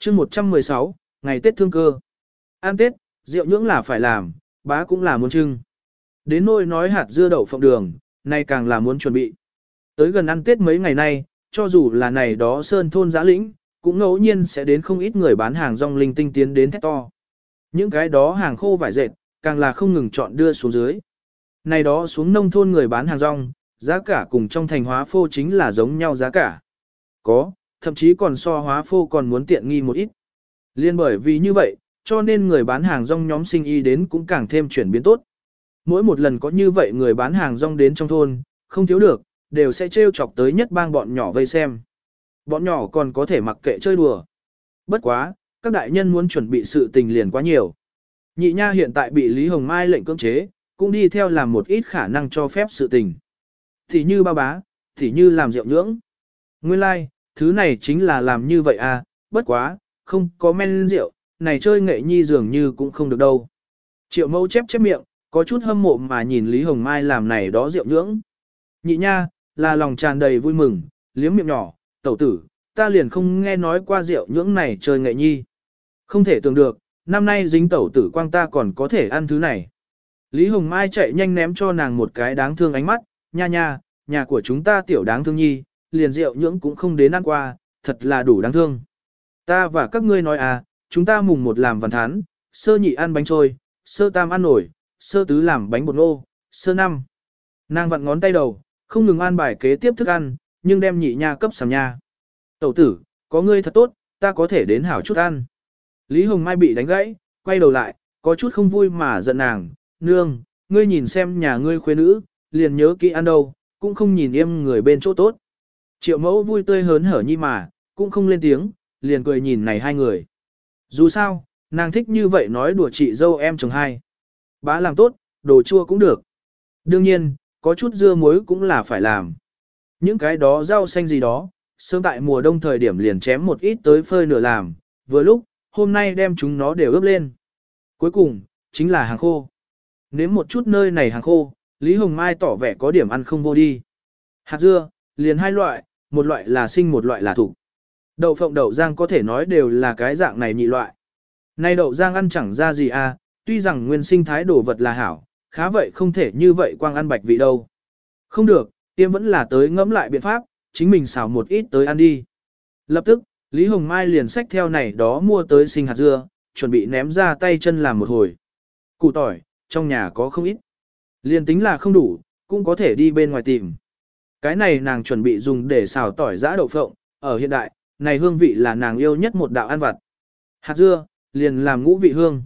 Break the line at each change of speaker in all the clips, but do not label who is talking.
chương 116, ngày Tết thương cơ. Ăn Tết, rượu nhưỡng là phải làm, bá cũng là muốn trưng. Đến nôi nói hạt dưa đậu phộng đường, nay càng là muốn chuẩn bị. Tới gần ăn Tết mấy ngày nay, cho dù là này đó sơn thôn giã lĩnh, cũng ngẫu nhiên sẽ đến không ít người bán hàng rong linh tinh tiến đến thét to. Những cái đó hàng khô vải dệt, càng là không ngừng chọn đưa xuống dưới. Này đó xuống nông thôn người bán hàng rong, giá cả cùng trong thành hóa phô chính là giống nhau giá cả. Có, thậm chí còn so hóa phô còn muốn tiện nghi một ít. Liên bởi vì như vậy, cho nên người bán hàng rong nhóm sinh y đến cũng càng thêm chuyển biến tốt. Mỗi một lần có như vậy người bán hàng rong đến trong thôn, không thiếu được, đều sẽ trêu chọc tới nhất bang bọn nhỏ vây xem. Bọn nhỏ còn có thể mặc kệ chơi đùa. Bất quá, các đại nhân muốn chuẩn bị sự tình liền quá nhiều. Nhị nha hiện tại bị Lý Hồng Mai lệnh cưỡng chế, cũng đi theo làm một ít khả năng cho phép sự tình. Thì như ba bá, thì như làm rượu nhưỡng. Nguyên lai, like, thứ này chính là làm như vậy à, bất quá, không có men rượu, này chơi nghệ nhi dường như cũng không được đâu. Triệu mẫu chép chép miệng, có chút hâm mộ mà nhìn Lý Hồng Mai làm này đó rượu nhưỡng. Nhị nha, là lòng tràn đầy vui mừng, liếm miệng nhỏ, tẩu tử, ta liền không nghe nói qua rượu nhưỡng này chơi nghệ nhi. Không thể tưởng được, năm nay dính tẩu tử quang ta còn có thể ăn thứ này. Lý Hồng Mai chạy nhanh ném cho nàng một cái đáng thương ánh mắt, nha nha, nhà của chúng ta tiểu đáng thương nhi, liền rượu nhưỡng cũng không đến ăn qua, thật là đủ đáng thương. Ta và các ngươi nói à, chúng ta mùng một làm văn thán, sơ nhị ăn bánh trôi, sơ tam ăn nổi, sơ tứ làm bánh bột ngô, sơ năm. Nàng vặn ngón tay đầu, không ngừng an bài kế tiếp thức ăn, nhưng đem nhị nha cấp sàm nha. Tẩu tử, có ngươi thật tốt, ta có thể đến hảo chút ăn. Lý Hồng Mai bị đánh gãy, quay đầu lại, có chút không vui mà giận nàng, nương, ngươi nhìn xem nhà ngươi khuê nữ, liền nhớ kỹ ăn đâu, cũng không nhìn em người bên chỗ tốt. Triệu mẫu vui tươi hớn hở nhi mà, cũng không lên tiếng, liền cười nhìn này hai người. Dù sao, nàng thích như vậy nói đùa chị dâu em chồng hai. Bá làm tốt, đồ chua cũng được. Đương nhiên, có chút dưa muối cũng là phải làm. Những cái đó rau xanh gì đó, sớm tại mùa đông thời điểm liền chém một ít tới phơi nửa làm, vừa lúc, hôm nay đem chúng nó đều ướp lên. Cuối cùng, chính là hàng khô. Nếm một chút nơi này hàng khô, Lý Hồng Mai tỏ vẻ có điểm ăn không vô đi. Hạt dưa, liền hai loại, một loại là sinh một loại là thủ. Đậu phộng đậu giang có thể nói đều là cái dạng này nhị loại. Nay đậu giang ăn chẳng ra gì à, tuy rằng nguyên sinh thái đồ vật là hảo, khá vậy không thể như vậy quang ăn bạch vị đâu. Không được, tiêm vẫn là tới ngẫm lại biện pháp, chính mình xào một ít tới ăn đi. Lập tức, Lý Hồng Mai liền xách theo này đó mua tới sinh hạt dưa, chuẩn bị ném ra tay chân làm một hồi. Củ tỏi, trong nhà có không ít. Liền tính là không đủ, cũng có thể đi bên ngoài tìm. Cái này nàng chuẩn bị dùng để xào tỏi giã đậu phộng, ở hiện đại, này hương vị là nàng yêu nhất một đạo ăn vặt. Hạt dưa, liền làm ngũ vị hương.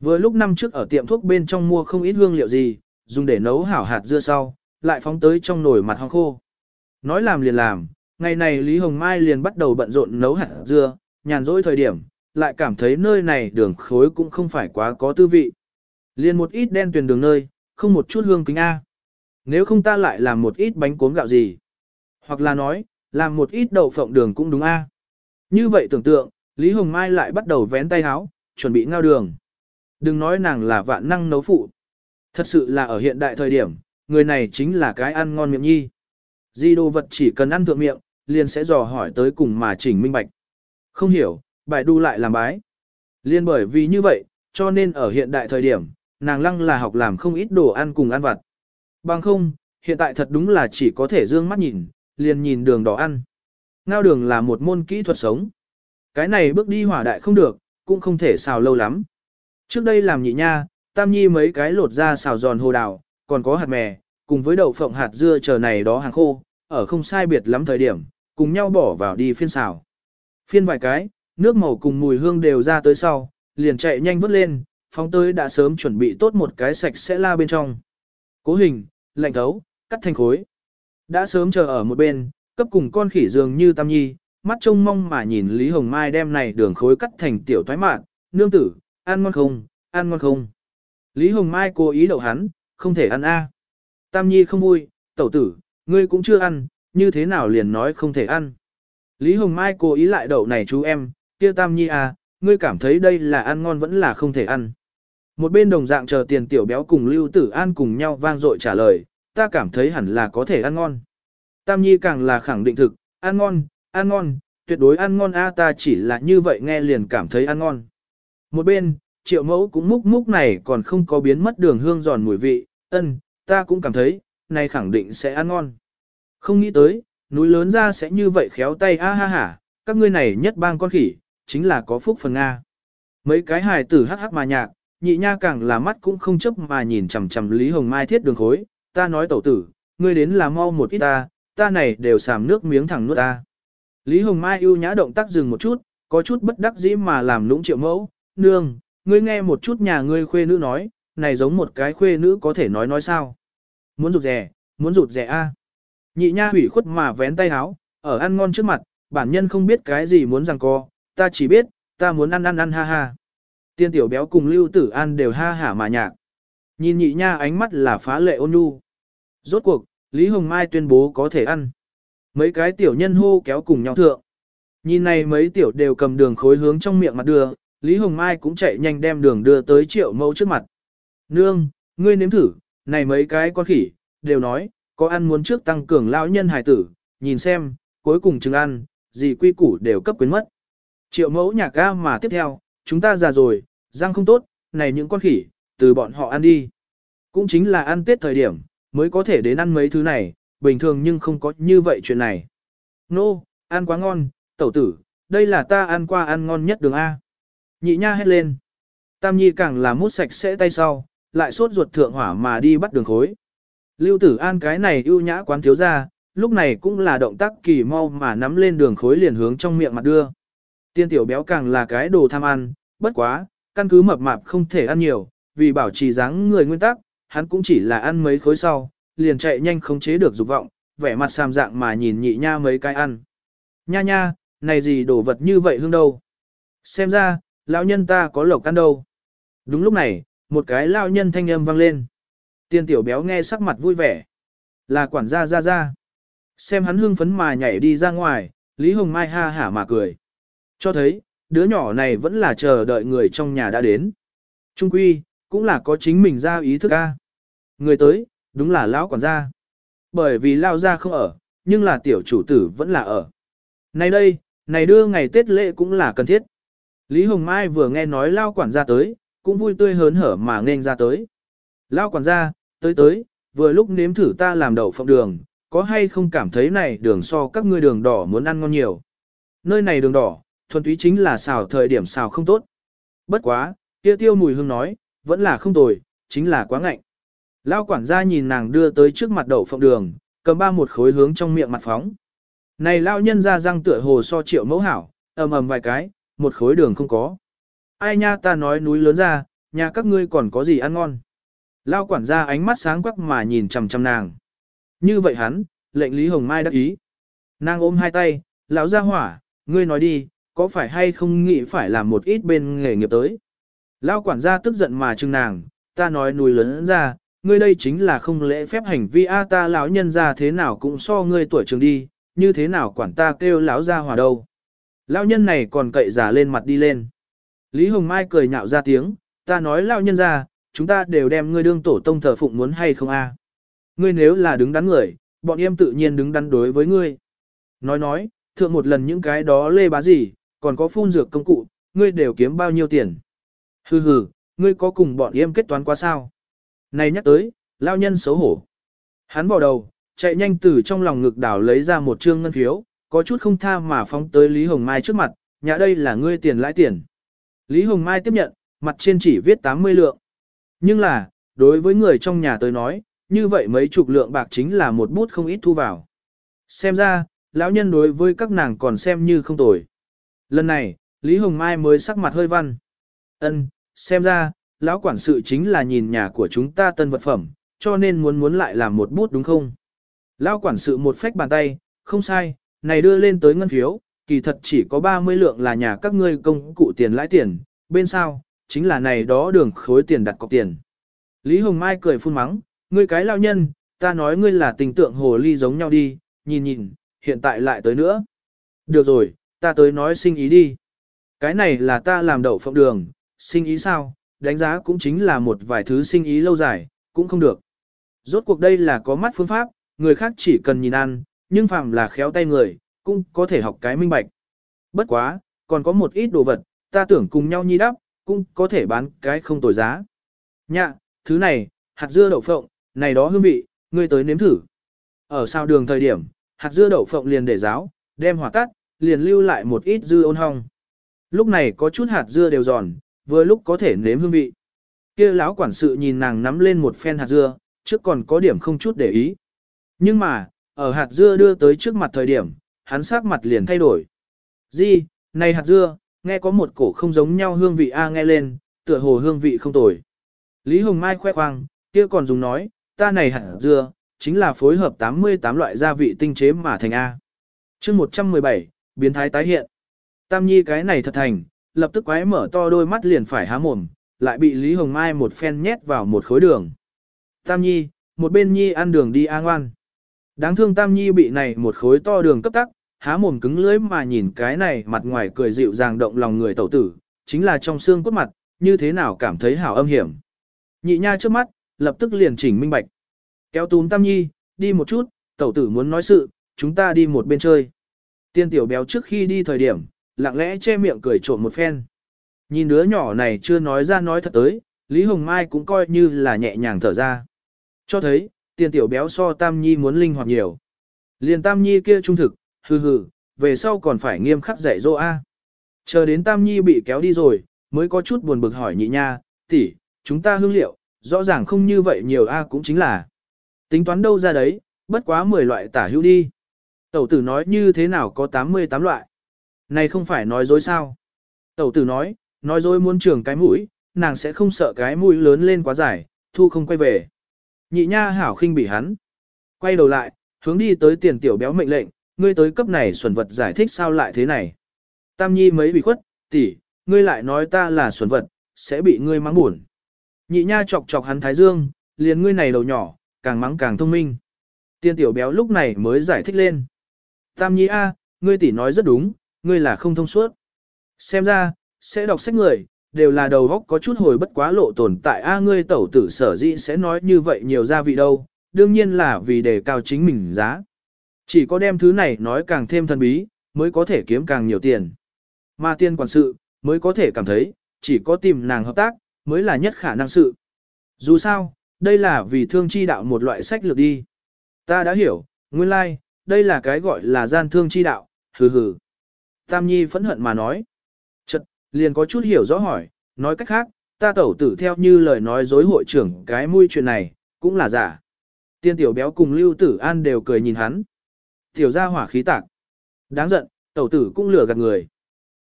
Vừa lúc năm trước ở tiệm thuốc bên trong mua không ít hương liệu gì, dùng để nấu hảo hạt dưa sau, lại phóng tới trong nồi mặt hong khô. Nói làm liền làm, ngày này Lý Hồng Mai liền bắt đầu bận rộn nấu hạt dưa, nhàn rỗi thời điểm, lại cảm thấy nơi này đường khối cũng không phải quá có tư vị. Liền một ít đen tuyền đường nơi, không một chút hương kính A. Nếu không ta lại làm một ít bánh cuốn gạo gì. Hoặc là nói, làm một ít đậu phộng đường cũng đúng A. Như vậy tưởng tượng, Lý Hồng Mai lại bắt đầu vén tay háo, chuẩn bị ngao đường. Đừng nói nàng là vạn năng nấu phụ. Thật sự là ở hiện đại thời điểm, người này chính là cái ăn ngon miệng nhi. Di đồ vật chỉ cần ăn thượng miệng, liền sẽ dò hỏi tới cùng mà chỉnh minh bạch. Không hiểu, bài đu lại làm bái. Liên bởi vì như vậy, cho nên ở hiện đại thời điểm, nàng lăng là học làm không ít đồ ăn cùng ăn vặt. Bằng không, hiện tại thật đúng là chỉ có thể dương mắt nhìn, liền nhìn đường đỏ ăn. Ngao đường là một môn kỹ thuật sống. Cái này bước đi hỏa đại không được, cũng không thể xào lâu lắm. Trước đây làm nhị nha, tam nhi mấy cái lột ra xào giòn hồ đào, còn có hạt mè, cùng với đậu phộng hạt dưa chờ này đó hàng khô, ở không sai biệt lắm thời điểm, cùng nhau bỏ vào đi phiên xào. Phiên vài cái, nước màu cùng mùi hương đều ra tới sau, liền chạy nhanh vớt lên, phóng tới đã sớm chuẩn bị tốt một cái sạch sẽ la bên trong. Cố hình, lạnh thấu, cắt thành khối. Đã sớm chờ ở một bên, cấp cùng con khỉ dường như tam nhi, mắt trông mong mà nhìn Lý Hồng Mai đem này đường khối cắt thành tiểu thoái mạn, nương tử, ăn ngon không, ăn ngon không. Lý Hồng Mai cố ý đậu hắn, không thể ăn a. Tam nhi không vui, tẩu tử, ngươi cũng chưa ăn, như thế nào liền nói không thể ăn. Lý Hồng Mai cố ý lại đậu này chú em, kia Tam nhi à, ngươi cảm thấy đây là ăn ngon vẫn là không thể ăn. Một bên đồng dạng chờ tiền tiểu béo cùng Lưu Tử An cùng nhau vang dội trả lời, ta cảm thấy hẳn là có thể ăn ngon. Tam Nhi càng là khẳng định thực, ăn ngon, ăn ngon, tuyệt đối ăn ngon a ta chỉ là như vậy nghe liền cảm thấy ăn ngon. Một bên, triệu mẫu cũng múc múc này còn không có biến mất đường hương giòn mùi vị, ân, ta cũng cảm thấy, này khẳng định sẽ ăn ngon. Không nghĩ tới, núi lớn ra sẽ như vậy khéo tay a ha ha, các ngươi này nhất bang con khỉ, chính là có phúc phần Nga. Mấy cái hài tử hắc hắc mà nhạc, nhị nha càng là mắt cũng không chấp mà nhìn chằm chằm Lý Hồng Mai thiết đường khối, ta nói tẩu tử, ngươi đến là mau một ít ta, ta này đều sàm nước miếng thẳng nuốt ta. Lý Hồng Mai ưu nhã động tác dừng một chút, có chút bất đắc dĩ mà làm lũng triệu mẫu, nương, ngươi nghe một chút nhà ngươi khuê nữ nói, này giống một cái khuê nữ có thể nói nói sao. Muốn rụt rẻ, muốn rụt rẻ a. Nhị nha hủy khuất mà vén tay háo, ở ăn ngon trước mặt, bản nhân không biết cái gì muốn rằng co, ta chỉ biết, ta muốn ăn ăn ăn ha ha. Tiên tiểu béo cùng Lưu Tử An đều ha hả mà nhạc. Nhìn nhị nha ánh mắt là phá lệ ôn nhu. Rốt cuộc, Lý Hồng Mai tuyên bố có thể ăn. Mấy cái tiểu nhân hô kéo cùng nhau thượng. Nhìn này mấy tiểu đều cầm đường khối hướng trong miệng mặt đưa, Lý Hồng Mai cũng chạy nhanh đem đường đưa tới triệu mẫu trước mặt. Nương, ngươi nếm thử, này mấy cái con khỉ, đều nói, có ăn muốn trước tăng cường lão nhân hài tử, nhìn xem, cuối cùng chừng ăn, gì quy củ đều cấp quyến mất. Triệu mẫu nhà ga mà tiếp theo, chúng ta già rồi, răng không tốt, này những con khỉ, từ bọn họ ăn đi. Cũng chính là ăn tết thời điểm, mới có thể đến ăn mấy thứ này, bình thường nhưng không có như vậy chuyện này. Nô, no, ăn quá ngon, tẩu tử, đây là ta ăn qua ăn ngon nhất đường A. Nhị nha hét lên. Tam nhi càng là mút sạch sẽ tay sau, lại sốt ruột thượng hỏa mà đi bắt đường khối. Lưu tử an cái này ưu nhã quán thiếu ra, lúc này cũng là động tác kỳ mau mà nắm lên đường khối liền hướng trong miệng mặt đưa. Tiên tiểu béo càng là cái đồ tham ăn, bất quá, căn cứ mập mạp không thể ăn nhiều, vì bảo trì dáng người nguyên tắc, hắn cũng chỉ là ăn mấy khối sau, liền chạy nhanh không chế được dục vọng, vẻ mặt sam dạng mà nhìn nhị nha mấy cái ăn. Nha nha, này gì đồ vật như vậy hương đâu? Xem ra, lão nhân ta có lộc ăn đâu? Đúng lúc này, một cái lão nhân thanh âm vang lên. Tiên tiểu béo nghe sắc mặt vui vẻ. Là quản gia ra ra. Xem hắn hưng phấn mà nhảy đi ra ngoài, Lý Hồng Mai ha hả mà cười. Cho thấy, đứa nhỏ này vẫn là chờ đợi người trong nhà đã đến. Trung quy, cũng là có chính mình ra ý thức a. Người tới, đúng là lão quản gia. Bởi vì lao gia không ở, nhưng là tiểu chủ tử vẫn là ở. Này đây, này đưa ngày Tết lễ cũng là cần thiết. Lý Hồng Mai vừa nghe nói lao quản gia tới, cũng vui tươi hớn hở mà nên ra tới. Lao quản gia, tới tới, vừa lúc nếm thử ta làm đậu phộng đường, có hay không cảm thấy này đường so các ngươi đường đỏ muốn ăn ngon nhiều. Nơi này đường đỏ, thuần túy chính là xào thời điểm xào không tốt. Bất quá, kia tiêu mùi hương nói, vẫn là không tồi, chính là quá ngạnh. Lao quản gia nhìn nàng đưa tới trước mặt đậu phộng đường, cầm ba một khối hướng trong miệng mặt phóng. Này lao nhân ra răng tựa hồ so triệu mẫu hảo, ầm ầm vài cái, một khối đường không có. Ai nha ta nói núi lớn ra, nhà các ngươi còn có gì ăn ngon. Lao quản gia ánh mắt sáng quắc mà nhìn chằm chằm nàng. Như vậy hắn, lệnh Lý Hồng Mai đắc ý. Nàng ôm hai tay, lão gia hỏa, ngươi nói đi, có phải hay không nghĩ phải làm một ít bên nghề nghiệp tới. Lao quản gia tức giận mà chừng nàng, ta nói núi lớn ra, ngươi đây chính là không lễ phép hành vi a ta lão nhân ra thế nào cũng so ngươi tuổi trường đi, như thế nào quản ta kêu lão gia hòa đâu. Lão nhân này còn cậy giả lên mặt đi lên. Lý Hồng Mai cười nhạo ra tiếng, ta nói lão nhân ra, chúng ta đều đem ngươi đương tổ tông thờ phụng muốn hay không a? Ngươi nếu là đứng đắn người, bọn em tự nhiên đứng đắn đối với ngươi. Nói nói, thượng một lần những cái đó lê bá gì, còn có phun dược công cụ, ngươi đều kiếm bao nhiêu tiền. Hừ hừ, ngươi có cùng bọn em kết toán quá sao? Này nhắc tới, lao nhân xấu hổ. Hắn bỏ đầu, chạy nhanh từ trong lòng ngực đảo lấy ra một trương ngân phiếu, có chút không tha mà phóng tới Lý Hồng Mai trước mặt, nhà đây là ngươi tiền lãi tiền. Lý Hồng Mai tiếp nhận, mặt trên chỉ viết 80 lượng. Nhưng là, đối với người trong nhà tới nói, như vậy mấy chục lượng bạc chính là một bút không ít thu vào. Xem ra, lão nhân đối với các nàng còn xem như không tồi. Lần này, Lý Hồng Mai mới sắc mặt hơi văn. Ân, xem ra, lão quản sự chính là nhìn nhà của chúng ta tân vật phẩm, cho nên muốn muốn lại làm một bút đúng không? Lão quản sự một phách bàn tay, không sai, này đưa lên tới ngân phiếu, kỳ thật chỉ có 30 lượng là nhà các ngươi công cụ tiền lãi tiền, bên sau, chính là này đó đường khối tiền đặt cọc tiền. Lý Hồng Mai cười phun mắng, ngươi cái lao nhân, ta nói ngươi là tình tượng hồ ly giống nhau đi, nhìn nhìn, hiện tại lại tới nữa. Được rồi, ta tới nói sinh ý đi. Cái này là ta làm đậu phộng đường, sinh ý sao, đánh giá cũng chính là một vài thứ sinh ý lâu dài, cũng không được. Rốt cuộc đây là có mắt phương pháp, người khác chỉ cần nhìn ăn, nhưng phàm là khéo tay người, cũng có thể học cái minh bạch. Bất quá, còn có một ít đồ vật, ta tưởng cùng nhau nhi đắp, cũng có thể bán cái không tồi giá. Nhạ, thứ này, hạt dưa đậu phộng, này đó hương vị, ngươi tới nếm thử. Ở sao đường thời điểm, hạt dưa đậu phộng liền để ráo, đem hỏa tắt, liền lưu lại một ít dư ôn hong. Lúc này có chút hạt dưa đều giòn, vừa lúc có thể nếm hương vị. Kia lão quản sự nhìn nàng nắm lên một phen hạt dưa, trước còn có điểm không chút để ý. Nhưng mà, ở hạt dưa đưa tới trước mặt thời điểm, hắn sắc mặt liền thay đổi. Di, này hạt dưa, nghe có một cổ không giống nhau hương vị A nghe lên, tựa hồ hương vị không tồi. Lý Hồng Mai khoe khoang, kia còn dùng nói, ta này hạt dưa, chính là phối hợp 88 loại gia vị tinh chế mà thành A. chương 117, biến thái tái hiện. Tam Nhi cái này thật thành, lập tức quái mở to đôi mắt liền phải há mồm, lại bị Lý Hồng Mai một phen nhét vào một khối đường. Tam Nhi, một bên Nhi ăn đường đi a ngoan. Đáng thương Tam Nhi bị này một khối to đường cấp tắc, há mồm cứng lưỡi mà nhìn cái này mặt ngoài cười dịu dàng động lòng người tẩu tử, chính là trong xương cốt mặt, như thế nào cảm thấy hảo âm hiểm. Nhị nha trước mắt, lập tức liền chỉnh minh bạch. Kéo túm Tam Nhi, đi một chút, tẩu tử muốn nói sự, chúng ta đi một bên chơi. Tiên tiểu béo trước khi đi thời điểm, lặng lẽ che miệng cười trộm một phen. Nhìn đứa nhỏ này chưa nói ra nói thật tới, Lý Hồng Mai cũng coi như là nhẹ nhàng thở ra. Cho thấy, tiền tiểu béo so Tam Nhi muốn linh hoạt nhiều. Liền Tam Nhi kia trung thực, hừ hừ, về sau còn phải nghiêm khắc dạy dỗ A. Chờ đến Tam Nhi bị kéo đi rồi, mới có chút buồn bực hỏi nhị nha, tỷ, chúng ta hương liệu, rõ ràng không như vậy nhiều A cũng chính là. Tính toán đâu ra đấy, bất quá 10 loại tả hữu đi. Tẩu tử nói như thế nào có 88 loại. Này không phải nói dối sao. Tẩu tử nói, nói dối muốn trường cái mũi, nàng sẽ không sợ cái mũi lớn lên quá dài, thu không quay về. Nhị nha hảo khinh bị hắn. Quay đầu lại, hướng đi tới tiền tiểu béo mệnh lệnh, ngươi tới cấp này xuẩn vật giải thích sao lại thế này. Tam nhi mấy bị khuất, tỷ, ngươi lại nói ta là xuẩn vật, sẽ bị ngươi mắng buồn. Nhị nha chọc chọc hắn thái dương, liền ngươi này đầu nhỏ, càng mắng càng thông minh. Tiên tiểu béo lúc này mới giải thích lên. Tam nhi a, ngươi tỷ nói rất đúng, ngươi là không thông suốt. Xem ra, sẽ đọc sách người, đều là đầu góc có chút hồi bất quá lộ tồn tại a ngươi tẩu tử sở dĩ sẽ nói như vậy nhiều gia vị đâu, đương nhiên là vì đề cao chính mình giá. Chỉ có đem thứ này nói càng thêm thần bí, mới có thể kiếm càng nhiều tiền. Mà tiên quản sự, mới có thể cảm thấy, chỉ có tìm nàng hợp tác, mới là nhất khả năng sự. Dù sao, đây là vì thương chi đạo một loại sách lược đi. Ta đã hiểu, nguyên lai, like, đây là cái gọi là gian thương chi đạo, hừ hừ. Tam Nhi phẫn hận mà nói. Chật, liền có chút hiểu rõ hỏi, nói cách khác, ta tẩu tử theo như lời nói dối hội trưởng cái mũi chuyện này, cũng là giả. Tiên tiểu béo cùng Lưu Tử An đều cười nhìn hắn. Tiểu ra hỏa khí tạc. Đáng giận, tẩu tử cũng lừa gạt người.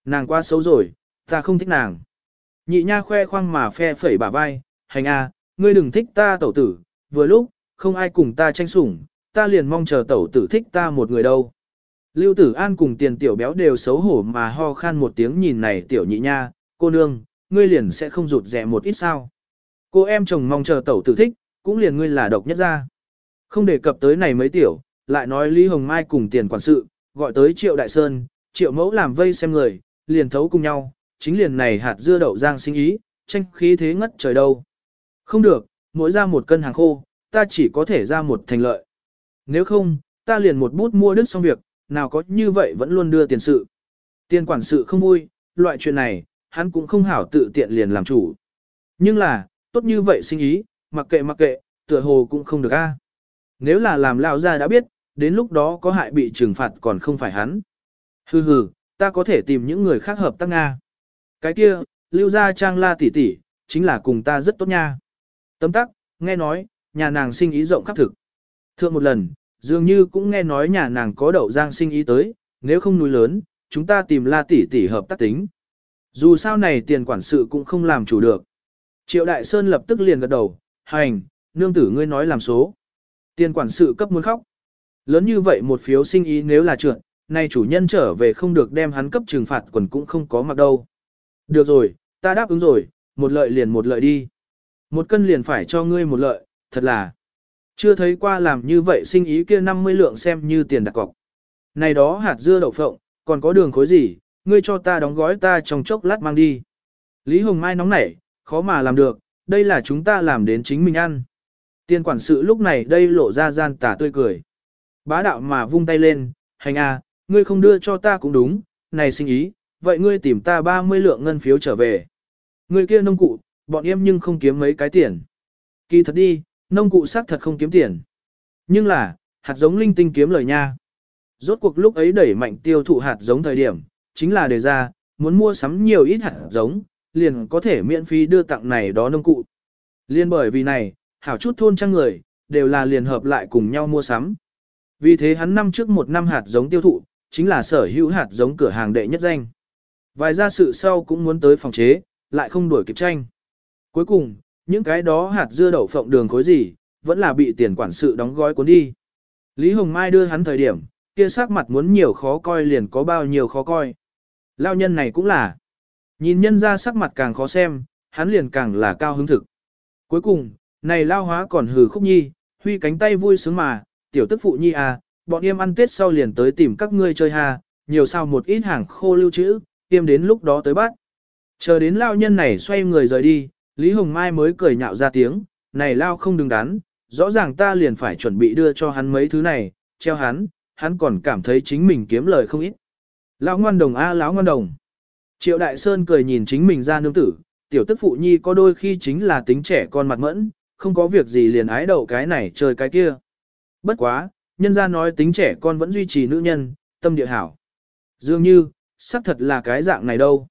Nàng quá xấu rồi, ta không thích nàng. Nhị nha khoe khoang mà phe phẩy bả vai, hành a, ngươi đừng thích ta tẩu tử, vừa lúc, không ai cùng ta tranh sủng, ta liền mong chờ tẩu tử thích ta một người đâu. Lưu Tử An cùng tiền tiểu béo đều xấu hổ mà ho khan một tiếng nhìn này tiểu nhị nha, cô nương, ngươi liền sẽ không rụt rẻ một ít sao. Cô em chồng mong chờ tẩu tử thích, cũng liền ngươi là độc nhất ra. Không đề cập tới này mấy tiểu, lại nói Lý Hồng Mai cùng tiền quản sự, gọi tới Triệu Đại Sơn, Triệu Mẫu làm vây xem người, liền thấu cùng nhau, chính liền này hạt dưa đậu giang sinh ý, tranh khí thế ngất trời đâu. Không được, mỗi ra một cân hàng khô, ta chỉ có thể ra một thành lợi. Nếu không, ta liền một bút mua đứt xong việc, nào có như vậy vẫn luôn đưa tiền sự. Tiền quản sự không vui, loại chuyện này, hắn cũng không hảo tự tiện liền làm chủ. Nhưng là, tốt như vậy sinh ý, mặc kệ mặc kệ, tựa hồ cũng không được a. Nếu là làm lão gia đã biết, đến lúc đó có hại bị trừng phạt còn không phải hắn. Hừ hừ, ta có thể tìm những người khác hợp tác Nga. Cái kia, lưu gia trang la tỷ tỷ, chính là cùng ta rất tốt nha. Tấm tắc, nghe nói, nhà nàng sinh ý rộng khắp thực. Thượng một lần, dường như cũng nghe nói nhà nàng có đậu giang sinh ý tới, nếu không núi lớn, chúng ta tìm la tỷ tỷ hợp tác tính. Dù sao này tiền quản sự cũng không làm chủ được. Triệu Đại Sơn lập tức liền gật đầu, hành, nương tử ngươi nói làm số. Tiền quản sự cấp muốn khóc. Lớn như vậy một phiếu sinh ý nếu là trượt, nay chủ nhân trở về không được đem hắn cấp trừng phạt quần cũng không có mặc đâu. Được rồi, ta đáp ứng rồi, một lợi liền một lợi đi. Một cân liền phải cho ngươi một lợi, thật là. Chưa thấy qua làm như vậy sinh ý kia 50 lượng xem như tiền đặt cọc. Này đó hạt dưa đậu phộng, còn có đường khối gì, ngươi cho ta đóng gói ta trong chốc lát mang đi. Lý Hồng Mai nóng nảy, khó mà làm được, đây là chúng ta làm đến chính mình ăn. Tiên quản sự lúc này đây lộ ra gian tà tươi cười. Bá đạo mà vung tay lên, hành a, ngươi không đưa cho ta cũng đúng, này sinh ý, vậy ngươi tìm ta 30 lượng ngân phiếu trở về. ngươi kia nông cụ, bọn em nhưng không kiếm mấy cái tiền. Kỳ thật đi, nông cụ xác thật không kiếm tiền. Nhưng là, hạt giống linh tinh kiếm lời nha. Rốt cuộc lúc ấy đẩy mạnh tiêu thụ hạt giống thời điểm, chính là đề ra, muốn mua sắm nhiều ít hạt giống, liền có thể miễn phí đưa tặng này đó nông cụ. Liên bởi vì này, hảo chút thôn trang người, đều là liền hợp lại cùng nhau mua sắm. Vì thế hắn năm trước một năm hạt giống tiêu thụ, chính là sở hữu hạt giống cửa hàng đệ nhất danh. Vài gia sự sau cũng muốn tới phòng chế, lại không đuổi kịp tranh. Cuối cùng, những cái đó hạt dưa đậu phộng đường khối gì, vẫn là bị tiền quản sự đóng gói cuốn đi. Lý Hồng Mai đưa hắn thời điểm, kia sắc mặt muốn nhiều khó coi liền có bao nhiêu khó coi. Lao nhân này cũng là. Nhìn nhân ra sắc mặt càng khó xem, hắn liền càng là cao hứng thực. Cuối cùng, này lao hóa còn hừ khúc nhi, huy cánh tay vui sướng mà, tiểu tức phụ nhi à, bọn em ăn tết sau liền tới tìm các ngươi chơi hà nhiều sao một ít hàng khô lưu trữ, tiêm đến lúc đó tới bắt. Chờ đến lao nhân này xoay người rời đi, Lý Hồng Mai mới cười nhạo ra tiếng, này lao không đừng đắn, rõ ràng ta liền phải chuẩn bị đưa cho hắn mấy thứ này, treo hắn, hắn còn cảm thấy chính mình kiếm lời không ít. Lão ngoan đồng a lão ngoan đồng. Triệu Đại Sơn cười nhìn chính mình ra nương tử, tiểu tức phụ nhi có đôi khi chính là tính trẻ con mặt mẫn, không có việc gì liền ái đậu cái này chơi cái kia. Bất quá, nhân ra nói tính trẻ con vẫn duy trì nữ nhân, tâm địa hảo. Dường như, xác thật là cái dạng này đâu.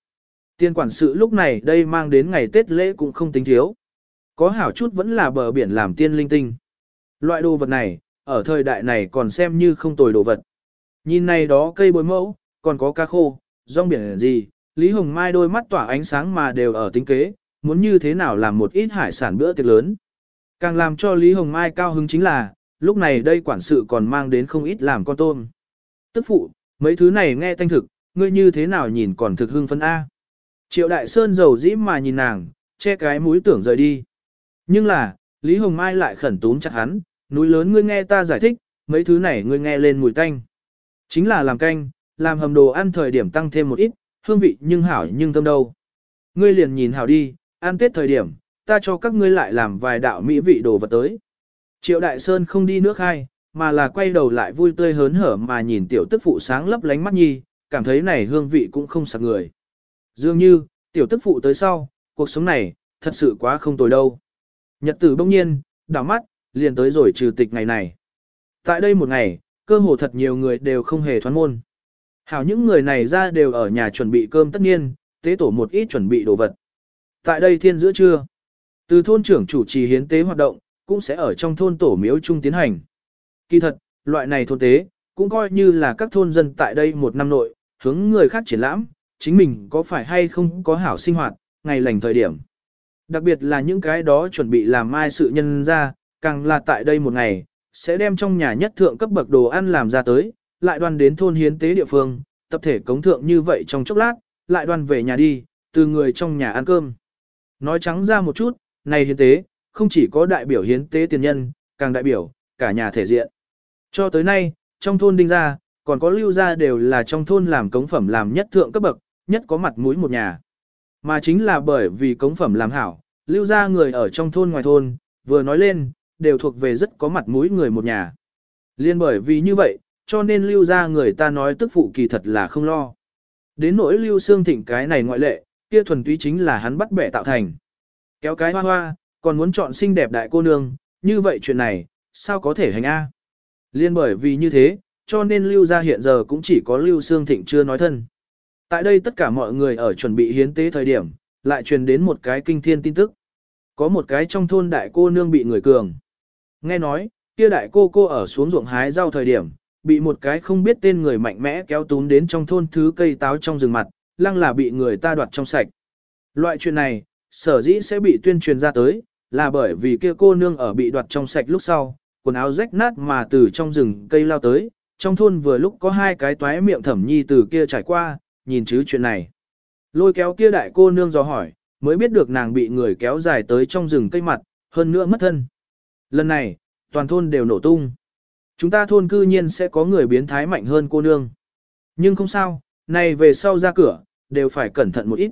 Tiên quản sự lúc này đây mang đến ngày Tết lễ cũng không tính thiếu. Có hảo chút vẫn là bờ biển làm tiên linh tinh. Loại đồ vật này, ở thời đại này còn xem như không tồi đồ vật. Nhìn này đó cây bối mẫu, còn có cá khô, rong biển gì, Lý Hồng Mai đôi mắt tỏa ánh sáng mà đều ở tính kế, muốn như thế nào làm một ít hải sản bữa tiệc lớn. Càng làm cho Lý Hồng Mai cao hứng chính là, lúc này đây quản sự còn mang đến không ít làm con tôm. Tức phụ, mấy thứ này nghe thanh thực, ngươi như thế nào nhìn còn thực hưng phấn A. Triệu Đại Sơn giàu dĩ mà nhìn nàng, che cái mũi tưởng rời đi. Nhưng là, Lý Hồng Mai lại khẩn túm chặt hắn, núi lớn ngươi nghe ta giải thích, mấy thứ này ngươi nghe lên mùi tanh. Chính là làm canh, làm hầm đồ ăn thời điểm tăng thêm một ít, hương vị nhưng hảo nhưng thơm đâu. Ngươi liền nhìn hảo đi, ăn tết thời điểm, ta cho các ngươi lại làm vài đạo mỹ vị đồ vật tới. Triệu Đại Sơn không đi nước hai, mà là quay đầu lại vui tươi hớn hở mà nhìn tiểu tức phụ sáng lấp lánh mắt nhi, cảm thấy này hương vị cũng không sạc người. Dường như, tiểu tức phụ tới sau, cuộc sống này, thật sự quá không tồi đâu. Nhật tử bỗng nhiên, đảo mắt, liền tới rồi trừ tịch ngày này. Tại đây một ngày, cơ hồ thật nhiều người đều không hề thoán môn. Hảo những người này ra đều ở nhà chuẩn bị cơm tất nhiên, tế tổ một ít chuẩn bị đồ vật. Tại đây thiên giữa trưa, từ thôn trưởng chủ trì hiến tế hoạt động, cũng sẽ ở trong thôn tổ miếu chung tiến hành. Kỳ thật, loại này thôn tế, cũng coi như là các thôn dân tại đây một năm nội, hướng người khác triển lãm, chính mình có phải hay không có hảo sinh hoạt, ngày lành thời điểm. Đặc biệt là những cái đó chuẩn bị làm mai sự nhân ra, càng là tại đây một ngày, sẽ đem trong nhà nhất thượng cấp bậc đồ ăn làm ra tới, lại đoan đến thôn hiến tế địa phương, tập thể cống thượng như vậy trong chốc lát, lại đoan về nhà đi, từ người trong nhà ăn cơm. Nói trắng ra một chút, này hiến tế, không chỉ có đại biểu hiến tế tiền nhân, càng đại biểu, cả nhà thể diện. Cho tới nay, trong thôn đinh gia, còn có lưu gia đều là trong thôn làm cống phẩm làm nhất thượng cấp bậc, nhất có mặt mũi một nhà. Mà chính là bởi vì cống phẩm làm hảo, lưu gia người ở trong thôn ngoài thôn, vừa nói lên, đều thuộc về rất có mặt mũi người một nhà. Liên bởi vì như vậy, cho nên lưu gia người ta nói tức phụ kỳ thật là không lo. Đến nỗi lưu xương thịnh cái này ngoại lệ, kia thuần túy chính là hắn bắt bẻ tạo thành. Kéo cái hoa hoa, còn muốn chọn xinh đẹp đại cô nương, như vậy chuyện này, sao có thể hành A. Liên bởi vì như thế, cho nên lưu gia hiện giờ cũng chỉ có lưu xương thịnh chưa nói thân. Tại đây tất cả mọi người ở chuẩn bị hiến tế thời điểm, lại truyền đến một cái kinh thiên tin tức. Có một cái trong thôn đại cô nương bị người cường. Nghe nói, kia đại cô cô ở xuống ruộng hái rau thời điểm, bị một cái không biết tên người mạnh mẽ kéo túm đến trong thôn thứ cây táo trong rừng mặt, lăng là bị người ta đoạt trong sạch. Loại chuyện này, sở dĩ sẽ bị tuyên truyền ra tới, là bởi vì kia cô nương ở bị đoạt trong sạch lúc sau, quần áo rách nát mà từ trong rừng cây lao tới, trong thôn vừa lúc có hai cái toái miệng thẩm nhi từ kia trải qua, nhìn chứ chuyện này. Lôi kéo kia đại cô nương dò hỏi, mới biết được nàng bị người kéo dài tới trong rừng cây mặt, hơn nữa mất thân. Lần này, toàn thôn đều nổ tung. Chúng ta thôn cư nhiên sẽ có người biến thái mạnh hơn cô nương. Nhưng không sao, này về sau ra cửa, đều phải cẩn thận một ít.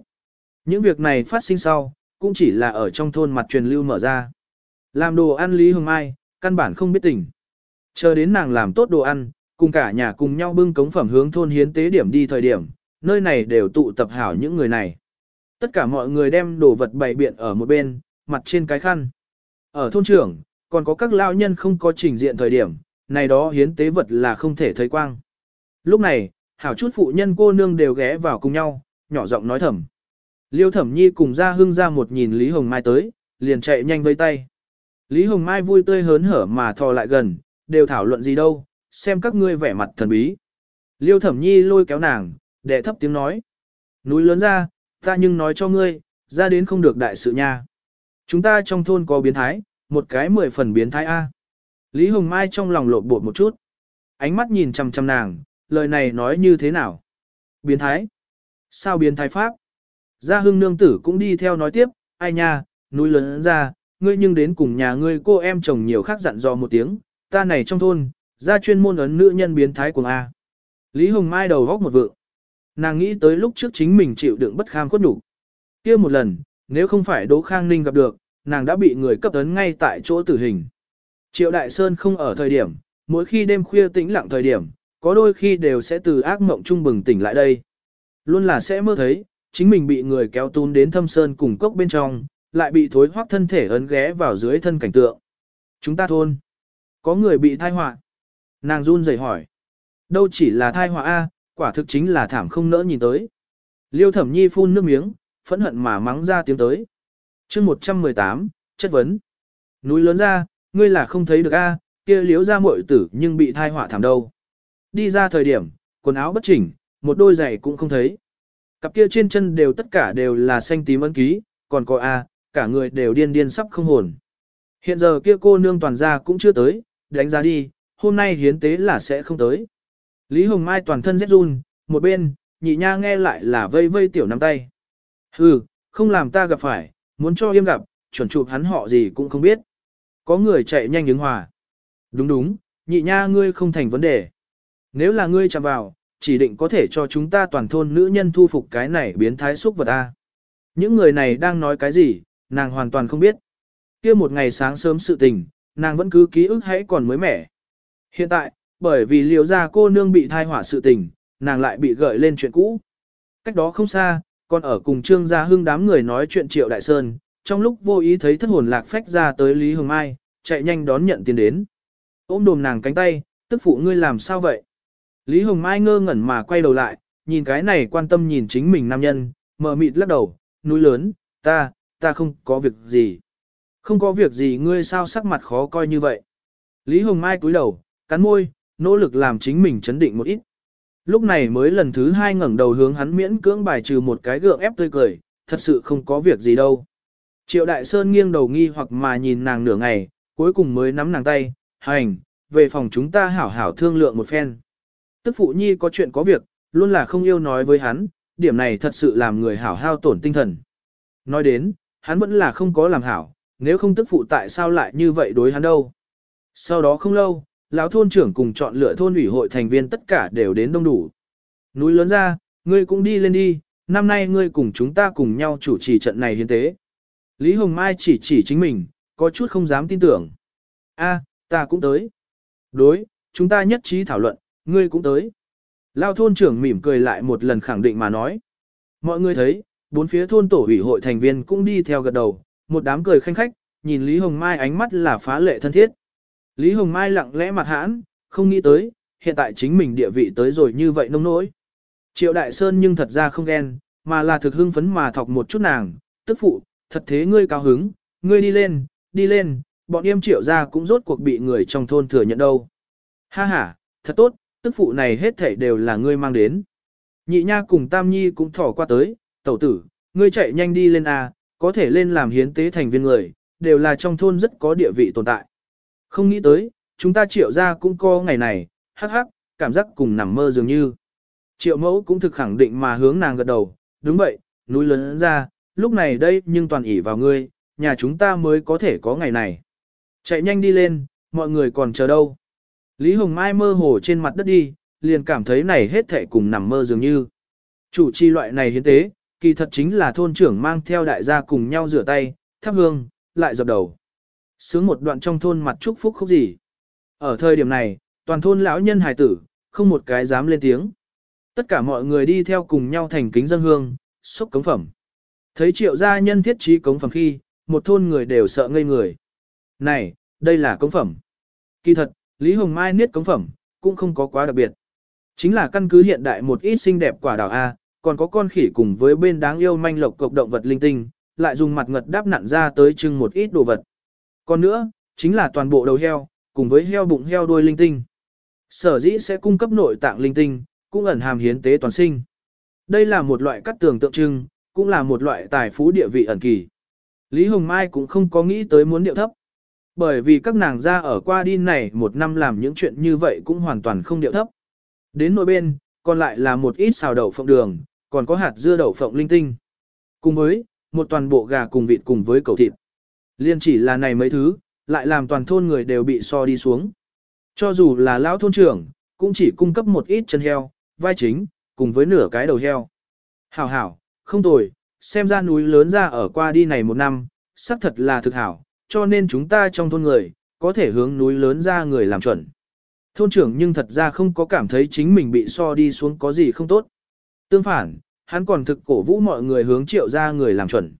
Những việc này phát sinh sau, cũng chỉ là ở trong thôn mặt truyền lưu mở ra. Làm đồ ăn Lý Hồng Mai, căn bản không biết tình. Chờ đến nàng làm tốt đồ ăn, cùng cả nhà cùng nhau bưng cống phẩm hướng thôn hiến tế điểm đi thời điểm, nơi này đều tụ tập hảo những người này. Tất cả mọi người đem đồ vật bày biện ở một bên, mặt trên cái khăn. Ở thôn trưởng, còn có các lao nhân không có trình diện thời điểm, này đó hiến tế vật là không thể thấy quang. Lúc này, hảo chút phụ nhân cô nương đều ghé vào cùng nhau, nhỏ giọng nói thầm. Liêu thẩm nhi cùng ra hưng ra một nhìn Lý Hồng Mai tới, liền chạy nhanh vây tay. Lý Hồng Mai vui tươi hớn hở mà thò lại gần, đều thảo luận gì đâu, xem các ngươi vẻ mặt thần bí. Liêu thẩm nhi lôi kéo nàng, đệ thấp tiếng nói. Núi lớn ra, ta nhưng nói cho ngươi, ra đến không được đại sự nha. Chúng ta trong thôn có biến thái, một cái mười phần biến thái A. Lý Hồng Mai trong lòng lộn bột một chút. Ánh mắt nhìn chằm chằm nàng, lời này nói như thế nào? Biến thái? Sao biến thái pháp? Gia hưng nương tử cũng đi theo nói tiếp, ai nha, núi lớn ra, ngươi nhưng đến cùng nhà ngươi cô em chồng nhiều khác dặn dò một tiếng, ta này trong thôn, ra chuyên môn ấn nữ nhân biến thái của A. Lý Hồng Mai đầu góc một vượng. Nàng nghĩ tới lúc trước chính mình chịu đựng bất kham khuất đủ. kia một lần, nếu không phải Đỗ Khang Ninh gặp được, nàng đã bị người cấp ấn ngay tại chỗ tử hình. Triệu Đại Sơn không ở thời điểm, mỗi khi đêm khuya tĩnh lặng thời điểm, có đôi khi đều sẽ từ ác mộng trung bừng tỉnh lại đây. Luôn là sẽ mơ thấy, chính mình bị người kéo tún đến thâm sơn cùng cốc bên trong, lại bị thối hoác thân thể ấn ghé vào dưới thân cảnh tượng. Chúng ta thôn. Có người bị thai họa. Nàng run rẩy hỏi. Đâu chỉ là thai họa A, quả thực chính là thảm không nỡ nhìn tới. Liêu thẩm nhi phun nước miếng, phẫn hận mà mắng ra tiếng tới. chương 118, chất vấn. Núi lớn ra, ngươi là không thấy được A, kia liếu ra muội tử nhưng bị thai họa thảm đâu. Đi ra thời điểm, quần áo bất chỉnh, một đôi giày cũng không thấy. Cặp kia trên chân đều tất cả đều là xanh tím ấn ký, còn có A, cả người đều điên điên sắp không hồn. Hiện giờ kia cô nương toàn ra cũng chưa tới, đánh giá đi, hôm nay hiến tế là sẽ không tới. Lý Hồng Mai toàn thân rét run, một bên, nhị nha nghe lại là vây vây tiểu nắm tay. Hừ, không làm ta gặp phải, muốn cho yêm gặp, chuẩn chụp hắn họ gì cũng không biết. Có người chạy nhanh ứng hòa. Đúng đúng, nhị nha ngươi không thành vấn đề. Nếu là ngươi chạm vào, chỉ định có thể cho chúng ta toàn thôn nữ nhân thu phục cái này biến thái xúc vật ta. Những người này đang nói cái gì, nàng hoàn toàn không biết. kia một ngày sáng sớm sự tình, nàng vẫn cứ ký ức hãy còn mới mẻ. Hiện tại, bởi vì liều ra cô nương bị thai hỏa sự tình, nàng lại bị gợi lên chuyện cũ. Cách đó không xa, còn ở cùng trương gia hưng đám người nói chuyện triệu đại sơn, trong lúc vô ý thấy thất hồn lạc phách ra tới Lý Hồng Mai, chạy nhanh đón nhận tiền đến. Ôm đồm nàng cánh tay, tức phụ ngươi làm sao vậy? Lý Hồng Mai ngơ ngẩn mà quay đầu lại, nhìn cái này quan tâm nhìn chính mình nam nhân, mở mịt lắc đầu, núi lớn, ta, ta không có việc gì. Không có việc gì ngươi sao sắc mặt khó coi như vậy. Lý Hồng Mai cúi đầu, cắn môi, nỗ lực làm chính mình chấn định một ít. Lúc này mới lần thứ hai ngẩng đầu hướng hắn miễn cưỡng bài trừ một cái gượng ép tươi cười, thật sự không có việc gì đâu. Triệu Đại Sơn nghiêng đầu nghi hoặc mà nhìn nàng nửa ngày, cuối cùng mới nắm nàng tay, hành, về phòng chúng ta hảo hảo thương lượng một phen. Tức phụ nhi có chuyện có việc, luôn là không yêu nói với hắn, điểm này thật sự làm người hảo hao tổn tinh thần. Nói đến, hắn vẫn là không có làm hảo, nếu không tức phụ tại sao lại như vậy đối hắn đâu. Sau đó không lâu, lão thôn trưởng cùng chọn lựa thôn ủy hội thành viên tất cả đều đến đông đủ. Núi lớn ra, ngươi cũng đi lên đi, năm nay ngươi cùng chúng ta cùng nhau chủ trì trận này hiến tế. Lý Hồng Mai chỉ chỉ chính mình, có chút không dám tin tưởng. A, ta cũng tới. Đối, chúng ta nhất trí thảo luận, ngươi cũng tới. Lao thôn trưởng mỉm cười lại một lần khẳng định mà nói. Mọi người thấy, bốn phía thôn tổ ủy hội thành viên cũng đi theo gật đầu, một đám cười khanh khách, nhìn Lý Hồng Mai ánh mắt là phá lệ thân thiết. Lý Hồng Mai lặng lẽ mặt hãn, không nghĩ tới, hiện tại chính mình địa vị tới rồi như vậy nông nỗi. Triệu Đại Sơn nhưng thật ra không ghen, mà là thực hưng phấn mà thọc một chút nàng, tức phụ, thật thế ngươi cao hứng, ngươi đi lên, đi lên, bọn em triệu ra cũng rốt cuộc bị người trong thôn thừa nhận đâu. Ha ha, thật tốt, tức phụ này hết thảy đều là ngươi mang đến. Nhị nha cùng Tam Nhi cũng thỏ qua tới, tẩu tử, ngươi chạy nhanh đi lên A, có thể lên làm hiến tế thành viên người, đều là trong thôn rất có địa vị tồn tại. Không nghĩ tới, chúng ta triệu ra cũng có ngày này, hắc hắc, cảm giác cùng nằm mơ dường như. Triệu mẫu cũng thực khẳng định mà hướng nàng gật đầu, đúng vậy, núi lớn ra, lúc này đây nhưng toàn ỉ vào ngươi, nhà chúng ta mới có thể có ngày này. Chạy nhanh đi lên, mọi người còn chờ đâu. Lý Hồng Mai mơ hồ trên mặt đất đi, liền cảm thấy này hết thệ cùng nằm mơ dường như. Chủ chi loại này hiến tế, kỳ thật chính là thôn trưởng mang theo đại gia cùng nhau rửa tay, thắp hương, lại dập đầu. Sướng một đoạn trong thôn mặt chúc phúc khúc gì. Ở thời điểm này, toàn thôn lão nhân hài tử, không một cái dám lên tiếng. Tất cả mọi người đi theo cùng nhau thành kính dân hương, xúc cống phẩm. Thấy triệu gia nhân thiết trí cống phẩm khi, một thôn người đều sợ ngây người. Này, đây là cống phẩm. Kỳ thật, Lý Hồng Mai niết cống phẩm, cũng không có quá đặc biệt. Chính là căn cứ hiện đại một ít xinh đẹp quả đảo A, còn có con khỉ cùng với bên đáng yêu manh lộc cộc động vật linh tinh, lại dùng mặt ngật đáp nặn ra tới trưng một ít đồ vật. Còn nữa, chính là toàn bộ đầu heo, cùng với heo bụng heo đuôi linh tinh. Sở dĩ sẽ cung cấp nội tạng linh tinh, cũng ẩn hàm hiến tế toàn sinh. Đây là một loại cắt tường tượng trưng, cũng là một loại tài phú địa vị ẩn kỳ. Lý Hồng Mai cũng không có nghĩ tới muốn điệu thấp. Bởi vì các nàng ra ở qua đi này một năm làm những chuyện như vậy cũng hoàn toàn không điệu thấp. Đến nội bên, còn lại là một ít xào đậu phộng đường, còn có hạt dưa đậu phộng linh tinh. Cùng với, một toàn bộ gà cùng vịt cùng với cầu thịt. Liên chỉ là này mấy thứ, lại làm toàn thôn người đều bị so đi xuống. Cho dù là lão thôn trưởng, cũng chỉ cung cấp một ít chân heo, vai chính, cùng với nửa cái đầu heo. Hảo hảo, không tồi, xem ra núi lớn ra ở qua đi này một năm, xác thật là thực hảo, cho nên chúng ta trong thôn người, có thể hướng núi lớn ra người làm chuẩn. Thôn trưởng nhưng thật ra không có cảm thấy chính mình bị so đi xuống có gì không tốt. Tương phản, hắn còn thực cổ vũ mọi người hướng triệu ra người làm chuẩn.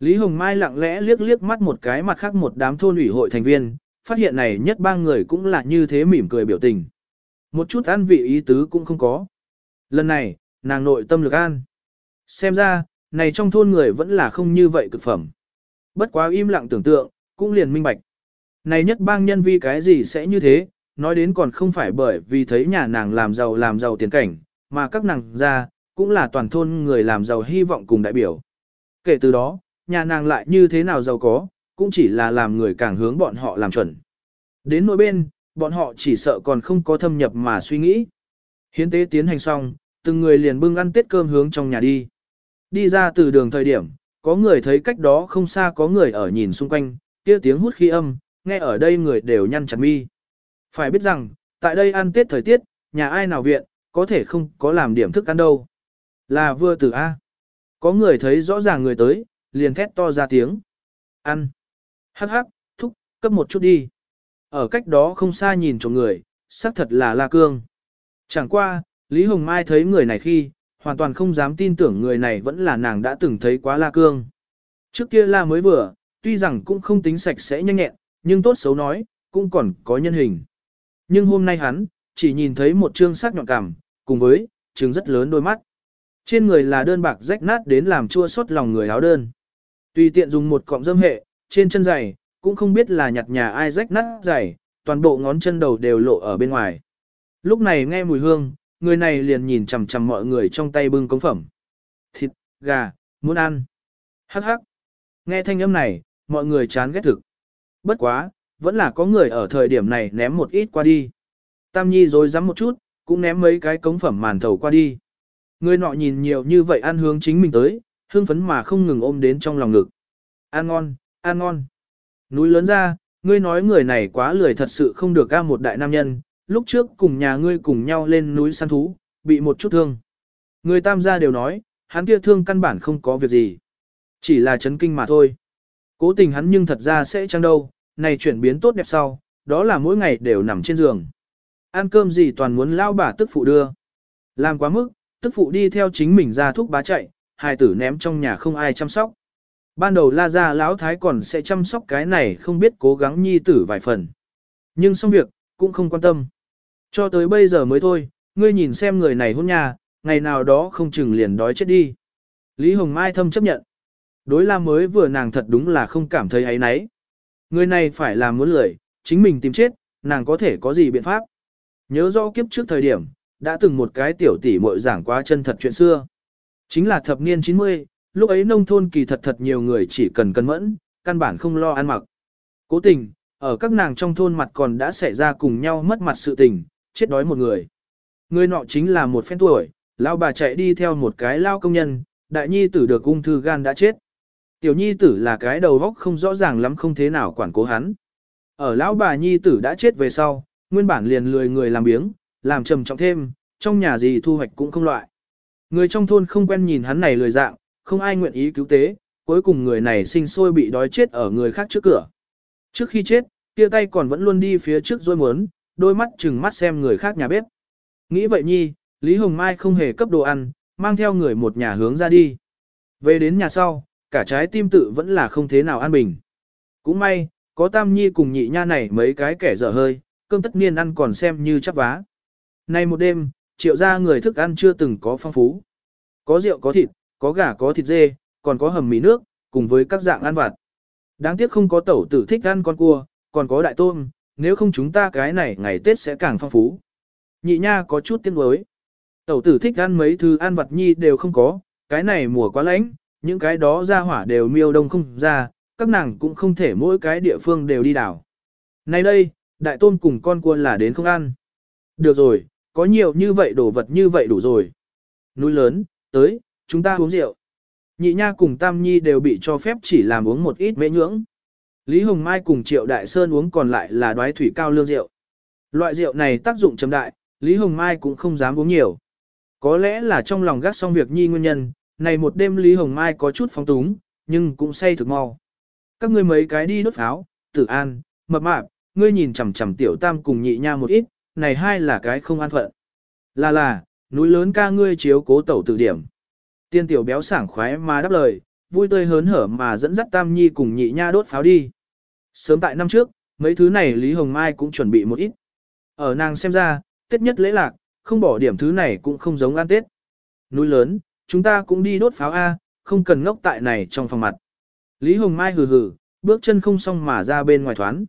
Lý Hồng Mai lặng lẽ liếc liếc mắt một cái mặt khác một đám thôn ủy hội thành viên, phát hiện này nhất ba người cũng là như thế mỉm cười biểu tình. Một chút an vị ý tứ cũng không có. Lần này, nàng nội tâm lực an. Xem ra, này trong thôn người vẫn là không như vậy cực phẩm. Bất quá im lặng tưởng tượng, cũng liền minh bạch. Này nhất bang nhân vi cái gì sẽ như thế, nói đến còn không phải bởi vì thấy nhà nàng làm giàu làm giàu tiền cảnh, mà các nàng ra, cũng là toàn thôn người làm giàu hy vọng cùng đại biểu. Kể từ đó, nhà nàng lại như thế nào giàu có, cũng chỉ là làm người càng hướng bọn họ làm chuẩn. Đến nỗi bên, bọn họ chỉ sợ còn không có thâm nhập mà suy nghĩ. Hiến tế tiến hành xong, từng người liền bưng ăn tết cơm hướng trong nhà đi. Đi ra từ đường thời điểm, có người thấy cách đó không xa có người ở nhìn xung quanh, kia tiếng hút khí âm, nghe ở đây người đều nhăn chặt mi. Phải biết rằng, tại đây ăn tết thời tiết, nhà ai nào viện, có thể không có làm điểm thức ăn đâu. Là vừa từ A. Có người thấy rõ ràng người tới, liền thét to ra tiếng. Ăn. Hắc hắc, thúc, cấp một chút đi. Ở cách đó không xa nhìn trộm người, xác thật là La Cương. Chẳng qua, Lý Hồng Mai thấy người này khi, hoàn toàn không dám tin tưởng người này vẫn là nàng đã từng thấy quá La Cương. Trước kia La mới vừa, tuy rằng cũng không tính sạch sẽ nhanh nhẹn, nhưng tốt xấu nói, cũng còn có nhân hình. Nhưng hôm nay hắn, chỉ nhìn thấy một trương sắc nhọn cảm cùng với, trứng rất lớn đôi mắt. Trên người là đơn bạc rách nát đến làm chua xót lòng người áo đơn. Tùy tiện dùng một cọng dâm hệ, trên chân giày, cũng không biết là nhặt nhà ai rách nát giày, toàn bộ ngón chân đầu đều lộ ở bên ngoài. Lúc này nghe mùi hương, người này liền nhìn chằm chằm mọi người trong tay bưng cống phẩm. Thịt, gà, muốn ăn. Hắc hắc. Nghe thanh âm này, mọi người chán ghét thực. Bất quá, vẫn là có người ở thời điểm này ném một ít qua đi. Tam Nhi rồi dám một chút, cũng ném mấy cái cống phẩm màn thầu qua đi. Người nọ nhìn nhiều như vậy ăn hướng chính mình tới, hương phấn mà không ngừng ôm đến trong lòng ngực. Ăn ngon, ăn ngon. Núi lớn ra, ngươi nói người này quá lười thật sự không được ca một đại nam nhân, lúc trước cùng nhà ngươi cùng nhau lên núi săn thú, bị một chút thương. Người tam gia đều nói, hắn kia thương căn bản không có việc gì. Chỉ là chấn kinh mà thôi. Cố tình hắn nhưng thật ra sẽ chăng đâu, này chuyển biến tốt đẹp sau, đó là mỗi ngày đều nằm trên giường. Ăn cơm gì toàn muốn lao bà tức phụ đưa. Làm quá mức, tức phụ đi theo chính mình ra thúc bá chạy, hài tử ném trong nhà không ai chăm sóc. Ban đầu la ra lão thái còn sẽ chăm sóc cái này không biết cố gắng nhi tử vài phần. Nhưng xong việc, cũng không quan tâm. Cho tới bây giờ mới thôi, ngươi nhìn xem người này hôn nhà, ngày nào đó không chừng liền đói chết đi. Lý Hồng Mai thâm chấp nhận. Đối la mới vừa nàng thật đúng là không cảm thấy ấy nấy. Người này phải làm muốn lười, chính mình tìm chết, nàng có thể có gì biện pháp. Nhớ rõ kiếp trước thời điểm, đã từng một cái tiểu tỷ muội giảng quá chân thật chuyện xưa. Chính là thập niên 90, lúc ấy nông thôn kỳ thật thật nhiều người chỉ cần cân mẫn, căn bản không lo ăn mặc. Cố tình, ở các nàng trong thôn mặt còn đã xảy ra cùng nhau mất mặt sự tình, chết đói một người. Người nọ chính là một phen tuổi, lao bà chạy đi theo một cái lao công nhân, đại nhi tử được ung thư gan đã chết. Tiểu nhi tử là cái đầu góc không rõ ràng lắm không thế nào quản cố hắn. Ở lão bà nhi tử đã chết về sau, nguyên bản liền lười người làm biếng, làm trầm trọng thêm, trong nhà gì thu hoạch cũng không loại. Người trong thôn không quen nhìn hắn này lười dạng, không ai nguyện ý cứu tế, cuối cùng người này sinh sôi bị đói chết ở người khác trước cửa. Trước khi chết, kia tay còn vẫn luôn đi phía trước dôi muốn, đôi mắt chừng mắt xem người khác nhà bếp. Nghĩ vậy nhi, Lý Hồng Mai không hề cấp đồ ăn, mang theo người một nhà hướng ra đi. Về đến nhà sau, cả trái tim tự vẫn là không thế nào an bình. Cũng may, có Tam Nhi cùng nhị nha này mấy cái kẻ dở hơi, cơm tất niên ăn còn xem như chắp vá. Nay một đêm, triệu ra người thức ăn chưa từng có phong phú. Có rượu có thịt, có gà có thịt dê, còn có hầm mì nước, cùng với các dạng ăn vặt. Đáng tiếc không có tẩu tử thích ăn con cua, còn có đại tôm, nếu không chúng ta cái này ngày Tết sẽ càng phong phú. Nhị nha có chút tiếng đối. Tẩu tử thích ăn mấy thứ ăn vặt nhi đều không có, cái này mùa quá lạnh, những cái đó ra hỏa đều miêu đông không ra, các nàng cũng không thể mỗi cái địa phương đều đi đảo. Nay đây, đại tôm cùng con cua là đến không ăn. Được rồi, có nhiều như vậy đồ vật như vậy đủ rồi. Núi lớn, tới, chúng ta uống rượu. Nhị nha cùng Tam Nhi đều bị cho phép chỉ làm uống một ít mễ nhưỡng. Lý Hồng Mai cùng Triệu Đại Sơn uống còn lại là đoái thủy cao lương rượu. Loại rượu này tác dụng chấm đại, Lý Hồng Mai cũng không dám uống nhiều. Có lẽ là trong lòng gác xong việc nhi nguyên nhân, này một đêm Lý Hồng Mai có chút phóng túng, nhưng cũng say thực mau. Các ngươi mấy cái đi đốt pháo, tử an, mập mạp, ngươi nhìn chằm chằm tiểu tam cùng nhị nha một ít, này hai là cái không an phận. Là là, núi lớn ca ngươi chiếu cố tẩu tử điểm. Tiên tiểu béo sảng khoái mà đáp lời, vui tươi hớn hở mà dẫn dắt tam nhi cùng nhị nha đốt pháo đi. Sớm tại năm trước, mấy thứ này Lý Hồng Mai cũng chuẩn bị một ít. Ở nàng xem ra, Tết nhất lễ lạc, không bỏ điểm thứ này cũng không giống ăn Tết. Núi lớn, chúng ta cũng đi đốt pháo A, không cần ngốc tại này trong phòng mặt. Lý Hồng Mai hừ hừ, bước chân không xong mà ra bên ngoài thoán.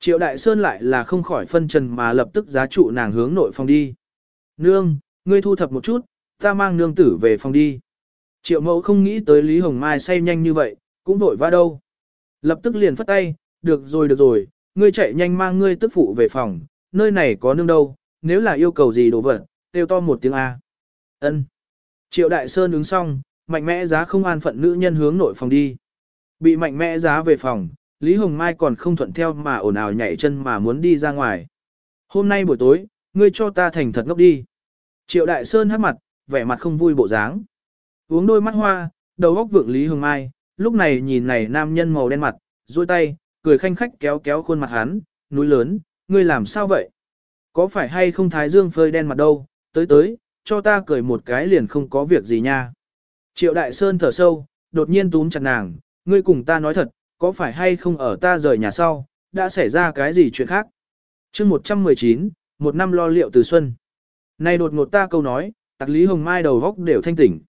Triệu Đại Sơn lại là không khỏi phân trần mà lập tức giá trụ nàng hướng nội phòng đi. Nương, ngươi thu thập một chút, ta mang nương tử về phòng đi. Triệu mẫu không nghĩ tới Lý Hồng Mai say nhanh như vậy, cũng vội vã đâu. Lập tức liền phất tay, được rồi được rồi, ngươi chạy nhanh mang ngươi tức phụ về phòng, nơi này có nương đâu, nếu là yêu cầu gì đồ vật, kêu to một tiếng A. Ân. Triệu Đại Sơn ứng xong, mạnh mẽ giá không an phận nữ nhân hướng nội phòng đi. Bị mạnh mẽ giá về phòng, Lý Hồng Mai còn không thuận theo mà ồn ào nhảy chân mà muốn đi ra ngoài. Hôm nay buổi tối, ngươi cho ta thành thật ngốc đi. Triệu Đại Sơn hát mặt, vẻ mặt không vui bộ dáng. Uống đôi mắt hoa, đầu góc vượng Lý Hồng Mai, lúc này nhìn này nam nhân màu đen mặt, duỗi tay, cười khanh khách kéo kéo khuôn mặt hắn, núi lớn, ngươi làm sao vậy? Có phải hay không thái dương phơi đen mặt đâu, tới tới, cho ta cười một cái liền không có việc gì nha. Triệu Đại Sơn thở sâu, đột nhiên túm chặt nàng, ngươi cùng ta nói thật, có phải hay không ở ta rời nhà sau, đã xảy ra cái gì chuyện khác? chương 119, một năm lo liệu từ xuân. Này đột ngột ta câu nói, tạc Lý Hồng Mai đầu góc đều thanh tỉnh.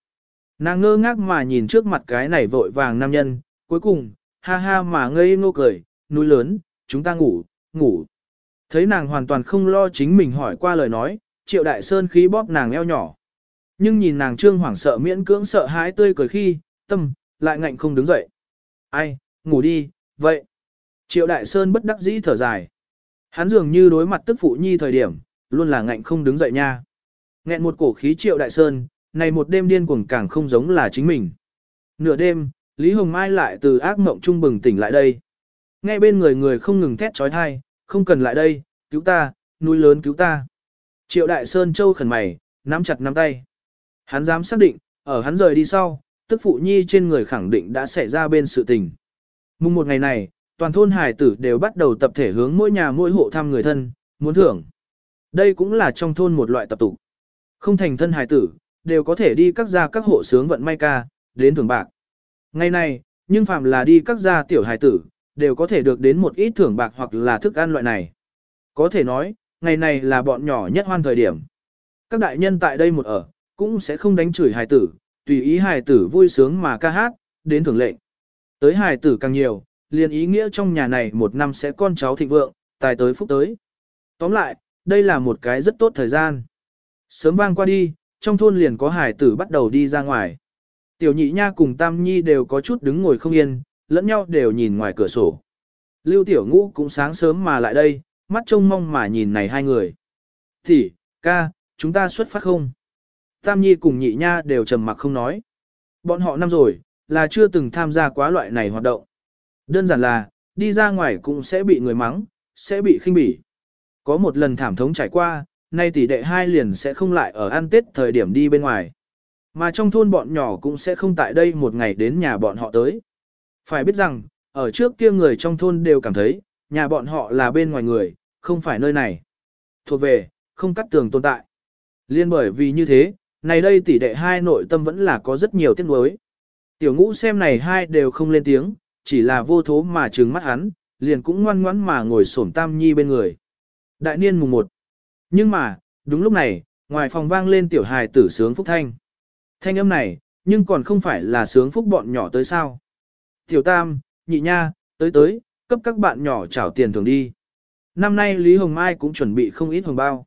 Nàng ngơ ngác mà nhìn trước mặt cái này vội vàng nam nhân, cuối cùng, ha ha mà ngây ngô cười, núi lớn, chúng ta ngủ, ngủ. Thấy nàng hoàn toàn không lo chính mình hỏi qua lời nói, triệu đại sơn khí bóp nàng eo nhỏ. Nhưng nhìn nàng trương hoảng sợ miễn cưỡng sợ hãi tươi cười khi, tâm, lại ngạnh không đứng dậy. Ai, ngủ đi, vậy. Triệu đại sơn bất đắc dĩ thở dài. Hắn dường như đối mặt tức phụ nhi thời điểm, luôn là ngạnh không đứng dậy nha. Ngẹn một cổ khí triệu đại sơn, này một đêm điên cuồng càng không giống là chính mình. Nửa đêm, Lý Hồng Mai lại từ ác mộng trung bừng tỉnh lại đây. Nghe bên người người không ngừng thét trói thai, không cần lại đây, cứu ta, núi lớn cứu ta. Triệu Đại Sơn Châu khẩn mày, nắm chặt nắm tay. Hắn dám xác định, ở hắn rời đi sau, tức phụ nhi trên người khẳng định đã xảy ra bên sự tình. Mùng một ngày này, toàn thôn hải tử đều bắt đầu tập thể hướng mỗi nhà mỗi hộ thăm người thân, muốn thưởng. Đây cũng là trong thôn một loại tập tục. Không thành thân hải tử, đều có thể đi các gia các hộ sướng vận may ca, đến thưởng bạc. Ngày này, nhưng phạm là đi các gia tiểu hải tử, đều có thể được đến một ít thưởng bạc hoặc là thức ăn loại này. Có thể nói, ngày này là bọn nhỏ nhất hoan thời điểm. Các đại nhân tại đây một ở, cũng sẽ không đánh chửi hài tử, tùy ý hài tử vui sướng mà ca hát, đến thưởng lệnh. Tới hài tử càng nhiều, liền ý nghĩa trong nhà này một năm sẽ con cháu thịnh vượng, tài tới phúc tới. Tóm lại, đây là một cái rất tốt thời gian. Sớm vang qua đi, trong thôn liền có hài tử bắt đầu đi ra ngoài. Tiểu nhị nha cùng tam nhi đều có chút đứng ngồi không yên, lẫn nhau đều nhìn ngoài cửa sổ. Lưu tiểu ngũ cũng sáng sớm mà lại đây, mắt trông mong mà nhìn này hai người. Thì, ca, chúng ta xuất phát không? Tam Nhi cùng nhị nha đều trầm mặc không nói. Bọn họ năm rồi, là chưa từng tham gia quá loại này hoạt động. Đơn giản là, đi ra ngoài cũng sẽ bị người mắng, sẽ bị khinh bỉ. Có một lần thảm thống trải qua, nay tỷ đệ hai liền sẽ không lại ở ăn tết thời điểm đi bên ngoài. Mà trong thôn bọn nhỏ cũng sẽ không tại đây một ngày đến nhà bọn họ tới. Phải biết rằng, ở trước kia người trong thôn đều cảm thấy, nhà bọn họ là bên ngoài người, không phải nơi này. Thuộc về, không cắt tường tồn tại. Liên bởi vì như thế, này đây tỷ đệ hai nội tâm vẫn là có rất nhiều tiếc nuối. Tiểu ngũ xem này hai đều không lên tiếng, chỉ là vô thố mà trừng mắt hắn, liền cũng ngoan ngoãn mà ngồi xổm tam nhi bên người. Đại niên mùng một. Nhưng mà, đúng lúc này, ngoài phòng vang lên tiểu hài tử sướng phúc thanh. Thanh âm này, nhưng còn không phải là sướng phúc bọn nhỏ tới sao. Tiểu tam, nhị nha, tới tới, cấp các bạn nhỏ trảo tiền thường đi. Năm nay Lý Hồng Mai cũng chuẩn bị không ít hồng bao.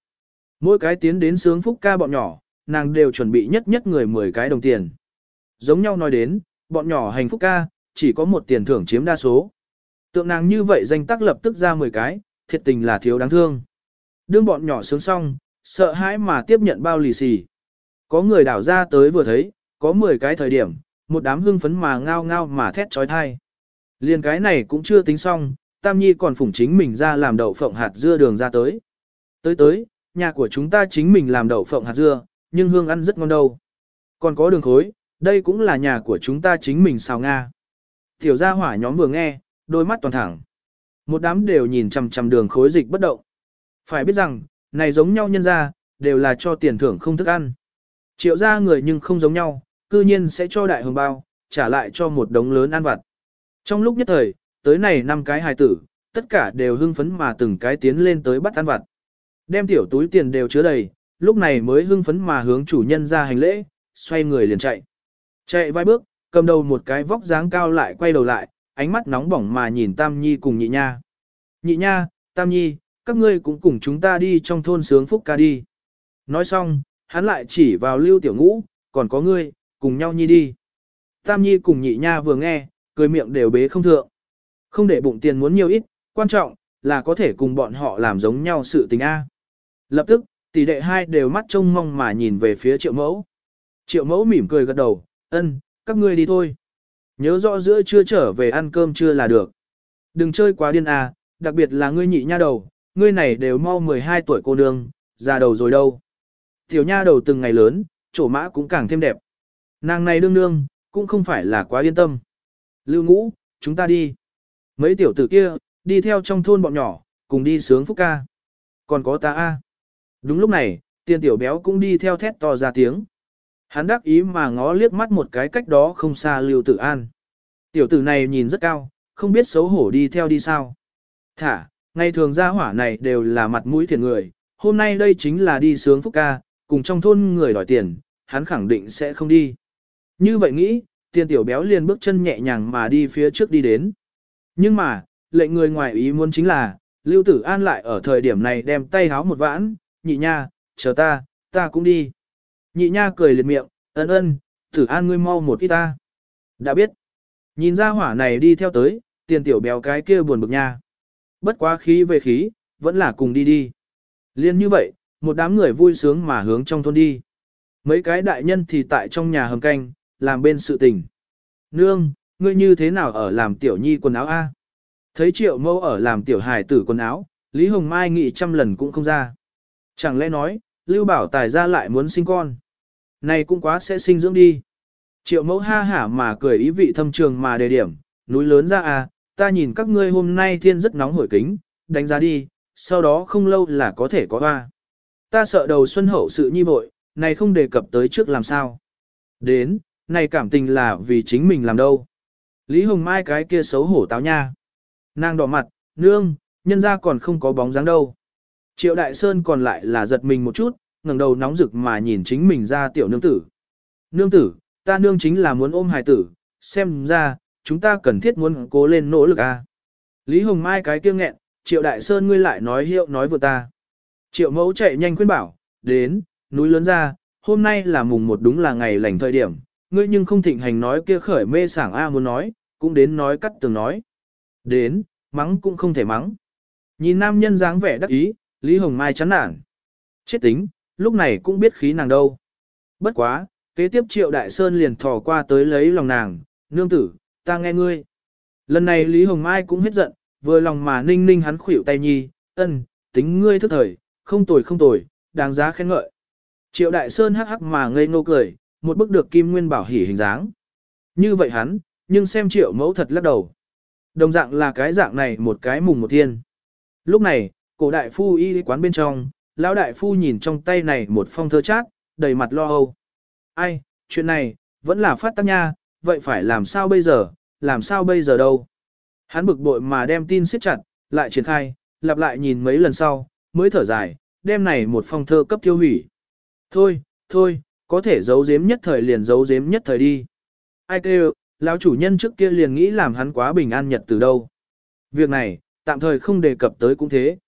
Mỗi cái tiến đến sướng phúc ca bọn nhỏ, nàng đều chuẩn bị nhất nhất người 10 cái đồng tiền. Giống nhau nói đến, bọn nhỏ hành phúc ca, chỉ có một tiền thưởng chiếm đa số. Tượng nàng như vậy danh tác lập tức ra 10 cái, thiệt tình là thiếu đáng thương. Đương bọn nhỏ sướng xong, sợ hãi mà tiếp nhận bao lì xì. Có người đảo ra tới vừa thấy, có 10 cái thời điểm, một đám hưng phấn mà ngao ngao mà thét trói thai. Liên cái này cũng chưa tính xong, Tam Nhi còn phủng chính mình ra làm đậu phộng hạt dưa đường ra tới. Tới tới, nhà của chúng ta chính mình làm đậu phộng hạt dưa, nhưng hương ăn rất ngon đâu. Còn có đường khối, đây cũng là nhà của chúng ta chính mình xào Nga. Tiểu gia hỏa nhóm vừa nghe, đôi mắt toàn thẳng. Một đám đều nhìn chằm chằm đường khối dịch bất động. Phải biết rằng, này giống nhau nhân ra, đều là cho tiền thưởng không thức ăn. Triệu gia người nhưng không giống nhau, cư nhiên sẽ cho đại hồng bao, trả lại cho một đống lớn ăn vặt. Trong lúc nhất thời, tới này năm cái hài tử, tất cả đều hưng phấn mà từng cái tiến lên tới bắt ăn vặt. Đem tiểu túi tiền đều chứa đầy, lúc này mới hưng phấn mà hướng chủ nhân ra hành lễ, xoay người liền chạy. Chạy vài bước, cầm đầu một cái vóc dáng cao lại quay đầu lại, ánh mắt nóng bỏng mà nhìn Tam Nhi cùng nhị nha. Nhị nha, Tam Nhi, các ngươi cũng cùng chúng ta đi trong thôn sướng phúc ca đi. Nói xong, hắn lại chỉ vào lưu tiểu ngũ, còn có ngươi, cùng nhau nhi đi. Tam Nhi cùng nhị nha vừa nghe, cười miệng đều bế không thượng. Không để bụng tiền muốn nhiều ít, quan trọng là có thể cùng bọn họ làm giống nhau sự tình A. Lập tức, tỷ đệ hai đều mắt trông mong mà nhìn về phía triệu mẫu. Triệu mẫu mỉm cười gật đầu, ân, các ngươi đi thôi. Nhớ rõ giữa chưa trở về ăn cơm chưa là được. Đừng chơi quá điên à, đặc biệt là ngươi nhị nha đầu, ngươi này đều mau 12 tuổi cô nương, già đầu rồi đâu. Tiểu nha đầu từng ngày lớn, chỗ mã cũng càng thêm đẹp. Nàng này đương nương, cũng không phải là quá yên tâm. Lưu ngũ, chúng ta đi. Mấy tiểu tử kia, đi theo trong thôn bọn nhỏ, cùng đi sướng phúc ca. Còn có ta a. Đúng lúc này, tiền tiểu béo cũng đi theo thét to ra tiếng. Hắn đắc ý mà ngó liếc mắt một cái cách đó không xa Lưu Tử An. Tiểu tử này nhìn rất cao, không biết xấu hổ đi theo đi sao. Thả, ngày thường gia hỏa này đều là mặt mũi thiền người, hôm nay đây chính là đi sướng phúc ca, cùng trong thôn người đòi tiền, hắn khẳng định sẽ không đi. Như vậy nghĩ, tiền tiểu béo liền bước chân nhẹ nhàng mà đi phía trước đi đến. Nhưng mà, lệnh người ngoài ý muốn chính là, Lưu Tử An lại ở thời điểm này đem tay háo một vãn, nhị nha, chờ ta, ta cũng đi. Nhị nha cười liệt miệng, ân ân, Tử An ngươi mau một ít ta. Đã biết. Nhìn ra hỏa này đi theo tới, tiền tiểu béo cái kia buồn bực nha. Bất quá khí về khí, vẫn là cùng đi đi. Liên như vậy, một đám người vui sướng mà hướng trong thôn đi. Mấy cái đại nhân thì tại trong nhà hầm canh, làm bên sự tình. Nương, ngươi như thế nào ở làm tiểu nhi quần áo A? Thấy triệu mâu ở làm tiểu hài tử quần áo, Lý Hồng Mai nghĩ trăm lần cũng không ra. Chẳng lẽ nói, Lưu Bảo Tài ra lại muốn sinh con. Này cũng quá sẽ sinh dưỡng đi. Triệu mẫu ha hả mà cười ý vị thâm trường mà đề điểm, núi lớn ra à, ta nhìn các ngươi hôm nay thiên rất nóng hổi kính, đánh giá đi, sau đó không lâu là có thể có hoa. Ta sợ đầu xuân hậu sự nhi vội, này không đề cập tới trước làm sao. Đến, này cảm tình là vì chính mình làm đâu. Lý Hồng Mai cái kia xấu hổ táo nha. Nàng đỏ mặt, nương, nhân ra còn không có bóng dáng đâu. Triệu Đại Sơn còn lại là giật mình một chút, ngẩng đầu nóng rực mà nhìn chính mình ra tiểu nương tử. Nương tử, ta nương chính là muốn ôm hài tử, xem ra, chúng ta cần thiết muốn cố lên nỗ lực a. À. Lý Hồng Mai cái kiêng nghẹn, Triệu Đại Sơn ngươi lại nói hiệu nói vừa ta. Triệu mẫu chạy nhanh khuyên bảo, đến, núi lớn ra, hôm nay là mùng một đúng là ngày lành thời điểm, ngươi nhưng không thịnh hành nói kia khởi mê sảng A muốn nói, cũng đến nói cắt từng nói. Đến, mắng cũng không thể mắng. Nhìn nam nhân dáng vẻ đắc ý, Lý Hồng Mai chán nản. Chết tính, lúc này cũng biết khí nàng đâu. Bất quá, kế tiếp triệu đại sơn liền thò qua tới lấy lòng nàng, nương tử, ta nghe ngươi. Lần này Lý Hồng Mai cũng hết giận, vừa lòng mà ninh ninh hắn khuỷu tay nhi, ân, tính ngươi thức thời, không tồi không tồi, đáng giá khen ngợi. Triệu đại sơn hắc hắc mà ngây ngô cười, một bức được kim nguyên bảo hỉ hình dáng. Như vậy hắn, nhưng xem triệu mẫu thật lắc đầu. Đồng dạng là cái dạng này một cái mùng một thiên. Lúc này, cổ đại phu y quán bên trong, lão đại phu nhìn trong tay này một phong thơ chát, đầy mặt lo âu. Ai, chuyện này, vẫn là phát tác nha, vậy phải làm sao bây giờ, làm sao bây giờ đâu. Hắn bực bội mà đem tin siết chặt, lại triển khai, lặp lại nhìn mấy lần sau, mới thở dài, đem này một phong thơ cấp tiêu hủy. Thôi, thôi, có thể giấu giếm nhất thời liền giấu giếm nhất thời đi. Ai kêu, lão chủ nhân trước kia liền nghĩ làm hắn quá bình an nhật từ đâu. Việc này, tạm thời không đề cập tới cũng thế.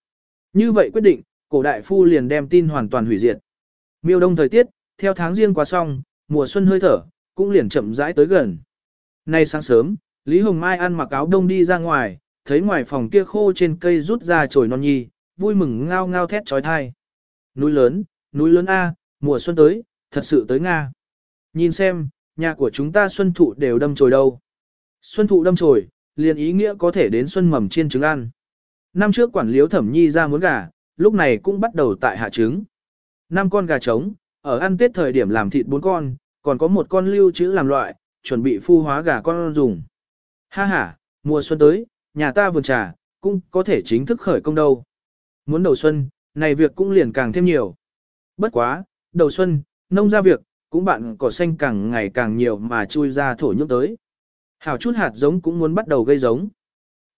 Như vậy quyết định, cổ đại phu liền đem tin hoàn toàn hủy diệt. Miêu đông thời tiết, theo tháng riêng qua xong, mùa xuân hơi thở, cũng liền chậm rãi tới gần. Nay sáng sớm, Lý Hồng Mai ăn mặc áo đông đi ra ngoài, thấy ngoài phòng kia khô trên cây rút ra chồi non nhi, vui mừng ngao ngao thét trói thai. Núi lớn, núi lớn A, mùa xuân tới, thật sự tới Nga. Nhìn xem, nhà của chúng ta xuân thụ đều đâm chồi đâu. Xuân thụ đâm chồi, liền ý nghĩa có thể đến xuân mầm chiên trứng ăn. Năm trước quản liếu thẩm nhi ra muốn gà, lúc này cũng bắt đầu tại hạ trứng. Năm con gà trống, ở ăn tết thời điểm làm thịt bốn con, còn có một con lưu trữ làm loại, chuẩn bị phu hóa gà con dùng. Ha ha, mùa xuân tới, nhà ta vườn trà, cũng có thể chính thức khởi công đâu. Muốn đầu xuân, này việc cũng liền càng thêm nhiều. Bất quá, đầu xuân, nông ra việc, cũng bạn cỏ xanh càng ngày càng nhiều mà chui ra thổ nhưỡng tới. Hảo chút hạt giống cũng muốn bắt đầu gây giống.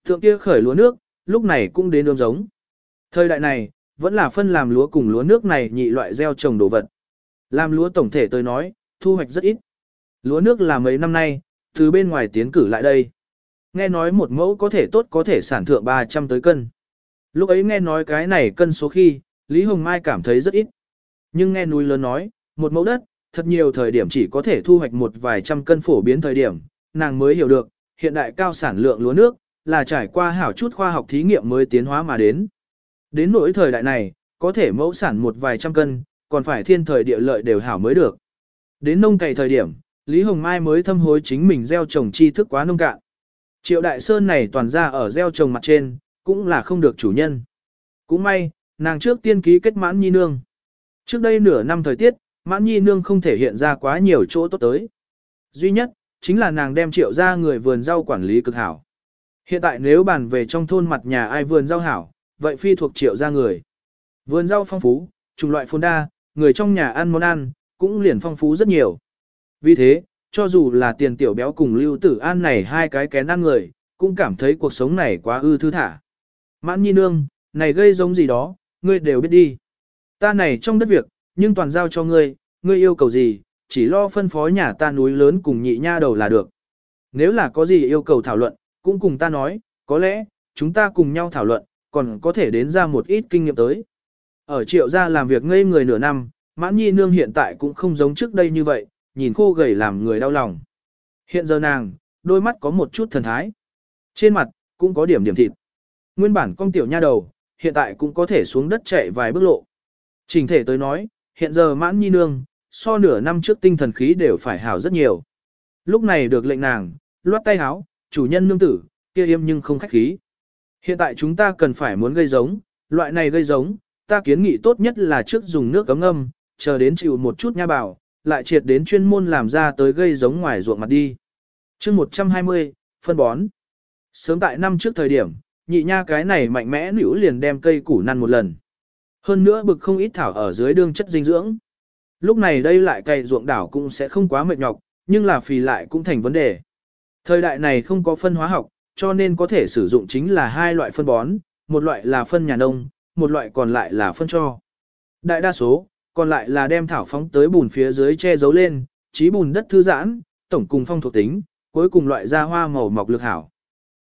Thượng kia khởi lúa nước, lúc này cũng đến ươm giống. Thời đại này, vẫn là phân làm lúa cùng lúa nước này nhị loại gieo trồng đồ vật. Làm lúa tổng thể tôi nói, thu hoạch rất ít. Lúa nước là mấy năm nay, từ bên ngoài tiến cử lại đây. Nghe nói một mẫu có thể tốt có thể sản thượng 300 tới cân. Lúc ấy nghe nói cái này cân số khi, Lý Hồng Mai cảm thấy rất ít. Nhưng nghe núi lớn nói, một mẫu đất, thật nhiều thời điểm chỉ có thể thu hoạch một vài trăm cân phổ biến thời điểm, nàng mới hiểu được, hiện đại cao sản lượng lúa nước, là trải qua hảo chút khoa học thí nghiệm mới tiến hóa mà đến. Đến nỗi thời đại này, có thể mẫu sản một vài trăm cân, còn phải thiên thời địa lợi đều hảo mới được. Đến nông cày thời điểm, Lý Hồng Mai mới thâm hối chính mình gieo trồng tri thức quá nông cạn. Triệu Đại Sơn này toàn ra ở gieo trồng mặt trên, cũng là không được chủ nhân. Cũng may, nàng trước tiên ký kết mãn nhi nương. Trước đây nửa năm thời tiết, mãn nhi nương không thể hiện ra quá nhiều chỗ tốt tới. Duy nhất, chính là nàng đem triệu ra người vườn rau quản lý cực hảo. Hiện tại nếu bàn về trong thôn mặt nhà ai vườn rau hảo, vậy phi thuộc triệu ra người. Vườn rau phong phú, chủng loại phồn đa, người trong nhà ăn món ăn, cũng liền phong phú rất nhiều. Vì thế, cho dù là tiền tiểu béo cùng lưu tử an này hai cái kén ăn người, cũng cảm thấy cuộc sống này quá ư thư thả. Mãn nhi nương, này gây giống gì đó, ngươi đều biết đi. Ta này trong đất việc, nhưng toàn giao cho ngươi, ngươi yêu cầu gì, chỉ lo phân phó nhà ta núi lớn cùng nhị nha đầu là được. Nếu là có gì yêu cầu thảo luận, cũng cùng ta nói, có lẽ, chúng ta cùng nhau thảo luận, còn có thể đến ra một ít kinh nghiệm tới. Ở triệu gia làm việc ngây người nửa năm, mãn nhi nương hiện tại cũng không giống trước đây như vậy, nhìn khô gầy làm người đau lòng. Hiện giờ nàng, đôi mắt có một chút thần thái. Trên mặt, cũng có điểm điểm thịt. Nguyên bản con tiểu nha đầu, hiện tại cũng có thể xuống đất chạy vài bước lộ. Trình thể tới nói, hiện giờ mãn nhi nương, so nửa năm trước tinh thần khí đều phải hảo rất nhiều. Lúc này được lệnh nàng, loát tay háo, chủ nhân nương tử, kia im nhưng không khách khí. Hiện tại chúng ta cần phải muốn gây giống, loại này gây giống, ta kiến nghị tốt nhất là trước dùng nước cấm ngâm, chờ đến chịu một chút nha bảo, lại triệt đến chuyên môn làm ra tới gây giống ngoài ruộng mặt đi. chương 120, phân bón. Sớm tại năm trước thời điểm, nhị nha cái này mạnh mẽ nữ liền đem cây củ năn một lần. Hơn nữa bực không ít thảo ở dưới đương chất dinh dưỡng. Lúc này đây lại cây ruộng đảo cũng sẽ không quá mệt nhọc, nhưng là phì lại cũng thành vấn đề. Thời đại này không có phân hóa học, cho nên có thể sử dụng chính là hai loại phân bón, một loại là phân nhà nông, một loại còn lại là phân cho. Đại đa số, còn lại là đem thảo phóng tới bùn phía dưới che giấu lên, trí bùn đất thư giãn, tổng cùng phong thuộc tính, cuối cùng loại ra hoa màu mọc lực hảo.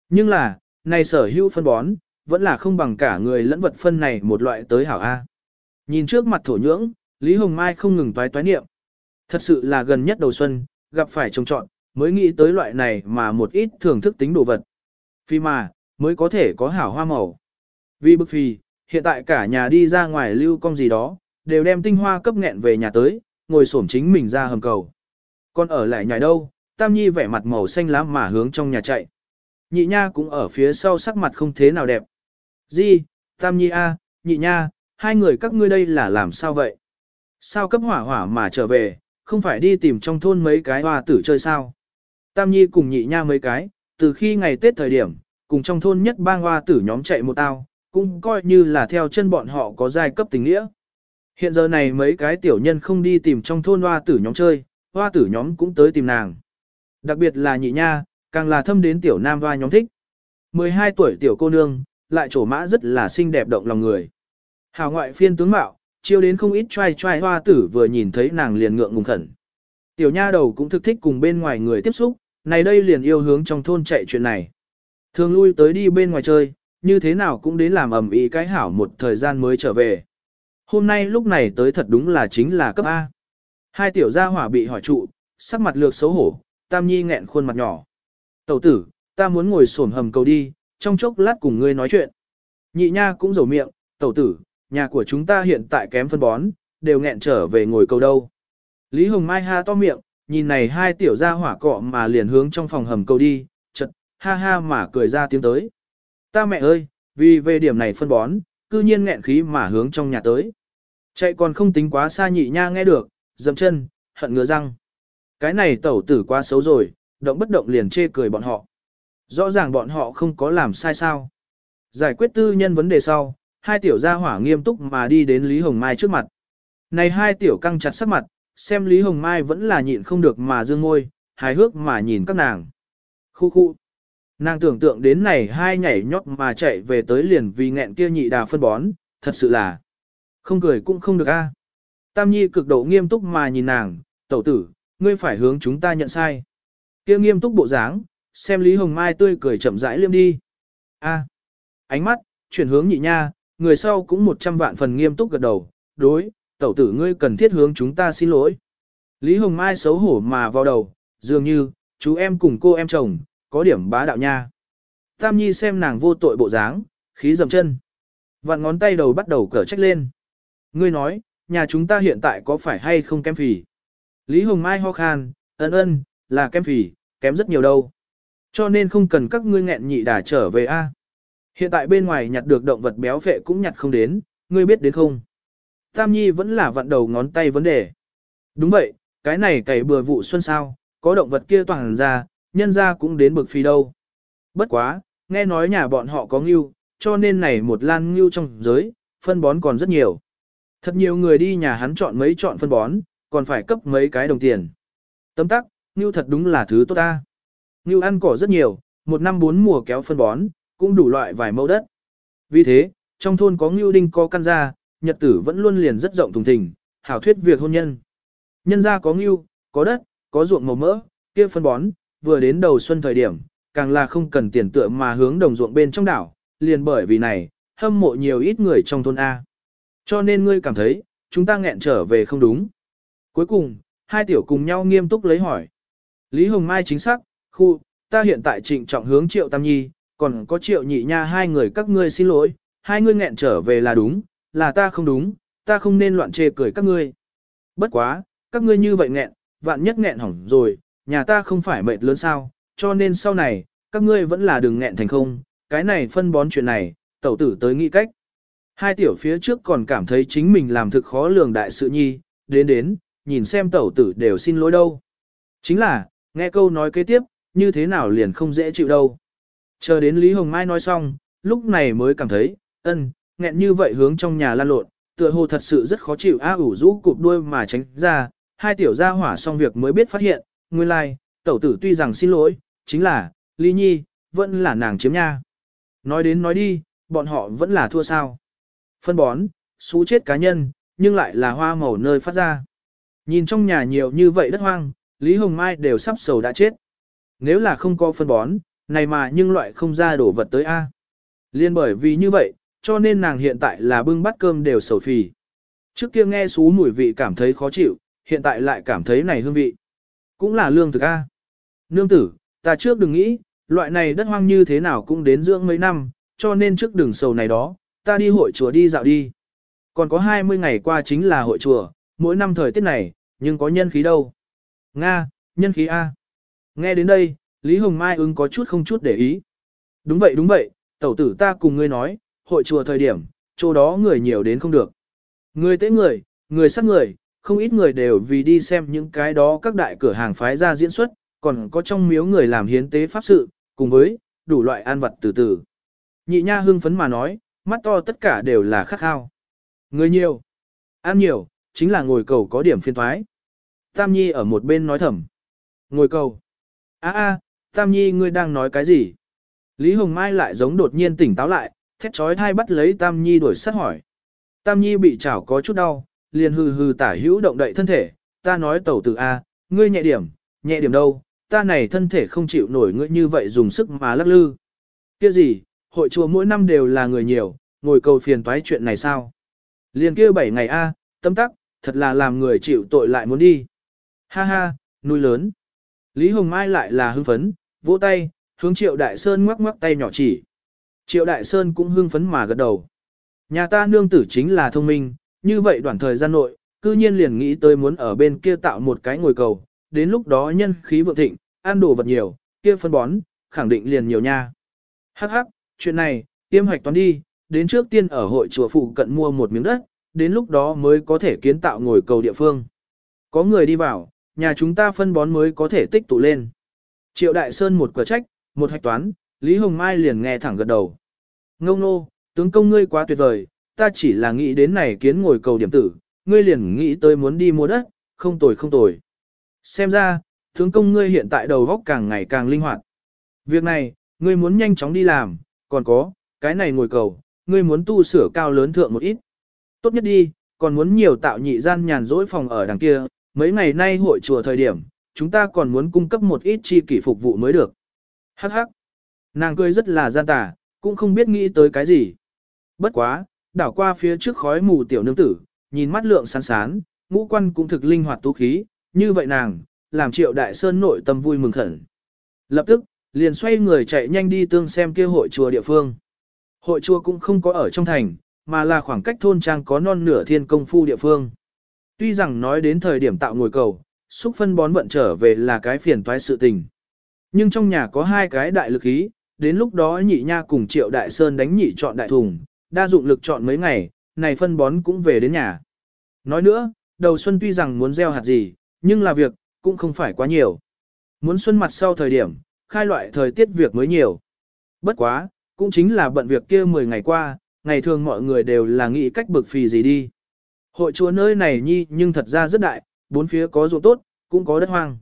Nhưng là, này sở hữu phân bón, vẫn là không bằng cả người lẫn vật phân này một loại tới hảo A. Nhìn trước mặt thổ nhưỡng, Lý Hồng Mai không ngừng toái toái niệm. Thật sự là gần nhất đầu xuân, gặp phải trồng trọn, mới nghĩ tới loại này mà một ít thưởng thức tính đồ vật. Phi mà, mới có thể có hảo hoa màu. Vì bức phi, hiện tại cả nhà đi ra ngoài lưu công gì đó, đều đem tinh hoa cấp nghẹn về nhà tới, ngồi xổm chính mình ra hầm cầu. Còn ở lại nhảy đâu, Tam Nhi vẻ mặt màu xanh lá mà hướng trong nhà chạy. Nhị nha cũng ở phía sau sắc mặt không thế nào đẹp. Di, Tam Nhi A, nhị nha, hai người các ngươi đây là làm sao vậy? Sao cấp hỏa hỏa mà trở về, không phải đi tìm trong thôn mấy cái hoa tử chơi sao? Tam Nhi cùng nhị nha mấy cái, từ khi ngày Tết thời điểm, cùng trong thôn nhất bang hoa tử nhóm chạy một tao, cũng coi như là theo chân bọn họ có giai cấp tình nghĩa. Hiện giờ này mấy cái tiểu nhân không đi tìm trong thôn hoa tử nhóm chơi, hoa tử nhóm cũng tới tìm nàng. Đặc biệt là nhị nha, càng là thâm đến tiểu nam hoa nhóm thích. 12 tuổi tiểu cô nương, lại trổ mã rất là xinh đẹp động lòng người. Hào ngoại phiên tướng mạo, chiêu đến không ít trai trai hoa tử vừa nhìn thấy nàng liền ngượng ngùng khẩn. Tiểu nha đầu cũng thực thích cùng bên ngoài người tiếp xúc, này đây liền yêu hướng trong thôn chạy chuyện này. Thường lui tới đi bên ngoài chơi, như thế nào cũng đến làm ẩm ý cái hảo một thời gian mới trở về. Hôm nay lúc này tới thật đúng là chính là cấp A. Hai tiểu gia hỏa bị hỏi trụ, sắc mặt lược xấu hổ, tam nhi nghẹn khuôn mặt nhỏ. Tẩu tử, ta muốn ngồi sổn hầm cầu đi, trong chốc lát cùng ngươi nói chuyện. Nhị nha cũng rầu miệng, tẩu tử, nhà của chúng ta hiện tại kém phân bón, đều nghẹn trở về ngồi cầu đâu. Lý Hồng Mai ha to miệng, nhìn này hai tiểu gia hỏa cọ mà liền hướng trong phòng hầm cầu đi, chật, ha ha mà cười ra tiếng tới. Ta mẹ ơi, vì về điểm này phân bón, cư nhiên nghẹn khí mà hướng trong nhà tới. Chạy còn không tính quá xa nhị nha nghe được, dầm chân, hận ngứa răng. Cái này tẩu tử quá xấu rồi, động bất động liền chê cười bọn họ. Rõ ràng bọn họ không có làm sai sao. Giải quyết tư nhân vấn đề sau, hai tiểu gia hỏa nghiêm túc mà đi đến Lý Hồng Mai trước mặt. Này hai tiểu căng chặt sắc mặt, xem Lý Hồng Mai vẫn là nhịn không được mà dương ngôi, hài hước mà nhìn các nàng. Khu khu. Nàng tưởng tượng đến này hai nhảy nhót mà chạy về tới liền vì nghẹn kia nhị đà phân bón, thật sự là không cười cũng không được a. Tam Nhi cực độ nghiêm túc mà nhìn nàng, tẩu tử, ngươi phải hướng chúng ta nhận sai. Kia nghiêm túc bộ dáng, xem Lý Hồng Mai tươi cười chậm rãi liêm đi. A. Ánh mắt, chuyển hướng nhị nha, người sau cũng một trăm vạn phần nghiêm túc gật đầu, đối, tẩu tử ngươi cần thiết hướng chúng ta xin lỗi. Lý Hồng Mai xấu hổ mà vào đầu, dường như, chú em cùng cô em chồng, có điểm bá đạo nha. Tam Nhi xem nàng vô tội bộ dáng, khí dầm chân. Vạn ngón tay đầu bắt đầu cở trách lên. Ngươi nói, nhà chúng ta hiện tại có phải hay không kém phì? Lý Hồng Mai ho khan, ân ân, là kém phì, kém rất nhiều đâu. Cho nên không cần các ngươi nghẹn nhị đà trở về a. Hiện tại bên ngoài nhặt được động vật béo phệ cũng nhặt không đến, ngươi biết đến không? Tam Nhi vẫn là vặn đầu ngón tay vấn đề. Đúng vậy, cái này cày bừa vụ xuân sao, có động vật kia toàn ra, nhân ra cũng đến bực phi đâu. Bất quá, nghe nói nhà bọn họ có ngưu, cho nên này một lan ngưu trong giới, phân bón còn rất nhiều. Thật nhiều người đi nhà hắn chọn mấy chọn phân bón, còn phải cấp mấy cái đồng tiền. Tấm tắc, ngưu thật đúng là thứ tốt ta. Ngưu ăn cỏ rất nhiều, một năm bốn mùa kéo phân bón, cũng đủ loại vài mẫu đất. Vì thế, trong thôn có ngưu đinh có căn ra nhật tử vẫn luôn liền rất rộng thùng thình, hảo thuyết việc hôn nhân. Nhân gia có ngưu, có đất, có ruộng màu mỡ, kia phân bón, vừa đến đầu xuân thời điểm, càng là không cần tiền tựa mà hướng đồng ruộng bên trong đảo, liền bởi vì này, hâm mộ nhiều ít người trong thôn A. Cho nên ngươi cảm thấy, chúng ta nghẹn trở về không đúng. Cuối cùng, hai tiểu cùng nhau nghiêm túc lấy hỏi. Lý Hồng Mai chính xác, khu, ta hiện tại trịnh trọng hướng triệu tam nhi, còn có triệu nhị nha hai người các ngươi xin lỗi, hai ngươi nghẹn trở về là đúng, là ta không đúng, ta không nên loạn chê cười các ngươi. Bất quá, các ngươi như vậy nghẹn, vạn nhất nghẹn hỏng rồi, nhà ta không phải mệt lớn sao, cho nên sau này, các ngươi vẫn là đừng nghẹn thành không, cái này phân bón chuyện này, tẩu tử tới nghĩ cách. Hai tiểu phía trước còn cảm thấy chính mình làm thực khó lường đại sự nhi, đến đến, nhìn xem tẩu tử đều xin lỗi đâu. Chính là, nghe câu nói kế tiếp, như thế nào liền không dễ chịu đâu. Chờ đến Lý Hồng Mai nói xong, lúc này mới cảm thấy, ân, nghẹn như vậy hướng trong nhà lan lộn, tựa hồ thật sự rất khó chịu a ủ rũ cụp đuôi mà tránh ra, hai tiểu gia hỏa xong việc mới biết phát hiện, nguyên lai, like, tẩu tử tuy rằng xin lỗi, chính là, Lý Nhi, vẫn là nàng chiếm nha. Nói đến nói đi, bọn họ vẫn là thua sao. Phân bón, xú chết cá nhân, nhưng lại là hoa màu nơi phát ra. Nhìn trong nhà nhiều như vậy đất hoang, Lý Hồng Mai đều sắp sầu đã chết. Nếu là không có phân bón, này mà nhưng loại không ra đổ vật tới A. Liên bởi vì như vậy, cho nên nàng hiện tại là bưng bát cơm đều sầu phì. Trước kia nghe xú mùi vị cảm thấy khó chịu, hiện tại lại cảm thấy này hương vị. Cũng là lương thực A. Nương tử, ta trước đừng nghĩ, loại này đất hoang như thế nào cũng đến dưỡng mấy năm, cho nên trước đường sầu này đó, ta đi hội chùa đi dạo đi. Còn có 20 ngày qua chính là hội chùa, mỗi năm thời tiết này, nhưng có nhân khí đâu. Nga, nhân khí A. Nghe đến đây, Lý Hồng Mai ứng có chút không chút để ý. Đúng vậy đúng vậy, tẩu tử ta cùng ngươi nói, hội chùa thời điểm, chỗ đó người nhiều đến không được. Người tế người, người sát người, không ít người đều vì đi xem những cái đó các đại cửa hàng phái ra diễn xuất, còn có trong miếu người làm hiến tế pháp sự, cùng với đủ loại an vật từ từ. Nhị nha hưng phấn mà nói, mắt to tất cả đều là khắc khao. Người nhiều. Ăn nhiều, chính là ngồi cầu có điểm phiên thoái. Tam Nhi ở một bên nói thầm. Ngồi cầu. a a, Tam Nhi ngươi đang nói cái gì? Lý Hồng Mai lại giống đột nhiên tỉnh táo lại, thét trói thai bắt lấy Tam Nhi đuổi sát hỏi. Tam Nhi bị chảo có chút đau, liền hừ hừ tả hữu động đậy thân thể, ta nói tẩu tử A, ngươi nhẹ điểm, nhẹ điểm đâu, ta này thân thể không chịu nổi ngươi như vậy dùng sức mà lắc lư. Kia gì, hội chùa mỗi năm đều là người nhiều, ngồi cầu phiền toái chuyện này sao? Liền kia bảy ngày A, tâm tắc, thật là làm người chịu tội lại muốn đi. Ha ha, nuôi lớn. Lý Hồng Mai lại là hưng phấn, vỗ tay, hướng Triệu Đại Sơn ngoắc ngoắc tay nhỏ chỉ. Triệu Đại Sơn cũng hưng phấn mà gật đầu. Nhà ta nương tử chính là thông minh, như vậy đoạn thời gian nội, cư nhiên liền nghĩ tới muốn ở bên kia tạo một cái ngồi cầu, đến lúc đó nhân khí vượng thịnh, ăn đồ vật nhiều, kia phân bón, khẳng định liền nhiều nha. Hắc hắc, chuyện này, tiêm hoạch toán đi, đến trước tiên ở hội chùa phụ cận mua một miếng đất, đến lúc đó mới có thể kiến tạo ngồi cầu địa phương. Có người đi vào, nhà chúng ta phân bón mới có thể tích tụ lên. Triệu Đại Sơn một quả trách, một hạch toán, Lý Hồng Mai liền nghe thẳng gật đầu. Ngông nô, tướng công ngươi quá tuyệt vời, ta chỉ là nghĩ đến này kiến ngồi cầu điểm tử, ngươi liền nghĩ tới muốn đi mua đất, không tồi không tồi. Xem ra, tướng công ngươi hiện tại đầu góc càng ngày càng linh hoạt. Việc này, ngươi muốn nhanh chóng đi làm, còn có, cái này ngồi cầu, ngươi muốn tu sửa cao lớn thượng một ít. Tốt nhất đi, còn muốn nhiều tạo nhị gian nhàn rỗi phòng ở đằng kia, mấy ngày nay hội chùa thời điểm, chúng ta còn muốn cung cấp một ít chi kỷ phục vụ mới được. Hắc hắc. Nàng cười rất là gian tà, cũng không biết nghĩ tới cái gì. Bất quá, đảo qua phía trước khói mù tiểu nương tử, nhìn mắt lượng sán sán, ngũ quan cũng thực linh hoạt tú khí, như vậy nàng, làm triệu đại sơn nội tâm vui mừng khẩn. Lập tức, liền xoay người chạy nhanh đi tương xem kia hội chùa địa phương. Hội chùa cũng không có ở trong thành, mà là khoảng cách thôn trang có non nửa thiên công phu địa phương. Tuy rằng nói đến thời điểm tạo ngồi cầu, xúc phân bón vận trở về là cái phiền toái sự tình. Nhưng trong nhà có hai cái đại lực ý, đến lúc đó nhị nha cùng triệu đại sơn đánh nhị chọn đại thùng, đa dụng lực chọn mấy ngày, này phân bón cũng về đến nhà. Nói nữa, đầu xuân tuy rằng muốn gieo hạt gì, nhưng là việc, cũng không phải quá nhiều. Muốn xuân mặt sau thời điểm, khai loại thời tiết việc mới nhiều. Bất quá, cũng chính là bận việc kia 10 ngày qua, ngày thường mọi người đều là nghĩ cách bực phì gì đi. Hội chùa nơi này nhi nhưng thật ra rất đại, bốn phía có ruộng tốt, cũng có đất hoang.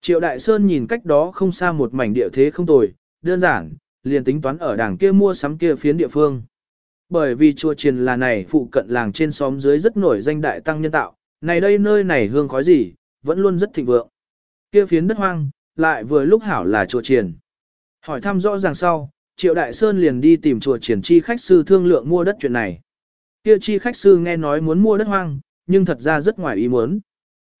Triệu Đại Sơn nhìn cách đó không xa một mảnh địa thế không tồi, đơn giản, liền tính toán ở đảng kia mua sắm kia phiến địa phương. Bởi vì chùa triền là này phụ cận làng trên xóm dưới rất nổi danh đại tăng nhân tạo, này đây nơi này hương khói gì, vẫn luôn rất thịnh vượng. Kia phiến đất hoang, lại vừa lúc hảo là chùa triền. Hỏi thăm rõ ràng sau, Triệu Đại Sơn liền đi tìm chùa triển chi khách sư thương lượng mua đất chuyện này. Kia chi khách sư nghe nói muốn mua đất hoang, nhưng thật ra rất ngoài ý muốn.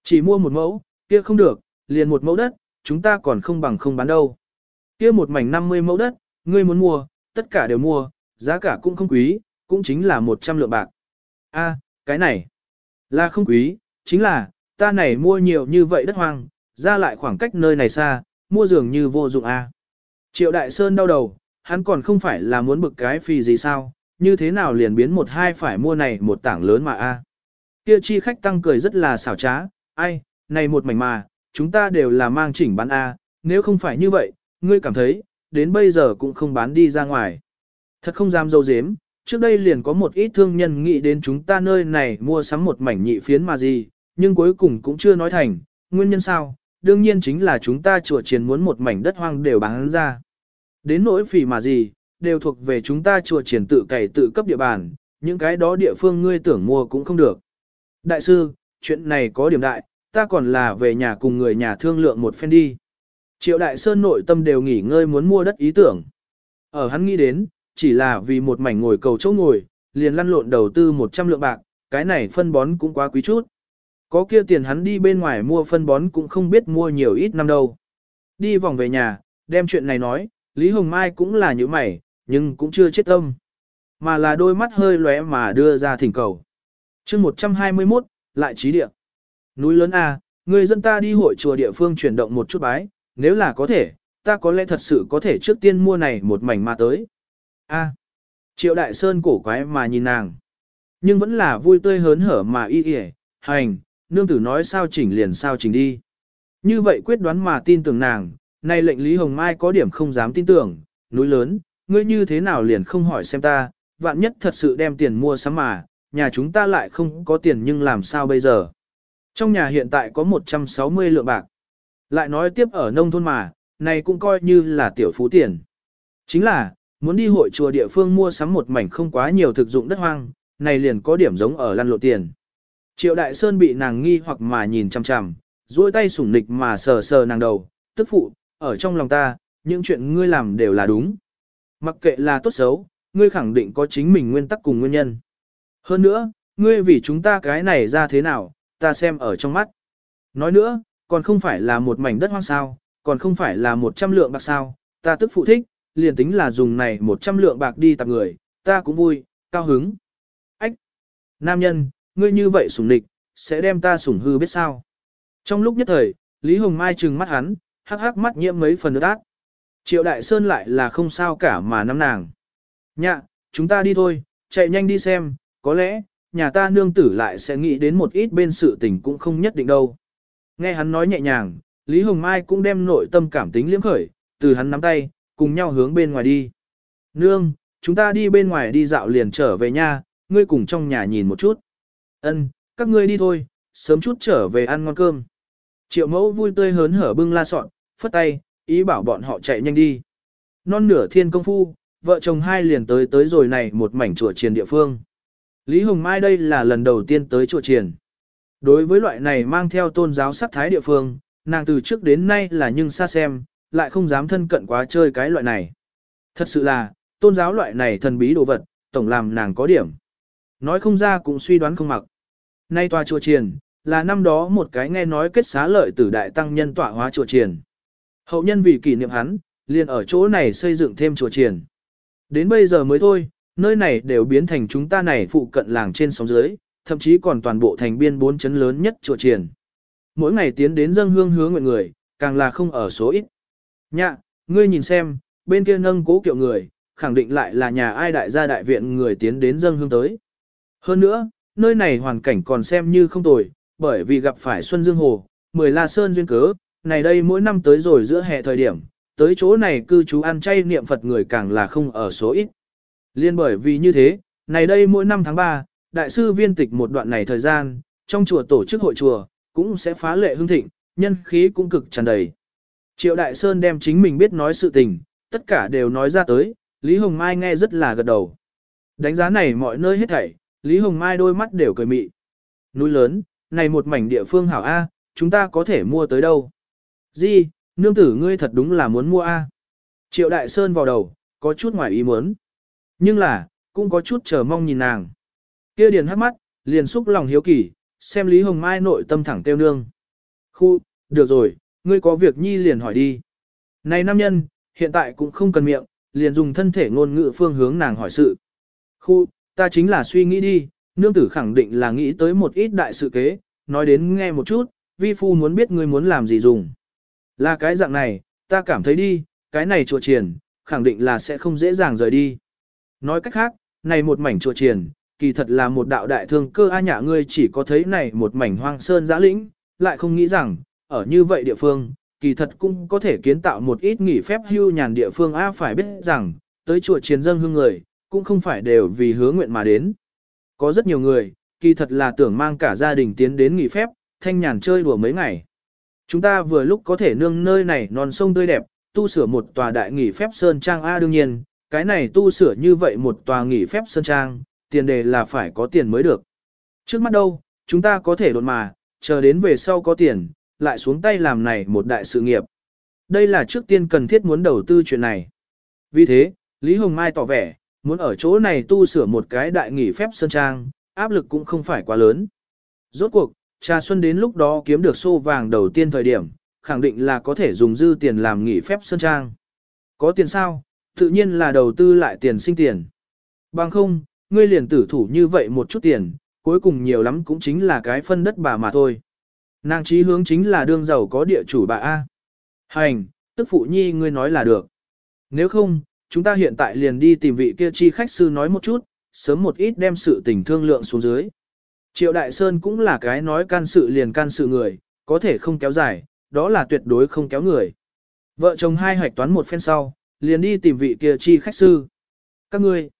Chỉ mua một mẫu, kia không được, liền một mẫu đất, chúng ta còn không bằng không bán đâu. Kia một mảnh 50 mẫu đất, ngươi muốn mua, tất cả đều mua, giá cả cũng không quý, cũng chính là 100 lượng bạc. A, cái này là không quý, chính là, ta này mua nhiều như vậy đất hoang, ra lại khoảng cách nơi này xa, mua dường như vô dụng A. Triệu Đại Sơn đau đầu, hắn còn không phải là muốn bực cái phì gì sao, như thế nào liền biến một hai phải mua này một tảng lớn mà A. Kia chi khách tăng cười rất là xảo trá, ai, này một mảnh mà, chúng ta đều là mang chỉnh bán A, nếu không phải như vậy, ngươi cảm thấy, đến bây giờ cũng không bán đi ra ngoài. Thật không dám dâu dếm, trước đây liền có một ít thương nhân nghĩ đến chúng ta nơi này mua sắm một mảnh nhị phiến mà gì, nhưng cuối cùng cũng chưa nói thành, nguyên nhân sao, đương nhiên chính là chúng ta chùa chiến muốn một mảnh đất hoang đều bán ra. Đến nỗi phỉ mà gì, đều thuộc về chúng ta chùa triển tự cày tự cấp địa bàn, những cái đó địa phương ngươi tưởng mua cũng không được. Đại sư, chuyện này có điểm đại, ta còn là về nhà cùng người nhà thương lượng một phen đi. Triệu Đại Sơn nội tâm đều nghỉ ngơi muốn mua đất ý tưởng. Ở hắn nghĩ đến, chỉ là vì một mảnh ngồi cầu chỗ ngồi, liền lăn lộn đầu tư 100 lượng bạc, cái này phân bón cũng quá quý chút. Có kia tiền hắn đi bên ngoài mua phân bón cũng không biết mua nhiều ít năm đâu. Đi vòng về nhà, đem chuyện này nói, Lý Hồng Mai cũng là như mày, nhưng cũng chưa chết tâm. Mà là đôi mắt hơi lóe mà đưa ra thỉnh cầu. chương 121, lại trí địa. Núi lớn A, người dân ta đi hội chùa địa phương chuyển động một chút bái, nếu là có thể, ta có lẽ thật sự có thể trước tiên mua này một mảnh mà tới. A. Triệu Đại Sơn cổ quái mà nhìn nàng. Nhưng vẫn là vui tươi hớn hở mà y y, hành, nương tử nói sao chỉnh liền sao chỉnh đi. Như vậy quyết đoán mà tin tưởng nàng, nay lệnh Lý Hồng Mai có điểm không dám tin tưởng, núi lớn, ngươi như thế nào liền không hỏi xem ta, vạn nhất thật sự đem tiền mua sắm mà, nhà chúng ta lại không có tiền nhưng làm sao bây giờ. Trong nhà hiện tại có 160 lượng bạc. Lại nói tiếp ở nông thôn mà, này cũng coi như là tiểu phú tiền. Chính là, muốn đi hội chùa địa phương mua sắm một mảnh không quá nhiều thực dụng đất hoang, này liền có điểm giống ở lăn lộ tiền. Triệu Đại Sơn bị nàng nghi hoặc mà nhìn chằm chằm, duỗi tay sủng nịch mà sờ sờ nàng đầu, tức phụ, ở trong lòng ta, những chuyện ngươi làm đều là đúng. Mặc kệ là tốt xấu, ngươi khẳng định có chính mình nguyên tắc cùng nguyên nhân. Hơn nữa, ngươi vì chúng ta cái này ra thế nào, ta xem ở trong mắt. Nói nữa, còn không phải là một mảnh đất hoang sao, còn không phải là một trăm lượng bạc sao, ta tức phụ thích, liền tính là dùng này một trăm lượng bạc đi tạp người, ta cũng vui, cao hứng. Ách! Nam nhân, ngươi như vậy sủng địch, sẽ đem ta sủng hư biết sao. Trong lúc nhất thời, Lý Hồng Mai trừng mắt hắn, hắc hắc mắt nhiễm mấy phần nước ác. Triệu Đại Sơn lại là không sao cả mà nắm nàng. Nhạ, chúng ta đi thôi, chạy nhanh đi xem, có lẽ, nhà ta nương tử lại sẽ nghĩ đến một ít bên sự tình cũng không nhất định đâu. Nghe hắn nói nhẹ nhàng, Lý Hồng Mai cũng đem nội tâm cảm tính liếm khởi, từ hắn nắm tay, cùng nhau hướng bên ngoài đi. Nương, chúng ta đi bên ngoài đi dạo liền trở về nha, ngươi cùng trong nhà nhìn một chút. Ân, các ngươi đi thôi, sớm chút trở về ăn ngon cơm. Triệu mẫu vui tươi hớn hở bưng la sọn, phất tay, ý bảo bọn họ chạy nhanh đi. Non nửa thiên công phu, vợ chồng hai liền tới tới rồi này một mảnh chùa triền địa phương. Lý Hồng Mai đây là lần đầu tiên tới chùa triền. Đối với loại này mang theo tôn giáo sắc thái địa phương, nàng từ trước đến nay là nhưng xa xem, lại không dám thân cận quá chơi cái loại này. Thật sự là, tôn giáo loại này thần bí đồ vật, tổng làm nàng có điểm. Nói không ra cũng suy đoán không mặc. Nay tòa chùa triền, là năm đó một cái nghe nói kết xá lợi từ đại tăng nhân tọa hóa chùa triền. Hậu nhân vì kỷ niệm hắn, liền ở chỗ này xây dựng thêm chùa triền. Đến bây giờ mới thôi, nơi này đều biến thành chúng ta này phụ cận làng trên sóng dưới, thậm chí còn toàn bộ thành biên bốn chấn lớn nhất chùa triển Mỗi ngày tiến đến dâng hương hướng nguyện người, càng là không ở số ít. Nhạ, ngươi nhìn xem, bên kia nâng cố kiệu người, khẳng định lại là nhà ai đại gia đại viện người tiến đến dâng hương tới. Hơn nữa, nơi này hoàn cảnh còn xem như không tồi, bởi vì gặp phải Xuân Dương Hồ, mười La Sơn duyên cớ, này đây mỗi năm tới rồi giữa hè thời điểm, tới chỗ này cư trú ăn chay niệm Phật người càng là không ở số ít. Liên bởi vì như thế, này đây mỗi năm tháng 3, đại sư viên tịch một đoạn này thời gian, trong chùa tổ chức hội chùa, cũng sẽ phá lệ hưng thịnh, nhân khí cũng cực tràn đầy. Triệu Đại Sơn đem chính mình biết nói sự tình, tất cả đều nói ra tới, Lý Hồng Mai nghe rất là gật đầu. Đánh giá này mọi nơi hết thảy, Lý Hồng Mai đôi mắt đều cười mị. Núi lớn, này một mảnh địa phương hảo A, chúng ta có thể mua tới đâu? Di, nương tử ngươi thật đúng là muốn mua A. Triệu Đại Sơn vào đầu, có chút ngoài ý muốn. Nhưng là, cũng có chút chờ mong nhìn nàng. Kia điền hắt mắt, liền xúc lòng hiếu kỳ, xem Lý Hồng Mai nội tâm thẳng tiêu nương. Khu, được rồi, ngươi có việc nhi liền hỏi đi. Này nam nhân, hiện tại cũng không cần miệng, liền dùng thân thể ngôn ngữ phương hướng nàng hỏi sự. Khu, ta chính là suy nghĩ đi, nương tử khẳng định là nghĩ tới một ít đại sự kế, nói đến nghe một chút, vi phu muốn biết ngươi muốn làm gì dùng. Là cái dạng này, ta cảm thấy đi, cái này chùa triển, khẳng định là sẽ không dễ dàng rời đi. Nói cách khác, này một mảnh chùa triển, kỳ thật là một đạo đại thương cơ a nhạ ngươi chỉ có thấy này một mảnh hoang sơn giã lĩnh, lại không nghĩ rằng, ở như vậy địa phương, kỳ thật cũng có thể kiến tạo một ít nghỉ phép hưu nhàn địa phương a phải biết rằng, tới chùa chiến dân hương người, cũng không phải đều vì hứa nguyện mà đến. Có rất nhiều người, kỳ thật là tưởng mang cả gia đình tiến đến nghỉ phép, thanh nhàn chơi đùa mấy ngày. Chúng ta vừa lúc có thể nương nơi này non sông tươi đẹp, tu sửa một tòa đại nghỉ phép sơn trang a đương nhiên, cái này tu sửa như vậy một tòa nghỉ phép sơn trang, tiền đề là phải có tiền mới được. Trước mắt đâu, chúng ta có thể đột mà, chờ đến về sau có tiền, lại xuống tay làm này một đại sự nghiệp. Đây là trước tiên cần thiết muốn đầu tư chuyện này. Vì thế, Lý Hồng Mai tỏ vẻ, muốn ở chỗ này tu sửa một cái đại nghỉ phép sơn trang, áp lực cũng không phải quá lớn. Rốt cuộc, trà xuân đến lúc đó kiếm được xô vàng đầu tiên thời điểm, khẳng định là có thể dùng dư tiền làm nghỉ phép sơn trang. Có tiền sao? Tự nhiên là đầu tư lại tiền sinh tiền. Bằng không, ngươi liền tử thủ như vậy một chút tiền, cuối cùng nhiều lắm cũng chính là cái phân đất bà mà thôi. Nàng trí hướng chính là đương giàu có địa chủ bà A. Hành, tức phụ nhi ngươi nói là được. Nếu không, chúng ta hiện tại liền đi tìm vị kia chi khách sư nói một chút, sớm một ít đem sự tình thương lượng xuống dưới. Triệu Đại Sơn cũng là cái nói can sự liền can sự người, có thể không kéo dài, đó là tuyệt đối không kéo người. Vợ chồng hai hoạch toán một phen sau, liền đi tìm vị kia chi khách sư. Các ngươi,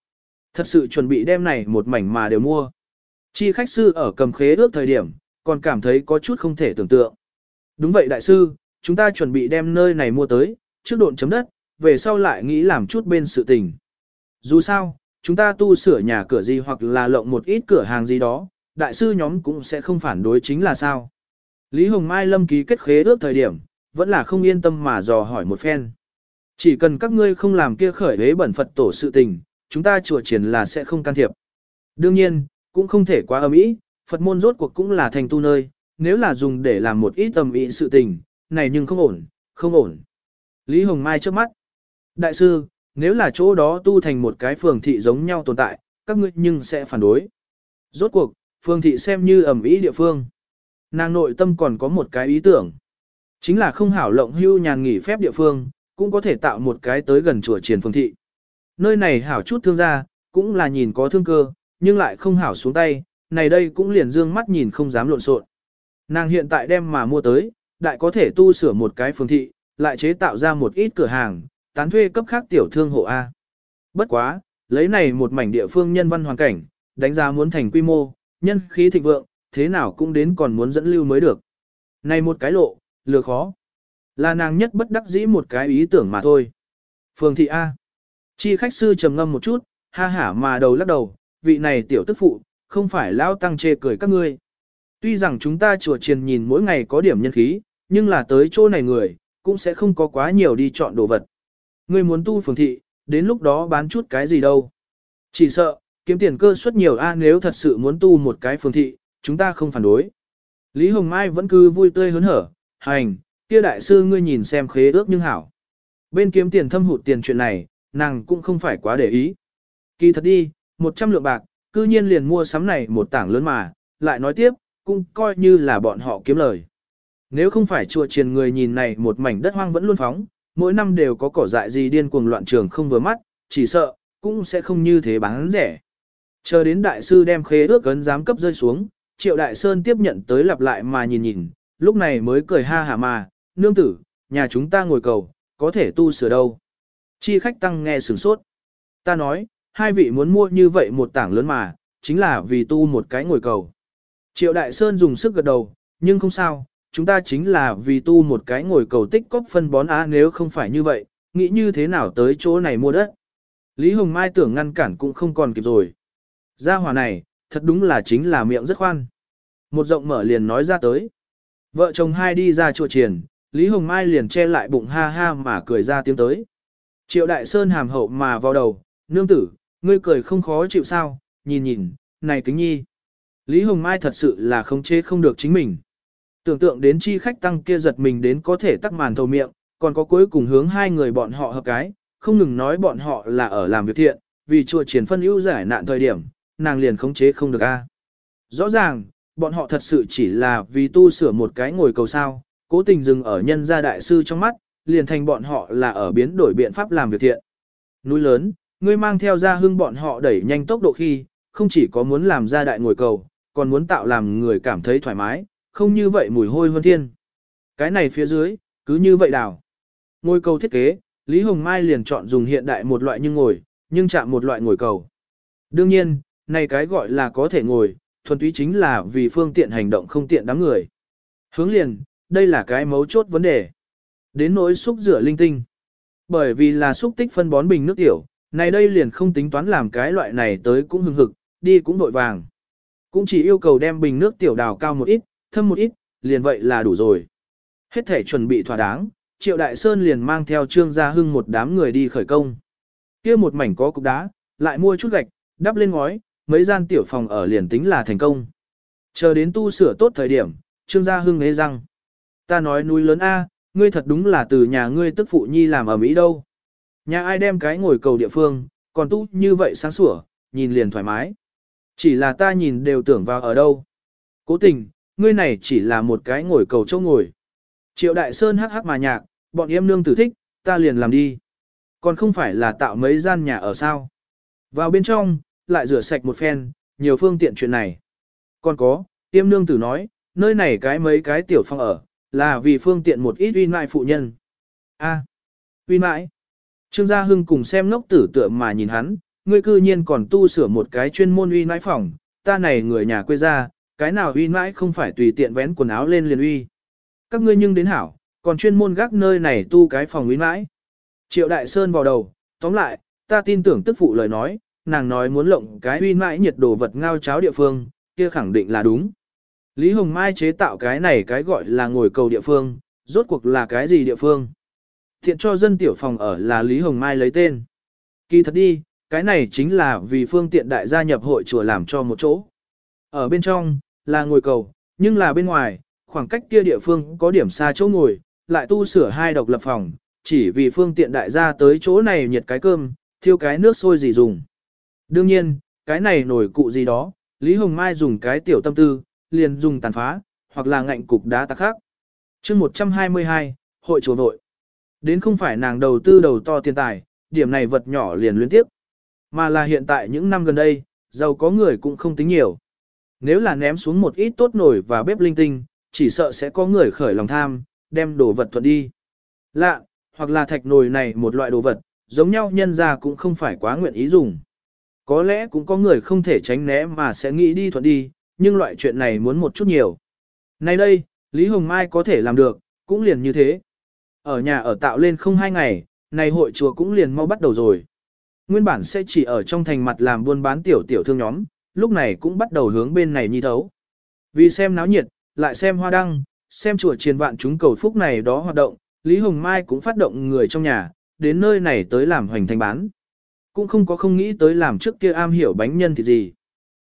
thật sự chuẩn bị đem này một mảnh mà đều mua. Chi khách sư ở cầm khế ước thời điểm, còn cảm thấy có chút không thể tưởng tượng. Đúng vậy đại sư, chúng ta chuẩn bị đem nơi này mua tới, trước độn chấm đất, về sau lại nghĩ làm chút bên sự tình. Dù sao, chúng ta tu sửa nhà cửa gì hoặc là lộng một ít cửa hàng gì đó, đại sư nhóm cũng sẽ không phản đối chính là sao. Lý Hồng Mai lâm ký kết khế ước thời điểm, vẫn là không yên tâm mà dò hỏi một phen. Chỉ cần các ngươi không làm kia khởi hế bẩn Phật tổ sự tình, chúng ta chùa triển là sẽ không can thiệp. Đương nhiên, cũng không thể quá âm ý, Phật môn rốt cuộc cũng là thành tu nơi, nếu là dùng để làm một ít tầm ý sự tình, này nhưng không ổn, không ổn. Lý Hồng Mai trước mắt. Đại sư, nếu là chỗ đó tu thành một cái phường thị giống nhau tồn tại, các ngươi nhưng sẽ phản đối. Rốt cuộc, phường thị xem như ẩm ý địa phương. Nàng nội tâm còn có một cái ý tưởng. Chính là không hảo lộng hưu nhàn nghỉ phép địa phương, cũng có thể tạo một cái tới gần chùa triển phường thị. Nơi này hảo chút thương gia, cũng là nhìn có thương cơ, nhưng lại không hảo xuống tay, này đây cũng liền dương mắt nhìn không dám lộn xộn. Nàng hiện tại đem mà mua tới, đại có thể tu sửa một cái phường thị, lại chế tạo ra một ít cửa hàng, tán thuê cấp khác tiểu thương hộ A. Bất quá, lấy này một mảnh địa phương nhân văn hoàn cảnh, đánh giá muốn thành quy mô, nhân khí thịnh vượng, thế nào cũng đến còn muốn dẫn lưu mới được. Này một cái lộ, lừa khó. Là nàng nhất bất đắc dĩ một cái ý tưởng mà thôi. Phường thị A. Chi khách sư trầm ngâm một chút, ha hả mà đầu lắc đầu, vị này tiểu tức phụ, không phải lao tăng chê cười các ngươi. Tuy rằng chúng ta chùa triền nhìn mỗi ngày có điểm nhân khí, nhưng là tới chỗ này người, cũng sẽ không có quá nhiều đi chọn đồ vật. Ngươi muốn tu phường thị, đến lúc đó bán chút cái gì đâu. Chỉ sợ, kiếm tiền cơ suất nhiều a nếu thật sự muốn tu một cái phường thị, chúng ta không phản đối. Lý Hồng Mai vẫn cứ vui tươi hớn hở, hành, kia đại sư ngươi nhìn xem khế ước nhưng hảo. Bên kiếm tiền thâm hụt tiền chuyện này, nàng cũng không phải quá để ý. Kỳ thật đi, 100 lượng bạc, cư nhiên liền mua sắm này một tảng lớn mà, lại nói tiếp, cũng coi như là bọn họ kiếm lời. Nếu không phải chùa triền người nhìn này một mảnh đất hoang vẫn luôn phóng, mỗi năm đều có cỏ dại gì điên cuồng loạn trường không vừa mắt, chỉ sợ, cũng sẽ không như thế bán rẻ. Chờ đến đại sư đem khế ước ấn giám cấp rơi xuống, triệu đại sơn tiếp nhận tới lặp lại mà nhìn nhìn, lúc này mới cười ha hả mà, nương tử, nhà chúng ta ngồi cầu, có thể tu sửa đâu. Chi khách tăng nghe sửng sốt. Ta nói, hai vị muốn mua như vậy một tảng lớn mà, chính là vì tu một cái ngồi cầu. Triệu Đại Sơn dùng sức gật đầu, nhưng không sao, chúng ta chính là vì tu một cái ngồi cầu tích cóp phân bón á nếu không phải như vậy, nghĩ như thế nào tới chỗ này mua đất. Lý Hồng Mai tưởng ngăn cản cũng không còn kịp rồi. Gia hòa này, thật đúng là chính là miệng rất khoan. Một rộng mở liền nói ra tới. Vợ chồng hai đi ra chùa triền, Lý Hồng Mai liền che lại bụng ha ha mà cười ra tiếng tới. Triệu Đại Sơn hàm hậu mà vào đầu, nương tử, ngươi cười không khó chịu sao, nhìn nhìn, này kính nhi. Lý Hồng Mai thật sự là không chế không được chính mình. Tưởng tượng đến chi khách tăng kia giật mình đến có thể tắc màn thầu miệng, còn có cuối cùng hướng hai người bọn họ hợp cái, không ngừng nói bọn họ là ở làm việc thiện, vì chùa triển phân ưu giải nạn thời điểm, nàng liền khống chế không được a. Rõ ràng, bọn họ thật sự chỉ là vì tu sửa một cái ngồi cầu sao, cố tình dừng ở nhân gia đại sư trong mắt, liền thành bọn họ là ở biến đổi biện pháp làm việc thiện. Núi lớn, ngươi mang theo ra hưng bọn họ đẩy nhanh tốc độ khi, không chỉ có muốn làm ra đại ngồi cầu, còn muốn tạo làm người cảm thấy thoải mái, không như vậy mùi hôi hơn thiên. Cái này phía dưới, cứ như vậy đảo. Ngồi cầu thiết kế, Lý Hồng Mai liền chọn dùng hiện đại một loại như ngồi, nhưng chạm một loại ngồi cầu. Đương nhiên, này cái gọi là có thể ngồi, thuần túy chính là vì phương tiện hành động không tiện đám người. Hướng liền, đây là cái mấu chốt vấn đề. Đến nỗi xúc rửa linh tinh. Bởi vì là xúc tích phân bón bình nước tiểu, này đây liền không tính toán làm cái loại này tới cũng hưng hực, đi cũng vội vàng. Cũng chỉ yêu cầu đem bình nước tiểu đào cao một ít, thâm một ít, liền vậy là đủ rồi. Hết thể chuẩn bị thỏa đáng, Triệu Đại Sơn liền mang theo Trương Gia Hưng một đám người đi khởi công. kia một mảnh có cục đá, lại mua chút gạch, đắp lên ngói, mấy gian tiểu phòng ở liền tính là thành công. Chờ đến tu sửa tốt thời điểm, Trương Gia Hưng nghe rằng, Ta nói núi lớn A, ngươi thật đúng là từ nhà ngươi tức phụ nhi làm ở Mỹ đâu. Nhà ai đem cái ngồi cầu địa phương, còn tu như vậy sáng sủa, nhìn liền thoải mái. Chỉ là ta nhìn đều tưởng vào ở đâu. Cố tình, ngươi này chỉ là một cái ngồi cầu châu ngồi. Triệu Đại Sơn hắc hắc mà nhạc, bọn em nương tử thích, ta liền làm đi. Còn không phải là tạo mấy gian nhà ở sao. Vào bên trong, lại rửa sạch một phen, nhiều phương tiện chuyện này. Còn có, tiêm nương tử nói, nơi này cái mấy cái tiểu phong ở, là vì phương tiện một ít uy mại phụ nhân. A, à, uy mại. Trương Gia Hưng cùng xem ngốc tử tựa mà nhìn hắn, ngươi cư nhiên còn tu sửa một cái chuyên môn uy mãi phòng, ta này người nhà quê ra, cái nào uy mãi không phải tùy tiện vén quần áo lên liền uy. Các ngươi nhưng đến hảo, còn chuyên môn gác nơi này tu cái phòng uy mãi. Triệu Đại Sơn vào đầu, tóm lại, ta tin tưởng tức phụ lời nói, nàng nói muốn lộng cái uy mãi nhiệt đồ vật ngao cháo địa phương, kia khẳng định là đúng. Lý Hồng Mai chế tạo cái này cái gọi là ngồi cầu địa phương, rốt cuộc là cái gì địa phương? Thiện cho dân tiểu phòng ở là Lý Hồng Mai lấy tên. Kỳ thật đi, cái này chính là vì phương tiện đại gia nhập hội chùa làm cho một chỗ. Ở bên trong, là ngồi cầu, nhưng là bên ngoài, khoảng cách kia địa phương có điểm xa chỗ ngồi, lại tu sửa hai độc lập phòng, chỉ vì phương tiện đại gia tới chỗ này nhiệt cái cơm, thiêu cái nước sôi gì dùng. Đương nhiên, cái này nổi cụ gì đó, Lý Hồng Mai dùng cái tiểu tâm tư, liền dùng tàn phá, hoặc là ngạnh cục đá tạc khác. chương 122, hội chùa vội. Đến không phải nàng đầu tư đầu to tiền tài, điểm này vật nhỏ liền liên tiếp. Mà là hiện tại những năm gần đây, giàu có người cũng không tính nhiều. Nếu là ném xuống một ít tốt nổi và bếp linh tinh, chỉ sợ sẽ có người khởi lòng tham, đem đồ vật thuận đi. Lạ, hoặc là thạch nồi này một loại đồ vật, giống nhau nhân ra cũng không phải quá nguyện ý dùng. Có lẽ cũng có người không thể tránh né mà sẽ nghĩ đi thuận đi, nhưng loại chuyện này muốn một chút nhiều. Nay đây, Lý Hồng Mai có thể làm được, cũng liền như thế. Ở nhà ở tạo lên không hai ngày, này hội chùa cũng liền mau bắt đầu rồi. Nguyên bản sẽ chỉ ở trong thành mặt làm buôn bán tiểu tiểu thương nhóm, lúc này cũng bắt đầu hướng bên này nhi thấu. Vì xem náo nhiệt, lại xem hoa đăng, xem chùa triền vạn chúng cầu phúc này đó hoạt động, Lý Hồng Mai cũng phát động người trong nhà, đến nơi này tới làm hoành thành bán. Cũng không có không nghĩ tới làm trước kia am hiểu bánh nhân thì gì.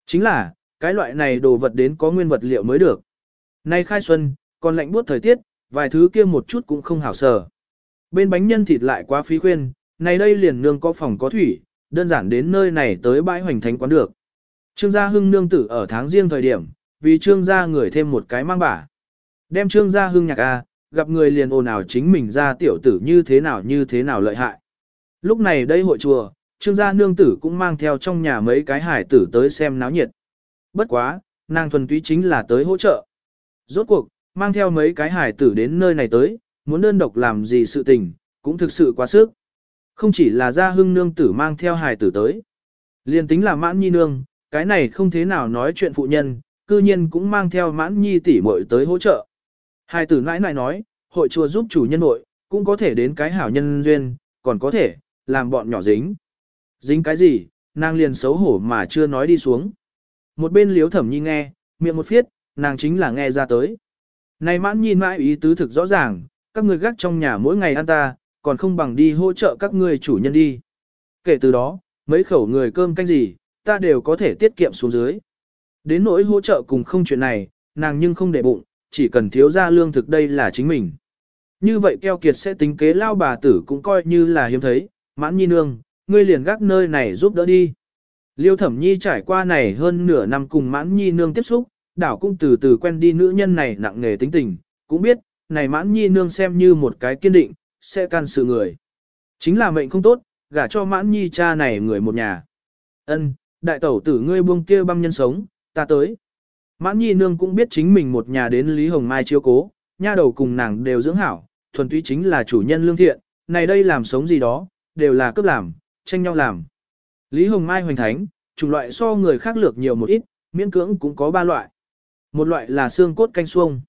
Chính là, cái loại này đồ vật đến có nguyên vật liệu mới được. Nay khai xuân, còn lạnh buốt thời tiết, vài thứ kia một chút cũng không hảo sở. Bên bánh nhân thịt lại quá phí khuyên, này đây liền nương có phòng có thủy, đơn giản đến nơi này tới bãi hoành thánh quán được. Trương gia hưng nương tử ở tháng riêng thời điểm, vì trương gia người thêm một cái mang bả. Đem trương gia hưng nhạc A, gặp người liền ồn ào chính mình ra tiểu tử như thế nào như thế nào lợi hại. Lúc này đây hội chùa, trương gia nương tử cũng mang theo trong nhà mấy cái hải tử tới xem náo nhiệt. Bất quá, nàng thuần túy chính là tới hỗ trợ. Rốt cuộc, mang theo mấy cái hải tử đến nơi này tới, muốn đơn độc làm gì sự tình, cũng thực sự quá sức. Không chỉ là gia hưng nương tử mang theo hải tử tới. Liên tính là mãn nhi nương, cái này không thế nào nói chuyện phụ nhân, cư nhiên cũng mang theo mãn nhi tỷ muội tới hỗ trợ. Hải tử nãi nãi nói, hội chùa giúp chủ nhân hội, cũng có thể đến cái hảo nhân duyên, còn có thể, làm bọn nhỏ dính. Dính cái gì, nàng liền xấu hổ mà chưa nói đi xuống. Một bên liếu thẩm nhi nghe, miệng một phiết, nàng chính là nghe ra tới. Này mãn nhìn mãi ý tứ thực rõ ràng, các người gác trong nhà mỗi ngày ăn ta, còn không bằng đi hỗ trợ các người chủ nhân đi. Kể từ đó, mấy khẩu người cơm canh gì, ta đều có thể tiết kiệm xuống dưới. Đến nỗi hỗ trợ cùng không chuyện này, nàng nhưng không để bụng, chỉ cần thiếu ra lương thực đây là chính mình. Như vậy keo kiệt sẽ tính kế lao bà tử cũng coi như là hiếm thấy, mãn nhi nương, ngươi liền gác nơi này giúp đỡ đi. Liêu thẩm nhi trải qua này hơn nửa năm cùng mãn nhi nương tiếp xúc, đảo cũng từ từ quen đi nữ nhân này nặng nề tính tình, cũng biết, này mãn nhi nương xem như một cái kiên định, sẽ can sự người. Chính là mệnh không tốt, gả cho mãn nhi cha này người một nhà. ân đại tẩu tử ngươi buông kia băm nhân sống, ta tới. Mãn nhi nương cũng biết chính mình một nhà đến Lý Hồng Mai chiếu cố, nha đầu cùng nàng đều dưỡng hảo, thuần túy chính là chủ nhân lương thiện, này đây làm sống gì đó, đều là cấp làm, tranh nhau làm. Lý Hồng Mai hoành thánh, chủng loại so người khác lược nhiều một ít, miễn cưỡng cũng có ba loại. Một loại là xương cốt canh xuông.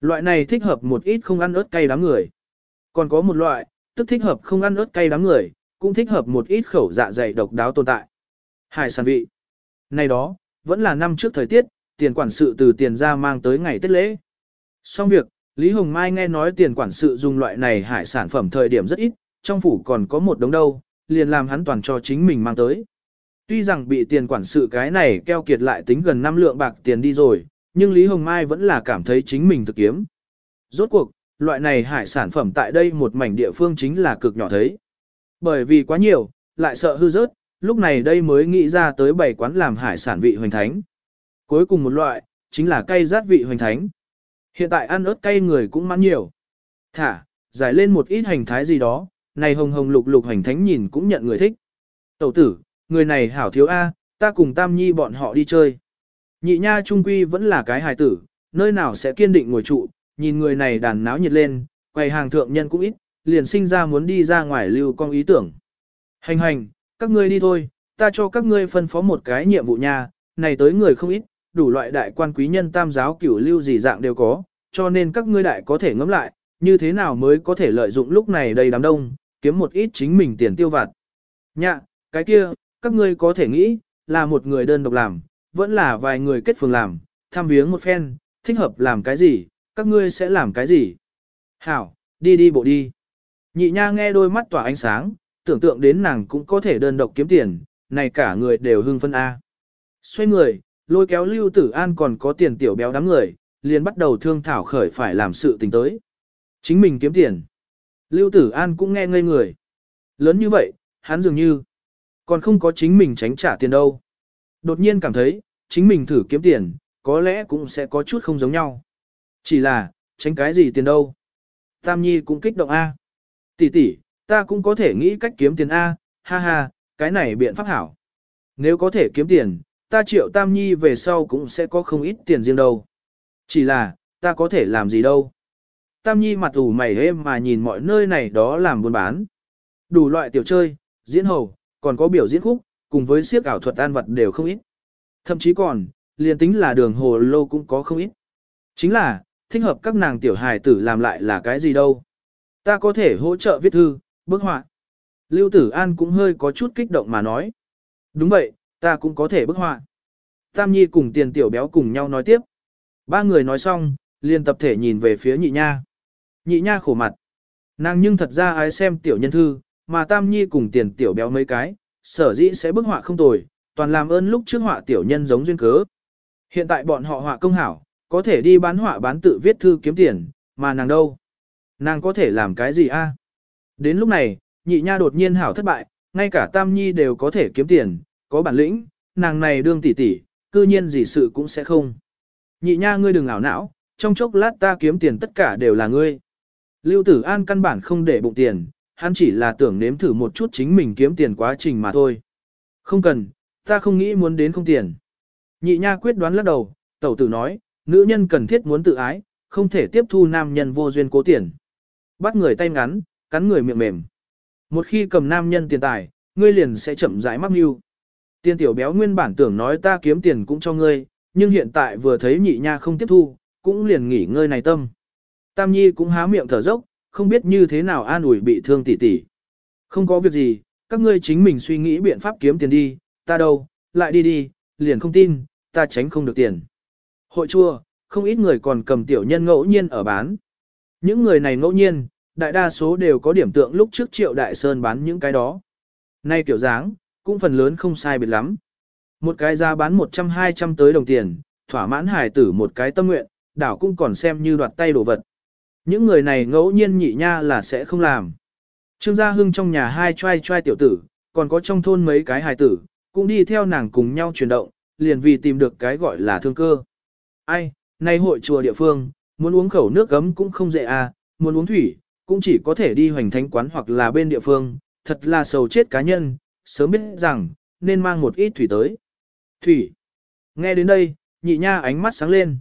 Loại này thích hợp một ít không ăn ớt cay đám người. Còn có một loại, tức thích hợp không ăn ớt cay đám người, cũng thích hợp một ít khẩu dạ dày độc đáo tồn tại. Hải sản vị. Này đó, vẫn là năm trước thời tiết, tiền quản sự từ tiền ra mang tới ngày Tết lễ. Xong việc, Lý Hồng Mai nghe nói tiền quản sự dùng loại này hải sản phẩm thời điểm rất ít, trong phủ còn có một đống đâu, liền làm hắn toàn cho chính mình mang tới. Tuy rằng bị tiền quản sự cái này keo kiệt lại tính gần 5 lượng bạc tiền đi rồi, nhưng Lý Hồng Mai vẫn là cảm thấy chính mình thực kiếm. Rốt cuộc, loại này hải sản phẩm tại đây một mảnh địa phương chính là cực nhỏ thấy. Bởi vì quá nhiều, lại sợ hư rớt, lúc này đây mới nghĩ ra tới bảy quán làm hải sản vị hoành thánh. Cuối cùng một loại, chính là cây rát vị hoành thánh. Hiện tại ăn ớt cay người cũng mãn nhiều. Thả, giải lên một ít hành thái gì đó, này hồng hồng lục lục hành thánh nhìn cũng nhận người thích. Tẩu tử, người này hảo thiếu A, ta cùng Tam Nhi bọn họ đi chơi. Nhị nha trung quy vẫn là cái hài tử, nơi nào sẽ kiên định ngồi trụ, nhìn người này đàn náo nhiệt lên, quầy hàng thượng nhân cũng ít, liền sinh ra muốn đi ra ngoài lưu con ý tưởng. Hành hành, các ngươi đi thôi, ta cho các ngươi phân phó một cái nhiệm vụ nha, này tới người không ít, đủ loại đại quan quý nhân tam giáo cửu lưu gì dạng đều có, cho nên các ngươi đại có thể ngẫm lại, như thế nào mới có thể lợi dụng lúc này đầy đám đông, kiếm một ít chính mình tiền tiêu vặt. Nhạ, cái kia, các ngươi có thể nghĩ, là một người đơn độc làm, vẫn là vài người kết phường làm, tham viếng một phen, thích hợp làm cái gì, các ngươi sẽ làm cái gì. Hảo, đi đi bộ đi. Nhị nha nghe đôi mắt tỏa ánh sáng, tưởng tượng đến nàng cũng có thể đơn độc kiếm tiền, này cả người đều hưng phân A. Xoay người, lôi kéo Lưu Tử An còn có tiền tiểu béo đám người, liền bắt đầu thương thảo khởi phải làm sự tình tới. Chính mình kiếm tiền. Lưu Tử An cũng nghe ngây người. Lớn như vậy, hắn dường như còn không có chính mình tránh trả tiền đâu. Đột nhiên cảm thấy, chính mình thử kiếm tiền, có lẽ cũng sẽ có chút không giống nhau. Chỉ là, tránh cái gì tiền đâu. Tam Nhi cũng kích động A. Tỷ tỷ, ta cũng có thể nghĩ cách kiếm tiền A, ha ha, cái này biện pháp hảo. Nếu có thể kiếm tiền, ta triệu Tam Nhi về sau cũng sẽ có không ít tiền riêng đâu. Chỉ là, ta có thể làm gì đâu. Tam Nhi mặt ủ mày êm mà nhìn mọi nơi này đó làm buôn bán. Đủ loại tiểu chơi, diễn hầu, còn có biểu diễn khúc, cùng với siếc ảo thuật an vật đều không ít. Thậm chí còn, liền tính là đường hồ lô cũng có không ít. Chính là, thích hợp các nàng tiểu hài tử làm lại là cái gì đâu. Ta có thể hỗ trợ viết thư, bức họa. Lưu Tử An cũng hơi có chút kích động mà nói. Đúng vậy, ta cũng có thể bức họa. Tam Nhi cùng tiền tiểu béo cùng nhau nói tiếp. Ba người nói xong, liền tập thể nhìn về phía nhị nha. Nhị nha khổ mặt. Nàng nhưng thật ra ái xem tiểu nhân thư, mà Tam Nhi cùng tiền tiểu béo mấy cái, sở dĩ sẽ bức họa không tồi, toàn làm ơn lúc trước họa tiểu nhân giống duyên cớ. Hiện tại bọn họ họa công hảo, có thể đi bán họa bán tự viết thư kiếm tiền, mà nàng đâu? Nàng có thể làm cái gì a? Đến lúc này, nhị nha đột nhiên hảo thất bại, ngay cả Tam Nhi đều có thể kiếm tiền, có bản lĩnh, nàng này đương tỷ tỷ, cư nhiên gì sự cũng sẽ không. Nhị nha ngươi đừng ảo não, trong chốc lát ta kiếm tiền tất cả đều là ngươi. Lưu Tử An căn bản không để bụng tiền, hắn chỉ là tưởng nếm thử một chút chính mình kiếm tiền quá trình mà thôi. Không cần, ta không nghĩ muốn đến không tiền. Nhị nha quyết đoán lắc đầu, tẩu tử nói, nữ nhân cần thiết muốn tự ái, không thể tiếp thu nam nhân vô duyên cố tiền. Bắt người tay ngắn, cắn người miệng mềm. Một khi cầm nam nhân tiền tài, ngươi liền sẽ chậm rãi mắc mưu. Tiên tiểu béo nguyên bản tưởng nói ta kiếm tiền cũng cho ngươi, nhưng hiện tại vừa thấy nhị nha không tiếp thu, cũng liền nghỉ ngơi này tâm. Tam nhi cũng há miệng thở dốc, không biết như thế nào an ủi bị thương tỷ tỷ. Không có việc gì, các ngươi chính mình suy nghĩ biện pháp kiếm tiền đi, ta đâu, lại đi đi, liền không tin, ta tránh không được tiền. Hội chua, không ít người còn cầm tiểu nhân ngẫu nhiên ở bán. Những người này ngẫu nhiên, đại đa số đều có điểm tượng lúc trước triệu đại sơn bán những cái đó. Nay kiểu dáng, cũng phần lớn không sai biệt lắm. Một cái giá bán 100-200 tới đồng tiền, thỏa mãn hài tử một cái tâm nguyện, đảo cũng còn xem như đoạt tay đồ vật. Những người này ngẫu nhiên nhị nha là sẽ không làm. Trương Gia Hưng trong nhà hai trai trai tiểu tử, còn có trong thôn mấy cái hài tử, cũng đi theo nàng cùng nhau chuyển động, liền vì tìm được cái gọi là thương cơ. Ai, nay hội chùa địa phương, muốn uống khẩu nước gấm cũng không dễ à, muốn uống thủy, cũng chỉ có thể đi hoành thánh quán hoặc là bên địa phương, thật là sầu chết cá nhân, sớm biết rằng, nên mang một ít thủy tới. Thủy. Nghe đến đây, nhị nha ánh mắt sáng lên.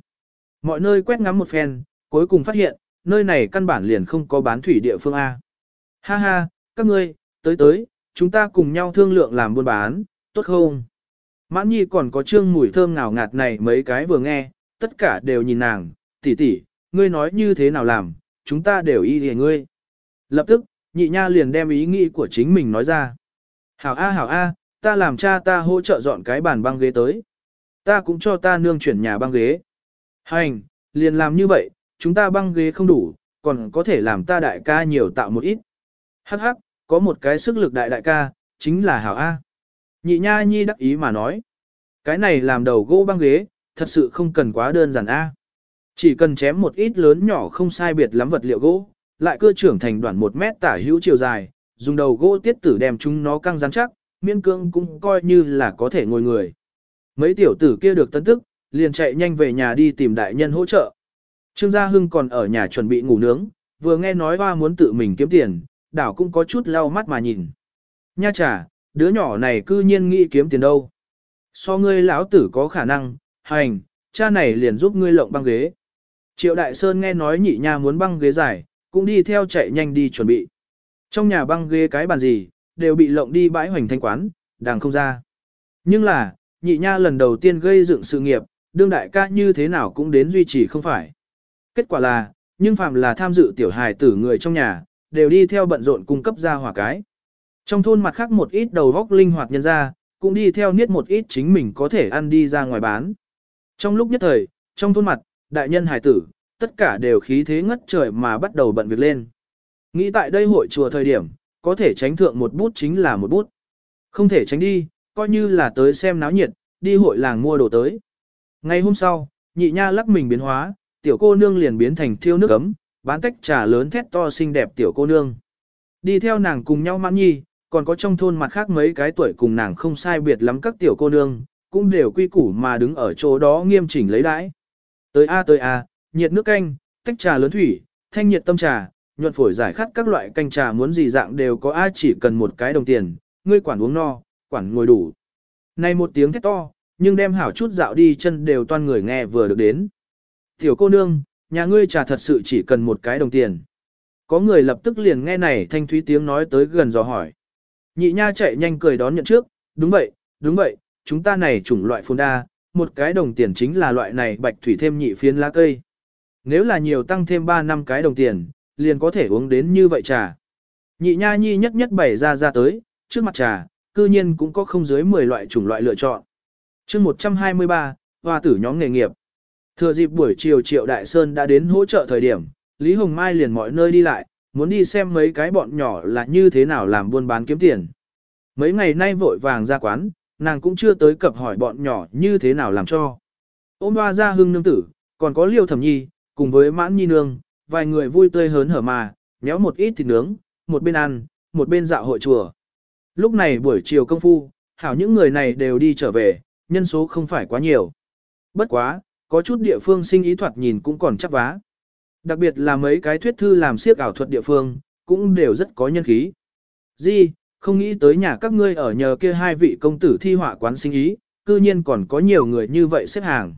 Mọi nơi quét ngắm một phen, cuối cùng phát hiện, nơi này căn bản liền không có bán thủy địa phương A. Ha ha, các ngươi, tới tới, chúng ta cùng nhau thương lượng làm buôn bán, tốt không? Mãn nhi còn có trương mùi thơm ngào ngạt này mấy cái vừa nghe, tất cả đều nhìn nàng, tỷ tỷ, ngươi nói như thế nào làm, chúng ta đều y lìa ngươi. Lập tức, nhị nha liền đem ý nghĩ của chính mình nói ra. Hảo A hảo A, ta làm cha ta hỗ trợ dọn cái bàn băng ghế tới. Ta cũng cho ta nương chuyển nhà băng ghế. Hành, liền làm như vậy, chúng ta băng ghế không đủ, còn có thể làm ta đại ca nhiều tạo một ít. Hắc hắc, có một cái sức lực đại đại ca, chính là hảo A. Nhị nha nhi đắc ý mà nói. Cái này làm đầu gỗ băng ghế, thật sự không cần quá đơn giản A. Chỉ cần chém một ít lớn nhỏ không sai biệt lắm vật liệu gỗ, lại cưa trưởng thành đoạn một mét tả hữu chiều dài, dùng đầu gỗ tiết tử đem chúng nó căng rắn chắc, miên cương cũng coi như là có thể ngồi người. Mấy tiểu tử kia được tân tức, liền chạy nhanh về nhà đi tìm đại nhân hỗ trợ. Trương Gia Hưng còn ở nhà chuẩn bị ngủ nướng, vừa nghe nói hoa muốn tự mình kiếm tiền, đảo cũng có chút lau mắt mà nhìn. Nha trà, đứa nhỏ này cư nhiên nghĩ kiếm tiền đâu. So ngươi lão tử có khả năng, hành, cha này liền giúp ngươi lộng băng ghế. Triệu Đại Sơn nghe nói nhị nha muốn băng ghế giải, cũng đi theo chạy nhanh đi chuẩn bị. Trong nhà băng ghế cái bàn gì, đều bị lộng đi bãi hoành thanh quán, đàng không ra. Nhưng là, nhị nha lần đầu tiên gây dựng sự nghiệp, đương đại ca như thế nào cũng đến duy trì không phải. Kết quả là, nhưng phạm là tham dự tiểu hài tử người trong nhà, đều đi theo bận rộn cung cấp ra hỏa cái. Trong thôn mặt khác một ít đầu góc linh hoạt nhân ra, cũng đi theo niết một ít chính mình có thể ăn đi ra ngoài bán. Trong lúc nhất thời, trong thôn mặt, đại nhân hài tử, tất cả đều khí thế ngất trời mà bắt đầu bận việc lên. Nghĩ tại đây hội chùa thời điểm, có thể tránh thượng một bút chính là một bút. Không thể tránh đi, coi như là tới xem náo nhiệt, đi hội làng mua đồ tới. Ngày hôm sau, nhị nha lắc mình biến hóa, tiểu cô nương liền biến thành thiêu nước ấm, bán tách trà lớn thét to xinh đẹp tiểu cô nương. Đi theo nàng cùng nhau mãn nhi, còn có trong thôn mặt khác mấy cái tuổi cùng nàng không sai biệt lắm các tiểu cô nương, cũng đều quy củ mà đứng ở chỗ đó nghiêm chỉnh lấy đãi. Tới A tới A, nhiệt nước canh, tách trà lớn thủy, thanh nhiệt tâm trà, nhuận phổi giải khát các loại canh trà muốn gì dạng đều có A chỉ cần một cái đồng tiền, ngươi quản uống no, quản ngồi đủ. Này một tiếng thét to, nhưng đem hảo chút dạo đi chân đều toan người nghe vừa được đến. Tiểu cô nương, nhà ngươi trà thật sự chỉ cần một cái đồng tiền. Có người lập tức liền nghe này thanh thúy tiếng nói tới gần dò hỏi. Nhị nha chạy nhanh cười đón nhận trước, đúng vậy, đúng vậy, chúng ta này chủng loại phồn đa, một cái đồng tiền chính là loại này bạch thủy thêm nhị phiến lá cây. Nếu là nhiều tăng thêm 3 năm cái đồng tiền, liền có thể uống đến như vậy trà. Nhị nha nhi nhất nhất bày ra ra tới, trước mặt trà, cư nhiên cũng có không dưới 10 loại chủng loại lựa chọn. chương 123, hoa tử nhóm nghề nghiệp. Thừa dịp buổi chiều Triệu Đại Sơn đã đến hỗ trợ thời điểm, Lý Hồng Mai liền mọi nơi đi lại, muốn đi xem mấy cái bọn nhỏ là như thế nào làm buôn bán kiếm tiền. Mấy ngày nay vội vàng ra quán, nàng cũng chưa tới cập hỏi bọn nhỏ như thế nào làm cho. Ôm hoa ra hưng nương tử, còn có liêu thẩm nhi, cùng với mãn nhi nương, vài người vui tươi hớn hở mà, nhéo một ít thịt nướng, một bên ăn, một bên dạo hội chùa. Lúc này buổi chiều công phu, hảo những người này đều đi trở về, nhân số không phải quá nhiều. Bất quá, có chút địa phương sinh ý thoạt nhìn cũng còn chắc vá. Đặc biệt là mấy cái thuyết thư làm siếc ảo thuật địa phương, cũng đều rất có nhân khí. Di, không nghĩ tới nhà các ngươi ở nhờ kia hai vị công tử thi họa quán sinh ý, cư nhiên còn có nhiều người như vậy xếp hàng.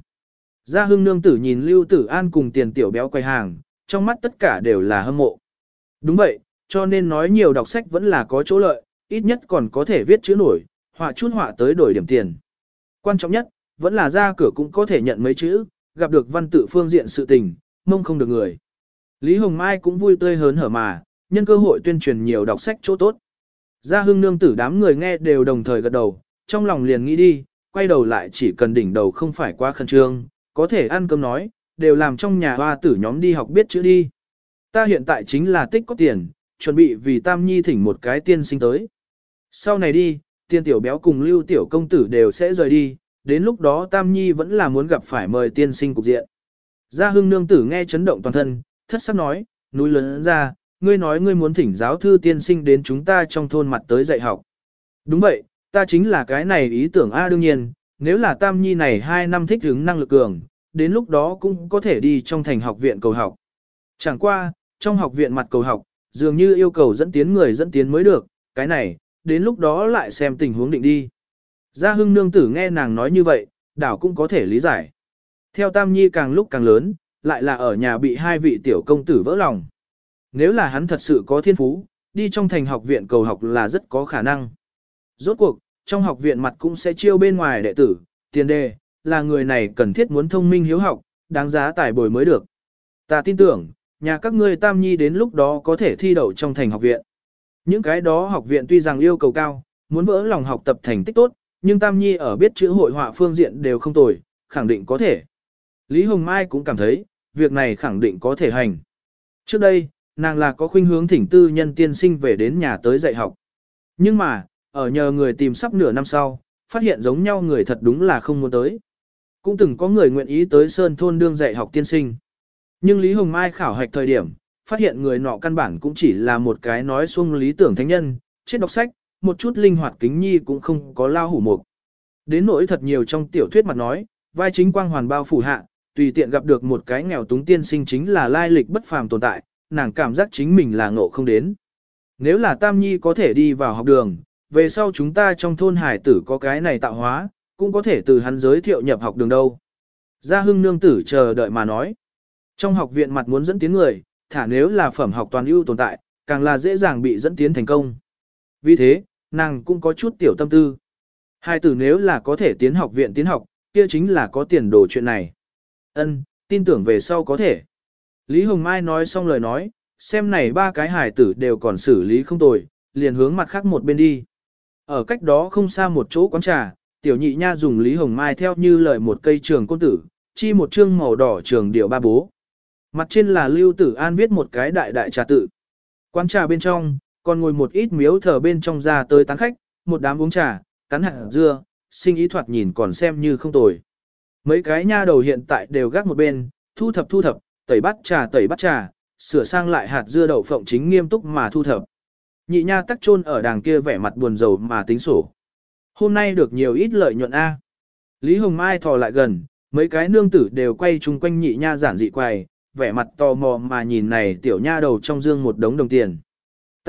Gia hưng nương tử nhìn Lưu Tử An cùng tiền tiểu béo quay hàng, trong mắt tất cả đều là hâm mộ. Đúng vậy, cho nên nói nhiều đọc sách vẫn là có chỗ lợi, ít nhất còn có thể viết chữ nổi, họa chút họa tới đổi điểm tiền. Quan trọng nhất, vẫn là ra cửa cũng có thể nhận mấy chữ, gặp được văn tự phương diện sự tình, mông không được người. Lý Hồng Mai cũng vui tươi hớn hở mà, nhân cơ hội tuyên truyền nhiều đọc sách chỗ tốt. Gia hưng nương tử đám người nghe đều đồng thời gật đầu, trong lòng liền nghĩ đi, quay đầu lại chỉ cần đỉnh đầu không phải quá khẩn trương, có thể ăn cơm nói, đều làm trong nhà hoa tử nhóm đi học biết chữ đi. Ta hiện tại chính là tích có tiền, chuẩn bị vì Tam Nhi thỉnh một cái tiên sinh tới. Sau này đi, tiên tiểu béo cùng lưu tiểu công tử đều sẽ rời đi, đến lúc đó Tam Nhi vẫn là muốn gặp phải mời tiên sinh cục diện. Gia hưng nương tử nghe chấn động toàn thân, thất sắc nói, núi lớn ra, ngươi nói ngươi muốn thỉnh giáo thư tiên sinh đến chúng ta trong thôn mặt tới dạy học. Đúng vậy, ta chính là cái này ý tưởng A đương nhiên, nếu là Tam Nhi này 2 năm thích ứng năng lực cường, đến lúc đó cũng có thể đi trong thành học viện cầu học. Chẳng qua, trong học viện mặt cầu học, dường như yêu cầu dẫn tiến người dẫn tiến mới được, cái này, đến lúc đó lại xem tình huống định đi. Gia hưng nương tử nghe nàng nói như vậy, đảo cũng có thể lý giải. Theo Tam Nhi càng lúc càng lớn, lại là ở nhà bị hai vị tiểu công tử vỡ lòng. Nếu là hắn thật sự có thiên phú, đi trong thành học viện cầu học là rất có khả năng. Rốt cuộc, trong học viện mặt cũng sẽ chiêu bên ngoài đệ tử, tiền đề, là người này cần thiết muốn thông minh hiếu học, đáng giá tài bồi mới được. Ta tin tưởng, nhà các ngươi tam nhi đến lúc đó có thể thi đậu trong thành học viện. Những cái đó học viện tuy rằng yêu cầu cao, muốn vỡ lòng học tập thành tích tốt, nhưng tam nhi ở biết chữ hội họa phương diện đều không tồi, khẳng định có thể. Lý Hồng Mai cũng cảm thấy, việc này khẳng định có thể hành. Trước đây, nàng là có khuynh hướng thỉnh tư nhân tiên sinh về đến nhà tới dạy học. Nhưng mà, ở nhờ người tìm sắp nửa năm sau, phát hiện giống nhau người thật đúng là không muốn tới. Cũng từng có người nguyện ý tới Sơn Thôn đương dạy học tiên sinh. Nhưng Lý Hồng Mai khảo hạch thời điểm, phát hiện người nọ căn bản cũng chỉ là một cái nói xuông lý tưởng thánh nhân, chết đọc sách, một chút linh hoạt kính nhi cũng không có lao hủ mục. Đến nỗi thật nhiều trong tiểu thuyết mặt nói, vai chính quang hoàn bao phủ hạ, tùy tiện gặp được một cái nghèo túng tiên sinh chính là lai lịch bất phàm tồn tại, nàng cảm giác chính mình là ngộ không đến. Nếu là Tam Nhi có thể đi vào học đường, về sau chúng ta trong thôn hải tử có cái này tạo hóa, cũng có thể từ hắn giới thiệu nhập học đường đâu. Gia hưng nương tử chờ đợi mà nói. Trong học viện mặt muốn dẫn tiến người, thả nếu là phẩm học toàn ưu tồn tại, càng là dễ dàng bị dẫn tiến thành công. Vì thế, nàng cũng có chút tiểu tâm tư. Hai tử nếu là có thể tiến học viện tiến học, kia chính là có tiền đồ chuyện này. Ân, tin tưởng về sau có thể. Lý Hồng Mai nói xong lời nói, xem này ba cái hài tử đều còn xử lý không tồi, liền hướng mặt khác một bên đi. Ở cách đó không xa một chỗ quán trà, tiểu nhị nha dùng Lý Hồng Mai theo như lời một cây trường côn tử, chi một chương màu đỏ trường điệu ba bố. Mặt trên là Lưu Tử An viết một cái đại đại trà tự. Quán trà bên trong, còn ngồi một ít miếu thờ bên trong ra tới tán khách, một đám uống trà, cắn hạt dưa, sinh ý thoạt nhìn còn xem như không tồi. Mấy cái nha đầu hiện tại đều gác một bên, thu thập thu thập, tẩy bát trà tẩy bát trà, sửa sang lại hạt dưa đậu phộng chính nghiêm túc mà thu thập. Nhị nha tắc chôn ở đàng kia vẻ mặt buồn rầu mà tính sổ. Hôm nay được nhiều ít lợi nhuận A. Lý Hồng Mai thò lại gần, mấy cái nương tử đều quay chung quanh nhị nha giản dị quầy, vẻ mặt tò mò mà nhìn này tiểu nha đầu trong dương một đống đồng tiền.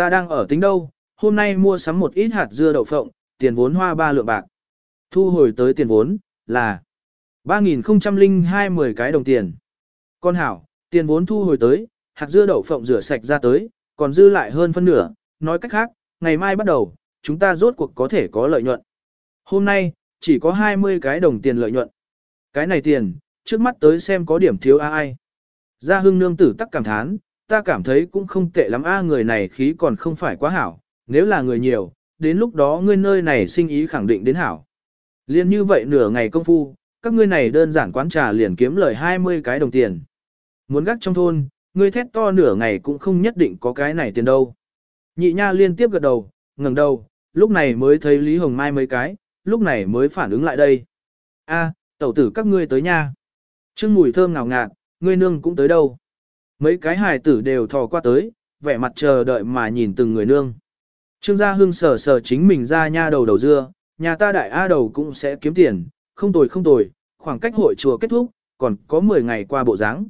Ta đang ở tính đâu, hôm nay mua sắm một ít hạt dưa đậu phộng, tiền vốn hoa ba lượng bạc. Thu hồi tới tiền vốn, là 3.002 10 cái đồng tiền. Con hảo, tiền vốn thu hồi tới, hạt dưa đậu phộng rửa sạch ra tới, còn dư lại hơn phân nửa, nói cách khác, ngày mai bắt đầu, chúng ta rốt cuộc có thể có lợi nhuận. Hôm nay, chỉ có 20 cái đồng tiền lợi nhuận. Cái này tiền, trước mắt tới xem có điểm thiếu ai. Gia hưng nương tử tắc cảm thán, ta cảm thấy cũng không tệ lắm a người này khí còn không phải quá hảo, nếu là người nhiều, đến lúc đó ngươi nơi này sinh ý khẳng định đến hảo. Liên như vậy nửa ngày công phu, các ngươi này đơn giản quán trà liền kiếm lời 20 cái đồng tiền. Muốn gác trong thôn, ngươi thét to nửa ngày cũng không nhất định có cái này tiền đâu. Nhị nha liên tiếp gật đầu, ngẩng đầu, lúc này mới thấy Lý Hồng Mai mấy cái, lúc này mới phản ứng lại đây. A, tẩu tử các ngươi tới nha. Trưng mùi thơm ngào ngạt, ngươi nương cũng tới đâu. Mấy cái hài tử đều thò qua tới, vẻ mặt chờ đợi mà nhìn từng người nương. Trương gia hương sờ sờ chính mình ra nha đầu đầu dưa, nhà ta đại A đầu cũng sẽ kiếm tiền, không tồi không tồi, khoảng cách hội chùa kết thúc, còn có 10 ngày qua bộ dáng.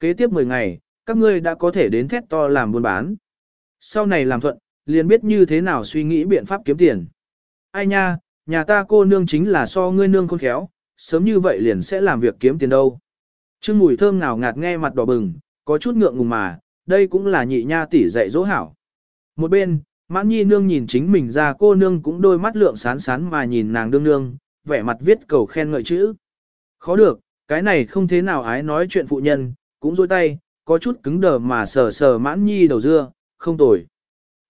Kế tiếp 10 ngày, các ngươi đã có thể đến thét to làm buôn bán. Sau này làm thuận, liền biết như thế nào suy nghĩ biện pháp kiếm tiền. Ai nha, nhà ta cô nương chính là so ngươi nương khôn khéo, sớm như vậy liền sẽ làm việc kiếm tiền đâu. Trương mùi thơm nào ngạt nghe mặt đỏ bừng, có chút ngượng ngùng mà, đây cũng là nhị nha tỷ dạy dỗ hảo. Một bên, mãn nhi nương nhìn chính mình ra cô nương cũng đôi mắt lượng sán sán mà nhìn nàng đương nương, vẻ mặt viết cầu khen ngợi chữ. Khó được, cái này không thế nào ái nói chuyện phụ nhân, cũng dôi tay, có chút cứng đờ mà sờ sờ mãn nhi đầu dưa, không tồi.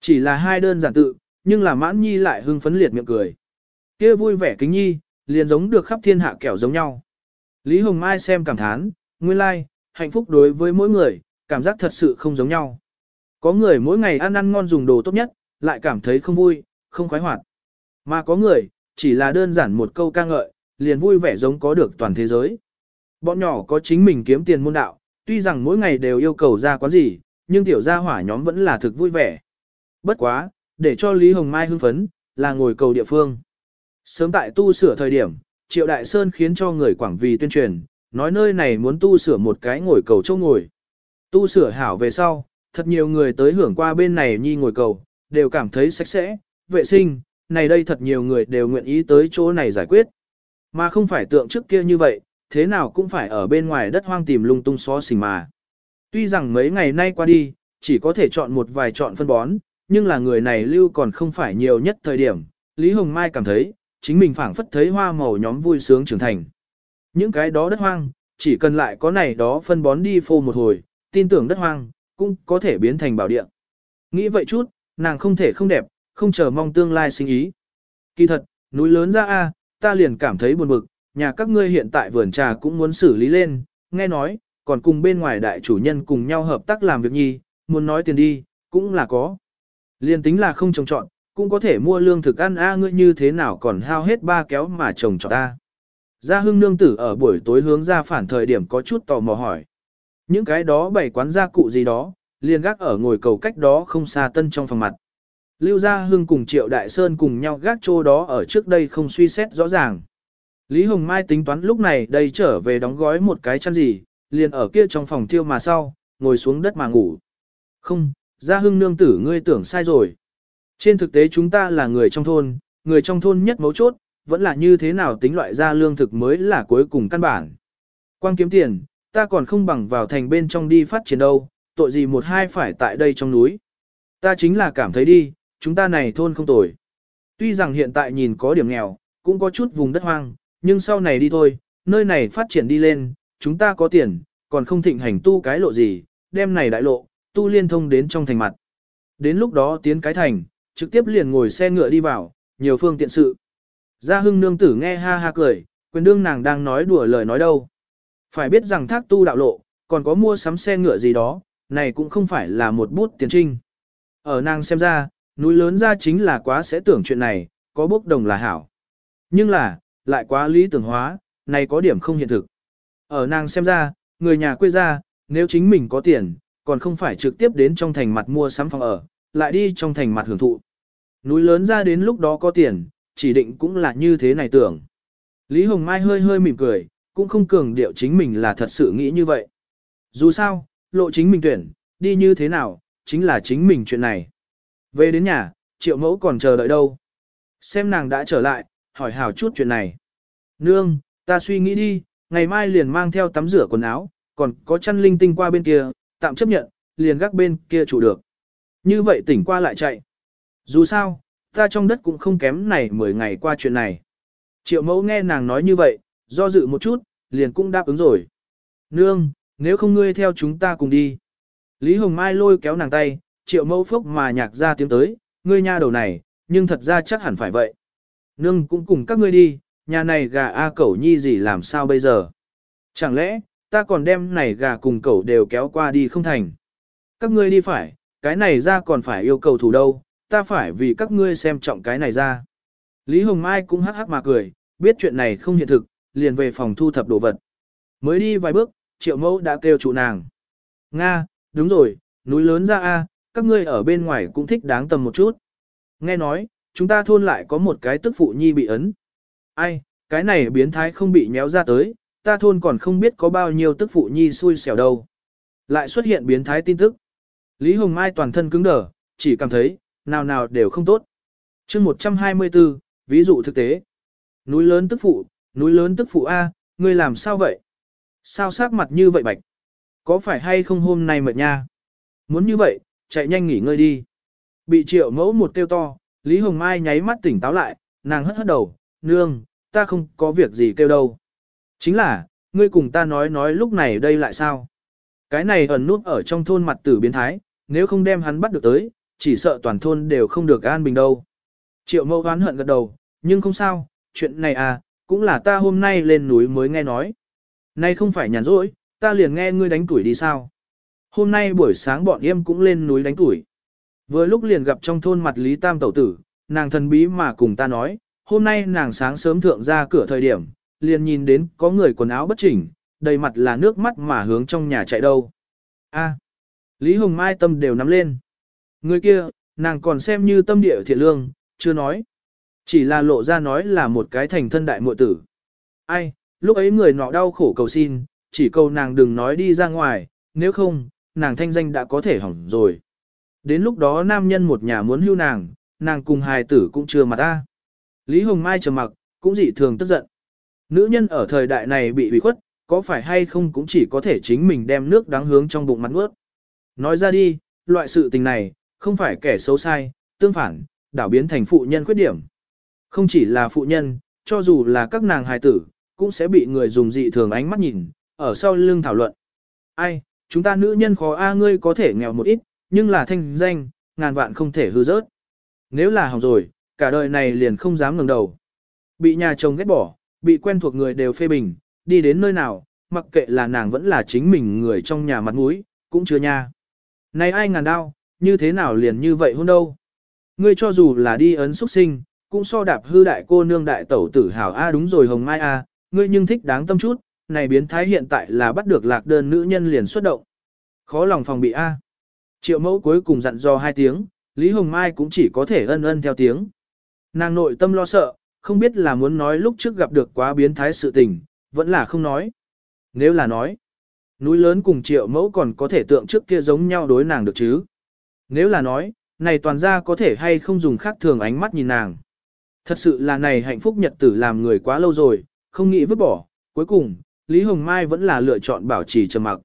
Chỉ là hai đơn giản tự, nhưng là mãn nhi lại hưng phấn liệt miệng cười. kia vui vẻ kính nhi, liền giống được khắp thiên hạ kẻo giống nhau. Lý Hồng Mai xem cảm thán, nguyên lai, like, hạnh phúc đối với mỗi người, cảm giác thật sự không giống nhau. Có người mỗi ngày ăn ăn ngon dùng đồ tốt nhất, lại cảm thấy không vui, không khoái hoạt. Mà có người, chỉ là đơn giản một câu ca ngợi, liền vui vẻ giống có được toàn thế giới. Bọn nhỏ có chính mình kiếm tiền môn đạo, tuy rằng mỗi ngày đều yêu cầu ra quán gì, nhưng tiểu gia hỏa nhóm vẫn là thực vui vẻ. Bất quá, để cho Lý Hồng Mai hưng phấn, là ngồi cầu địa phương. Sớm tại tu sửa thời điểm, Triệu Đại Sơn khiến cho người Quảng Vì tuyên truyền, nói nơi này muốn tu sửa một cái ngồi cầu châu ngồi. Tu sửa hảo về sau, thật nhiều người tới hưởng qua bên này nhi ngồi cầu, đều cảm thấy sạch sẽ, vệ sinh, này đây thật nhiều người đều nguyện ý tới chỗ này giải quyết. Mà không phải tượng trước kia như vậy, thế nào cũng phải ở bên ngoài đất hoang tìm lung tung xó xỉnh mà. Tuy rằng mấy ngày nay qua đi, chỉ có thể chọn một vài chọn phân bón, nhưng là người này lưu còn không phải nhiều nhất thời điểm, Lý Hồng Mai cảm thấy, chính mình phảng phất thấy hoa màu nhóm vui sướng trưởng thành. Những cái đó đất hoang, chỉ cần lại có này đó phân bón đi phô một hồi, tin tưởng đất hoang, cũng có thể biến thành bảo địa. Nghĩ vậy chút, nàng không thể không đẹp, không chờ mong tương lai sinh ý. Kỳ thật, núi lớn ra a, ta liền cảm thấy buồn bực, nhà các ngươi hiện tại vườn trà cũng muốn xử lý lên, nghe nói, còn cùng bên ngoài đại chủ nhân cùng nhau hợp tác làm việc nhi, muốn nói tiền đi, cũng là có. liền tính là không trồng trọn, cũng có thể mua lương thực ăn a ngươi như thế nào còn hao hết ba kéo mà trồng trọt ta. Gia hưng nương tử ở buổi tối hướng ra phản thời điểm có chút tò mò hỏi. Những cái đó bày quán gia cụ gì đó, liền gác ở ngồi cầu cách đó không xa tân trong phòng mặt. Lưu Gia Hưng cùng Triệu Đại Sơn cùng nhau gác chỗ đó ở trước đây không suy xét rõ ràng. Lý Hồng Mai tính toán lúc này đây trở về đóng gói một cái chăn gì, liền ở kia trong phòng tiêu mà sau, ngồi xuống đất mà ngủ. Không, Gia Hưng nương tử ngươi tưởng sai rồi. Trên thực tế chúng ta là người trong thôn, người trong thôn nhất mấu chốt, vẫn là như thế nào tính loại ra lương thực mới là cuối cùng căn bản. Quang kiếm tiền, ta còn không bằng vào thành bên trong đi phát triển đâu, tội gì một hai phải tại đây trong núi. Ta chính là cảm thấy đi, chúng ta này thôn không tồi. Tuy rằng hiện tại nhìn có điểm nghèo, cũng có chút vùng đất hoang, nhưng sau này đi thôi, nơi này phát triển đi lên, chúng ta có tiền, còn không thịnh hành tu cái lộ gì, đem này đại lộ, tu liên thông đến trong thành mặt. Đến lúc đó tiến cái thành, trực tiếp liền ngồi xe ngựa đi vào, nhiều phương tiện sự. Gia hưng nương tử nghe ha ha cười, quyền đương nàng đang nói đùa lời nói đâu. Phải biết rằng thác tu đạo lộ, còn có mua sắm xe ngựa gì đó, này cũng không phải là một bút tiền trinh. Ở nàng xem ra, núi lớn ra chính là quá sẽ tưởng chuyện này, có bốc đồng là hảo. Nhưng là, lại quá lý tưởng hóa, này có điểm không hiện thực. Ở nàng xem ra, người nhà quê ra, nếu chính mình có tiền, còn không phải trực tiếp đến trong thành mặt mua sắm phòng ở, lại đi trong thành mặt hưởng thụ. Núi lớn ra đến lúc đó có tiền, chỉ định cũng là như thế này tưởng. Lý Hồng Mai hơi hơi mỉm cười, cũng không cường điệu chính mình là thật sự nghĩ như vậy. Dù sao, lộ chính mình tuyển, đi như thế nào, chính là chính mình chuyện này. Về đến nhà, triệu mẫu còn chờ đợi đâu. Xem nàng đã trở lại, hỏi hào chút chuyện này. Nương, ta suy nghĩ đi, ngày mai liền mang theo tắm rửa quần áo, còn có chăn linh tinh qua bên kia, tạm chấp nhận, liền gác bên kia chủ được. Như vậy tỉnh qua lại chạy. Dù sao, ta trong đất cũng không kém này 10 ngày qua chuyện này. Triệu mẫu nghe nàng nói như vậy, do dự một chút, liền cũng đáp ứng rồi. Nương, nếu không ngươi theo chúng ta cùng đi. Lý Hồng Mai lôi kéo nàng tay, triệu mẫu phốc mà nhạc ra tiếng tới, ngươi nha đầu này, nhưng thật ra chắc hẳn phải vậy. Nương cũng cùng các ngươi đi, nhà này gà A cẩu nhi gì làm sao bây giờ? Chẳng lẽ, ta còn đem này gà cùng cẩu đều kéo qua đi không thành? Các ngươi đi phải, cái này ra còn phải yêu cầu thủ đâu, ta phải vì các ngươi xem trọng cái này ra. Lý Hồng Mai cũng hắc hắc mà cười, biết chuyện này không hiện thực, liền về phòng thu thập đồ vật. Mới đi vài bước, triệu mẫu đã kêu trụ nàng. Nga, đúng rồi, núi lớn ra a, các ngươi ở bên ngoài cũng thích đáng tầm một chút. Nghe nói, chúng ta thôn lại có một cái tức phụ nhi bị ấn. Ai, cái này biến thái không bị nhéo ra tới, ta thôn còn không biết có bao nhiêu tức phụ nhi xui xẻo đâu. Lại xuất hiện biến thái tin tức. Lý Hồng Mai toàn thân cứng đờ, chỉ cảm thấy, nào nào đều không tốt. chương 124, ví dụ thực tế. Núi lớn tức phụ, núi lớn tức phụ A, ngươi làm sao vậy? Sao sắc mặt như vậy bạch? Có phải hay không hôm nay mệt nha? Muốn như vậy, chạy nhanh nghỉ ngơi đi. Bị triệu mẫu một tiêu to, Lý Hồng Mai nháy mắt tỉnh táo lại, nàng hất hất đầu, nương, ta không có việc gì kêu đâu. Chính là, ngươi cùng ta nói nói lúc này đây lại sao? Cái này ẩn nút ở trong thôn mặt tử biến thái, nếu không đem hắn bắt được tới, chỉ sợ toàn thôn đều không được an bình đâu. Triệu mẫu oán hận gật đầu, nhưng không sao, chuyện này à, cũng là ta hôm nay lên núi mới nghe nói. Nay không phải nhàn rỗi, ta liền nghe ngươi đánh tuổi đi sao. Hôm nay buổi sáng bọn em cũng lên núi đánh tuổi. Vừa lúc liền gặp trong thôn mặt Lý Tam Tẩu Tử, nàng thần bí mà cùng ta nói, hôm nay nàng sáng sớm thượng ra cửa thời điểm, liền nhìn đến có người quần áo bất chỉnh, đầy mặt là nước mắt mà hướng trong nhà chạy đâu. A, Lý Hồng Mai tâm đều nắm lên. Người kia, nàng còn xem như tâm địa thiện lương, chưa nói. Chỉ là lộ ra nói là một cái thành thân đại muội tử. Ai, lúc ấy người nọ đau khổ cầu xin, chỉ cầu nàng đừng nói đi ra ngoài, nếu không, nàng thanh danh đã có thể hỏng rồi. Đến lúc đó nam nhân một nhà muốn hưu nàng, nàng cùng hài tử cũng chưa mặt ta. Lý Hồng Mai trầm mặc, cũng dị thường tức giận. Nữ nhân ở thời đại này bị ủy khuất, có phải hay không cũng chỉ có thể chính mình đem nước đáng hướng trong bụng mặt nuốt. Nói ra đi, loại sự tình này, không phải kẻ xấu sai, tương phản, đảo biến thành phụ nhân khuyết điểm. Không chỉ là phụ nhân, cho dù là các nàng hài tử, cũng sẽ bị người dùng dị thường ánh mắt nhìn, ở sau lưng thảo luận. Ai, chúng ta nữ nhân khó a ngươi có thể nghèo một ít, nhưng là thanh danh, ngàn vạn không thể hư rớt. Nếu là hỏng rồi, cả đời này liền không dám ngẩng đầu. Bị nhà chồng ghét bỏ, bị quen thuộc người đều phê bình, đi đến nơi nào, mặc kệ là nàng vẫn là chính mình người trong nhà mặt mũi, cũng chưa nha. Này ai ngàn đau, như thế nào liền như vậy hôn đâu. Ngươi cho dù là đi ấn xuất sinh, cũng so đạp hư đại cô nương đại tẩu tử hào a đúng rồi hồng mai a, ngươi nhưng thích đáng tâm chút, này biến thái hiện tại là bắt được lạc đơn nữ nhân liền xuất động. Khó lòng phòng bị a. Triệu mẫu cuối cùng dặn dò hai tiếng, Lý Hồng Mai cũng chỉ có thể ân ân theo tiếng. Nàng nội tâm lo sợ, không biết là muốn nói lúc trước gặp được quá biến thái sự tình, vẫn là không nói. Nếu là nói, núi lớn cùng triệu mẫu còn có thể tượng trước kia giống nhau đối nàng được chứ. Nếu là nói, này toàn ra có thể hay không dùng khác thường ánh mắt nhìn nàng. Thật sự là này hạnh phúc nhật tử làm người quá lâu rồi, không nghĩ vứt bỏ. Cuối cùng, Lý Hồng Mai vẫn là lựa chọn bảo trì trầm mặc.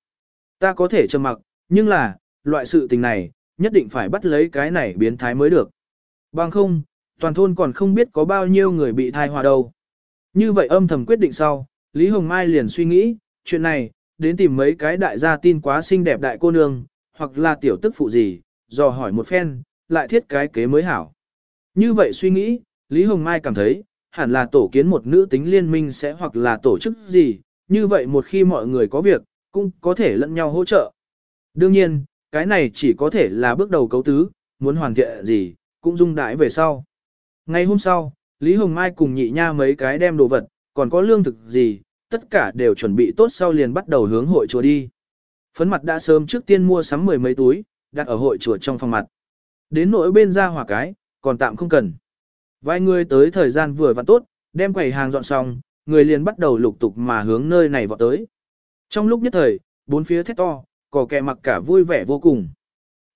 Ta có thể trầm mặc, nhưng là, loại sự tình này, nhất định phải bắt lấy cái này biến thái mới được. Bằng không, Toàn thôn còn không biết có bao nhiêu người bị thai hòa đâu. Như vậy âm thầm quyết định sau, Lý Hồng Mai liền suy nghĩ, chuyện này, đến tìm mấy cái đại gia tin quá xinh đẹp đại cô nương, hoặc là tiểu tức phụ gì, dò hỏi một phen, lại thiết cái kế mới hảo. Như vậy suy nghĩ, Lý Hồng Mai cảm thấy, hẳn là tổ kiến một nữ tính liên minh sẽ hoặc là tổ chức gì, như vậy một khi mọi người có việc, cũng có thể lẫn nhau hỗ trợ. Đương nhiên, cái này chỉ có thể là bước đầu cấu tứ, muốn hoàn thiện gì, cũng dung đãi về sau. Ngày hôm sau, Lý Hồng Mai cùng nhị nha mấy cái đem đồ vật, còn có lương thực gì, tất cả đều chuẩn bị tốt sau liền bắt đầu hướng hội chùa đi. Phấn mặt đã sớm trước tiên mua sắm mười mấy túi, đặt ở hội chùa trong phòng mặt. Đến nỗi bên ra hỏa cái, còn tạm không cần. Vài người tới thời gian vừa và tốt, đem quầy hàng dọn xong, người liền bắt đầu lục tục mà hướng nơi này vọt tới. Trong lúc nhất thời, bốn phía thét to, có kẻ mặc cả vui vẻ vô cùng.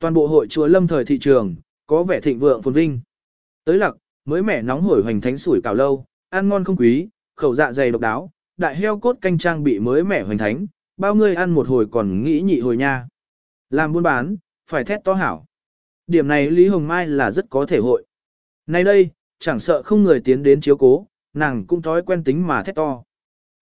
Toàn bộ hội chùa lâm thời thị trường, có vẻ thịnh vượng phồn vinh. Tới lặc, mới mẻ nóng hổi hoành thánh sủi cảo lâu, ăn ngon không quý, khẩu dạ dày độc đáo, đại heo cốt canh trang bị mới mẻ hoành thánh, bao người ăn một hồi còn nghĩ nhị hồi nha. Làm buôn bán, phải thét to hảo. Điểm này Lý Hồng Mai là rất có thể hội. Nay đây, chẳng sợ không người tiến đến chiếu cố, nàng cũng thói quen tính mà thét to.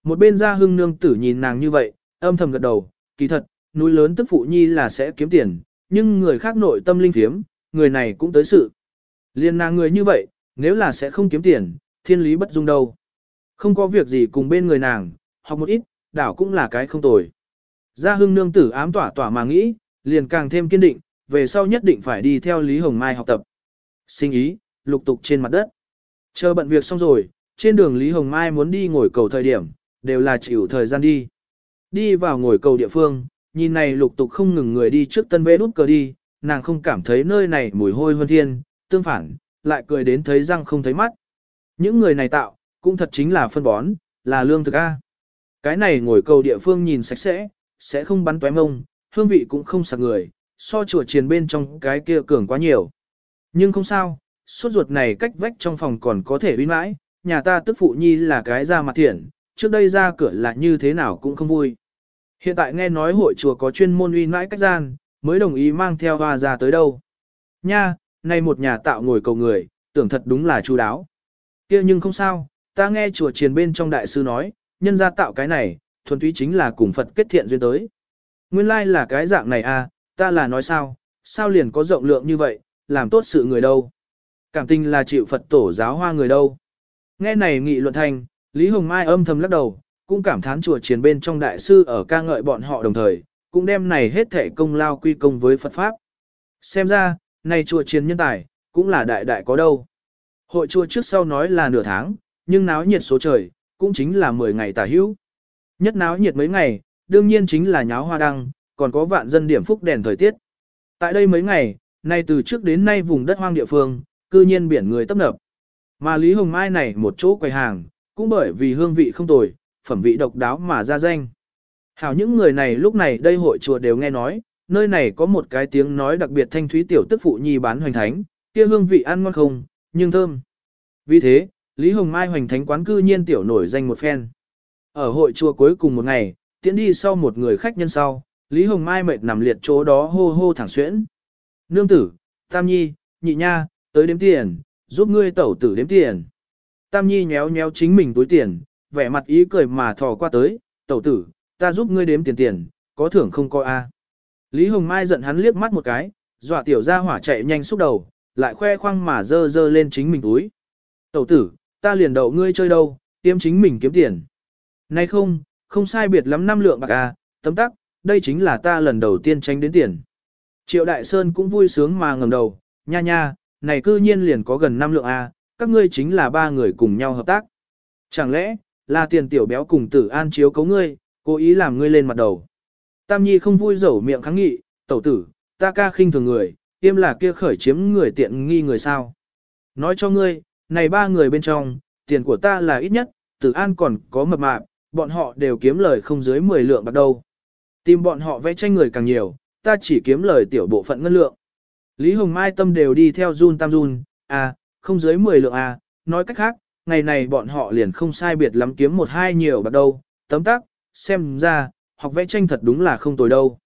Một bên ra hưng nương tử nhìn nàng như vậy, âm thầm gật đầu, kỳ thật, núi lớn tức phụ nhi là sẽ kiếm tiền, nhưng người khác nội tâm linh phiếm, người này cũng tới sự. Liên nàng người như vậy, nếu là sẽ không kiếm tiền, thiên lý bất dung đâu. Không có việc gì cùng bên người nàng, học một ít, đảo cũng là cái không tồi. Gia hưng nương tử ám tỏa tỏa mà nghĩ, liền càng thêm kiên định, về sau nhất định phải đi theo Lý Hồng Mai học tập. Sinh ý, lục tục trên mặt đất. Chờ bận việc xong rồi, trên đường Lý Hồng Mai muốn đi ngồi cầu thời điểm, đều là chịu thời gian đi. Đi vào ngồi cầu địa phương, nhìn này lục tục không ngừng người đi trước tân vế đút cờ đi, nàng không cảm thấy nơi này mùi hôi hơn thiên, tương phản, lại cười đến thấy răng không thấy mắt. Những người này tạo, cũng thật chính là phân bón, là lương thực A. Cái này ngồi cầu địa phương nhìn sạch sẽ, sẽ không bắn tóe mông, hương vị cũng không sạc người, so chùa chiền bên trong cái kia cường quá nhiều. Nhưng không sao, suốt ruột này cách vách trong phòng còn có thể uy mãi, nhà ta tức phụ nhi là cái ra mặt thiện, trước đây ra cửa là như thế nào cũng không vui. Hiện tại nghe nói hội chùa có chuyên môn uy mãi cách gian, mới đồng ý mang theo hoa ra tới đâu. Nha, nay một nhà tạo ngồi cầu người, tưởng thật đúng là chú đáo. kia nhưng không sao, ta nghe chùa triền bên trong đại sư nói, nhân gia tạo cái này, thuần túy chính là cùng Phật kết thiện duyên tới. Nguyên lai like là cái dạng này à, ta là nói sao, sao liền có rộng lượng như vậy, làm tốt sự người đâu. Cảm tình là chịu Phật tổ giáo hoa người đâu. Nghe này nghị luận thành, Lý Hồng Mai âm thầm lắc đầu, cũng cảm thán chùa chiến bên trong đại sư ở ca ngợi bọn họ đồng thời, cũng đem này hết thể công lao quy công với Phật Pháp. Xem ra, này chùa chiến nhân tài, cũng là đại đại có đâu. Hội chùa trước sau nói là nửa tháng, nhưng náo nhiệt số trời, cũng chính là 10 ngày tả hữu. Nhất náo nhiệt mấy ngày, đương nhiên chính là nháo hoa đăng, còn có vạn dân điểm phúc đèn thời tiết. Tại đây mấy ngày, nay từ trước đến nay vùng đất hoang địa phương, cư nhiên biển người tấp nập. Mà Lý Hồng Mai này một chỗ quầy hàng, cũng bởi vì hương vị không tồi, phẩm vị độc đáo mà ra danh. Hảo những người này lúc này đây hội chùa đều nghe nói, nơi này có một cái tiếng nói đặc biệt thanh thúy tiểu tức phụ nhi bán hoành thánh, kia hương vị ăn ngon không, nhưng thơm. Vì thế, Lý Hồng Mai hoành thánh quán cư nhiên tiểu nổi danh một phen. Ở hội chùa cuối cùng một ngày, tiễn đi sau một người khách nhân sau, Lý Hồng Mai mệt nằm liệt chỗ đó hô hô thẳng xuyễn. Nương tử, Tam Nhi, nhị nha, tới đếm tiền, giúp ngươi tẩu tử đếm tiền. Tam Nhi nhéo nhéo chính mình túi tiền, vẻ mặt ý cười mà thò qua tới, tẩu tử, ta giúp ngươi đếm tiền tiền, có thưởng không có a. À? Lý Hồng Mai giận hắn liếc mắt một cái, dọa tiểu ra hỏa chạy nhanh xúc đầu, lại khoe khoang mà dơ dơ lên chính mình túi. Tẩu tử, ta liền đậu ngươi chơi đâu, tiêm chính mình kiếm tiền. Nay không, không sai biệt lắm năm lượng bạc a, tấm tắc, đây chính là ta lần đầu tiên tranh đến tiền. Triệu Đại Sơn cũng vui sướng mà ngầm đầu, nha nha, này cư nhiên liền có gần năm lượng a, các ngươi chính là ba người cùng nhau hợp tác. Chẳng lẽ, là tiền tiểu béo cùng tử an chiếu cấu ngươi, cố ý làm ngươi lên mặt đầu. Tam Nhi không vui dẩu miệng kháng nghị, tẩu tử, ta ca khinh thường người, im là kia khởi chiếm người tiện nghi người sao. Nói cho ngươi, này ba người bên trong, tiền của ta là ít nhất, tử an còn có mập mạp, bọn họ đều kiếm lời không dưới 10 lượng bạc đâu. Tìm bọn họ vẽ tranh người càng nhiều, ta chỉ kiếm lời tiểu bộ phận ngân lượng. Lý Hồng Mai tâm đều đi theo Jun Tam Jun, à, không dưới 10 lượng à, nói cách khác, ngày này bọn họ liền không sai biệt lắm kiếm một hai nhiều bạc đâu, tấm tắc, xem ra, học vẽ tranh thật đúng là không tồi đâu.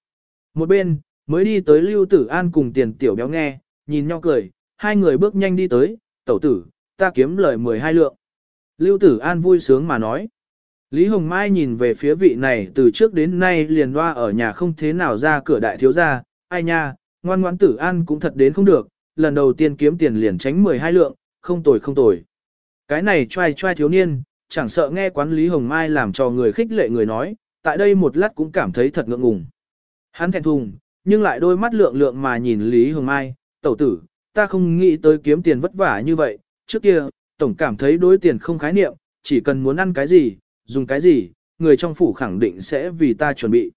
Một bên, mới đi tới Lưu Tử An cùng tiền tiểu béo nghe, nhìn nhau cười, hai người bước nhanh đi tới, tẩu tử, ta kiếm lời 12 lượng. Lưu Tử An vui sướng mà nói. Lý Hồng Mai nhìn về phía vị này từ trước đến nay liền loa ở nhà không thế nào ra cửa đại thiếu gia, ai nha, ngoan ngoãn Tử An cũng thật đến không được, lần đầu tiên kiếm tiền liền tránh 12 lượng, không tồi không tồi. Cái này trai trai thiếu niên, chẳng sợ nghe quán Lý Hồng Mai làm cho người khích lệ người nói, tại đây một lát cũng cảm thấy thật ngượng ngùng. Hắn thẹn thùng, nhưng lại đôi mắt lượng lượng mà nhìn Lý Hồng Mai, tẩu tử, ta không nghĩ tới kiếm tiền vất vả như vậy, trước kia, tổng cảm thấy đối tiền không khái niệm, chỉ cần muốn ăn cái gì, dùng cái gì, người trong phủ khẳng định sẽ vì ta chuẩn bị.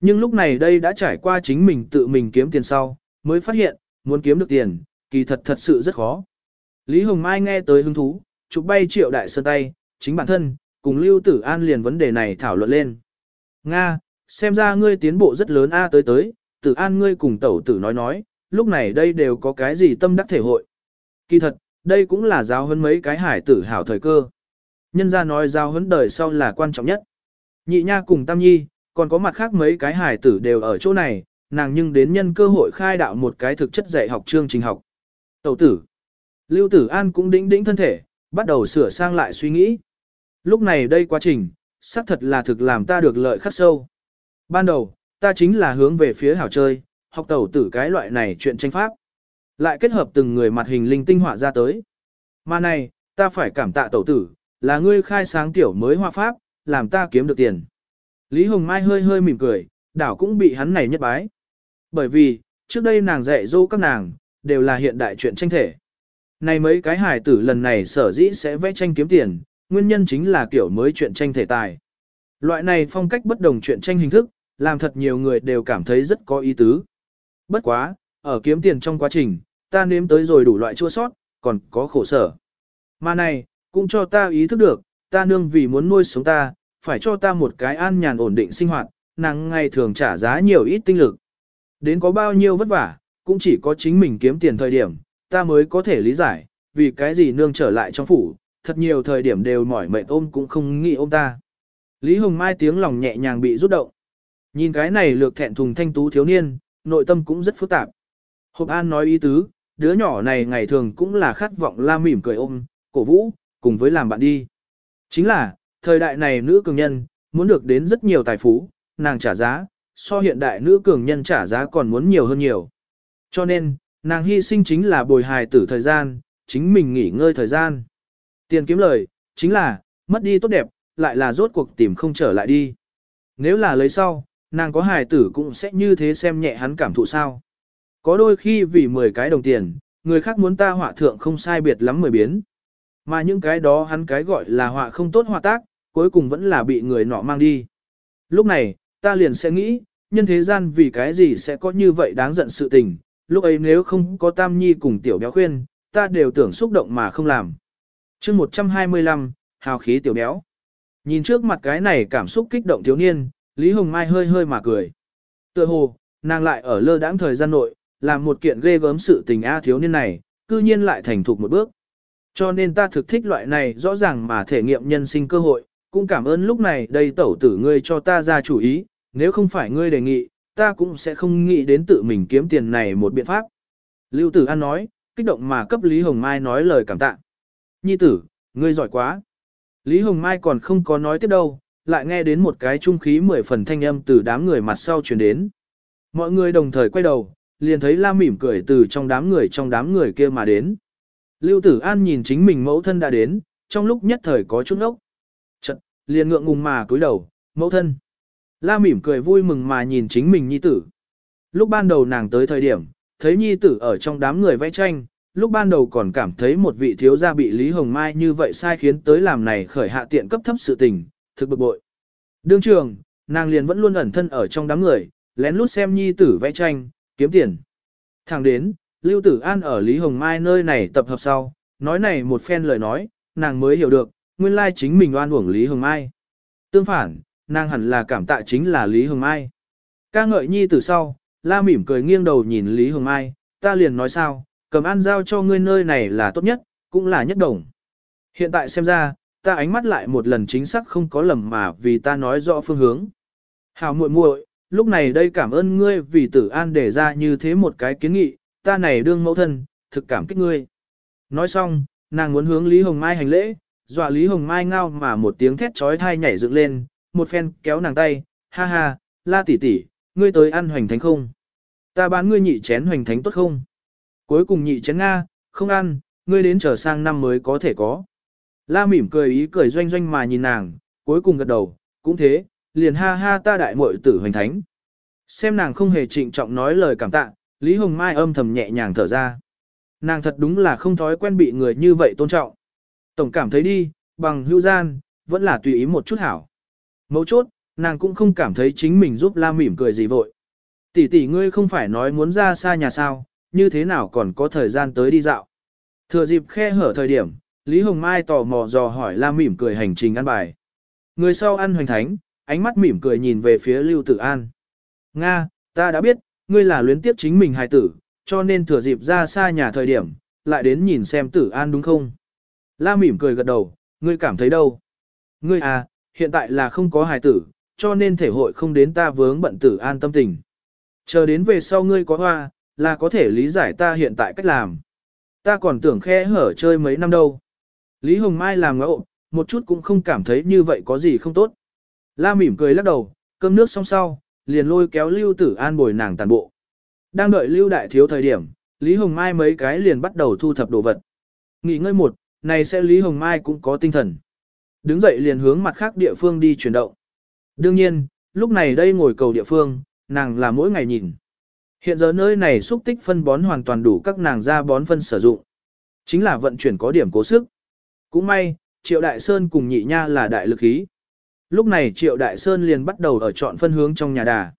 Nhưng lúc này đây đã trải qua chính mình tự mình kiếm tiền sau, mới phát hiện, muốn kiếm được tiền, kỳ thật thật sự rất khó. Lý Hồng Mai nghe tới hứng thú, chụp bay triệu đại sơn tay, chính bản thân, cùng Lưu Tử An liền vấn đề này thảo luận lên. Nga, xem ra ngươi tiến bộ rất lớn a tới tới, Tử An ngươi cùng tẩu tử nói nói, lúc này đây đều có cái gì tâm đắc thể hội. Kỳ thật, đây cũng là giáo huấn mấy cái hải tử hảo thời cơ. Nhân ra nói giao huấn đời sau là quan trọng nhất. Nhị nha cùng Tam Nhi, còn có mặt khác mấy cái hải tử đều ở chỗ này, nàng nhưng đến nhân cơ hội khai đạo một cái thực chất dạy học chương trình học. Tẩu tử. Lưu Tử An cũng đĩnh đĩnh thân thể, bắt đầu sửa sang lại suy nghĩ. Lúc này đây quá trình, xác thật là thực làm ta được lợi khắc sâu. Ban đầu, ta chính là hướng về phía hảo chơi, học tẩu tử cái loại này chuyện tranh pháp. Lại kết hợp từng người mặt hình linh tinh họa ra tới. Mà này, ta phải cảm tạ tẩu tử, là ngươi khai sáng tiểu mới hoa pháp, làm ta kiếm được tiền. Lý Hồng Mai hơi hơi mỉm cười, đảo cũng bị hắn này nhất bái. Bởi vì, trước đây nàng dạy dỗ các nàng, đều là hiện đại chuyện tranh thể. Này mấy cái hài tử lần này sở dĩ sẽ vẽ tranh kiếm tiền, nguyên nhân chính là kiểu mới chuyện tranh thể tài. Loại này phong cách bất đồng chuyện tranh hình thức, làm thật nhiều người đều cảm thấy rất có ý tứ. Bất quá, ở kiếm tiền trong quá trình, ta nếm tới rồi đủ loại chua sót, còn có khổ sở. Mà này, cũng cho ta ý thức được, ta nương vì muốn nuôi sống ta, phải cho ta một cái an nhàn ổn định sinh hoạt, nàng ngày thường trả giá nhiều ít tinh lực. Đến có bao nhiêu vất vả, cũng chỉ có chính mình kiếm tiền thời điểm, ta mới có thể lý giải, vì cái gì nương trở lại trong phủ, thật nhiều thời điểm đều mỏi mệt ôm cũng không nghĩ ôm ta. Lý Hồng Mai tiếng lòng nhẹ nhàng bị rút động. Nhìn cái này lược thẹn thùng thanh tú thiếu niên, nội tâm cũng rất phức tạp. Hộp An nói ý tứ, đứa nhỏ này ngày thường cũng là khát vọng la mỉm cười ôm, cổ vũ, cùng với làm bạn đi. Chính là, thời đại này nữ cường nhân, muốn được đến rất nhiều tài phú, nàng trả giá, so hiện đại nữ cường nhân trả giá còn muốn nhiều hơn nhiều. Cho nên, nàng hy sinh chính là bồi hài tử thời gian, chính mình nghỉ ngơi thời gian. Tiền kiếm lời, chính là, mất đi tốt đẹp, lại là rốt cuộc tìm không trở lại đi. Nếu là lấy sau, nàng có hài tử cũng sẽ như thế xem nhẹ hắn cảm thụ sao. Có đôi khi vì 10 cái đồng tiền, người khác muốn ta họa thượng không sai biệt lắm mười biến. Mà những cái đó hắn cái gọi là họa không tốt họa tác, cuối cùng vẫn là bị người nọ mang đi. Lúc này, ta liền sẽ nghĩ, nhân thế gian vì cái gì sẽ có như vậy đáng giận sự tình, lúc ấy nếu không có Tam Nhi cùng tiểu béo khuyên, ta đều tưởng xúc động mà không làm. chương 125, hào khí tiểu béo. Nhìn trước mặt cái này cảm xúc kích động thiếu niên, Lý Hồng Mai hơi hơi mà cười. Tựa hồ, nàng lại ở lơ đãng thời gian nội, làm một kiện ghê gớm sự tình A thiếu niên này, cư nhiên lại thành thục một bước. Cho nên ta thực thích loại này rõ ràng mà thể nghiệm nhân sinh cơ hội, cũng cảm ơn lúc này đây tẩu tử ngươi cho ta ra chủ ý, nếu không phải ngươi đề nghị, ta cũng sẽ không nghĩ đến tự mình kiếm tiền này một biện pháp. Lưu Tử An nói, kích động mà cấp Lý Hồng Mai nói lời cảm tạ. Nhi tử, ngươi giỏi quá. Lý Hồng Mai còn không có nói tiếp đâu, lại nghe đến một cái trung khí mười phần thanh âm từ đám người mặt sau truyền đến. Mọi người đồng thời quay đầu, liền thấy la mỉm cười từ trong đám người trong đám người kia mà đến. Lưu Tử An nhìn chính mình mẫu thân đã đến, trong lúc nhất thời có chút ốc. Chật, liền ngượng ngùng mà cúi đầu, mẫu thân. La mỉm cười vui mừng mà nhìn chính mình nhi tử. Lúc ban đầu nàng tới thời điểm, thấy nhi tử ở trong đám người vẽ tranh, lúc ban đầu còn cảm thấy một vị thiếu gia bị Lý Hồng Mai như vậy sai khiến tới làm này khởi hạ tiện cấp thấp sự tình, thực bực bội. Đương trường, nàng liền vẫn luôn ẩn thân ở trong đám người, lén lút xem nhi tử vẽ tranh, kiếm tiền. Thẳng đến, Lưu Tử An ở Lý Hồng Mai nơi này tập hợp sau, nói này một phen lời nói, nàng mới hiểu được, nguyên lai chính mình oan uổng Lý Hồng Mai. Tương phản, nàng hẳn là cảm tạ chính là Lý Hồng Mai. Ca ngợi nhi từ sau, la mỉm cười nghiêng đầu nhìn Lý Hồng Mai, ta liền nói sao, cầm an giao cho ngươi nơi này là tốt nhất, cũng là nhất đồng. Hiện tại xem ra, ta ánh mắt lại một lần chính xác không có lầm mà vì ta nói rõ phương hướng. Hào muội muội, lúc này đây cảm ơn ngươi vì tử an để ra như thế một cái kiến nghị, ta này đương mẫu thân, thực cảm kích ngươi. Nói xong, nàng muốn hướng Lý Hồng Mai hành lễ, dọa Lý Hồng Mai ngao mà một tiếng thét trói thai nhảy dựng lên, một phen kéo nàng tay, ha ha, la tỷ tỷ, ngươi tới ăn hoành thánh không? Ta bán ngươi nhị chén hoành thánh tốt không? Cuối cùng nhị chén Nga, không ăn, ngươi đến chờ sang năm mới có thể có. La mỉm cười ý cười doanh doanh mà nhìn nàng, cuối cùng gật đầu, cũng thế, liền ha ha ta đại muội tử hoành thánh. Xem nàng không hề trịnh trọng nói lời cảm tạ, Lý Hồng Mai âm thầm nhẹ nhàng thở ra. Nàng thật đúng là không thói quen bị người như vậy tôn trọng. Tổng cảm thấy đi, bằng hữu gian, vẫn là tùy ý một chút hảo. Mấu chốt, nàng cũng không cảm thấy chính mình giúp la mỉm cười gì vội. Tỷ tỷ ngươi không phải nói muốn ra xa nhà sao, như thế nào còn có thời gian tới đi dạo. Thừa dịp khe hở thời điểm, Lý Hồng Mai tò mò dò hỏi la mỉm cười hành trình ăn bài. Người sau ăn hoành thánh, ánh mắt mỉm cười nhìn về phía Lưu Tử An. Nga, ta đã biết, ngươi là luyến tiếp chính mình hài tử, cho nên thừa dịp ra xa nhà thời điểm, lại đến nhìn xem Tử An đúng không? La mỉm cười gật đầu, ngươi cảm thấy đâu? Ngươi à, hiện tại là không có hài tử, cho nên thể hội không đến ta vướng bận Tử An tâm tình. Chờ đến về sau ngươi có hoa, là có thể lý giải ta hiện tại cách làm. Ta còn tưởng khe hở chơi mấy năm đâu. Lý Hồng Mai làm ngẫu, một chút cũng không cảm thấy như vậy có gì không tốt. La mỉm cười lắc đầu, cơm nước xong sau, liền lôi kéo Lưu Tử An bồi nàng tàn bộ. Đang đợi Lưu Đại Thiếu thời điểm, Lý Hồng Mai mấy cái liền bắt đầu thu thập đồ vật. Nghỉ ngơi một, này sẽ Lý Hồng Mai cũng có tinh thần. Đứng dậy liền hướng mặt khác địa phương đi chuyển động. Đương nhiên, lúc này đây ngồi cầu địa phương, nàng là mỗi ngày nhìn. Hiện giờ nơi này xúc tích phân bón hoàn toàn đủ các nàng ra bón phân sử dụng. Chính là vận chuyển có điểm cố sức. Cũng may, Triệu Đại Sơn cùng nhị nha là đại lực khí. Lúc này Triệu Đại Sơn liền bắt đầu ở chọn phân hướng trong nhà đà.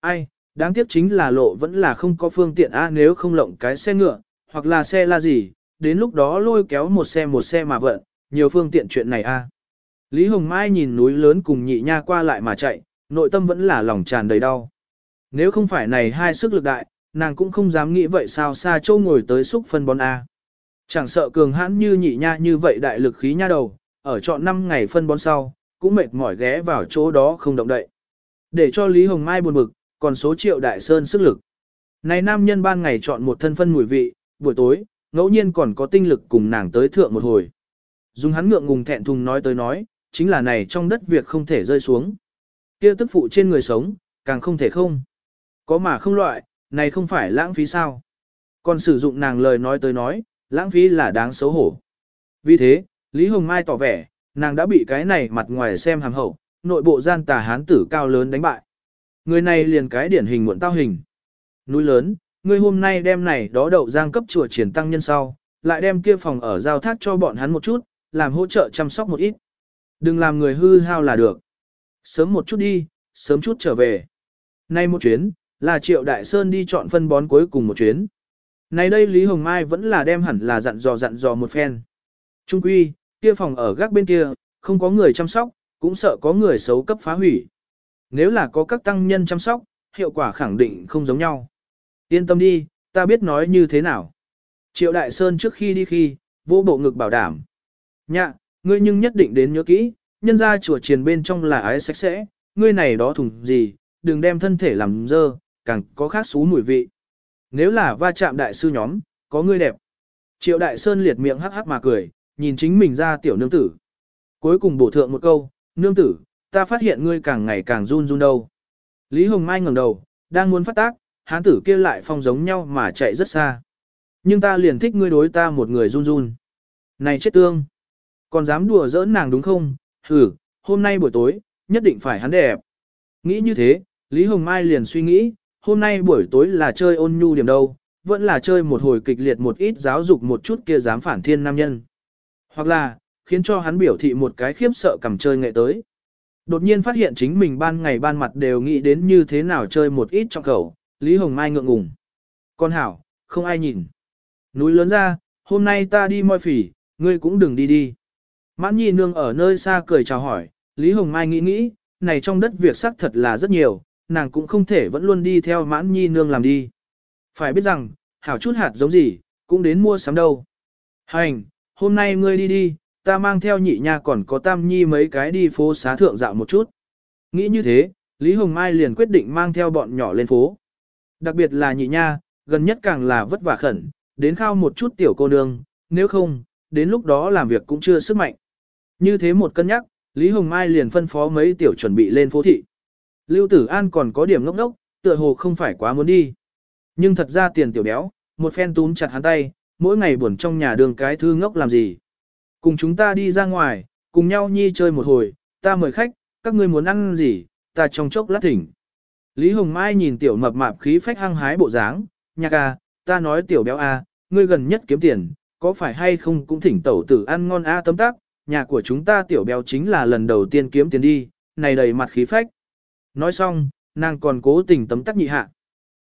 Ai, đáng tiếc chính là lộ vẫn là không có phương tiện A nếu không lộng cái xe ngựa, hoặc là xe la gì, đến lúc đó lôi kéo một xe một xe mà vận, nhiều phương tiện chuyện này A. Lý Hồng Mai nhìn núi lớn cùng nhị nha qua lại mà chạy, nội tâm vẫn là lòng tràn đầy đau. Nếu không phải này hai sức lực đại, nàng cũng không dám nghĩ vậy sao xa châu ngồi tới xúc phân bón A. Chẳng sợ cường hãn như nhị nha như vậy đại lực khí nha đầu, ở chọn 5 ngày phân bón sau, cũng mệt mỏi ghé vào chỗ đó không động đậy. Để cho Lý Hồng Mai buồn bực, còn số triệu đại sơn sức lực. Này nam nhân ban ngày chọn một thân phân mùi vị, buổi tối, ngẫu nhiên còn có tinh lực cùng nàng tới thượng một hồi. Dùng hắn ngượng ngùng thẹn thùng nói tới nói, chính là này trong đất việc không thể rơi xuống. kia tức phụ trên người sống, càng không thể không. Có mà không loại, này không phải lãng phí sao. Còn sử dụng nàng lời nói tới nói, lãng phí là đáng xấu hổ. Vì thế, Lý Hồng Mai tỏ vẻ, nàng đã bị cái này mặt ngoài xem hàm hậu, nội bộ gian tà hán tử cao lớn đánh bại. Người này liền cái điển hình muộn tao hình. Núi lớn, ngươi hôm nay đem này đó đậu giang cấp chùa triển tăng nhân sau, lại đem kia phòng ở giao thác cho bọn hắn một chút, làm hỗ trợ chăm sóc một ít. Đừng làm người hư hao là được. Sớm một chút đi, sớm chút trở về. Nay một chuyến, là Triệu Đại Sơn đi chọn phân bón cuối cùng một chuyến. Nay đây Lý Hồng Mai vẫn là đem hẳn là dặn dò dặn dò một phen. Trung quy, kia phòng ở gác bên kia, không có người chăm sóc, cũng sợ có người xấu cấp phá hủy. Nếu là có các tăng nhân chăm sóc, hiệu quả khẳng định không giống nhau. Yên tâm đi, ta biết nói như thế nào. Triệu Đại Sơn trước khi đi khi, vô bộ ngực bảo đảm. Nhạ, ngươi nhưng nhất định đến nhớ kỹ, nhân ra chùa triền bên trong là ái sạch sẽ, ngươi này đó thùng gì, đừng đem thân thể làm dơ, càng có khác xú mùi vị. Nếu là va chạm đại sư nhóm, có ngươi đẹp. Triệu Đại Sơn liệt miệng hắc hắc mà cười, nhìn chính mình ra tiểu nương tử. Cuối cùng bổ thượng một câu, nương tử, ta phát hiện ngươi càng ngày càng run run đâu. Lý Hồng Mai ngẩng đầu, đang muốn phát tác, hán tử kia lại phong giống nhau mà chạy rất xa. Nhưng ta liền thích ngươi đối ta một người run run. Này chết tương! Còn dám đùa giỡn nàng đúng không? Hử, hôm nay buổi tối, nhất định phải hắn đẹp. Nghĩ như thế, Lý Hồng Mai liền suy nghĩ, hôm nay buổi tối là chơi ôn nhu điểm đâu, vẫn là chơi một hồi kịch liệt một ít giáo dục một chút kia dám phản thiên nam nhân. Hoặc là, khiến cho hắn biểu thị một cái khiếp sợ cầm chơi nghệ tới. Đột nhiên phát hiện chính mình ban ngày ban mặt đều nghĩ đến như thế nào chơi một ít trong khẩu, Lý Hồng Mai ngượng ngùng. Con hảo, không ai nhìn. Núi lớn ra, hôm nay ta đi moi phỉ, ngươi cũng đừng đi đi. Mãn nhi nương ở nơi xa cười chào hỏi, Lý Hồng Mai nghĩ nghĩ, này trong đất việc sắc thật là rất nhiều, nàng cũng không thể vẫn luôn đi theo mãn nhi nương làm đi. Phải biết rằng, hảo chút hạt giống gì, cũng đến mua sắm đâu. Hành, hôm nay ngươi đi đi, ta mang theo nhị nha còn có tam nhi mấy cái đi phố xá thượng dạo một chút. Nghĩ như thế, Lý Hồng Mai liền quyết định mang theo bọn nhỏ lên phố. Đặc biệt là nhị nha, gần nhất càng là vất vả khẩn, đến khao một chút tiểu cô nương, nếu không, đến lúc đó làm việc cũng chưa sức mạnh. Như thế một cân nhắc, Lý Hồng Mai liền phân phó mấy tiểu chuẩn bị lên phố thị. Lưu Tử An còn có điểm ngốc ngốc, tựa hồ không phải quá muốn đi. Nhưng thật ra tiền tiểu béo, một phen túm chặt hắn tay, mỗi ngày buồn trong nhà đường cái thư ngốc làm gì. Cùng chúng ta đi ra ngoài, cùng nhau nhi chơi một hồi, ta mời khách, các ngươi muốn ăn gì, ta trong chốc lát thỉnh. Lý Hồng Mai nhìn tiểu mập mạp khí phách hăng hái bộ dáng, nhạc à, ta nói tiểu béo à, ngươi gần nhất kiếm tiền, có phải hay không cũng thỉnh tẩu tử ăn ngon a à tấm tác, nhà của chúng ta tiểu béo chính là lần đầu tiên kiếm tiền đi, này đầy mặt khí phách. Nói xong, nàng còn cố tình tấm tắc nhị hạ.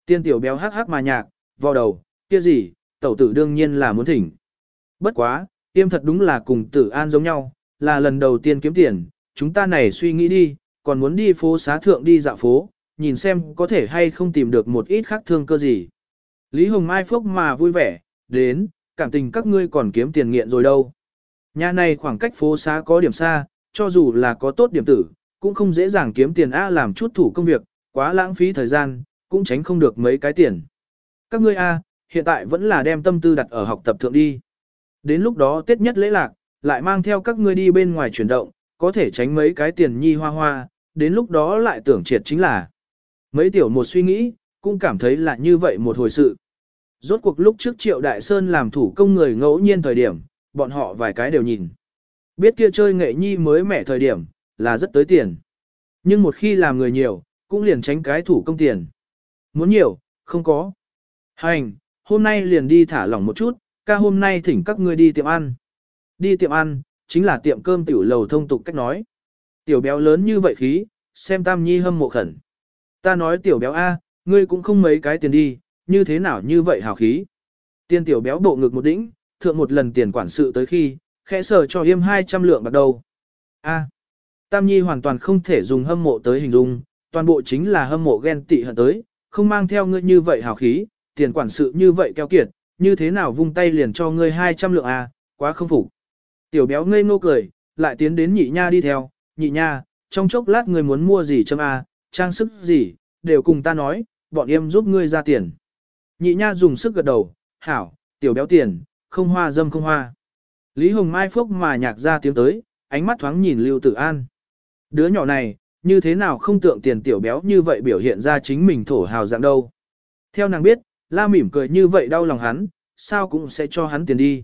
Tiên tiểu béo hắc hắc mà nhạc, vào đầu, kia gì, tẩu tử đương nhiên là muốn thỉnh. Bất quá, tiêm thật đúng là cùng tử an giống nhau, là lần đầu tiên kiếm tiền, chúng ta này suy nghĩ đi, còn muốn đi phố xá thượng đi dạo phố, nhìn xem có thể hay không tìm được một ít khác thương cơ gì. Lý Hồng Mai phúc mà vui vẻ, đến, cảm tình các ngươi còn kiếm tiền nghiện rồi đâu. Nhà này khoảng cách phố xá có điểm xa, cho dù là có tốt điểm tử, cũng không dễ dàng kiếm tiền A làm chút thủ công việc, quá lãng phí thời gian, cũng tránh không được mấy cái tiền. Các ngươi A, hiện tại vẫn là đem tâm tư đặt ở học tập thượng đi. Đến lúc đó Tết nhất lễ lạc, lại mang theo các ngươi đi bên ngoài chuyển động, có thể tránh mấy cái tiền nhi hoa hoa, đến lúc đó lại tưởng triệt chính là. Mấy tiểu một suy nghĩ, cũng cảm thấy là như vậy một hồi sự. Rốt cuộc lúc trước Triệu Đại Sơn làm thủ công người ngẫu nhiên thời điểm, bọn họ vài cái đều nhìn. Biết kia chơi nghệ nhi mới mẻ thời điểm, là rất tới tiền. Nhưng một khi làm người nhiều, cũng liền tránh cái thủ công tiền. Muốn nhiều, không có. Hành, hôm nay liền đi thả lỏng một chút, ca hôm nay thỉnh các ngươi đi tiệm ăn. Đi tiệm ăn, chính là tiệm cơm tiểu lầu thông tục cách nói. Tiểu béo lớn như vậy khí, xem tam nhi hâm mộ khẩn. Ta nói tiểu béo A, ngươi cũng không mấy cái tiền đi, như thế nào như vậy hào khí. Tiên tiểu béo bộ ngực một đỉnh, thượng một lần tiền quản sự tới khi, khẽ sờ cho yêm 200 lượng bạc đầu. A. Tam Nhi hoàn toàn không thể dùng hâm mộ tới hình dung, toàn bộ chính là hâm mộ ghen tị hận tới, không mang theo ngươi như vậy hào khí, tiền quản sự như vậy keo kiệt, như thế nào vung tay liền cho ngươi 200 lượng à? quá không phục. Tiểu béo ngây ngô cười, lại tiến đến nhị nha đi theo, nhị nha, trong chốc lát ngươi muốn mua gì châm à? trang sức gì, đều cùng ta nói, bọn em giúp ngươi ra tiền. Nhị nha dùng sức gật đầu, hảo, tiểu béo tiền, không hoa dâm không hoa. Lý Hồng Mai phúc mà nhạc ra tiếng tới, ánh mắt thoáng nhìn Lưu Tử An. Đứa nhỏ này, như thế nào không tượng tiền tiểu béo như vậy biểu hiện ra chính mình thổ hào dạng đâu. Theo nàng biết, la mỉm cười như vậy đau lòng hắn, sao cũng sẽ cho hắn tiền đi.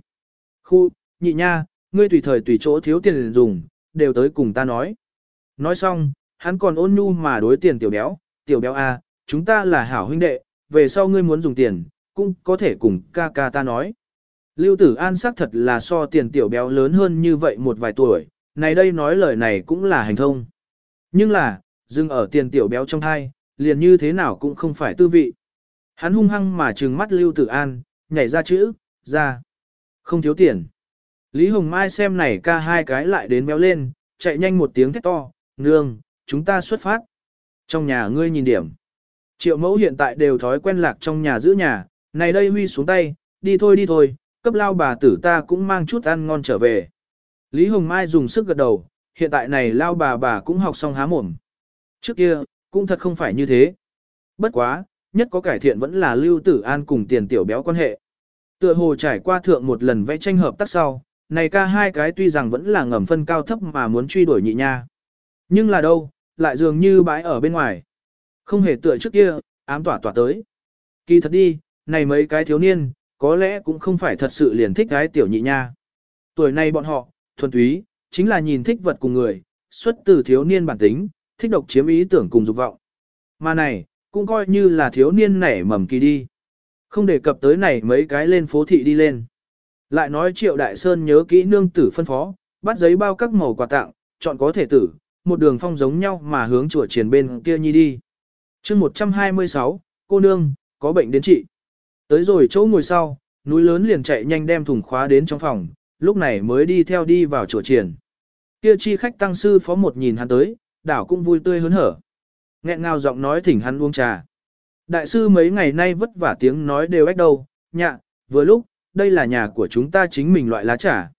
Khu, nhị nha, ngươi tùy thời tùy chỗ thiếu tiền dùng, đều tới cùng ta nói. Nói xong, hắn còn ôn nhu mà đối tiền tiểu béo, tiểu béo a, chúng ta là hảo huynh đệ, về sau ngươi muốn dùng tiền, cũng có thể cùng ca ca ta nói. Lưu Tử An xác thật là so tiền tiểu béo lớn hơn như vậy một vài tuổi, này đây nói lời này cũng là hành thông. Nhưng là, dừng ở tiền tiểu béo trong hai, liền như thế nào cũng không phải tư vị. Hắn hung hăng mà trừng mắt Lưu Tử An, nhảy ra chữ, ra. Không thiếu tiền. Lý Hồng Mai xem này ca hai cái lại đến béo lên, chạy nhanh một tiếng thét to, nương, chúng ta xuất phát. Trong nhà ngươi nhìn điểm. Triệu mẫu hiện tại đều thói quen lạc trong nhà giữ nhà, này đây huy xuống tay, đi thôi đi thôi, cấp lao bà tử ta cũng mang chút ăn ngon trở về. Lý Hồng Mai dùng sức gật đầu, hiện tại này lao bà bà cũng học xong há mồm. Trước kia, cũng thật không phải như thế. Bất quá, nhất có cải thiện vẫn là Lưu Tử An cùng tiền tiểu béo quan hệ. Tựa hồ trải qua thượng một lần vẽ tranh hợp tác sau, này ca hai cái tuy rằng vẫn là ngầm phân cao thấp mà muốn truy đuổi nhị nha. Nhưng là đâu, lại dường như bãi ở bên ngoài. Không hề tựa trước kia, ám tỏa tỏa tới. Kỳ thật đi, này mấy cái thiếu niên, có lẽ cũng không phải thật sự liền thích cái tiểu nhị nha. Tuổi này bọn họ, thuần túy, chính là nhìn thích vật cùng người, xuất từ thiếu niên bản tính, thích độc chiếm ý tưởng cùng dục vọng. Mà này, cũng coi như là thiếu niên nảy mầm kỳ đi. Không đề cập tới này mấy cái lên phố thị đi lên. Lại nói triệu đại sơn nhớ kỹ nương tử phân phó, bắt giấy bao các màu quà tặng, chọn có thể tử, một đường phong giống nhau mà hướng chùa triển bên kia nhi đi. chương 126, cô nương, có bệnh đến trị. Tới rồi chỗ ngồi sau, núi lớn liền chạy nhanh đem thùng khóa đến trong phòng, lúc này mới đi theo đi vào chùa triển. Kia chi khách tăng sư phó một nhìn hắn tới, đảo cũng vui tươi hớn hở. Nghẹn ngào giọng nói thỉnh hắn uống trà. Đại sư mấy ngày nay vất vả tiếng nói đều ếch đầu, nhạ, vừa lúc, đây là nhà của chúng ta chính mình loại lá trà.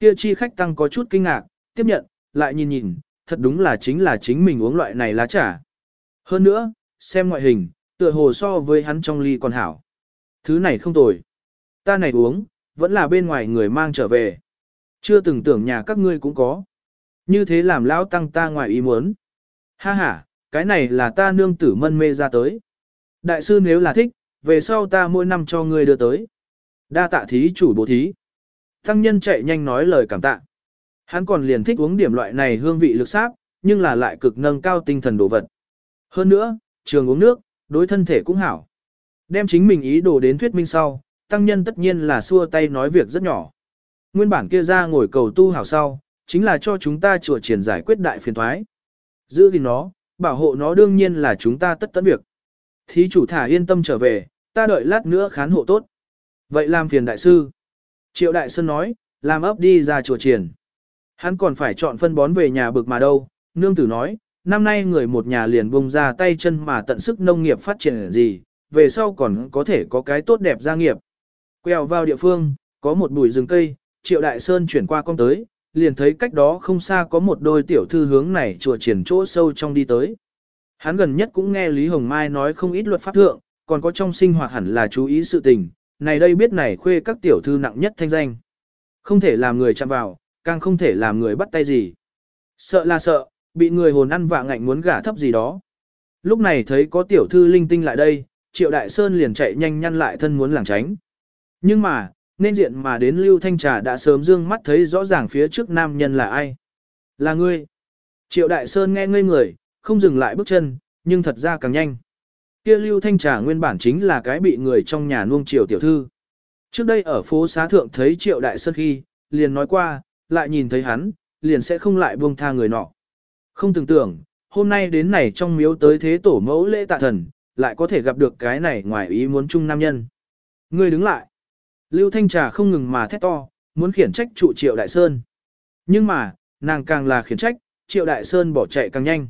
Kia chi khách tăng có chút kinh ngạc, tiếp nhận, lại nhìn nhìn, thật đúng là chính là chính mình uống loại này lá trà. Hơn nữa, xem ngoại hình, tựa hồ so với hắn trong ly còn hảo. Thứ này không tồi. Ta này uống, vẫn là bên ngoài người mang trở về. Chưa từng tưởng nhà các ngươi cũng có. Như thế làm lão tăng ta ngoài ý muốn. Ha ha, cái này là ta nương tử mân mê ra tới. Đại sư nếu là thích, về sau ta mỗi năm cho ngươi đưa tới. Đa tạ thí chủ bố thí. Tăng nhân chạy nhanh nói lời cảm tạ. Hắn còn liền thích uống điểm loại này hương vị lực sáp, nhưng là lại cực nâng cao tinh thần đồ vật. Hơn nữa, trường uống nước, đối thân thể cũng hảo. Đem chính mình ý đồ đến thuyết minh sau, tăng nhân tất nhiên là xua tay nói việc rất nhỏ. Nguyên bản kia ra ngồi cầu tu hảo sau, chính là cho chúng ta chùa triển giải quyết đại phiền thoái. Giữ gìn nó, bảo hộ nó đương nhiên là chúng ta tất tận việc. Thí chủ thả yên tâm trở về, ta đợi lát nữa khán hộ tốt. Vậy làm phiền đại sư. Triệu đại sơn nói, làm ấp đi ra chùa triển. Hắn còn phải chọn phân bón về nhà bực mà đâu, nương tử nói, năm nay người một nhà liền bông ra tay chân mà tận sức nông nghiệp phát triển gì, về sau còn có thể có cái tốt đẹp gia nghiệp. Quẹo vào địa phương, có một bụi rừng cây, triệu đại sơn chuyển qua con tới, liền thấy cách đó không xa có một đôi tiểu thư hướng này chùa triển chỗ sâu trong đi tới. Hắn gần nhất cũng nghe Lý Hồng Mai nói không ít luật pháp thượng, còn có trong sinh hoạt hẳn là chú ý sự tình, này đây biết này khuê các tiểu thư nặng nhất thanh danh. Không thể làm người chạm vào, càng không thể làm người bắt tay gì. Sợ là sợ, bị người hồn ăn vạ ngạnh muốn gả thấp gì đó. Lúc này thấy có tiểu thư linh tinh lại đây, Triệu Đại Sơn liền chạy nhanh nhăn lại thân muốn lảng tránh. Nhưng mà, nên diện mà đến Lưu Thanh Trà đã sớm dương mắt thấy rõ ràng phía trước nam nhân là ai. Là ngươi. Triệu Đại Sơn nghe ngây người, không dừng lại bước chân, nhưng thật ra càng nhanh. Kia Lưu Thanh Trà nguyên bản chính là cái bị người trong nhà nuông triều tiểu thư. Trước đây ở phố xá thượng thấy Triệu Đại Sơn khi, liền nói qua, lại nhìn thấy hắn, liền sẽ không lại buông tha người nọ. Không tưởng tưởng, hôm nay đến này trong miếu tới thế tổ mẫu lễ tạ thần, lại có thể gặp được cái này ngoài ý muốn chung nam nhân. Ngươi đứng lại. Lưu Thanh Trà không ngừng mà thét to, muốn khiển trách trụ Triệu Đại Sơn. Nhưng mà, nàng càng là khiển trách, Triệu Đại Sơn bỏ chạy càng nhanh.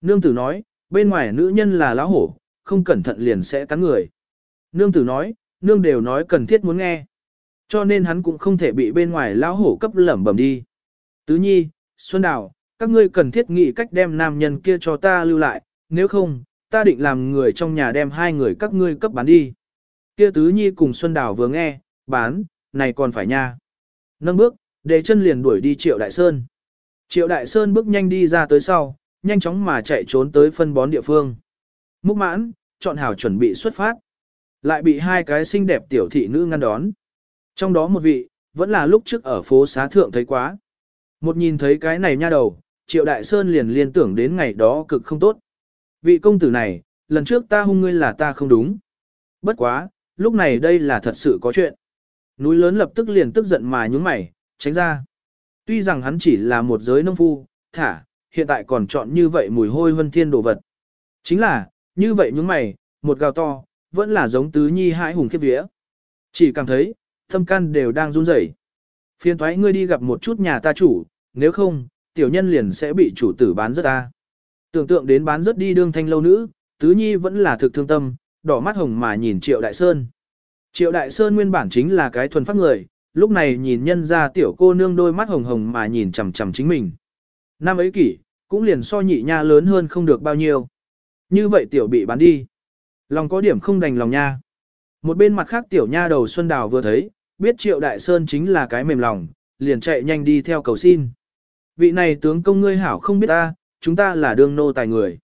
Nương tử nói, bên ngoài nữ nhân là lão hổ, không cẩn thận liền sẽ cắn người. Nương tử nói, nương đều nói cần thiết muốn nghe. Cho nên hắn cũng không thể bị bên ngoài lão hổ cấp lẩm bẩm đi. Tứ nhi, Xuân Đào, các ngươi cần thiết nghĩ cách đem nam nhân kia cho ta lưu lại, nếu không, ta định làm người trong nhà đem hai người các ngươi cấp bán đi. Kia tứ nhi cùng Xuân Đào vừa nghe, bán, này còn phải nha. Nâng bước, để chân liền đuổi đi Triệu Đại Sơn. Triệu Đại Sơn bước nhanh đi ra tới sau, nhanh chóng mà chạy trốn tới phân bón địa phương. Múc mãn, chọn hảo chuẩn bị xuất phát. Lại bị hai cái xinh đẹp tiểu thị nữ ngăn đón. Trong đó một vị, vẫn là lúc trước ở phố xá thượng thấy quá. Một nhìn thấy cái này nha đầu, Triệu Đại Sơn liền liên tưởng đến ngày đó cực không tốt. Vị công tử này, lần trước ta hung ngươi là ta không đúng. Bất quá, lúc này đây là thật sự có chuyện. Núi lớn lập tức liền tức giận mà nhúng mày, tránh ra. Tuy rằng hắn chỉ là một giới nông phu, thả, hiện tại còn chọn như vậy mùi hôi vân thiên đồ vật. Chính là, như vậy nhúng mày, một gào to, vẫn là giống tứ nhi hai hùng khiếp vía. Chỉ cảm thấy, thâm can đều đang run rẩy. Phiên thoái ngươi đi gặp một chút nhà ta chủ, nếu không, tiểu nhân liền sẽ bị chủ tử bán rất ta. Tưởng tượng đến bán rất đi đương thanh lâu nữ, tứ nhi vẫn là thực thương tâm, đỏ mắt hồng mà nhìn triệu đại sơn. Triệu đại sơn nguyên bản chính là cái thuần pháp người, lúc này nhìn nhân ra tiểu cô nương đôi mắt hồng hồng mà nhìn chằm chằm chính mình. Năm ấy kỷ, cũng liền so nhị nha lớn hơn không được bao nhiêu. Như vậy tiểu bị bán đi. Lòng có điểm không đành lòng nha. Một bên mặt khác tiểu nha đầu Xuân Đào vừa thấy, biết triệu đại sơn chính là cái mềm lòng, liền chạy nhanh đi theo cầu xin. Vị này tướng công ngươi hảo không biết ta, chúng ta là đương nô tài người.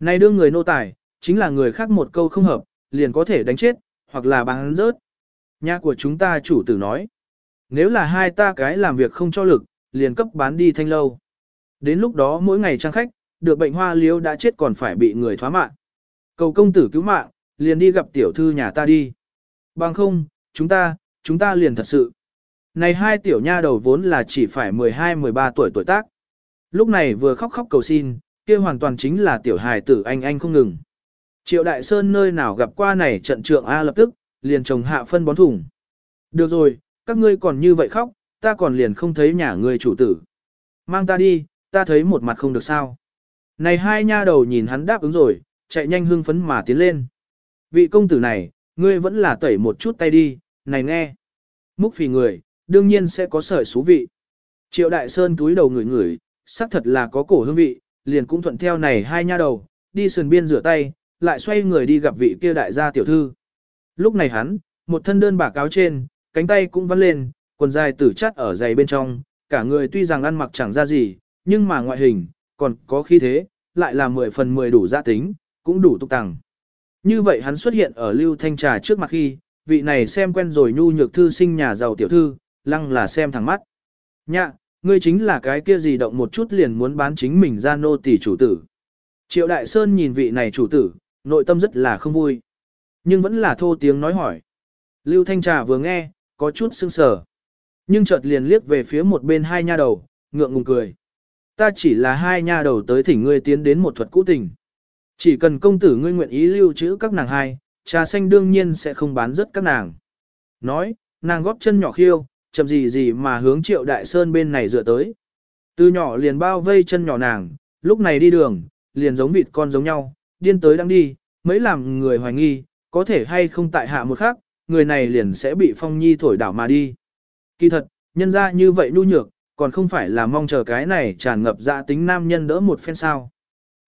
Này đương người nô tài, chính là người khác một câu không hợp, liền có thể đánh chết, hoặc là bán rớt. Nhà của chúng ta chủ tử nói. Nếu là hai ta cái làm việc không cho lực, liền cấp bán đi thanh lâu. Đến lúc đó mỗi ngày trang khách, được bệnh hoa liếu đã chết còn phải bị người thoá mạng. Cầu công tử cứu mạng, liền đi gặp tiểu thư nhà ta đi. Bằng không, chúng ta, chúng ta liền thật sự. Này hai tiểu nha đầu vốn là chỉ phải 12-13 tuổi tuổi tác. Lúc này vừa khóc khóc cầu xin, kia hoàn toàn chính là tiểu hài tử anh anh không ngừng. Triệu Đại Sơn nơi nào gặp qua này trận trượng A lập tức, liền trồng hạ phân bón thủng. Được rồi, các ngươi còn như vậy khóc, ta còn liền không thấy nhà ngươi chủ tử. Mang ta đi, ta thấy một mặt không được sao. Này hai nha đầu nhìn hắn đáp ứng rồi, chạy nhanh hưng phấn mà tiến lên. Vị công tử này, ngươi vẫn là tẩy một chút tay đi, này nghe. Múc phì người, đương nhiên sẽ có sợi xú vị. Triệu Đại Sơn túi đầu ngửi ngửi, xác thật là có cổ hương vị, liền cũng thuận theo này hai nha đầu, đi sườn biên rửa tay, lại xoay người đi gặp vị kia đại gia tiểu thư. Lúc này hắn, một thân đơn bạc áo trên, cánh tay cũng vắt lên, quần dài tử chắt ở giày bên trong, cả người tuy rằng ăn mặc chẳng ra gì, nhưng mà ngoại hình, còn có khí thế, lại là 10 phần 10 đủ gia tính, cũng đủ tục tằng. Như vậy hắn xuất hiện ở Lưu Thanh Trà trước mặt khi, vị này xem quen rồi nhu nhược thư sinh nhà giàu tiểu thư, lăng là xem thẳng mắt. Nhạ, ngươi chính là cái kia gì động một chút liền muốn bán chính mình ra nô tỷ chủ tử. Triệu Đại Sơn nhìn vị này chủ tử, nội tâm rất là không vui. Nhưng vẫn là thô tiếng nói hỏi. Lưu Thanh Trà vừa nghe, có chút sưng sờ. Nhưng chợt liền liếc về phía một bên hai nha đầu, ngượng ngùng cười. Ta chỉ là hai nha đầu tới thỉnh ngươi tiến đến một thuật cũ tình. Chỉ cần công tử ngươi nguyện ý lưu trữ các nàng hai, trà xanh đương nhiên sẽ không bán rớt các nàng. Nói, nàng góp chân nhỏ khiêu, chậm gì gì mà hướng triệu đại sơn bên này dựa tới. Từ nhỏ liền bao vây chân nhỏ nàng, lúc này đi đường, liền giống vịt con giống nhau, điên tới đang đi, mấy làm người hoài nghi, có thể hay không tại hạ một khắc, người này liền sẽ bị phong nhi thổi đảo mà đi. Kỳ thật, nhân ra như vậy nu nhược, còn không phải là mong chờ cái này tràn ngập dạ tính nam nhân đỡ một phen sao.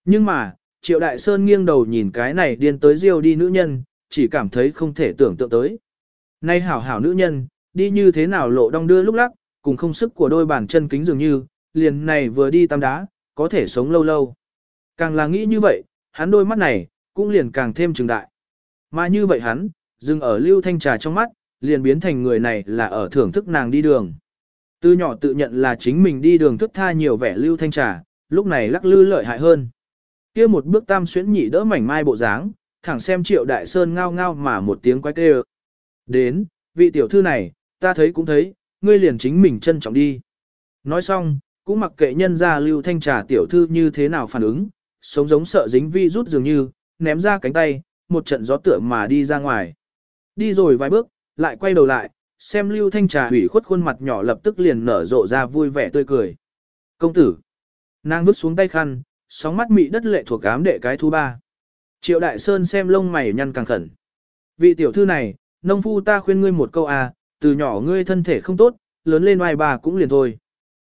Nhưng mà, Triệu Đại Sơn nghiêng đầu nhìn cái này điên tới riêu đi nữ nhân, chỉ cảm thấy không thể tưởng tượng tới. Nay hảo hảo nữ nhân, đi như thế nào lộ đong đưa lúc lắc, cùng không sức của đôi bàn chân kính dường như, liền này vừa đi tam đá, có thể sống lâu lâu. Càng là nghĩ như vậy, hắn đôi mắt này, cũng liền càng thêm trừng đại. Mà như vậy hắn, dừng ở lưu thanh trà trong mắt, liền biến thành người này là ở thưởng thức nàng đi đường. Từ nhỏ tự nhận là chính mình đi đường thức tha nhiều vẻ lưu thanh trà, lúc này lắc lư lợi hại hơn. kia một bước tam xuyến nhị đỡ mảnh mai bộ dáng, thẳng xem triệu đại sơn ngao ngao mà một tiếng quái kêu. Đến, vị tiểu thư này, ta thấy cũng thấy, ngươi liền chính mình trân trọng đi. Nói xong, cũng mặc kệ nhân ra lưu thanh trà tiểu thư như thế nào phản ứng, sống giống sợ dính vi rút dường như, ném ra cánh tay, một trận gió tựa mà đi ra ngoài. Đi rồi vài bước, lại quay đầu lại, xem lưu thanh trà hủy khuất khuôn mặt nhỏ lập tức liền nở rộ ra vui vẻ tươi cười. Công tử! Nàng vứt xuống tay khăn, sóng mắt mị đất lệ thuộc ám đệ cái thu ba. Triệu Đại Sơn xem lông mày nhăn càng khẩn. Vị tiểu thư này, nông phu ta khuyên ngươi một câu à, từ nhỏ ngươi thân thể không tốt, lớn lên oai bà cũng liền thôi.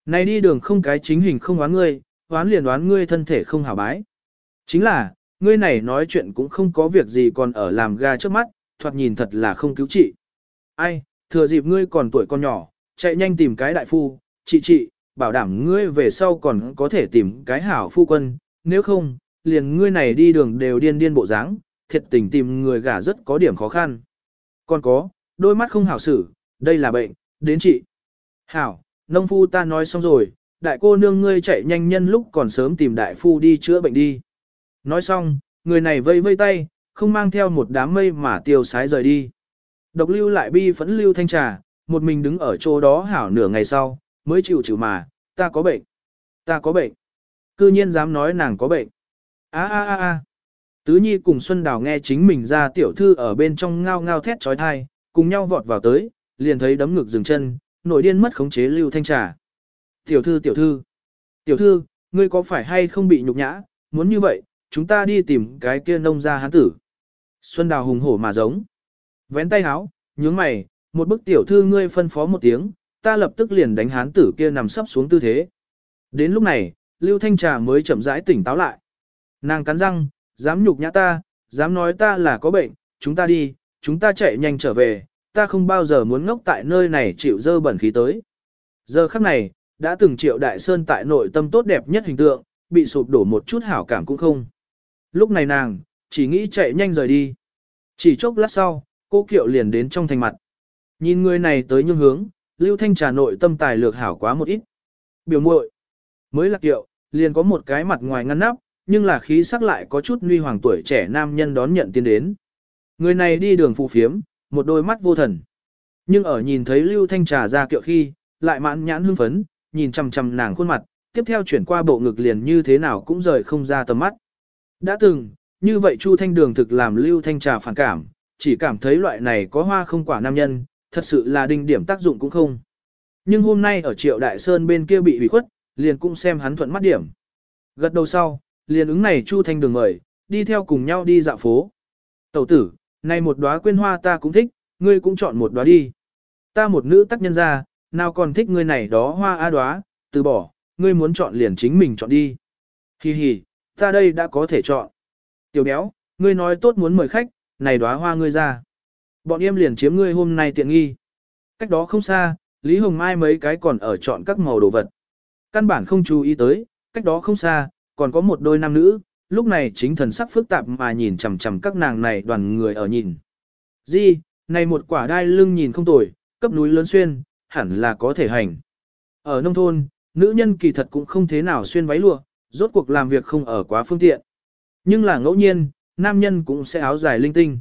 Này đi đường không cái chính hình không oán ngươi, oán liền oán ngươi thân thể không hảo bái. Chính là, ngươi này nói chuyện cũng không có việc gì còn ở làm ga trước mắt, thoạt nhìn thật là không cứu trị. Ai, thừa dịp ngươi còn tuổi con nhỏ, chạy nhanh tìm cái đại phu, chị chị, bảo đảm ngươi về sau còn có thể tìm cái hảo phu quân, nếu không, liền ngươi này đi đường đều điên điên bộ dáng, thiệt tình tìm người gả rất có điểm khó khăn. Còn có, đôi mắt không hảo xử, đây là bệnh, đến chị. Hảo, nông phu ta nói xong rồi, đại cô nương ngươi chạy nhanh nhân lúc còn sớm tìm đại phu đi chữa bệnh đi. Nói xong, người này vây vây tay, không mang theo một đám mây mà tiêu sái rời đi. Độc lưu lại bi phẫn lưu thanh trà, một mình đứng ở chỗ đó hảo nửa ngày sau, mới chịu chịu mà, ta có bệnh, ta có bệnh. Cư nhiên dám nói nàng có bệnh. a a a a Tứ Nhi cùng Xuân Đào nghe chính mình ra tiểu thư ở bên trong ngao ngao thét trói thai, cùng nhau vọt vào tới, liền thấy đấm ngực dừng chân, nổi điên mất khống chế lưu thanh trà. Tiểu thư tiểu thư, tiểu thư, ngươi có phải hay không bị nhục nhã, muốn như vậy, chúng ta đi tìm cái kia nông gia hán tử. Xuân Đào hùng hổ mà giống. Vén tay háo, nhướng mày, một bức tiểu thư ngươi phân phó một tiếng, ta lập tức liền đánh hán tử kia nằm sấp xuống tư thế. Đến lúc này, Lưu Thanh Trà mới chậm rãi tỉnh táo lại. Nàng cắn răng, dám nhục nhã ta, dám nói ta là có bệnh, chúng ta đi, chúng ta chạy nhanh trở về, ta không bao giờ muốn ngốc tại nơi này chịu dơ bẩn khí tới. Giờ khắc này, đã từng triệu đại sơn tại nội tâm tốt đẹp nhất hình tượng, bị sụp đổ một chút hảo cảm cũng không. Lúc này nàng, chỉ nghĩ chạy nhanh rời đi. Chỉ chốc lát sau, cô kiệu liền đến trong thành mặt. Nhìn người này tới nhương hướng, lưu thanh trà nội tâm tài lược hảo quá một ít. Biểu muội mới là kiệu, liền có một cái mặt ngoài ngăn nắp, nhưng là khí sắc lại có chút nguy hoàng tuổi trẻ nam nhân đón nhận tiến đến. Người này đi đường phù phiếm, một đôi mắt vô thần. Nhưng ở nhìn thấy Lưu Thanh Trà ra kiệu khi, lại mãn nhãn hưng phấn, nhìn chằm chằm nàng khuôn mặt, tiếp theo chuyển qua bộ ngực liền như thế nào cũng rời không ra tầm mắt. Đã từng, như vậy Chu Thanh Đường thực làm Lưu Thanh Trà phản cảm, chỉ cảm thấy loại này có hoa không quả nam nhân, thật sự là đinh điểm tác dụng cũng không. Nhưng hôm nay ở Triệu Đại Sơn bên kia bị hủy khuất, liền cũng xem hắn thuận mắt điểm. Gật đầu sau, liền ứng này Chu Thanh Đường mời, đi theo cùng nhau đi dạo phố. Tẩu tử, nay một đóa quyên hoa ta cũng thích, ngươi cũng chọn một đóa đi. Ta một nữ tác nhân ra, nào còn thích ngươi này đó hoa a đóa, từ bỏ, ngươi muốn chọn liền chính mình chọn đi. Hi hi, ta đây đã có thể chọn. Tiểu béo, ngươi nói tốt muốn mời khách, này đóa hoa ngươi ra. Bọn em liền chiếm ngươi hôm nay tiện nghi. Cách đó không xa, Lý Hồng Mai mấy cái còn ở chọn các màu đồ vật. Căn bản không chú ý tới, cách đó không xa, còn có một đôi nam nữ, lúc này chính thần sắc phức tạp mà nhìn chằm chằm các nàng này đoàn người ở nhìn. Di, này một quả đai lưng nhìn không tồi, cấp núi lớn xuyên, hẳn là có thể hành. Ở nông thôn, nữ nhân kỳ thật cũng không thế nào xuyên váy lụa, rốt cuộc làm việc không ở quá phương tiện. Nhưng là ngẫu nhiên, nam nhân cũng sẽ áo dài linh tinh.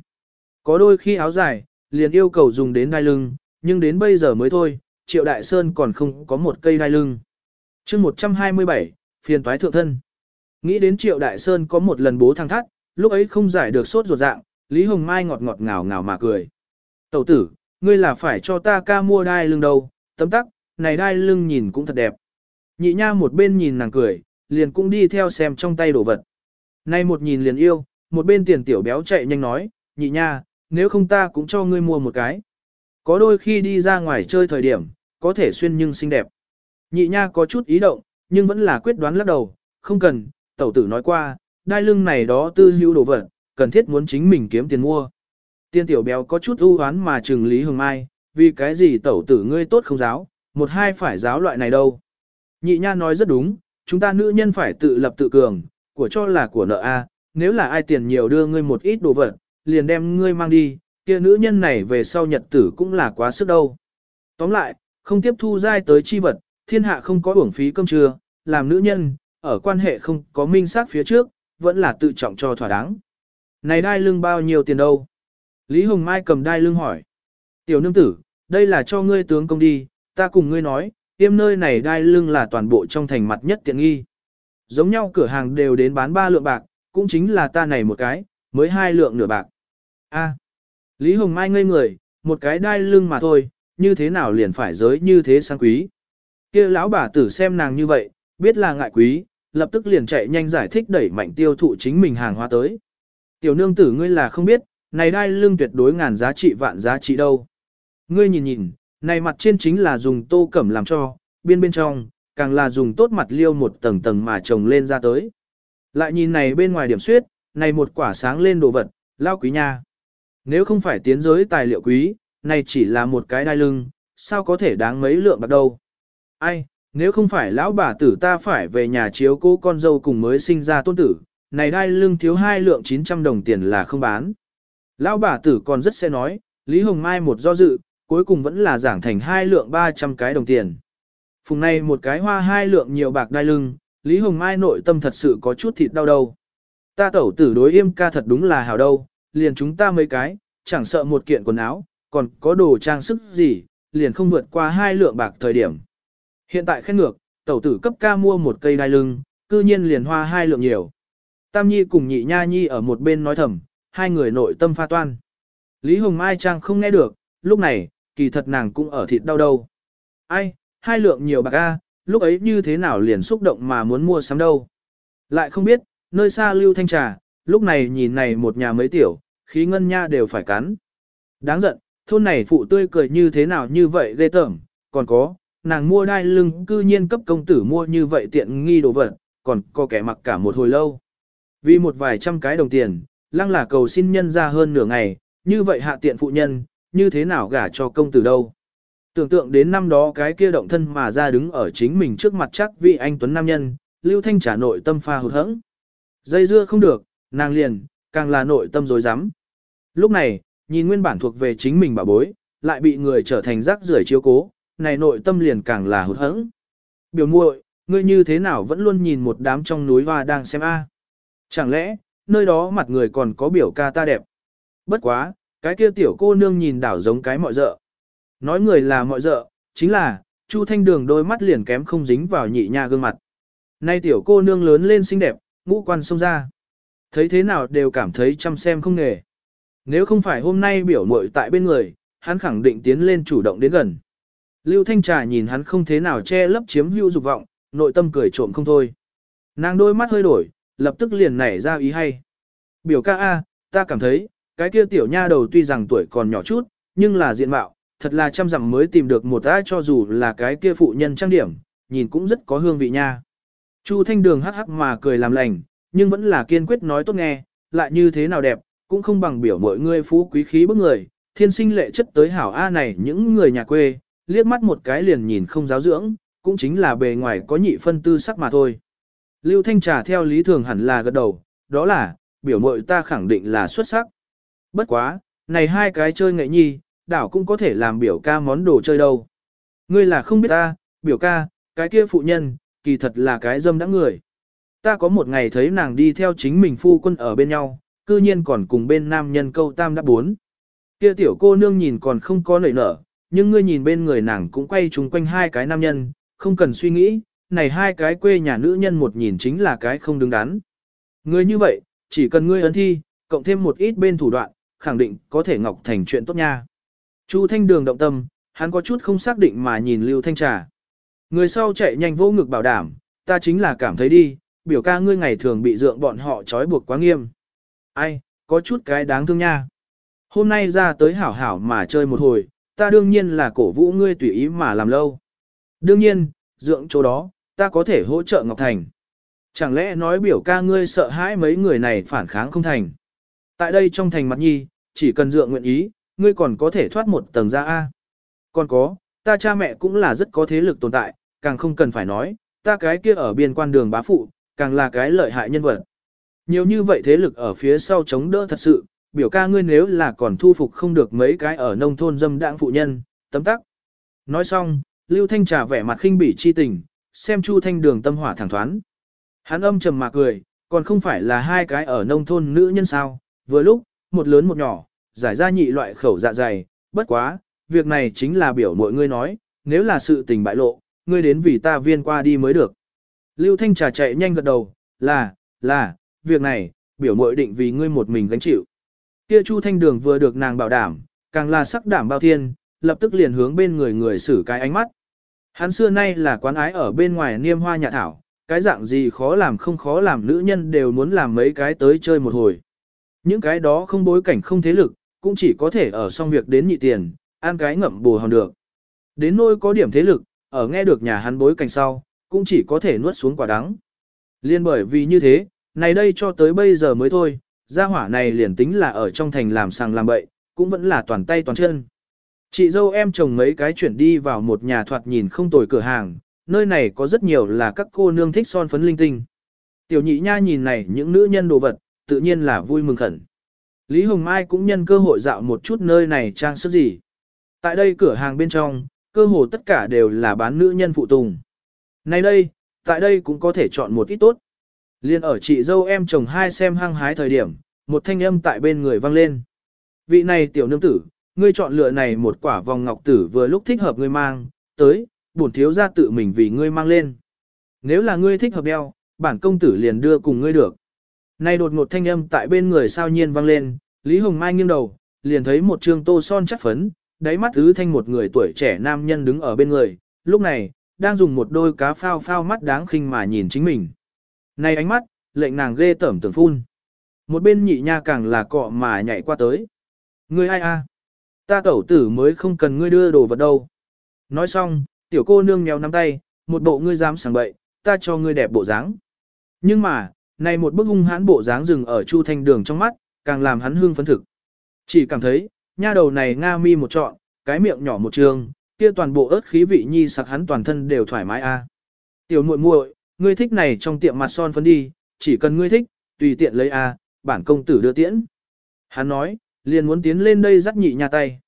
Có đôi khi áo dài, liền yêu cầu dùng đến đai lưng, nhưng đến bây giờ mới thôi, Triệu Đại Sơn còn không có một cây đai lưng. chương 127, phiền toái thượng thân. Nghĩ đến Triệu Đại Sơn có một lần bố thăng thắt, lúc ấy không giải được sốt ruột dạng, Lý Hồng Mai ngọt ngọt ngào ngào mà cười. Tẩu tử, ngươi là phải cho ta ca mua đai lưng đâu, tấm tắc, này đai lưng nhìn cũng thật đẹp. Nhị nha một bên nhìn nàng cười, liền cũng đi theo xem trong tay đồ vật. Nay một nhìn liền yêu, một bên tiền tiểu béo chạy nhanh nói, nhị nha, nếu không ta cũng cho ngươi mua một cái. Có đôi khi đi ra ngoài chơi thời điểm, có thể xuyên nhưng xinh đẹp. Nhị nha có chút ý động, nhưng vẫn là quyết đoán lắc đầu, không cần, tẩu tử nói qua, đai lưng này đó tư hữu đồ vật, cần thiết muốn chính mình kiếm tiền mua. Tiên tiểu béo có chút ưu hoán mà trừng Lý Hồng Mai, vì cái gì tẩu tử ngươi tốt không giáo, một hai phải giáo loại này đâu. Nhị nha nói rất đúng, chúng ta nữ nhân phải tự lập tự cường, của cho là của nợ A, nếu là ai tiền nhiều đưa ngươi một ít đồ vật, liền đem ngươi mang đi, kia nữ nhân này về sau nhật tử cũng là quá sức đâu. Tóm lại, không tiếp thu giai tới chi vật, thiên hạ không có uổng phí cơm trưa, làm nữ nhân, ở quan hệ không có minh sát phía trước, vẫn là tự trọng cho thỏa đáng. Này đai lưng bao nhiêu tiền đâu? Lý Hồng Mai cầm đai lưng hỏi. Tiểu nương tử, đây là cho ngươi tướng công đi, ta cùng ngươi nói, tiêm nơi này đai lưng là toàn bộ trong thành mặt nhất tiện nghi. Giống nhau cửa hàng đều đến bán ba lượng bạc, cũng chính là ta này một cái, mới hai lượng nửa bạc. A. Lý Hồng Mai ngây người, một cái đai lưng mà thôi, như thế nào liền phải giới như thế sang quý. kia lão bà tử xem nàng như vậy, biết là ngại quý, lập tức liền chạy nhanh giải thích đẩy mạnh tiêu thụ chính mình hàng hóa tới. Tiểu nương tử ngươi là không biết, này đai lưng tuyệt đối ngàn giá trị vạn giá trị đâu. Ngươi nhìn nhìn, này mặt trên chính là dùng tô cẩm làm cho, biên bên trong, càng là dùng tốt mặt liêu một tầng tầng mà trồng lên ra tới. Lại nhìn này bên ngoài điểm suyết, này một quả sáng lên đồ vật, lao quý nha. Nếu không phải tiến giới tài liệu quý, này chỉ là một cái đai lưng, sao có thể đáng mấy lượng bạc đâu. Ai, nếu không phải lão bà tử ta phải về nhà chiếu cô con dâu cùng mới sinh ra tôn tử, này đai lưng thiếu hai lượng 900 đồng tiền là không bán. Lão bà tử còn rất sẽ nói, Lý Hồng Mai một do dự, cuối cùng vẫn là giảng thành hai lượng 300 cái đồng tiền. Phùng này một cái hoa hai lượng nhiều bạc đai lưng, Lý Hồng Mai nội tâm thật sự có chút thịt đau đầu. Ta tẩu tử đối im ca thật đúng là hào đâu, liền chúng ta mấy cái, chẳng sợ một kiện quần áo, còn có đồ trang sức gì, liền không vượt qua hai lượng bạc thời điểm. Hiện tại khen ngược, tẩu tử cấp ca mua một cây đai lưng, cư nhiên liền hoa hai lượng nhiều. Tam Nhi cùng nhị nha nhi ở một bên nói thầm, hai người nội tâm pha toan. Lý Hồng Mai Trang không nghe được, lúc này, kỳ thật nàng cũng ở thịt đau đâu. Ai, hai lượng nhiều bạc a, lúc ấy như thế nào liền xúc động mà muốn mua sắm đâu. Lại không biết, nơi xa lưu thanh trà, lúc này nhìn này một nhà mấy tiểu, khí ngân nha đều phải cắn. Đáng giận, thôn này phụ tươi cười như thế nào như vậy ghê tởm, còn có, nàng mua đai lưng cư nhiên cấp công tử mua như vậy tiện nghi đồ vật, còn có kẻ mặc cả một hồi lâu. Vì một vài trăm cái đồng tiền, lăng là cầu xin nhân ra hơn nửa ngày, như vậy hạ tiện phụ nhân, như thế nào gả cho công tử đâu. Tưởng tượng đến năm đó cái kia động thân mà ra đứng ở chính mình trước mặt chắc vị anh Tuấn Nam Nhân, Lưu Thanh trả nội tâm pha hụt hẫng. Dây dưa không được, nàng liền, càng là nội tâm dối rắm Lúc này, nhìn nguyên bản thuộc về chính mình bà bối, lại bị người trở thành rác rưởi chiếu cố, này nội tâm liền càng là hụt hẫng. Biểu muội, ngươi như thế nào vẫn luôn nhìn một đám trong núi hoa đang xem a? Chẳng lẽ, nơi đó mặt người còn có biểu ca ta đẹp? Bất quá, cái kia tiểu cô nương nhìn đảo giống cái mọi dợ. Nói người là mọi dợ, chính là, Chu Thanh Đường đôi mắt liền kém không dính vào nhị nha gương mặt. Nay tiểu cô nương lớn lên xinh đẹp, ngũ quan xông ra. Thấy thế nào đều cảm thấy chăm xem không nghề. Nếu không phải hôm nay biểu muội tại bên người, hắn khẳng định tiến lên chủ động đến gần. Lưu Thanh Trà nhìn hắn không thế nào che lấp chiếm hữu dục vọng, nội tâm cười trộm không thôi. Nàng đôi mắt hơi đổi, lập tức liền nảy ra ý hay. Biểu ca A, ta cảm thấy, cái kia tiểu nha đầu tuy rằng tuổi còn nhỏ chút, nhưng là diện mạo, thật là trăm dặm mới tìm được một ai cho dù là cái kia phụ nhân trang điểm, nhìn cũng rất có hương vị nha. Chu Thanh Đường hắc hắc mà cười làm lành, nhưng vẫn là kiên quyết nói tốt nghe, lại như thế nào đẹp, cũng không bằng biểu mọi người phú quý khí bức người, thiên sinh lệ chất tới hảo A này những người nhà quê, liếc mắt một cái liền nhìn không giáo dưỡng, cũng chính là bề ngoài có nhị phân tư sắc mà thôi. Lưu Thanh Trà theo lý thường hẳn là gật đầu, đó là, biểu mội ta khẳng định là xuất sắc. Bất quá, này hai cái chơi nghệ nhi, đảo cũng có thể làm biểu ca món đồ chơi đâu. Ngươi là không biết ta, biểu ca, cái kia phụ nhân, kỳ thật là cái dâm đã người. Ta có một ngày thấy nàng đi theo chính mình phu quân ở bên nhau, cư nhiên còn cùng bên nam nhân câu tam đã bốn. Kia tiểu cô nương nhìn còn không có nảy nở, nhưng ngươi nhìn bên người nàng cũng quay chung quanh hai cái nam nhân, không cần suy nghĩ, này hai cái quê nhà nữ nhân một nhìn chính là cái không đứng đắn. Ngươi như vậy, chỉ cần ngươi ấn thi, cộng thêm một ít bên thủ đoạn, khẳng định có thể ngọc thành chuyện tốt nha. Chu Thanh Đường động tâm, hắn có chút không xác định mà nhìn Lưu Thanh Trà. Người sau chạy nhanh vô ngực bảo đảm, ta chính là cảm thấy đi, biểu ca ngươi ngày thường bị dượng bọn họ trói buộc quá nghiêm. Ai, có chút cái đáng thương nha. Hôm nay ra tới hảo hảo mà chơi một hồi, ta đương nhiên là cổ vũ ngươi tùy ý mà làm lâu. Đương nhiên, dượng chỗ đó, ta có thể hỗ trợ Ngọc Thành. Chẳng lẽ nói biểu ca ngươi sợ hãi mấy người này phản kháng không thành. Tại đây trong thành mặt nhi, chỉ cần dựa nguyện ý, ngươi còn có thể thoát một tầng ra A. Còn có, ta cha mẹ cũng là rất có thế lực tồn tại, càng không cần phải nói, ta cái kia ở biên quan đường bá phụ, càng là cái lợi hại nhân vật. Nhiều như vậy thế lực ở phía sau chống đỡ thật sự, biểu ca ngươi nếu là còn thu phục không được mấy cái ở nông thôn dâm đãng phụ nhân, tấm tắc. Nói xong, Lưu Thanh Trà vẻ mặt khinh bỉ chi tình, xem Chu Thanh Đường tâm hỏa thẳng thoáng. Hắn âm trầm mà cười, còn không phải là hai cái ở nông thôn nữ nhân sao, vừa lúc, một lớn một nhỏ, giải ra nhị loại khẩu dạ dày, bất quá, việc này chính là biểu mọi ngươi nói, nếu là sự tình bại lộ, ngươi đến vì ta viên qua đi mới được. Lưu Thanh Trà chạy nhanh gật đầu, là, là, việc này, biểu mội định vì ngươi một mình gánh chịu. Kia Chu Thanh Đường vừa được nàng bảo đảm, càng là sắc đảm bao thiên, lập tức liền hướng bên người người xử cái ánh mắt. Hắn xưa nay là quán ái ở bên ngoài niêm hoa nhà thảo, cái dạng gì khó làm không khó làm nữ nhân đều muốn làm mấy cái tới chơi một hồi. Những cái đó không bối cảnh không thế lực, cũng chỉ có thể ở xong việc đến nhị tiền, ăn cái ngậm bù hòn được. Đến nôi có điểm thế lực, ở nghe được nhà hắn bối cảnh sau, cũng chỉ có thể nuốt xuống quả đắng. Liên bởi vì như thế, này đây cho tới bây giờ mới thôi, gia hỏa này liền tính là ở trong thành làm sàng làm bậy, cũng vẫn là toàn tay toàn chân. Chị dâu em chồng mấy cái chuyển đi vào một nhà thoạt nhìn không tồi cửa hàng, nơi này có rất nhiều là các cô nương thích son phấn linh tinh. Tiểu nhị nha nhìn này những nữ nhân đồ vật, tự nhiên là vui mừng khẩn. Lý Hồng Mai cũng nhân cơ hội dạo một chút nơi này trang sức gì. Tại đây cửa hàng bên trong, cơ hồ tất cả đều là bán nữ nhân phụ tùng. Này đây, tại đây cũng có thể chọn một ít tốt. Liên ở chị dâu em chồng hai xem hăng hái thời điểm, một thanh âm tại bên người vang lên. Vị này tiểu nương tử, ngươi chọn lựa này một quả vòng ngọc tử vừa lúc thích hợp ngươi mang, tới, bổn thiếu ra tự mình vì ngươi mang lên. Nếu là ngươi thích hợp đeo, bản công tử liền đưa cùng ngươi được. Này đột ngột thanh âm tại bên người sao nhiên vang lên, Lý Hồng Mai nghiêng đầu, liền thấy một trương tô son chắc phấn, đáy mắt thứ thanh một người tuổi trẻ nam nhân đứng ở bên người, lúc này, đang dùng một đôi cá phao phao mắt đáng khinh mà nhìn chính mình. Này ánh mắt, lệnh nàng ghê tởm tưởng phun. Một bên nhị nha càng là cọ mà nhảy qua tới. Ngươi ai a? Ta tẩu tử mới không cần ngươi đưa đồ vật đâu. Nói xong, tiểu cô nương méo nắm tay, một bộ ngươi dám sảng bậy, ta cho ngươi đẹp bộ dáng. Nhưng mà, này một bức hung hãn bộ dáng dừng ở Chu Thanh Đường trong mắt, càng làm hắn hương phấn thực. Chỉ cảm thấy, nha đầu này nga mi một trọn, cái miệng nhỏ một trường, kia toàn bộ ớt khí vị nhi sặc hắn toàn thân đều thoải mái a. Tiểu muội muội, ngươi thích này trong tiệm mặt son phấn đi, chỉ cần ngươi thích, tùy tiện lấy a, bản công tử đưa tiễn. Hắn nói, liền muốn tiến lên đây dắt nhị nha tay.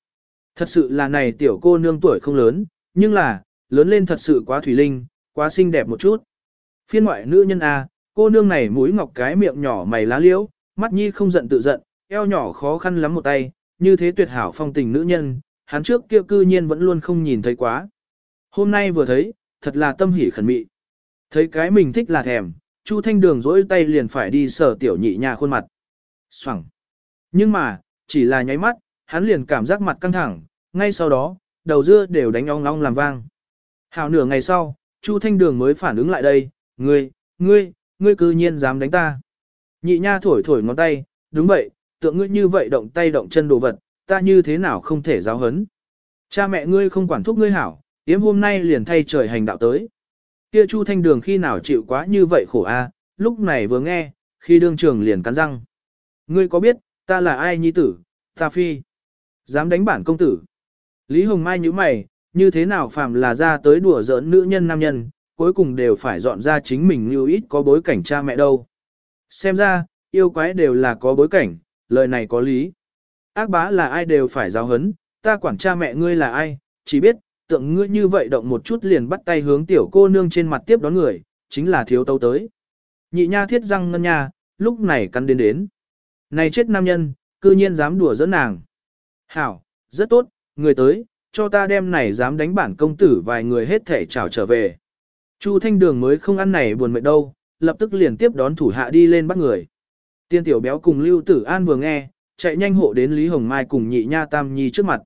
Thật sự là này tiểu cô nương tuổi không lớn, nhưng là, lớn lên thật sự quá thủy linh, quá xinh đẹp một chút. Phiên ngoại nữ nhân A, cô nương này mũi ngọc cái miệng nhỏ mày lá liễu, mắt nhi không giận tự giận, eo nhỏ khó khăn lắm một tay, như thế tuyệt hảo phong tình nữ nhân, hắn trước kia cư nhiên vẫn luôn không nhìn thấy quá. Hôm nay vừa thấy, thật là tâm hỉ khẩn mị. Thấy cái mình thích là thèm, Chu Thanh Đường dỗi tay liền phải đi sở tiểu nhị nhà khuôn mặt. Xoẳng. Nhưng mà, chỉ là nháy mắt, hắn liền cảm giác mặt căng thẳng, ngay sau đó, đầu dưa đều đánh ong ong làm vang. Hào nửa ngày sau, Chu Thanh Đường mới phản ứng lại đây, ngươi, ngươi, ngươi cư nhiên dám đánh ta. Nhị nha thổi thổi ngón tay, đúng vậy, tượng ngươi như vậy động tay động chân đồ vật, ta như thế nào không thể giáo hấn. Cha mẹ ngươi không quản thúc ngươi hảo, yếm hôm nay liền thay trời hành đạo tới. Kia Chu Thanh Đường khi nào chịu quá như vậy khổ a, lúc này vừa nghe, khi đương trường liền cắn răng. Ngươi có biết, ta là ai nhi tử, ta phi. Dám đánh bản công tử. Lý Hồng Mai như mày, như thế nào phàm là ra tới đùa giỡn nữ nhân nam nhân, cuối cùng đều phải dọn ra chính mình như ít có bối cảnh cha mẹ đâu. Xem ra, yêu quái đều là có bối cảnh, lời này có lý. Ác bá là ai đều phải giáo hấn, ta quản cha mẹ ngươi là ai, chỉ biết, tượng ngươi như vậy động một chút liền bắt tay hướng tiểu cô nương trên mặt tiếp đón người, chính là thiếu tâu tới. Nhị nha thiết răng ngân nha, lúc này cắn đến đến. Này chết nam nhân, cư nhiên dám đùa dẫn nàng. Hảo, rất tốt, người tới, cho ta đem này dám đánh bản công tử vài người hết thể trảo trở về. Chu Thanh Đường mới không ăn này buồn mệt đâu, lập tức liền tiếp đón thủ hạ đi lên bắt người. Tiên tiểu béo cùng Lưu Tử An vừa nghe, chạy nhanh hộ đến Lý Hồng Mai cùng nhị nha Tam Nhi trước mặt.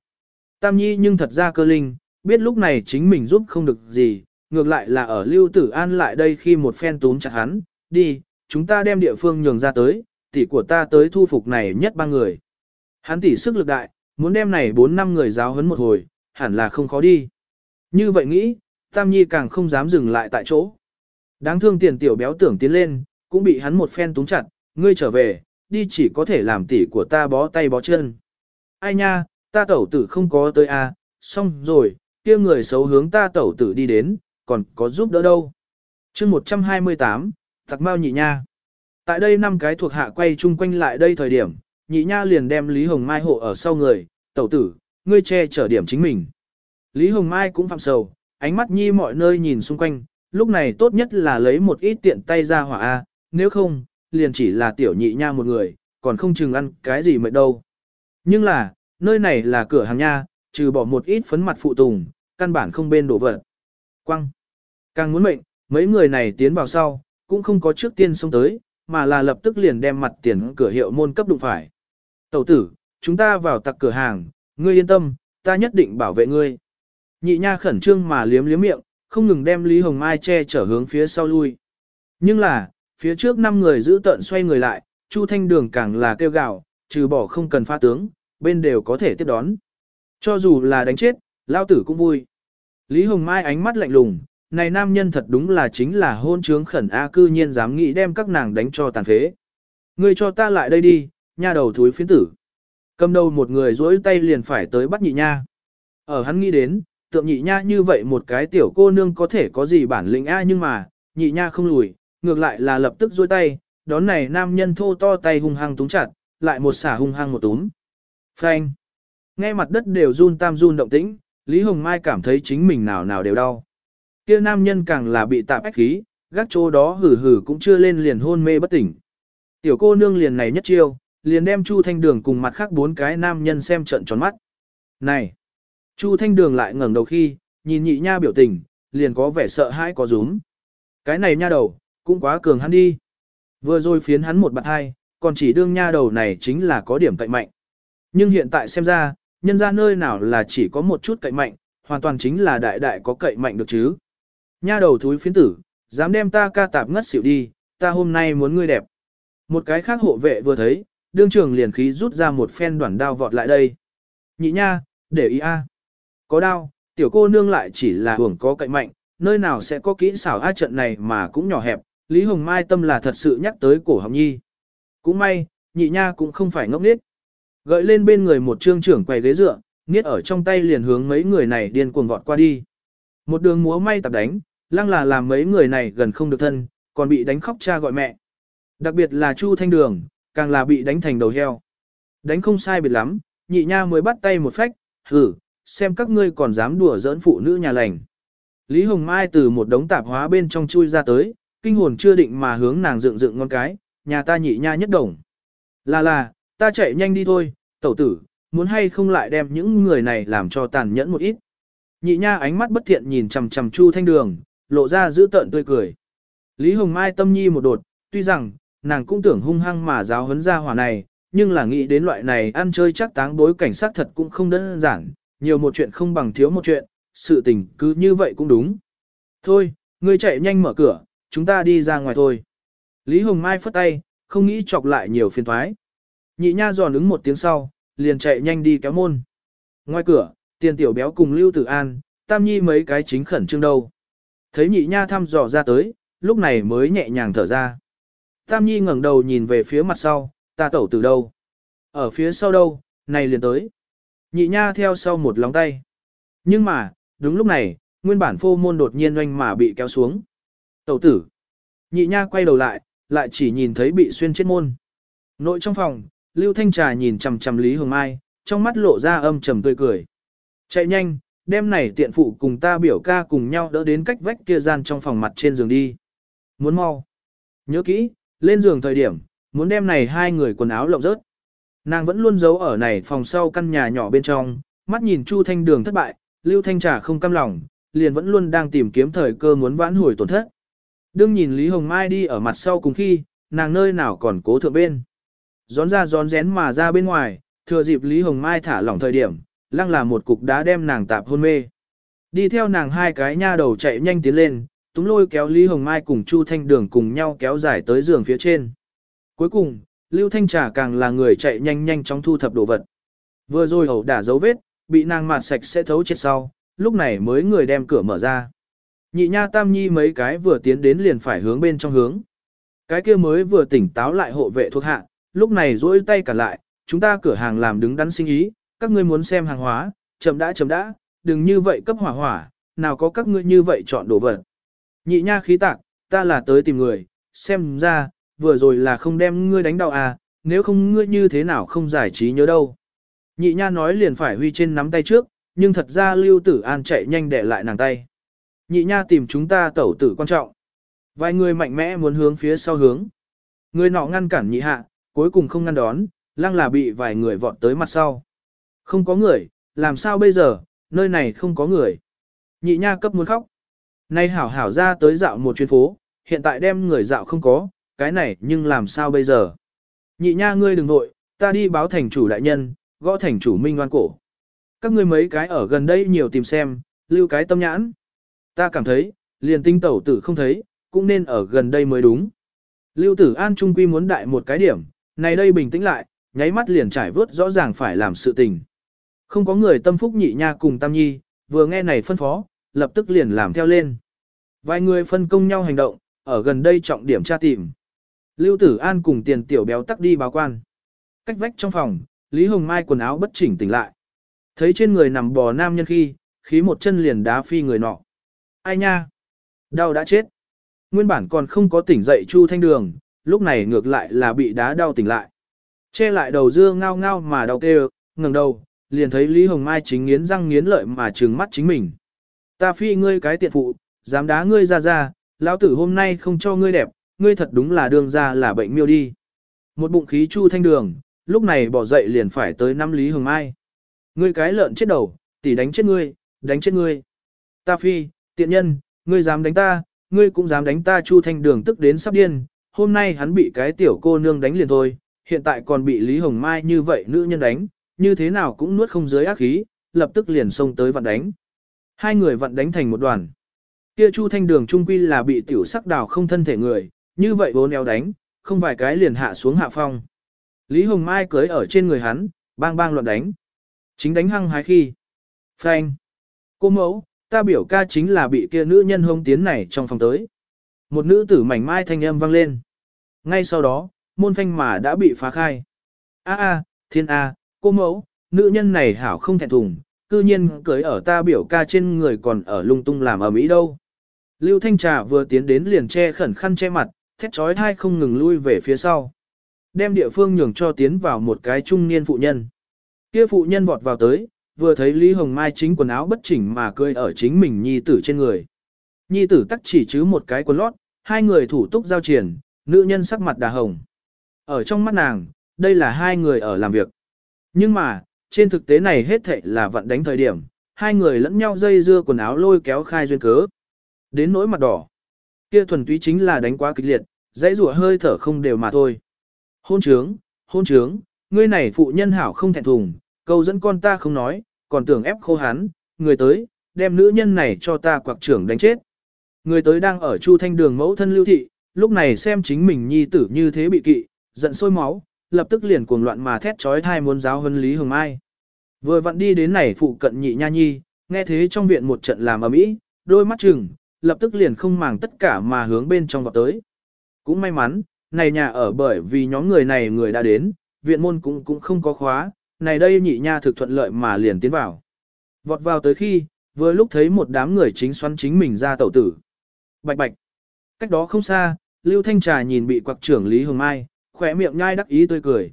Tam Nhi nhưng thật ra cơ linh, biết lúc này chính mình giúp không được gì, ngược lại là ở Lưu Tử An lại đây khi một phen túm chặt hắn, đi, chúng ta đem địa phương nhường ra tới, tỷ của ta tới thu phục này nhất ba người. Hắn tỷ sức lực đại, muốn đem này bốn năm người giáo huấn một hồi, hẳn là không khó đi. Như vậy nghĩ, Tam Nhi càng không dám dừng lại tại chỗ. Đáng thương tiền tiểu béo tưởng tiến lên, cũng bị hắn một phen túng chặt, ngươi trở về, đi chỉ có thể làm tỷ của ta bó tay bó chân. Ai nha, ta tẩu tử không có tới a, à, xong rồi, kia người xấu hướng ta tẩu tử đi đến, còn có giúp đỡ đâu. chương 128, tặc mau nhị nha. Tại đây năm cái thuộc hạ quay chung quanh lại đây thời điểm, nhị nha liền đem Lý Hồng Mai hộ ở sau người, tẩu tử, ngươi che chở điểm chính mình. Lý Hồng Mai cũng phạm sầu, ánh mắt nhi mọi nơi nhìn xung quanh, lúc này tốt nhất là lấy một ít tiện tay ra hỏa A, nếu không, liền chỉ là tiểu nhị nha một người, còn không chừng ăn cái gì mệt đâu. Nhưng là, nơi này là cửa hàng nha, trừ bỏ một ít phấn mặt phụ tùng, căn bản không bên đổ vật. Quăng. Càng muốn mệnh, mấy người này tiến vào sau, cũng không có trước tiên xông tới, mà là lập tức liền đem mặt tiền cửa hiệu môn cấp đụng phải. Tẩu tử, chúng ta vào tặc cửa hàng, ngươi yên tâm, ta nhất định bảo vệ ngươi. Nhị nha khẩn trương mà liếm liếm miệng, không ngừng đem Lý Hồng Mai che chở hướng phía sau lui. Nhưng là, phía trước năm người giữ tận xoay người lại, Chu Thanh Đường càng là kêu gào, trừ bỏ không cần pha tướng, bên đều có thể tiếp đón. Cho dù là đánh chết, lao tử cũng vui. Lý Hồng Mai ánh mắt lạnh lùng, này nam nhân thật đúng là chính là hôn trướng khẩn A cư nhiên dám nghĩ đem các nàng đánh cho tàn phế. Ngươi cho ta lại đây đi, nha đầu thúi phiến tử. Cầm đầu một người dối tay liền phải tới bắt nhị nha. Ở hắn nghĩ đến, tượng nhị nha như vậy một cái tiểu cô nương có thể có gì bản lĩnh A nhưng mà, nhị nha không lùi, ngược lại là lập tức dôi tay, đón này nam nhân thô to tay hung hăng túng chặt, lại một xả hung hăng một túm. Phanh. Nghe mặt đất đều run tam run động tĩnh, Lý Hồng Mai cảm thấy chính mình nào nào đều đau. Kia nam nhân càng là bị tạp ách khí, gác chỗ đó hử hử cũng chưa lên liền hôn mê bất tỉnh. Tiểu cô nương liền này nhất chiêu, liền đem Chu Thanh Đường cùng mặt khác bốn cái nam nhân xem trận tròn mắt. Này! Chu Thanh Đường lại ngẩng đầu khi, nhìn nhị nha biểu tình, liền có vẻ sợ hãi có rúm. Cái này nha đầu, cũng quá cường hắn đi. Vừa rồi phiến hắn một bạn hai, còn chỉ đương nha đầu này chính là có điểm cậy mạnh. Nhưng hiện tại xem ra, nhân ra nơi nào là chỉ có một chút cậy mạnh, hoàn toàn chính là đại đại có cậy mạnh được chứ. Nha đầu thúi phiến tử, dám đem ta ca tạp ngất xỉu đi, ta hôm nay muốn ngươi đẹp. Một cái khác hộ vệ vừa thấy, đương trường liền khí rút ra một phen đoạn đao vọt lại đây. Nhị nha, để ý a. Có đao, tiểu cô nương lại chỉ là hưởng có cậy mạnh, nơi nào sẽ có kỹ xảo a trận này mà cũng nhỏ hẹp, Lý Hồng Mai tâm là thật sự nhắc tới cổ họng nhi. Cũng may, nhị nha cũng không phải ngốc nghếch. Gợi lên bên người một trương trưởng quầy ghế dựa, niết ở trong tay liền hướng mấy người này điên cuồng vọt qua đi. Một đường múa may tập đánh, lăng là làm mấy người này gần không được thân, còn bị đánh khóc cha gọi mẹ. Đặc biệt là Chu Thanh Đường, càng là bị đánh thành đầu heo. Đánh không sai biệt lắm, nhị nha mới bắt tay một phách, hử, xem các ngươi còn dám đùa giỡn phụ nữ nhà lành. Lý Hồng Mai từ một đống tạp hóa bên trong chui ra tới, kinh hồn chưa định mà hướng nàng dựng dựng ngon cái, nhà ta nhị nha nhất đồng. Là là, ta chạy nhanh đi thôi, tẩu tử, muốn hay không lại đem những người này làm cho tàn nhẫn một ít. Nhị nha ánh mắt bất thiện nhìn chằm chằm Chu Thanh Đường, lộ ra giữ tợn tươi cười. Lý Hồng Mai tâm nhi một đột, tuy rằng, nàng cũng tưởng hung hăng mà giáo huấn ra hỏa này, nhưng là nghĩ đến loại này ăn chơi chắc táng bối cảnh sát thật cũng không đơn giản, nhiều một chuyện không bằng thiếu một chuyện, sự tình cứ như vậy cũng đúng. Thôi, ngươi chạy nhanh mở cửa, chúng ta đi ra ngoài thôi. Lý Hồng Mai phất tay, không nghĩ chọc lại nhiều phiền thoái. Nhị nha giòn ứng một tiếng sau, liền chạy nhanh đi kéo môn. Ngoài cửa, tiền tiểu béo cùng Lưu Tử An, Tam Nhi mấy cái chính khẩn trương đâu. Thấy nhị nha thăm dò ra tới, lúc này mới nhẹ nhàng thở ra. Tam Nhi ngẩng đầu nhìn về phía mặt sau, ta tẩu từ đâu? Ở phía sau đâu, này liền tới. Nhị nha theo sau một lóng tay. Nhưng mà, đúng lúc này, nguyên bản phô môn đột nhiên oanh mà bị kéo xuống. Tẩu tử. Nhị nha quay đầu lại, lại chỉ nhìn thấy bị xuyên chết môn. Nội trong phòng, Lưu Thanh Trà nhìn chằm chằm Lý Hồng Mai, trong mắt lộ ra âm trầm tươi cười. Chạy nhanh, đêm này tiện phụ cùng ta biểu ca cùng nhau đỡ đến cách vách kia gian trong phòng mặt trên giường đi. Muốn mau. Nhớ kỹ, lên giường thời điểm, muốn đem này hai người quần áo lộng rớt. Nàng vẫn luôn giấu ở này phòng sau căn nhà nhỏ bên trong, mắt nhìn Chu Thanh Đường thất bại, Lưu Thanh Trà không cam lòng, liền vẫn luôn đang tìm kiếm thời cơ muốn vãn hồi tổn thất. Đương nhìn Lý Hồng Mai đi ở mặt sau cùng khi, nàng nơi nào còn cố thượng bên. Gión ra gión rén mà ra bên ngoài, thừa dịp Lý Hồng Mai thả lỏng thời điểm, lăng là một cục đá đem nàng tạp hôn mê. Đi theo nàng hai cái nha đầu chạy nhanh tiến lên, túng lôi kéo Lý Hồng Mai cùng Chu Thanh Đường cùng nhau kéo dài tới giường phía trên. Cuối cùng, Lưu Thanh Trà càng là người chạy nhanh nhanh chóng thu thập đồ vật. Vừa rồi ẩu đả dấu vết, bị nàng mạt sạch sẽ thấu chết sau, lúc này mới người đem cửa mở ra. Nhị nha tam nhi mấy cái vừa tiến đến liền phải hướng bên trong hướng. Cái kia mới vừa tỉnh táo lại hộ vệ thuộc hạ, lúc này duỗi tay cả lại, chúng ta cửa hàng làm đứng đắn sinh ý, các ngươi muốn xem hàng hóa, chậm đã chậm đã, đừng như vậy cấp hỏa hỏa, nào có các ngươi như vậy chọn đồ vật. Nhị nha khí tạc, ta là tới tìm người, xem ra, vừa rồi là không đem ngươi đánh đau à, nếu không ngươi như thế nào không giải trí nhớ đâu. Nhị nha nói liền phải huy trên nắm tay trước, nhưng thật ra lưu tử an chạy nhanh để lại nàng tay. Nhị nha tìm chúng ta tẩu tử quan trọng. Vài người mạnh mẽ muốn hướng phía sau hướng. Người nọ ngăn cản nhị hạ, cuối cùng không ngăn đón, lăng là bị vài người vọt tới mặt sau. Không có người, làm sao bây giờ, nơi này không có người. Nhị nha cấp muốn khóc. Nay hảo hảo ra tới dạo một chuyến phố, hiện tại đem người dạo không có, cái này nhưng làm sao bây giờ. Nhị nha ngươi đừng vội, ta đi báo thành chủ đại nhân, gõ thành chủ minh oan cổ. Các ngươi mấy cái ở gần đây nhiều tìm xem, lưu cái tâm nhãn. Ta cảm thấy, liền tinh tẩu tử không thấy, cũng nên ở gần đây mới đúng. Lưu tử an trung quy muốn đại một cái điểm, này đây bình tĩnh lại, nháy mắt liền trải vớt rõ ràng phải làm sự tình. Không có người tâm phúc nhị nha cùng tam nhi, vừa nghe này phân phó, lập tức liền làm theo lên. Vài người phân công nhau hành động, ở gần đây trọng điểm tra tìm. Lưu Tử An cùng tiền tiểu béo tắc đi báo quan. Cách vách trong phòng, Lý Hồng Mai quần áo bất chỉnh tỉnh lại. Thấy trên người nằm bò nam nhân khi, khí một chân liền đá phi người nọ. Ai nha? Đau đã chết. Nguyên bản còn không có tỉnh dậy Chu Thanh Đường, lúc này ngược lại là bị đá đau tỉnh lại. Che lại đầu dưa ngao ngao mà đau kêu, ngẩng đầu, liền thấy Lý Hồng Mai chính nghiến răng nghiến lợi mà trừng mắt chính mình. Ta phi ngươi cái tiện phụ, dám đá ngươi ra ra, lão tử hôm nay không cho ngươi đẹp, ngươi thật đúng là đường ra là bệnh miêu đi. Một bụng khí chu thanh đường, lúc này bỏ dậy liền phải tới năm Lý Hồng Mai. Ngươi cái lợn chết đầu, tỷ đánh chết ngươi, đánh chết ngươi. Ta phi, tiện nhân, ngươi dám đánh ta, ngươi cũng dám đánh ta chu thanh đường tức đến sắp điên, hôm nay hắn bị cái tiểu cô nương đánh liền thôi, hiện tại còn bị Lý Hồng Mai như vậy nữ nhân đánh, như thế nào cũng nuốt không dưới ác khí, lập tức liền xông tới vặn đánh. Hai người vặn đánh thành một đoàn. Kia Chu Thanh Đường trung quy là bị tiểu sắc đào không thân thể người, như vậy bố neo đánh, không vài cái liền hạ xuống hạ phong. Lý Hồng Mai cưới ở trên người hắn, bang bang loạn đánh. Chính đánh hăng hái khi. Phanh. Cô mẫu, ta biểu ca chính là bị kia nữ nhân hông tiến này trong phòng tới. Một nữ tử mảnh mai thanh âm vang lên. Ngay sau đó, môn phanh mà đã bị phá khai. A a, thiên a, cô mẫu, nữ nhân này hảo không thẹn thùng, cư nhiên cưới ở ta biểu ca trên người còn ở lung tung làm ở mỹ đâu. Lưu Thanh Trà vừa tiến đến liền che khẩn khăn che mặt, thét trói thai không ngừng lui về phía sau. Đem địa phương nhường cho tiến vào một cái trung niên phụ nhân. Kia phụ nhân vọt vào tới, vừa thấy Lý Hồng Mai chính quần áo bất chỉnh mà cười ở chính mình nhi tử trên người. Nhi tử tắc chỉ chứ một cái quần lót, hai người thủ túc giao triển, nữ nhân sắc mặt đà hồng. Ở trong mắt nàng, đây là hai người ở làm việc. Nhưng mà, trên thực tế này hết thệ là vận đánh thời điểm, hai người lẫn nhau dây dưa quần áo lôi kéo khai duyên cớ. Đến nỗi mặt đỏ. Kia thuần túy chính là đánh quá kịch liệt, dãy rủa hơi thở không đều mà thôi. Hôn trướng, hôn trướng, ngươi này phụ nhân hảo không thẹn thùng, câu dẫn con ta không nói, còn tưởng ép khô hắn, người tới, đem nữ nhân này cho ta quạc trưởng đánh chết. Người tới đang ở Chu Thanh Đường mẫu thân lưu thị, lúc này xem chính mình nhi tử như thế bị kỵ, giận sôi máu, lập tức liền cuồng loạn mà thét trói thai muốn giáo huấn Lý Hồng Mai. Vừa vặn đi đến này phụ cận nhị nha nhi, nghe thế trong viện một trận làm ở mỹ, đôi mắt chừng, lập tức liền không màng tất cả mà hướng bên trong vào tới. Cũng may mắn, này nhà ở bởi vì nhóm người này người đã đến, viện môn cũng cũng không có khóa, này đây nhị nha thực thuận lợi mà liền tiến vào. Vọt vào tới khi, vừa lúc thấy một đám người chính xoắn chính mình ra tẩu tử. Bạch bạch. Cách đó không xa, Lưu Thanh Trà nhìn bị quặc trưởng Lý Hồng Mai, khỏe miệng nhai đắc ý tươi cười.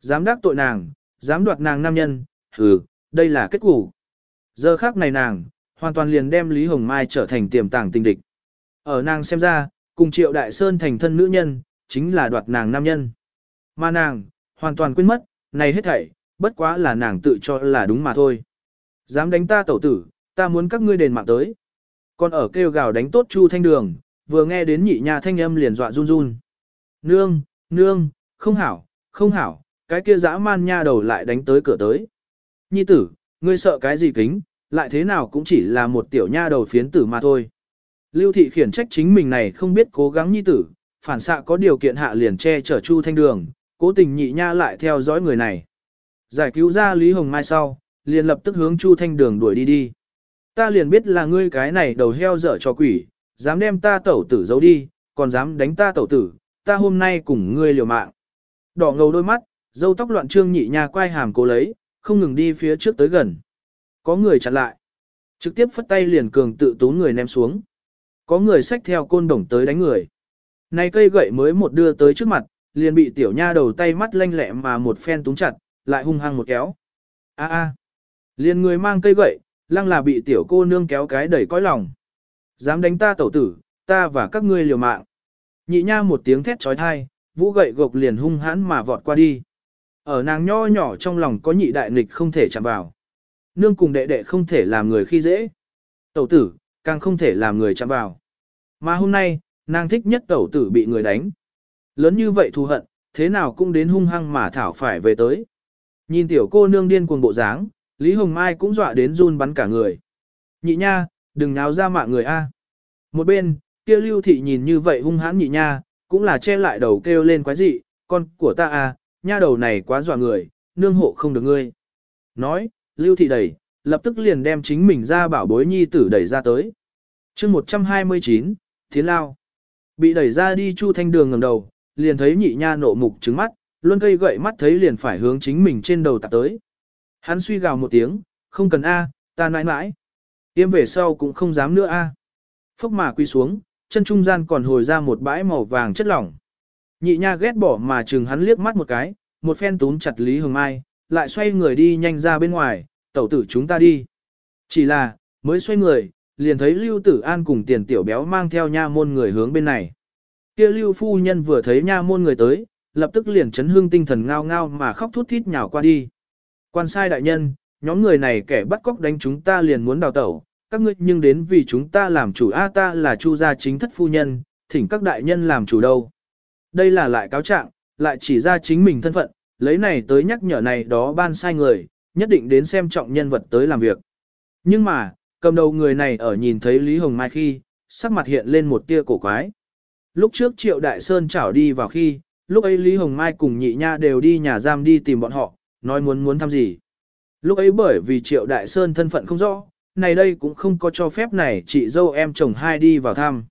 Dám đắc tội nàng, dám đoạt nàng nam nhân, hừ, đây là kết cục. Giờ khác này nàng, hoàn toàn liền đem Lý Hồng Mai trở thành tiềm tàng tình địch. Ở nàng xem ra, cùng Triệu Đại Sơn thành thân nữ nhân, chính là đoạt nàng nam nhân. Mà nàng, hoàn toàn quên mất, này hết thảy, bất quá là nàng tự cho là đúng mà thôi. Dám đánh ta tẩu tử, ta muốn các ngươi đền mạng tới. Còn ở kêu gào đánh tốt Chu Thanh Đường, vừa nghe đến nhị nha thanh âm liền dọa run run. Nương, nương, không hảo, không hảo, cái kia dã man nha đầu lại đánh tới cửa tới. Nhi tử, ngươi sợ cái gì kính, lại thế nào cũng chỉ là một tiểu nha đầu phiến tử mà thôi. Lưu thị khiển trách chính mình này không biết cố gắng nhi tử, phản xạ có điều kiện hạ liền che chở Chu Thanh Đường, cố tình nhị nha lại theo dõi người này. Giải cứu ra Lý Hồng Mai sau, liền lập tức hướng Chu Thanh Đường đuổi đi đi. Ta liền biết là ngươi cái này đầu heo dở cho quỷ, dám đem ta tẩu tử giấu đi, còn dám đánh ta tẩu tử, ta hôm nay cùng ngươi liều mạng. Đỏ ngầu đôi mắt, dâu tóc loạn trương nhị nha quay hàm cố lấy, không ngừng đi phía trước tới gần. Có người chặn lại. Trực tiếp phất tay liền cường tự tú người ném xuống. Có người xách theo côn đồng tới đánh người. Này cây gậy mới một đưa tới trước mặt, liền bị tiểu nha đầu tay mắt lanh lẹ mà một phen túng chặt, lại hung hăng một kéo. A a. Liền người mang cây gậy, lăng là bị tiểu cô nương kéo cái đẩy cõi lòng. Dám đánh ta tẩu tử, ta và các ngươi liều mạng. Nhị nha một tiếng thét trói thai, vũ gậy gộc liền hung hãn mà vọt qua đi. Ở nàng nho nhỏ trong lòng có nhị đại nghịch không thể chạm vào. Nương cùng đệ đệ không thể làm người khi dễ. Tẩu tử, càng không thể làm người chạm vào. Mà hôm nay, nàng thích nhất tẩu tử bị người đánh. Lớn như vậy thù hận, thế nào cũng đến hung hăng mà thảo phải về tới. Nhìn tiểu cô nương điên cuồng bộ dáng, Lý Hồng Mai cũng dọa đến run bắn cả người. Nhị nha, đừng náo ra mạng người a. Một bên, kia lưu thị nhìn như vậy hung hãn nhị nha, cũng là che lại đầu kêu lên quái dị, con của ta a, nha đầu này quá dọa người, nương hộ không được ngươi. Nói, lưu thị đẩy, lập tức liền đem chính mình ra bảo bối nhi tử đẩy ra tới chương 129, Thiến Lao. Bị đẩy ra đi Chu Thanh Đường ngầm đầu, liền thấy nhị nha nộ mục trứng mắt, luôn cây gậy mắt thấy liền phải hướng chính mình trên đầu tạp tới. Hắn suy gào một tiếng, không cần A, ta nãi nãi. Tiêm về sau cũng không dám nữa A. Phốc mà quy xuống, chân trung gian còn hồi ra một bãi màu vàng chất lỏng. Nhị nha ghét bỏ mà chừng hắn liếc mắt một cái, một phen túm chặt Lý Hồng Mai, lại xoay người đi nhanh ra bên ngoài, tẩu tử chúng ta đi. Chỉ là, mới xoay người, liền thấy Lưu Tử An cùng tiền tiểu béo mang theo nha môn người hướng bên này. Kia Lưu phu nhân vừa thấy nha môn người tới, lập tức liền chấn hương tinh thần ngao ngao mà khóc thút thít nhào qua đi. Quan sai đại nhân, nhóm người này kẻ bắt cóc đánh chúng ta liền muốn đào tẩu, các ngươi nhưng đến vì chúng ta làm chủ a ta là chu gia chính thất phu nhân, thỉnh các đại nhân làm chủ đâu. Đây là lại cáo trạng, lại chỉ ra chính mình thân phận, lấy này tới nhắc nhở này đó ban sai người, nhất định đến xem trọng nhân vật tới làm việc. Nhưng mà, cầm đầu người này ở nhìn thấy Lý Hồng Mai khi, sắc mặt hiện lên một tia cổ quái. Lúc trước Triệu Đại Sơn chảo đi vào khi, lúc ấy Lý Hồng Mai cùng nhị nha đều đi nhà giam đi tìm bọn họ, nói muốn muốn thăm gì. Lúc ấy bởi vì Triệu Đại Sơn thân phận không rõ, này đây cũng không có cho phép này chị dâu em chồng hai đi vào thăm.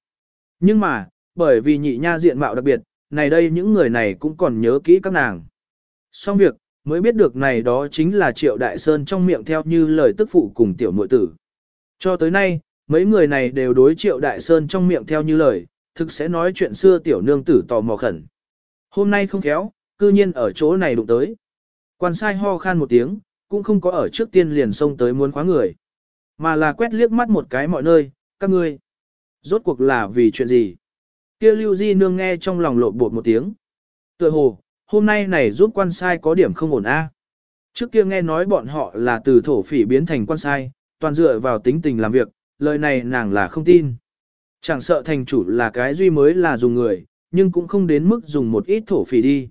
Nhưng mà, bởi vì nhị nha diện mạo đặc biệt, này đây những người này cũng còn nhớ kỹ các nàng. Xong việc, mới biết được này đó chính là Triệu Đại Sơn trong miệng theo như lời tức phụ cùng tiểu muội tử. Cho tới nay, mấy người này đều đối Triệu Đại Sơn trong miệng theo như lời, thực sẽ nói chuyện xưa tiểu nương tử tò mò khẩn. Hôm nay không khéo, cư nhiên ở chỗ này đụng tới. Quan sai ho khan một tiếng, cũng không có ở trước tiên liền xông tới muốn khóa người. Mà là quét liếc mắt một cái mọi nơi, các ngươi. Rốt cuộc là vì chuyện gì? Kia lưu di nương nghe trong lòng lộn bột một tiếng. Tựa hồ, hôm nay này giúp quan sai có điểm không ổn a. Trước kia nghe nói bọn họ là từ thổ phỉ biến thành quan sai, toàn dựa vào tính tình làm việc, lời này nàng là không tin. Chẳng sợ thành chủ là cái duy mới là dùng người, nhưng cũng không đến mức dùng một ít thổ phỉ đi.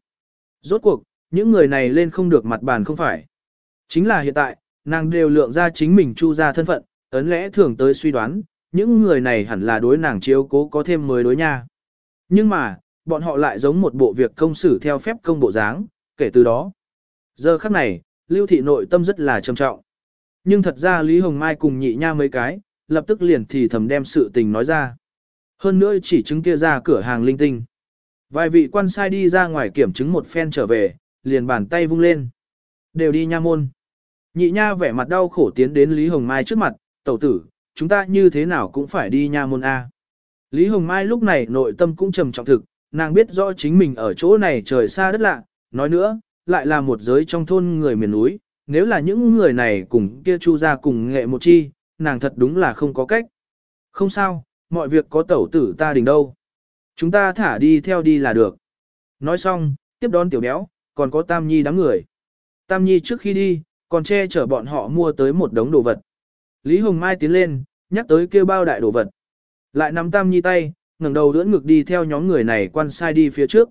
Rốt cuộc, những người này lên không được mặt bàn không phải. Chính là hiện tại, nàng đều lượng ra chính mình chu ra thân phận, ấn lẽ thường tới suy đoán, những người này hẳn là đối nàng chiếu cố có thêm mới đối nha. Nhưng mà, bọn họ lại giống một bộ việc công xử theo phép công bộ dáng, kể từ đó. Giờ khắc này, lưu thị nội tâm rất là trầm trọng. Nhưng thật ra Lý Hồng Mai cùng nhị nha mấy cái, lập tức liền thì thầm đem sự tình nói ra. Hơn nữa chỉ chứng kia ra cửa hàng linh tinh. Vài vị quan sai đi ra ngoài kiểm chứng một phen trở về, liền bàn tay vung lên. Đều đi nha môn. Nhị nha vẻ mặt đau khổ tiến đến Lý Hồng Mai trước mặt, tẩu tử, chúng ta như thế nào cũng phải đi nha môn A. Lý Hồng Mai lúc này nội tâm cũng trầm trọng thực, nàng biết rõ chính mình ở chỗ này trời xa đất lạ, nói nữa, lại là một giới trong thôn người miền núi, nếu là những người này cùng kia chu ra cùng nghệ một chi, nàng thật đúng là không có cách. Không sao, mọi việc có tẩu tử ta đỉnh đâu. Chúng ta thả đi theo đi là được. Nói xong, tiếp đón tiểu béo, còn có Tam Nhi đám người. Tam Nhi trước khi đi, còn che chở bọn họ mua tới một đống đồ vật. Lý Hồng Mai tiến lên, nhắc tới kêu bao đại đồ vật. Lại nắm Tam Nhi tay, ngẩng đầu đỡ ngực đi theo nhóm người này quan sai đi phía trước.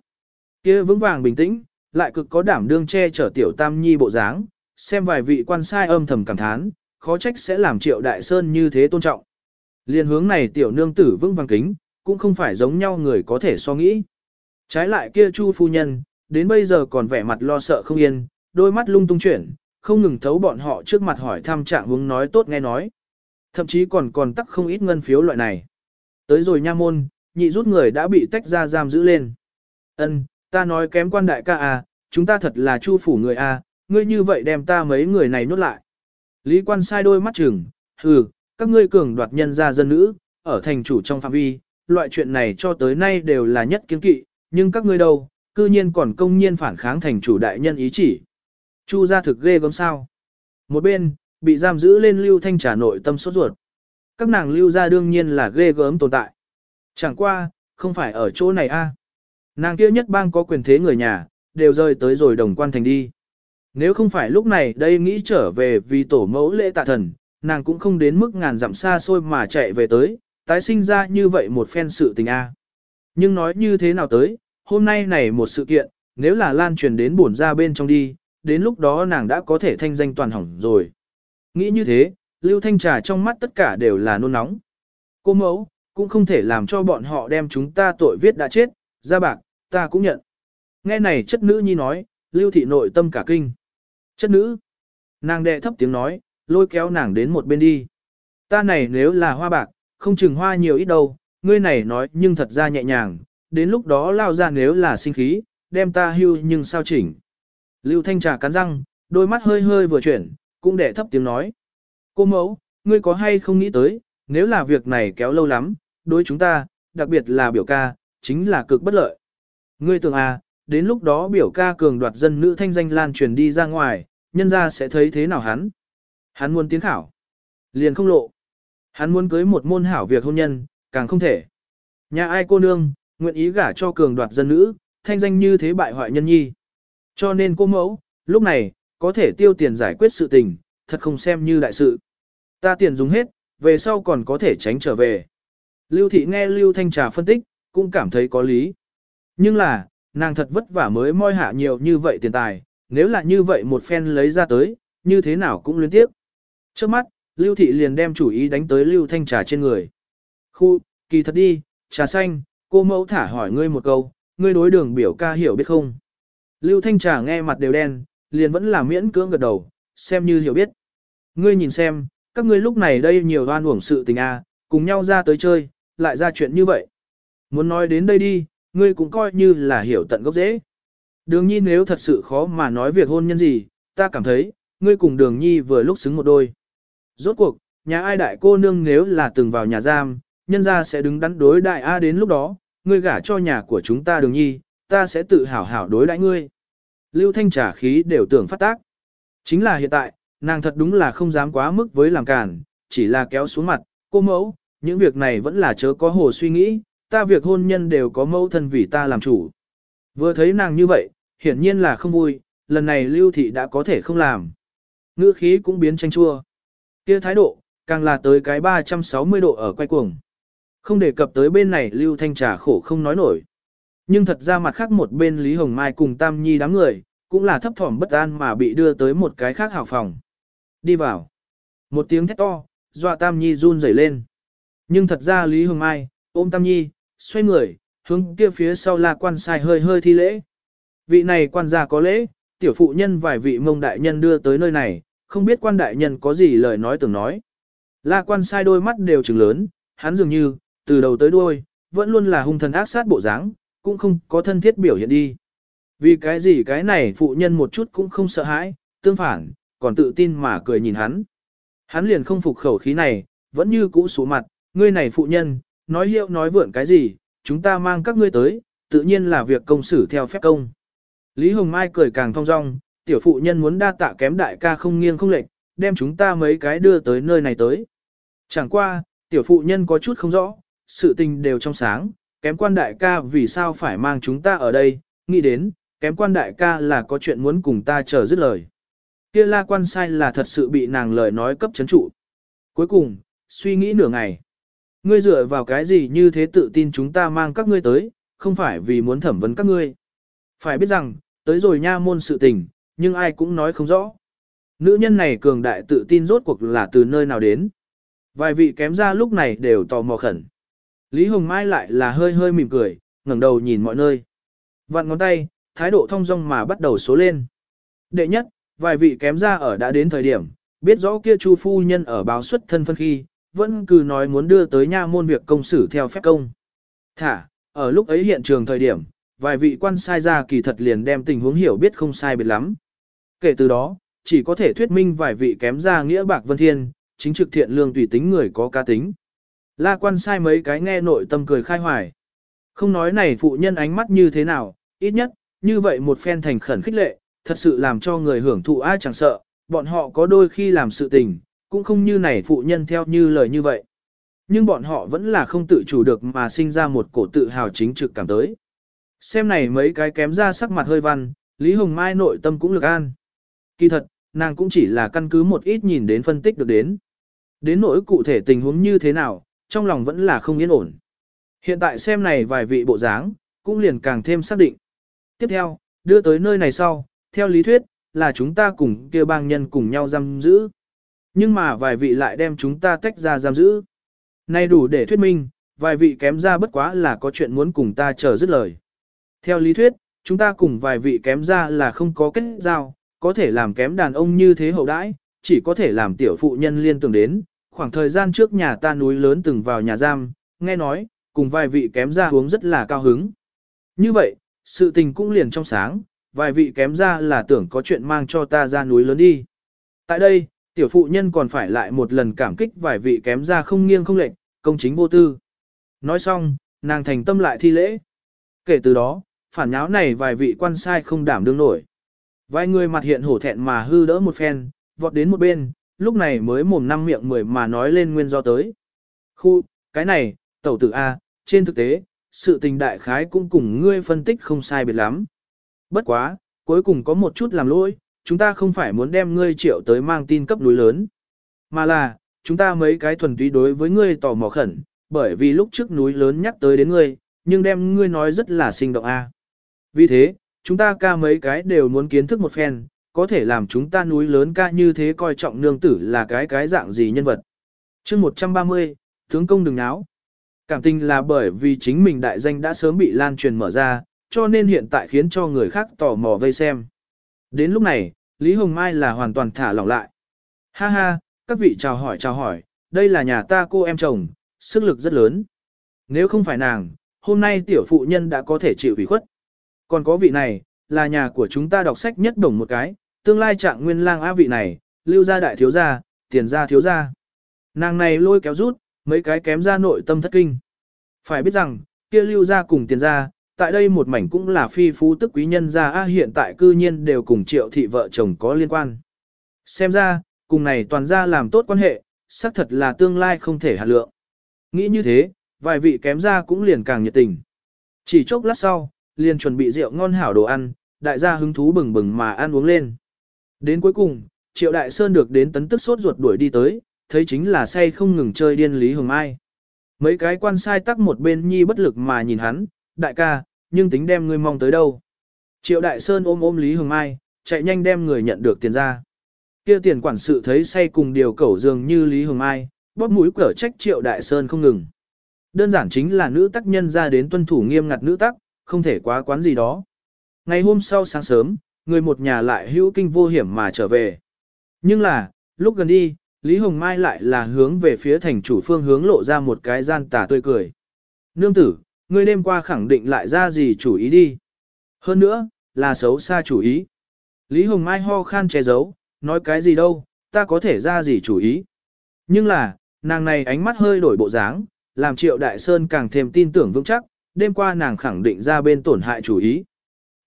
Kia vững vàng bình tĩnh, lại cực có đảm đương che chở tiểu Tam Nhi bộ dáng, xem vài vị quan sai âm thầm cảm thán, khó trách sẽ làm Triệu Đại Sơn như thế tôn trọng. Liên hướng này tiểu nương tử vững vàng kính, cũng không phải giống nhau người có thể so nghĩ. Trái lại kia Chu phu nhân, đến bây giờ còn vẻ mặt lo sợ không yên, đôi mắt lung tung chuyển, không ngừng thấu bọn họ trước mặt hỏi thăm trạng hướng nói tốt nghe nói. Thậm chí còn còn tắc không ít ngân phiếu loại này. Tới rồi nha môn, nhị rút người đã bị tách ra giam giữ lên. Ân, ta nói kém quan đại ca à, chúng ta thật là chu phủ người à, ngươi như vậy đem ta mấy người này nuốt lại. Lý quan sai đôi mắt chừng, hừ, các ngươi cường đoạt nhân gia dân nữ, ở thành chủ trong phạm vi, loại chuyện này cho tới nay đều là nhất kiến kỵ, nhưng các ngươi đâu, cư nhiên còn công nhiên phản kháng thành chủ đại nhân ý chỉ. Chu gia thực ghê gớm sao. Một bên, bị giam giữ lên lưu thanh trả nội tâm sốt ruột. Các nàng lưu gia đương nhiên là ghê gớm tồn tại. Chẳng qua, không phải ở chỗ này a. Nàng kia nhất bang có quyền thế người nhà, đều rơi tới rồi đồng quan thành đi. Nếu không phải lúc này đây nghĩ trở về vì tổ mẫu lễ tạ thần, nàng cũng không đến mức ngàn dặm xa xôi mà chạy về tới, tái sinh ra như vậy một phen sự tình a. Nhưng nói như thế nào tới, hôm nay này một sự kiện, nếu là lan truyền đến bổn ra bên trong đi, đến lúc đó nàng đã có thể thanh danh toàn hỏng rồi. Nghĩ như thế, Lưu Thanh Trà trong mắt tất cả đều là nôn nóng. Cô mẫu, cũng không thể làm cho bọn họ đem chúng ta tội viết đã chết, ra bạc, ta cũng nhận. Nghe này chất nữ nhi nói, Lưu Thị nội tâm cả kinh. Chất nữ. Nàng đệ thấp tiếng nói, lôi kéo nàng đến một bên đi. Ta này nếu là hoa bạc, không chừng hoa nhiều ít đâu, ngươi này nói nhưng thật ra nhẹ nhàng, đến lúc đó lao ra nếu là sinh khí, đem ta hưu nhưng sao chỉnh. Lưu Thanh Trà cắn răng, đôi mắt hơi hơi vừa chuyển, cũng đệ thấp tiếng nói. Cô mẫu, ngươi có hay không nghĩ tới, nếu là việc này kéo lâu lắm, đối chúng ta, đặc biệt là biểu ca, chính là cực bất lợi. Ngươi tưởng à, đến lúc đó biểu ca cường đoạt dân nữ thanh danh lan truyền đi ra ngoài, nhân ra sẽ thấy thế nào hắn. Hắn muốn tiến khảo. Liền không lộ. Hắn muốn cưới một môn hảo việc hôn nhân, càng không thể. Nhà ai cô nương, nguyện ý gả cho cường đoạt dân nữ, thanh danh như thế bại hoại nhân nhi. Cho nên cô mẫu, lúc này, có thể tiêu tiền giải quyết sự tình, thật không xem như đại sự. Ta tiền dùng hết, về sau còn có thể tránh trở về. Lưu thị nghe Lưu Thanh Trà phân tích, cũng cảm thấy có lý. Nhưng là, nàng thật vất vả mới moi hạ nhiều như vậy tiền tài, nếu là như vậy một phen lấy ra tới, như thế nào cũng liên tiếp. Trước mắt, Lưu thị liền đem chủ ý đánh tới Lưu Thanh Trà trên người. Khu, kỳ thật đi, trà xanh, cô mẫu thả hỏi ngươi một câu, ngươi đối đường biểu ca hiểu biết không? Lưu Thanh Trà nghe mặt đều đen, liền vẫn là miễn cưỡng gật đầu, xem như hiểu biết. Ngươi nhìn xem, các ngươi lúc này đây nhiều đoan uổng sự tình a, à, cùng nhau ra tới chơi, lại ra chuyện như vậy. Muốn nói đến đây đi, ngươi cũng coi như là hiểu tận gốc dễ. Đường nhi nếu thật sự khó mà nói việc hôn nhân gì, ta cảm thấy, ngươi cùng đường nhi vừa lúc xứng một đôi. Rốt cuộc, nhà ai đại cô nương nếu là từng vào nhà giam, nhân ra sẽ đứng đắn đối đại A đến lúc đó, ngươi gả cho nhà của chúng ta đường nhi, ta sẽ tự hào hảo đối đãi ngươi. Lưu Thanh trả khí đều tưởng phát tác. Chính là hiện tại, nàng thật đúng là không dám quá mức với làm cản, chỉ là kéo xuống mặt, cô mẫu, những việc này vẫn là chớ có hồ suy nghĩ, ta việc hôn nhân đều có mẫu thân vì ta làm chủ. Vừa thấy nàng như vậy, hiển nhiên là không vui, lần này lưu thị đã có thể không làm. Ngữ khí cũng biến tranh chua. kia thái độ, càng là tới cái 360 độ ở quay cuồng. Không đề cập tới bên này lưu thanh trà khổ không nói nổi. Nhưng thật ra mặt khác một bên Lý Hồng Mai cùng Tam Nhi đám người, cũng là thấp thỏm bất an mà bị đưa tới một cái khác hào phòng. Đi vào. Một tiếng thét to, dọa Tam Nhi run rẩy lên. Nhưng thật ra Lý Hồng Mai, ôm Tam Nhi, xoay người, hướng kia phía sau là quan sai hơi hơi thi lễ. Vị này quan gia có lễ, tiểu phụ nhân vài vị mông đại nhân đưa tới nơi này, không biết quan đại nhân có gì lời nói tưởng nói. La quan sai đôi mắt đều trừng lớn, hắn dường như, từ đầu tới đuôi, vẫn luôn là hung thần ác sát bộ dáng, cũng không có thân thiết biểu hiện đi. Vì cái gì cái này phụ nhân một chút cũng không sợ hãi, tương phản, còn tự tin mà cười nhìn hắn. Hắn liền không phục khẩu khí này, vẫn như cũ số mặt, ngươi này phụ nhân, nói hiệu nói vượn cái gì, chúng ta mang các ngươi tới, tự nhiên là việc công xử theo phép công. Lý Hồng Mai cười càng thong dong, tiểu phụ nhân muốn đa tạ kém đại ca không nghiêng không lệch, đem chúng ta mấy cái đưa tới nơi này tới. Chẳng qua, tiểu phụ nhân có chút không rõ, sự tình đều trong sáng, kém quan đại ca vì sao phải mang chúng ta ở đây, nghĩ đến, kém quan đại ca là có chuyện muốn cùng ta chờ dứt lời. Kia la quan sai là thật sự bị nàng lời nói cấp chấn trụ. Cuối cùng, suy nghĩ nửa ngày. Ngươi dựa vào cái gì như thế tự tin chúng ta mang các ngươi tới, không phải vì muốn thẩm vấn các ngươi. Phải biết rằng, tới rồi nha môn sự tình, nhưng ai cũng nói không rõ. Nữ nhân này cường đại tự tin rốt cuộc là từ nơi nào đến. Vài vị kém ra lúc này đều tò mò khẩn. Lý Hồng Mai lại là hơi hơi mỉm cười, ngẩng đầu nhìn mọi nơi. Vặn ngón tay, thái độ thông dong mà bắt đầu số lên. Đệ nhất, vài vị kém ra ở đã đến thời điểm, biết rõ kia chu phu nhân ở báo xuất thân phân khi, vẫn cứ nói muốn đưa tới nha môn việc công xử theo phép công. Thả, ở lúc ấy hiện trường thời điểm, vài vị quan sai ra kỳ thật liền đem tình huống hiểu biết không sai biệt lắm. Kể từ đó, chỉ có thể thuyết minh vài vị kém ra nghĩa bạc vân thiên, chính trực thiện lương tùy tính người có ca tính. La quan sai mấy cái nghe nội tâm cười khai hoài. Không nói này phụ nhân ánh mắt như thế nào, ít nhất, như vậy một phen thành khẩn khích lệ, thật sự làm cho người hưởng thụ ai chẳng sợ, bọn họ có đôi khi làm sự tình, cũng không như này phụ nhân theo như lời như vậy. Nhưng bọn họ vẫn là không tự chủ được mà sinh ra một cổ tự hào chính trực cảm tới. Xem này mấy cái kém ra sắc mặt hơi văn, Lý Hồng Mai nội tâm cũng lực an. Kỳ thật, nàng cũng chỉ là căn cứ một ít nhìn đến phân tích được đến. Đến nỗi cụ thể tình huống như thế nào, trong lòng vẫn là không yên ổn. Hiện tại xem này vài vị bộ dáng, cũng liền càng thêm xác định. Tiếp theo, đưa tới nơi này sau, theo lý thuyết, là chúng ta cùng kia bang nhân cùng nhau giam giữ. Nhưng mà vài vị lại đem chúng ta tách ra giam giữ. nay đủ để thuyết minh, vài vị kém ra bất quá là có chuyện muốn cùng ta chờ dứt lời. Theo lý thuyết, chúng ta cùng vài vị kém ra là không có kết giao, có thể làm kém đàn ông như thế hậu đãi, chỉ có thể làm tiểu phụ nhân liên tưởng đến. Khoảng thời gian trước nhà ta núi lớn từng vào nhà giam, nghe nói, cùng vài vị kém ra uống rất là cao hứng. Như vậy, sự tình cũng liền trong sáng, vài vị kém ra là tưởng có chuyện mang cho ta ra núi lớn đi. Tại đây, tiểu phụ nhân còn phải lại một lần cảm kích vài vị kém ra không nghiêng không lệch, công chính vô tư. Nói xong, nàng thành tâm lại thi lễ. Kể từ đó, phản nháo này vài vị quan sai không đảm đương nổi. Vài người mặt hiện hổ thẹn mà hư đỡ một phen, vọt đến một bên, lúc này mới mồm năm miệng mười mà nói lên nguyên do tới. Khu, cái này, tẩu tử A, trên thực tế, sự tình đại khái cũng cùng ngươi phân tích không sai biệt lắm. Bất quá, cuối cùng có một chút làm lỗi, chúng ta không phải muốn đem ngươi triệu tới mang tin cấp núi lớn. Mà là, chúng ta mấy cái thuần túy đối với ngươi tò mò khẩn, bởi vì lúc trước núi lớn nhắc tới đến ngươi, nhưng đem ngươi nói rất là sinh động a. À. Vì thế, chúng ta ca mấy cái đều muốn kiến thức một phen, có thể làm chúng ta núi lớn ca như thế coi trọng nương tử là cái cái dạng gì nhân vật. chương 130, tướng công đừng náo. Cảm tình là bởi vì chính mình đại danh đã sớm bị lan truyền mở ra, cho nên hiện tại khiến cho người khác tò mò vây xem. Đến lúc này, Lý Hồng Mai là hoàn toàn thả lỏng lại. Ha ha, các vị chào hỏi chào hỏi, đây là nhà ta cô em chồng, sức lực rất lớn. Nếu không phải nàng, hôm nay tiểu phụ nhân đã có thể chịu ủy khuất. Còn có vị này, là nhà của chúng ta đọc sách nhất đồng một cái, tương lai trạng nguyên lang á vị này, lưu gia đại thiếu gia, tiền gia thiếu gia. Nàng này lôi kéo rút, mấy cái kém ra nội tâm thất kinh. Phải biết rằng, kia lưu gia cùng tiền gia, tại đây một mảnh cũng là phi phú tức quý nhân gia a hiện tại cư nhiên đều cùng triệu thị vợ chồng có liên quan. Xem ra, cùng này toàn gia làm tốt quan hệ, xác thật là tương lai không thể hạt lượng. Nghĩ như thế, vài vị kém ra cũng liền càng nhiệt tình. Chỉ chốc lát sau, liền chuẩn bị rượu ngon hảo đồ ăn, đại gia hứng thú bừng bừng mà ăn uống lên. Đến cuối cùng, Triệu Đại Sơn được đến tấn tức sốt ruột đuổi đi tới, thấy chính là say không ngừng chơi điên Lý Hồng Mai. Mấy cái quan sai tắc một bên nhi bất lực mà nhìn hắn, đại ca, nhưng tính đem ngươi mong tới đâu. Triệu Đại Sơn ôm ôm Lý Hồng Mai, chạy nhanh đem người nhận được tiền ra. Kia tiền quản sự thấy say cùng điều cẩu dường như Lý Hồng Mai, bóp mũi cở trách Triệu Đại Sơn không ngừng. Đơn giản chính là nữ tác nhân ra đến tuân thủ nghiêm ngặt nữ tắc, không thể quá quán gì đó. Ngày hôm sau sáng sớm, người một nhà lại hữu kinh vô hiểm mà trở về. Nhưng là, lúc gần đi, Lý Hồng Mai lại là hướng về phía thành chủ phương hướng lộ ra một cái gian tà tươi cười. Nương tử, ngươi đêm qua khẳng định lại ra gì chủ ý đi. Hơn nữa, là xấu xa chủ ý. Lý Hồng Mai ho khan che giấu, nói cái gì đâu, ta có thể ra gì chủ ý. Nhưng là, nàng này ánh mắt hơi đổi bộ dáng, làm triệu đại sơn càng thêm tin tưởng vững chắc, đêm qua nàng khẳng định ra bên tổn hại chủ ý.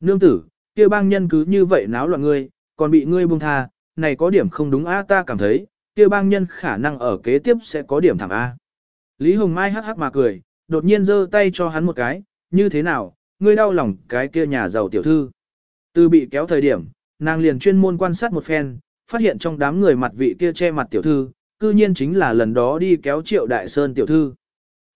Nương tử, kia bang nhân cứ như vậy náo loạn ngươi, còn bị ngươi buông tha, này có điểm không đúng a ta cảm thấy, kia bang nhân khả năng ở kế tiếp sẽ có điểm thẳng A. Lý Hồng Mai hắc hắc mà cười, đột nhiên giơ tay cho hắn một cái, như thế nào, ngươi đau lòng cái kia nhà giàu tiểu thư. Từ bị kéo thời điểm, nàng liền chuyên môn quan sát một phen, phát hiện trong đám người mặt vị kia che mặt tiểu thư, cư nhiên chính là lần đó đi kéo triệu đại sơn tiểu thư.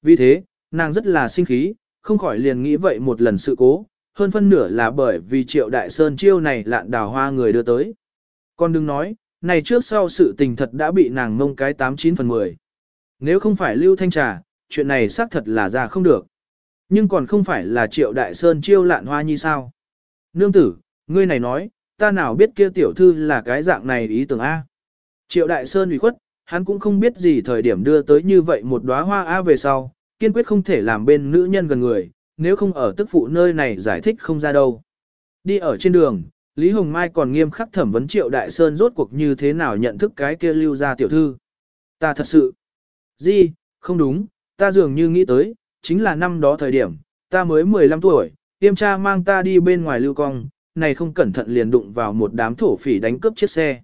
Vì thế, nàng rất là sinh khí, không khỏi liền nghĩ vậy một lần sự cố, hơn phân nửa là bởi vì triệu đại sơn chiêu này lạn đào hoa người đưa tới. Con đừng nói, này trước sau sự tình thật đã bị nàng mông cái 89 phần 10. Nếu không phải lưu thanh trà, chuyện này xác thật là ra không được. Nhưng còn không phải là triệu đại sơn chiêu lạn hoa như sao. Nương tử, ngươi này nói, ta nào biết kia tiểu thư là cái dạng này ý tưởng A. Triệu đại sơn ủy khuất, hắn cũng không biết gì thời điểm đưa tới như vậy một đóa hoa A về sau, kiên quyết không thể làm bên nữ nhân gần người, nếu không ở tức phụ nơi này giải thích không ra đâu. Đi ở trên đường, Lý Hồng Mai còn nghiêm khắc thẩm vấn Triệu Đại Sơn rốt cuộc như thế nào nhận thức cái kia lưu ra tiểu thư. Ta thật sự... Gì, không đúng, ta dường như nghĩ tới, chính là năm đó thời điểm, ta mới 15 tuổi, tiêm cha mang ta đi bên ngoài lưu cong, này không cẩn thận liền đụng vào một đám thổ phỉ đánh cướp chiếc xe.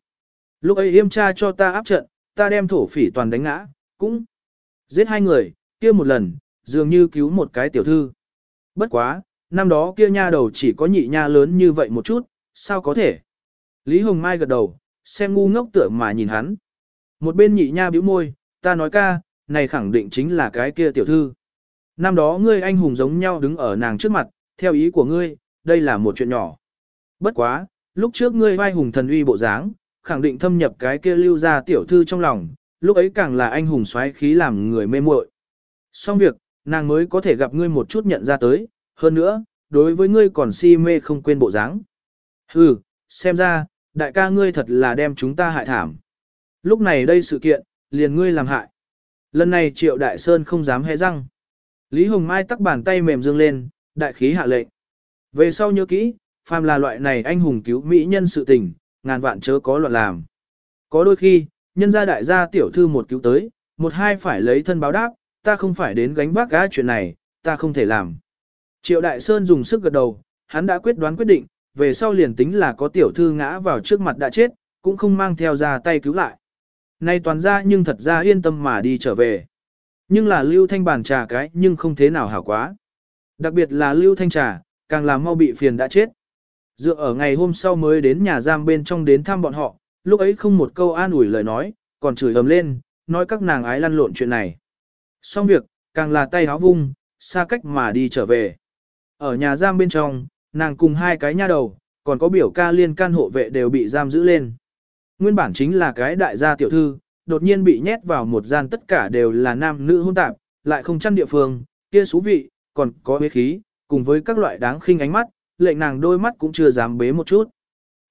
Lúc ấy yêm cha cho ta áp trận, ta đem thổ phỉ toàn đánh ngã, cũng giết hai người, kia một lần, dường như cứu một cái tiểu thư. Bất quá, năm đó kia nha đầu chỉ có nhị nha lớn như vậy một chút, sao có thể? Lý Hồng Mai gật đầu, xem ngu ngốc tưởng mà nhìn hắn. Một bên nhị nha bĩu môi, ta nói ca, này khẳng định chính là cái kia tiểu thư. Năm đó ngươi anh hùng giống nhau đứng ở nàng trước mặt, theo ý của ngươi, đây là một chuyện nhỏ. Bất quá, lúc trước ngươi vai hùng thần uy bộ dáng, khẳng định thâm nhập cái kia lưu ra tiểu thư trong lòng, lúc ấy càng là anh hùng xoáy khí làm người mê muội. Xong việc, nàng mới có thể gặp ngươi một chút nhận ra tới, hơn nữa, đối với ngươi còn si mê không quên bộ dáng. Hừ, xem ra, đại ca ngươi thật là đem chúng ta hại thảm. Lúc này đây sự kiện, liền ngươi làm hại. Lần này triệu đại sơn không dám hé răng. Lý Hồng Mai tắc bàn tay mềm dương lên, đại khí hạ lệnh. Về sau nhớ kỹ, phàm là loại này anh hùng cứu mỹ nhân sự tình, ngàn vạn chớ có loạn làm. Có đôi khi, nhân gia đại gia tiểu thư một cứu tới, một hai phải lấy thân báo đáp, ta không phải đến gánh vác gã chuyện này, ta không thể làm. Triệu Đại Sơn dùng sức gật đầu, hắn đã quyết đoán quyết định, về sau liền tính là có tiểu thư ngã vào trước mặt đã chết, cũng không mang theo ra tay cứu lại. Nay toàn ra nhưng thật ra yên tâm mà đi trở về. Nhưng là lưu thanh bàn trà cái nhưng không thế nào hảo quá. Đặc biệt là lưu thanh trà, càng làm mau bị phiền đã chết. Dựa ở ngày hôm sau mới đến nhà giam bên trong đến thăm bọn họ, lúc ấy không một câu an ủi lời nói, còn chửi ầm lên, nói các nàng ái lăn lộn chuyện này. Xong việc, càng là tay háo vung, xa cách mà đi trở về. Ở nhà giam bên trong, nàng cùng hai cái nha đầu, còn có biểu ca liên can hộ vệ đều bị giam giữ lên. Nguyên bản chính là cái đại gia tiểu thư, đột nhiên bị nhét vào một gian tất cả đều là nam nữ hôn tạp, lại không chăn địa phương, kia xú vị, còn có bế khí, cùng với các loại đáng khinh ánh mắt, lệnh nàng đôi mắt cũng chưa dám bế một chút.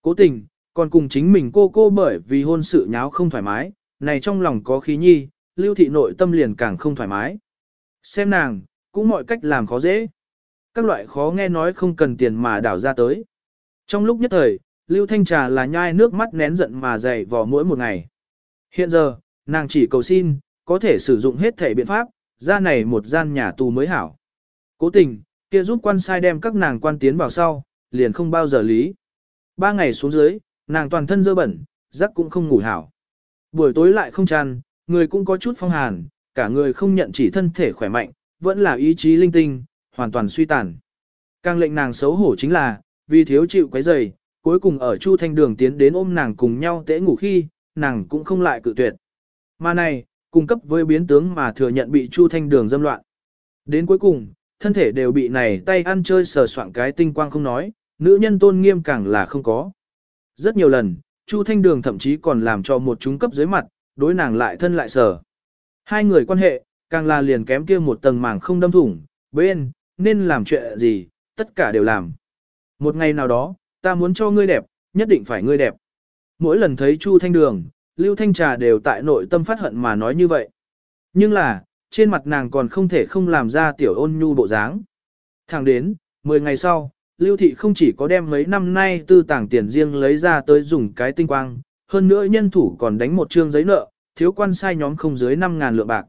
Cố tình, còn cùng chính mình cô cô bởi vì hôn sự nháo không thoải mái, này trong lòng có khí nhi, lưu thị nội tâm liền càng không thoải mái. Xem nàng, cũng mọi cách làm khó dễ. Các loại khó nghe nói không cần tiền mà đảo ra tới. Trong lúc nhất thời, Lưu Thanh Trà là nhai nước mắt nén giận mà dày vò mỗi một ngày. Hiện giờ, nàng chỉ cầu xin, có thể sử dụng hết thể biện pháp, ra này một gian nhà tù mới hảo. Cố tình, kia giúp quan sai đem các nàng quan tiến vào sau, liền không bao giờ lý. Ba ngày xuống dưới, nàng toàn thân dơ bẩn, giấc cũng không ngủ hảo. Buổi tối lại không tràn, người cũng có chút phong hàn, cả người không nhận chỉ thân thể khỏe mạnh, vẫn là ý chí linh tinh, hoàn toàn suy tàn. Càng lệnh nàng xấu hổ chính là, vì thiếu chịu quấy rầy, cuối cùng ở Chu Thanh Đường tiến đến ôm nàng cùng nhau tễ ngủ khi, nàng cũng không lại cự tuyệt. Mà này, cung cấp với biến tướng mà thừa nhận bị Chu Thanh Đường dâm loạn. Đến cuối cùng, thân thể đều bị này tay ăn chơi sờ soạn cái tinh quang không nói, nữ nhân tôn nghiêm càng là không có. Rất nhiều lần, Chu Thanh Đường thậm chí còn làm cho một chúng cấp dưới mặt, đối nàng lại thân lại sờ. Hai người quan hệ, càng là liền kém kia một tầng màng không đâm thủng, bên, nên làm chuyện gì, tất cả đều làm. Một ngày nào đó, ta muốn cho ngươi đẹp, nhất định phải ngươi đẹp. Mỗi lần thấy Chu Thanh Đường, Lưu Thanh Trà đều tại nội tâm phát hận mà nói như vậy. Nhưng là, trên mặt nàng còn không thể không làm ra tiểu ôn nhu bộ dáng. Thẳng đến, 10 ngày sau, Lưu Thị không chỉ có đem mấy năm nay tư tàng tiền riêng lấy ra tới dùng cái tinh quang, hơn nữa nhân thủ còn đánh một trương giấy nợ, thiếu quan sai nhóm không dưới 5.000 lượng bạc.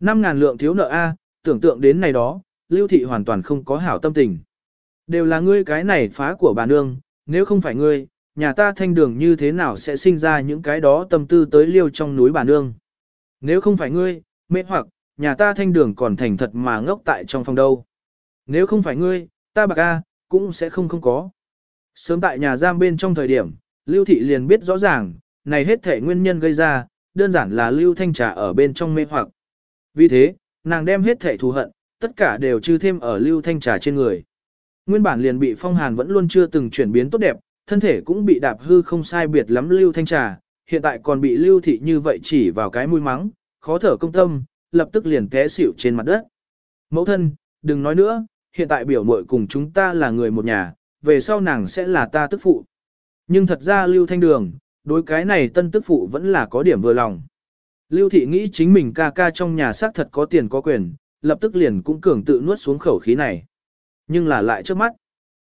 5.000 lượng thiếu nợ A, tưởng tượng đến này đó, Lưu Thị hoàn toàn không có hảo tâm tình. Đều là ngươi cái này phá của bà nương, nếu không phải ngươi, nhà ta thanh đường như thế nào sẽ sinh ra những cái đó tâm tư tới liêu trong núi bà nương. Nếu không phải ngươi, mê hoặc, nhà ta thanh đường còn thành thật mà ngốc tại trong phòng đâu. Nếu không phải ngươi, ta bạc A, cũng sẽ không không có. Sớm tại nhà giam bên trong thời điểm, Lưu Thị liền biết rõ ràng, này hết thể nguyên nhân gây ra, đơn giản là Lưu Thanh Trà ở bên trong mê hoặc. Vì thế, nàng đem hết thể thù hận, tất cả đều chư thêm ở Lưu Thanh Trà trên người. Nguyên bản liền bị phong hàn vẫn luôn chưa từng chuyển biến tốt đẹp, thân thể cũng bị đạp hư không sai biệt lắm Lưu Thanh Trà, hiện tại còn bị Lưu Thị như vậy chỉ vào cái mũi mắng, khó thở công tâm, lập tức liền té xỉu trên mặt đất. Mẫu thân, đừng nói nữa, hiện tại biểu muội cùng chúng ta là người một nhà, về sau nàng sẽ là ta tức phụ. Nhưng thật ra Lưu Thanh Đường, đối cái này tân tức phụ vẫn là có điểm vừa lòng. Lưu Thị nghĩ chính mình ca ca trong nhà xác thật có tiền có quyền, lập tức liền cũng cường tự nuốt xuống khẩu khí này. Nhưng là lại trước mắt.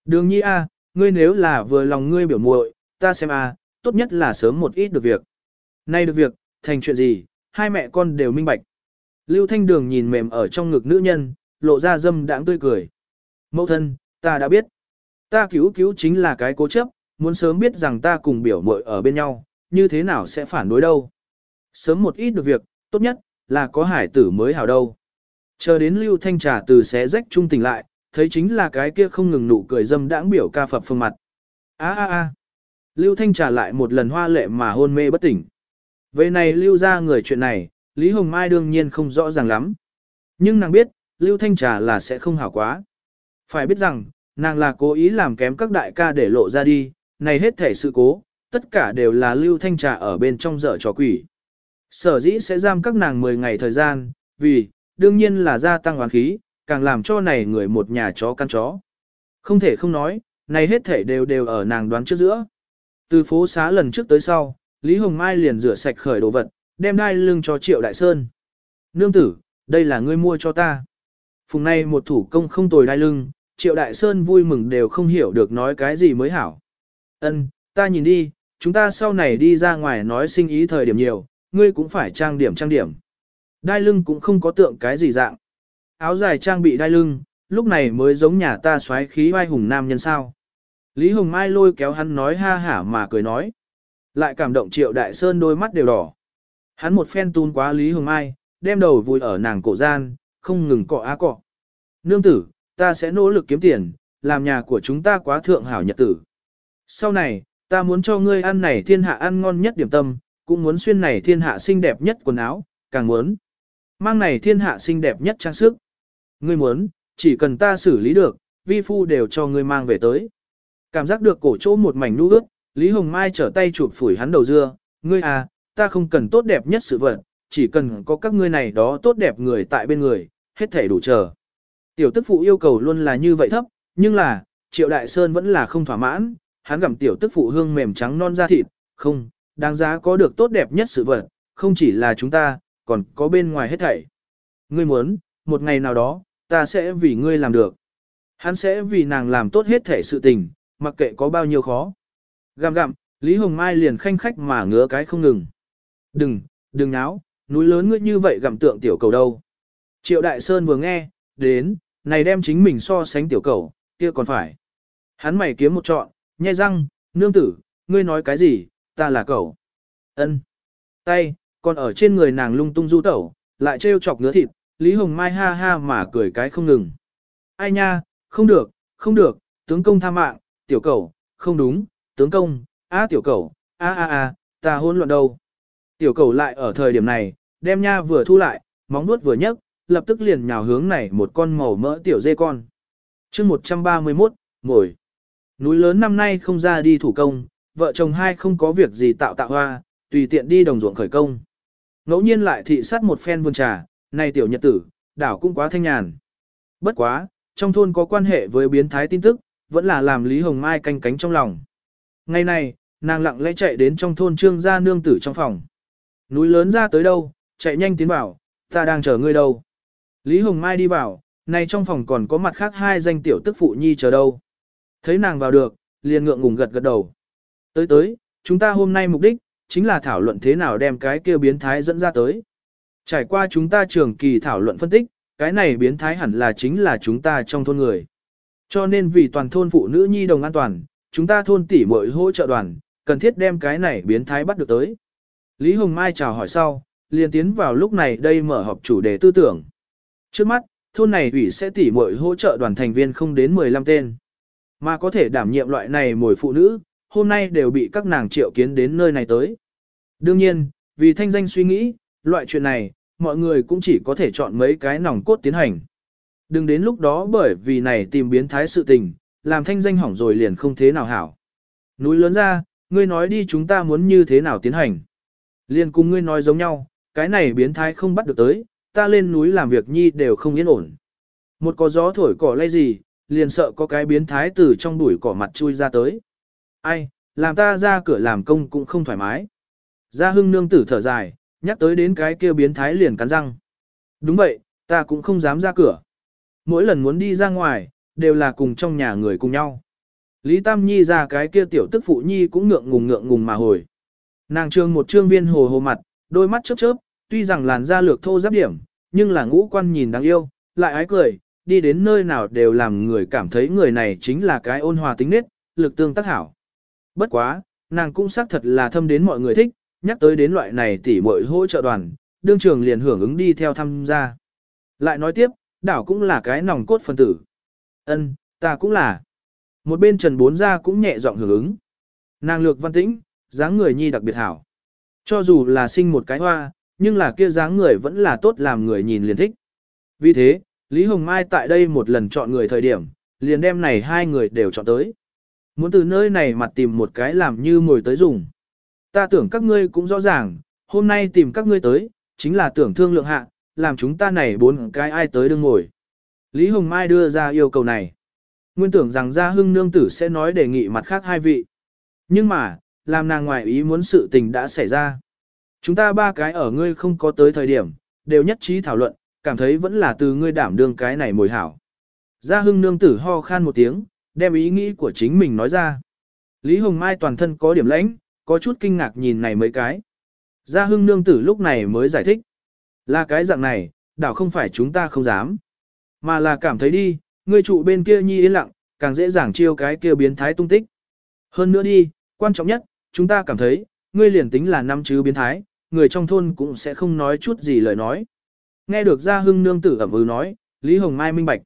Đường nhi a, ngươi nếu là vừa lòng ngươi biểu muội, ta xem a, tốt nhất là sớm một ít được việc. Nay được việc, thành chuyện gì, hai mẹ con đều minh bạch. Lưu Thanh Đường nhìn mềm ở trong ngực nữ nhân, lộ ra dâm đãng tươi cười. Mẫu thân, ta đã biết. Ta cứu cứu chính là cái cố chấp, muốn sớm biết rằng ta cùng biểu muội ở bên nhau, như thế nào sẽ phản đối đâu. Sớm một ít được việc, tốt nhất, là có hải tử mới hảo đâu. Chờ đến Lưu Thanh Trà từ xé rách trung tỉnh lại, thấy chính là cái kia không ngừng nụ cười dâm đãng biểu ca phập phương mặt. a a a Lưu Thanh Trà lại một lần hoa lệ mà hôn mê bất tỉnh. Về này Lưu ra người chuyện này, Lý Hồng Mai đương nhiên không rõ ràng lắm. Nhưng nàng biết, Lưu Thanh Trà là sẽ không hảo quá. Phải biết rằng, nàng là cố ý làm kém các đại ca để lộ ra đi, này hết thể sự cố, tất cả đều là Lưu Thanh Trà ở bên trong dở trò quỷ. Sở dĩ sẽ giam các nàng 10 ngày thời gian, vì, đương nhiên là gia tăng oán khí, càng làm cho này người một nhà chó căn chó. Không thể không nói, này hết thể đều đều ở nàng đoán trước giữa. Từ phố xá lần trước tới sau, Lý Hồng Mai liền rửa sạch khởi đồ vật, đem đai lưng cho Triệu Đại Sơn. Nương tử, đây là ngươi mua cho ta. Phùng này một thủ công không tồi đai lưng, Triệu Đại Sơn vui mừng đều không hiểu được nói cái gì mới hảo. Ân, ta nhìn đi, chúng ta sau này đi ra ngoài nói sinh ý thời điểm nhiều, ngươi cũng phải trang điểm trang điểm. Đai lưng cũng không có tượng cái gì dạng. Áo dài trang bị đai lưng, lúc này mới giống nhà ta xoáy khí vai hùng nam nhân sao. Lý Hồng Mai lôi kéo hắn nói ha hả mà cười nói. Lại cảm động triệu đại sơn đôi mắt đều đỏ. Hắn một phen tún quá Lý Hồng Mai, đem đầu vùi ở nàng cổ gian, không ngừng cọ á cọ. Nương tử, ta sẽ nỗ lực kiếm tiền, làm nhà của chúng ta quá thượng hảo nhật tử. Sau này, ta muốn cho ngươi ăn này thiên hạ ăn ngon nhất điểm tâm, cũng muốn xuyên này thiên hạ xinh đẹp nhất quần áo, càng muốn. Mang này thiên hạ xinh đẹp nhất trang sức. Ngươi muốn, chỉ cần ta xử lý được, vi phu đều cho ngươi mang về tới. Cảm giác được cổ chỗ một mảnh nu ướt, Lý Hồng Mai trở tay chụp phủi hắn đầu dưa, ngươi à, ta không cần tốt đẹp nhất sự vật, chỉ cần có các ngươi này đó tốt đẹp người tại bên người, hết thể đủ chờ. Tiểu tức phụ yêu cầu luôn là như vậy thấp, nhưng là, Triệu Đại Sơn vẫn là không thỏa mãn, hắn gặm tiểu tức phụ hương mềm trắng non da thịt, không, đáng giá có được tốt đẹp nhất sự vật, không chỉ là chúng ta, còn có bên ngoài hết thảy. Ngươi muốn, một ngày nào đó, ta sẽ vì ngươi làm được. Hắn sẽ vì nàng làm tốt hết thể sự tình, mặc kệ có bao nhiêu khó. Gặm gặm, Lý Hồng Mai liền khanh khách mà ngứa cái không ngừng. Đừng, đừng náo, núi lớn ngươi như vậy gặm tượng tiểu cầu đâu. Triệu Đại Sơn vừa nghe, đến, này đem chính mình so sánh tiểu cầu, kia còn phải. Hắn mày kiếm một trọn, nhai răng, nương tử, ngươi nói cái gì, ta là cầu. Ân. Tay, còn ở trên người nàng lung tung du tẩu, lại trêu chọc ngứa thịt, Lý Hồng Mai ha ha mà cười cái không ngừng. Ai nha, không được, không được, tướng công tha mạng, tiểu cầu, không đúng, tướng công, a tiểu cầu, a a a, ta hôn loạn đâu. Tiểu cầu lại ở thời điểm này, đem nha vừa thu lại, móng nuốt vừa nhấc, lập tức liền nhào hướng này một con màu mỡ tiểu dê con. chương 131, ngồi. Núi lớn năm nay không ra đi thủ công, vợ chồng hai không có việc gì tạo tạo hoa, tùy tiện đi đồng ruộng khởi công. Ngẫu nhiên lại thị sát một phen vườn trà, này tiểu nhật tử, đảo cũng quá thanh nhàn. Bất quá, trong thôn có quan hệ với biến thái tin tức, vẫn là làm Lý Hồng Mai canh cánh trong lòng. Ngày này, nàng lặng lẽ chạy đến trong thôn trương gia nương tử trong phòng. Núi lớn ra tới đâu, chạy nhanh tiến vào, ta đang chờ ngươi đâu. Lý Hồng Mai đi vào, này trong phòng còn có mặt khác hai danh tiểu tức phụ nhi chờ đâu. Thấy nàng vào được, liền ngượng ngùng gật gật đầu. Tới tới, chúng ta hôm nay mục đích, chính là thảo luận thế nào đem cái kia biến thái dẫn ra tới. Trải qua chúng ta trường kỳ thảo luận phân tích, cái này biến thái hẳn là chính là chúng ta trong thôn người. Cho nên vì toàn thôn phụ nữ nhi đồng an toàn, chúng ta thôn tỷ muội hỗ trợ đoàn, cần thiết đem cái này biến thái bắt được tới. Lý Hồng Mai chào hỏi sau, liền tiến vào lúc này đây mở họp chủ đề tư tưởng. Trước mắt, thôn này ủy sẽ tỉ muội hỗ trợ đoàn thành viên không đến 15 tên. Mà có thể đảm nhiệm loại này mồi phụ nữ, hôm nay đều bị các nàng triệu kiến đến nơi này tới. Đương nhiên, vì thanh danh suy nghĩ, loại chuyện này, mọi người cũng chỉ có thể chọn mấy cái nòng cốt tiến hành. Đừng đến lúc đó bởi vì này tìm biến thái sự tình, làm thanh danh hỏng rồi liền không thế nào hảo. Núi lớn ra, ngươi nói đi chúng ta muốn như thế nào tiến hành. Liền cùng ngươi nói giống nhau, cái này biến thái không bắt được tới, ta lên núi làm việc nhi đều không yên ổn. Một có gió thổi cỏ lay gì, liền sợ có cái biến thái từ trong bụi cỏ mặt chui ra tới. Ai, làm ta ra cửa làm công cũng không thoải mái. Gia hưng nương tử thở dài, nhắc tới đến cái kia biến thái liền cắn răng. Đúng vậy, ta cũng không dám ra cửa. Mỗi lần muốn đi ra ngoài, đều là cùng trong nhà người cùng nhau. Lý Tam Nhi ra cái kia tiểu tức phụ Nhi cũng ngượng ngùng ngượng ngùng mà hồi. Nàng trương một trương viên hồ hồ mặt, đôi mắt chớp chớp, tuy rằng làn da lược thô giáp điểm, nhưng là ngũ quan nhìn đáng yêu, lại ái cười, đi đến nơi nào đều làm người cảm thấy người này chính là cái ôn hòa tính nết, lực tương tác hảo. Bất quá, nàng cũng xác thật là thâm đến mọi người thích, nhắc tới đến loại này tỉ muội hỗ trợ đoàn, đương trường liền hưởng ứng đi theo tham gia. Lại nói tiếp, đảo cũng là cái nòng cốt phân tử. Ân, ta cũng là. Một bên Trần Bốn Gia cũng nhẹ giọng hưởng ứng. Nàng lược văn tĩnh, dáng người nhi đặc biệt hảo. Cho dù là sinh một cái hoa, nhưng là kia dáng người vẫn là tốt làm người nhìn liền thích. Vì thế, Lý Hồng Mai tại đây một lần chọn người thời điểm, liền đem này hai người đều chọn tới. Muốn từ nơi này mặt tìm một cái làm như mồi tới dùng. Ta tưởng các ngươi cũng rõ ràng, hôm nay tìm các ngươi tới, chính là tưởng thương lượng hạ, làm chúng ta này bốn cái ai tới đương ngồi. Lý Hồng Mai đưa ra yêu cầu này. Nguyên tưởng rằng gia hưng nương tử sẽ nói đề nghị mặt khác hai vị. Nhưng mà, làm nàng ngoài ý muốn sự tình đã xảy ra. Chúng ta ba cái ở ngươi không có tới thời điểm, đều nhất trí thảo luận, cảm thấy vẫn là từ ngươi đảm đương cái này mồi hảo. Gia hưng nương tử ho khan một tiếng, đem ý nghĩ của chính mình nói ra. Lý Hồng Mai toàn thân có điểm lãnh, có chút kinh ngạc nhìn này mấy cái. Gia hưng nương tử lúc này mới giải thích. Là cái dạng này, đảo không phải chúng ta không dám. Mà là cảm thấy đi, ngươi trụ bên kia nhi yên lặng, càng dễ dàng chiêu cái kia biến thái tung tích. Hơn nữa đi, quan trọng nhất, chúng ta cảm thấy, ngươi liền tính là năm chứ biến thái, người trong thôn cũng sẽ không nói chút gì lời nói. Nghe được gia hưng nương tử ẩm ư nói, Lý Hồng Mai minh bạch.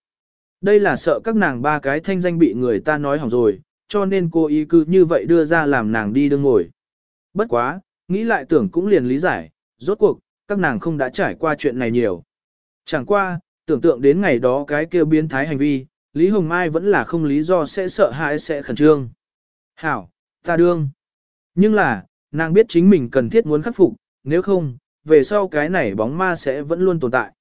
Đây là sợ các nàng ba cái thanh danh bị người ta nói hỏng rồi, cho nên cô ý cứ như vậy đưa ra làm nàng đi đương ngồi. Bất quá, nghĩ lại tưởng cũng liền lý giải, rốt cuộc, các nàng không đã trải qua chuyện này nhiều. Chẳng qua, tưởng tượng đến ngày đó cái kêu biến thái hành vi, Lý Hồng Mai vẫn là không lý do sẽ sợ hãi sẽ khẩn trương. Hảo, ta đương. Nhưng là, nàng biết chính mình cần thiết muốn khắc phục, nếu không, về sau cái này bóng ma sẽ vẫn luôn tồn tại.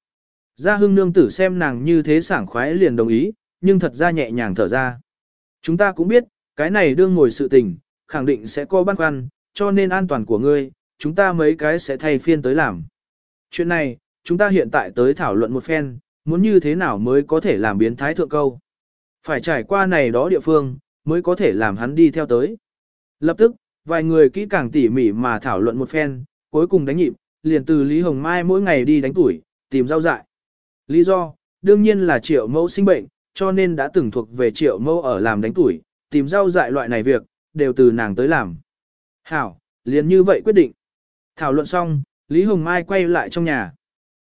Gia hưng nương tử xem nàng như thế sảng khoái liền đồng ý, nhưng thật ra nhẹ nhàng thở ra. Chúng ta cũng biết, cái này đương ngồi sự tình, khẳng định sẽ có băn khoăn, cho nên an toàn của ngươi, chúng ta mấy cái sẽ thay phiên tới làm. Chuyện này, chúng ta hiện tại tới thảo luận một phen, muốn như thế nào mới có thể làm biến thái thượng câu. Phải trải qua này đó địa phương, mới có thể làm hắn đi theo tới. Lập tức, vài người kỹ càng tỉ mỉ mà thảo luận một phen, cuối cùng đánh nhịp, liền từ Lý Hồng Mai mỗi ngày đi đánh tuổi, tìm rau dại. Lý do, đương nhiên là triệu mẫu sinh bệnh, cho nên đã từng thuộc về triệu mẫu ở làm đánh tuổi, tìm rau dại loại này việc, đều từ nàng tới làm. Hảo, liền như vậy quyết định. Thảo luận xong, Lý Hồng Mai quay lại trong nhà.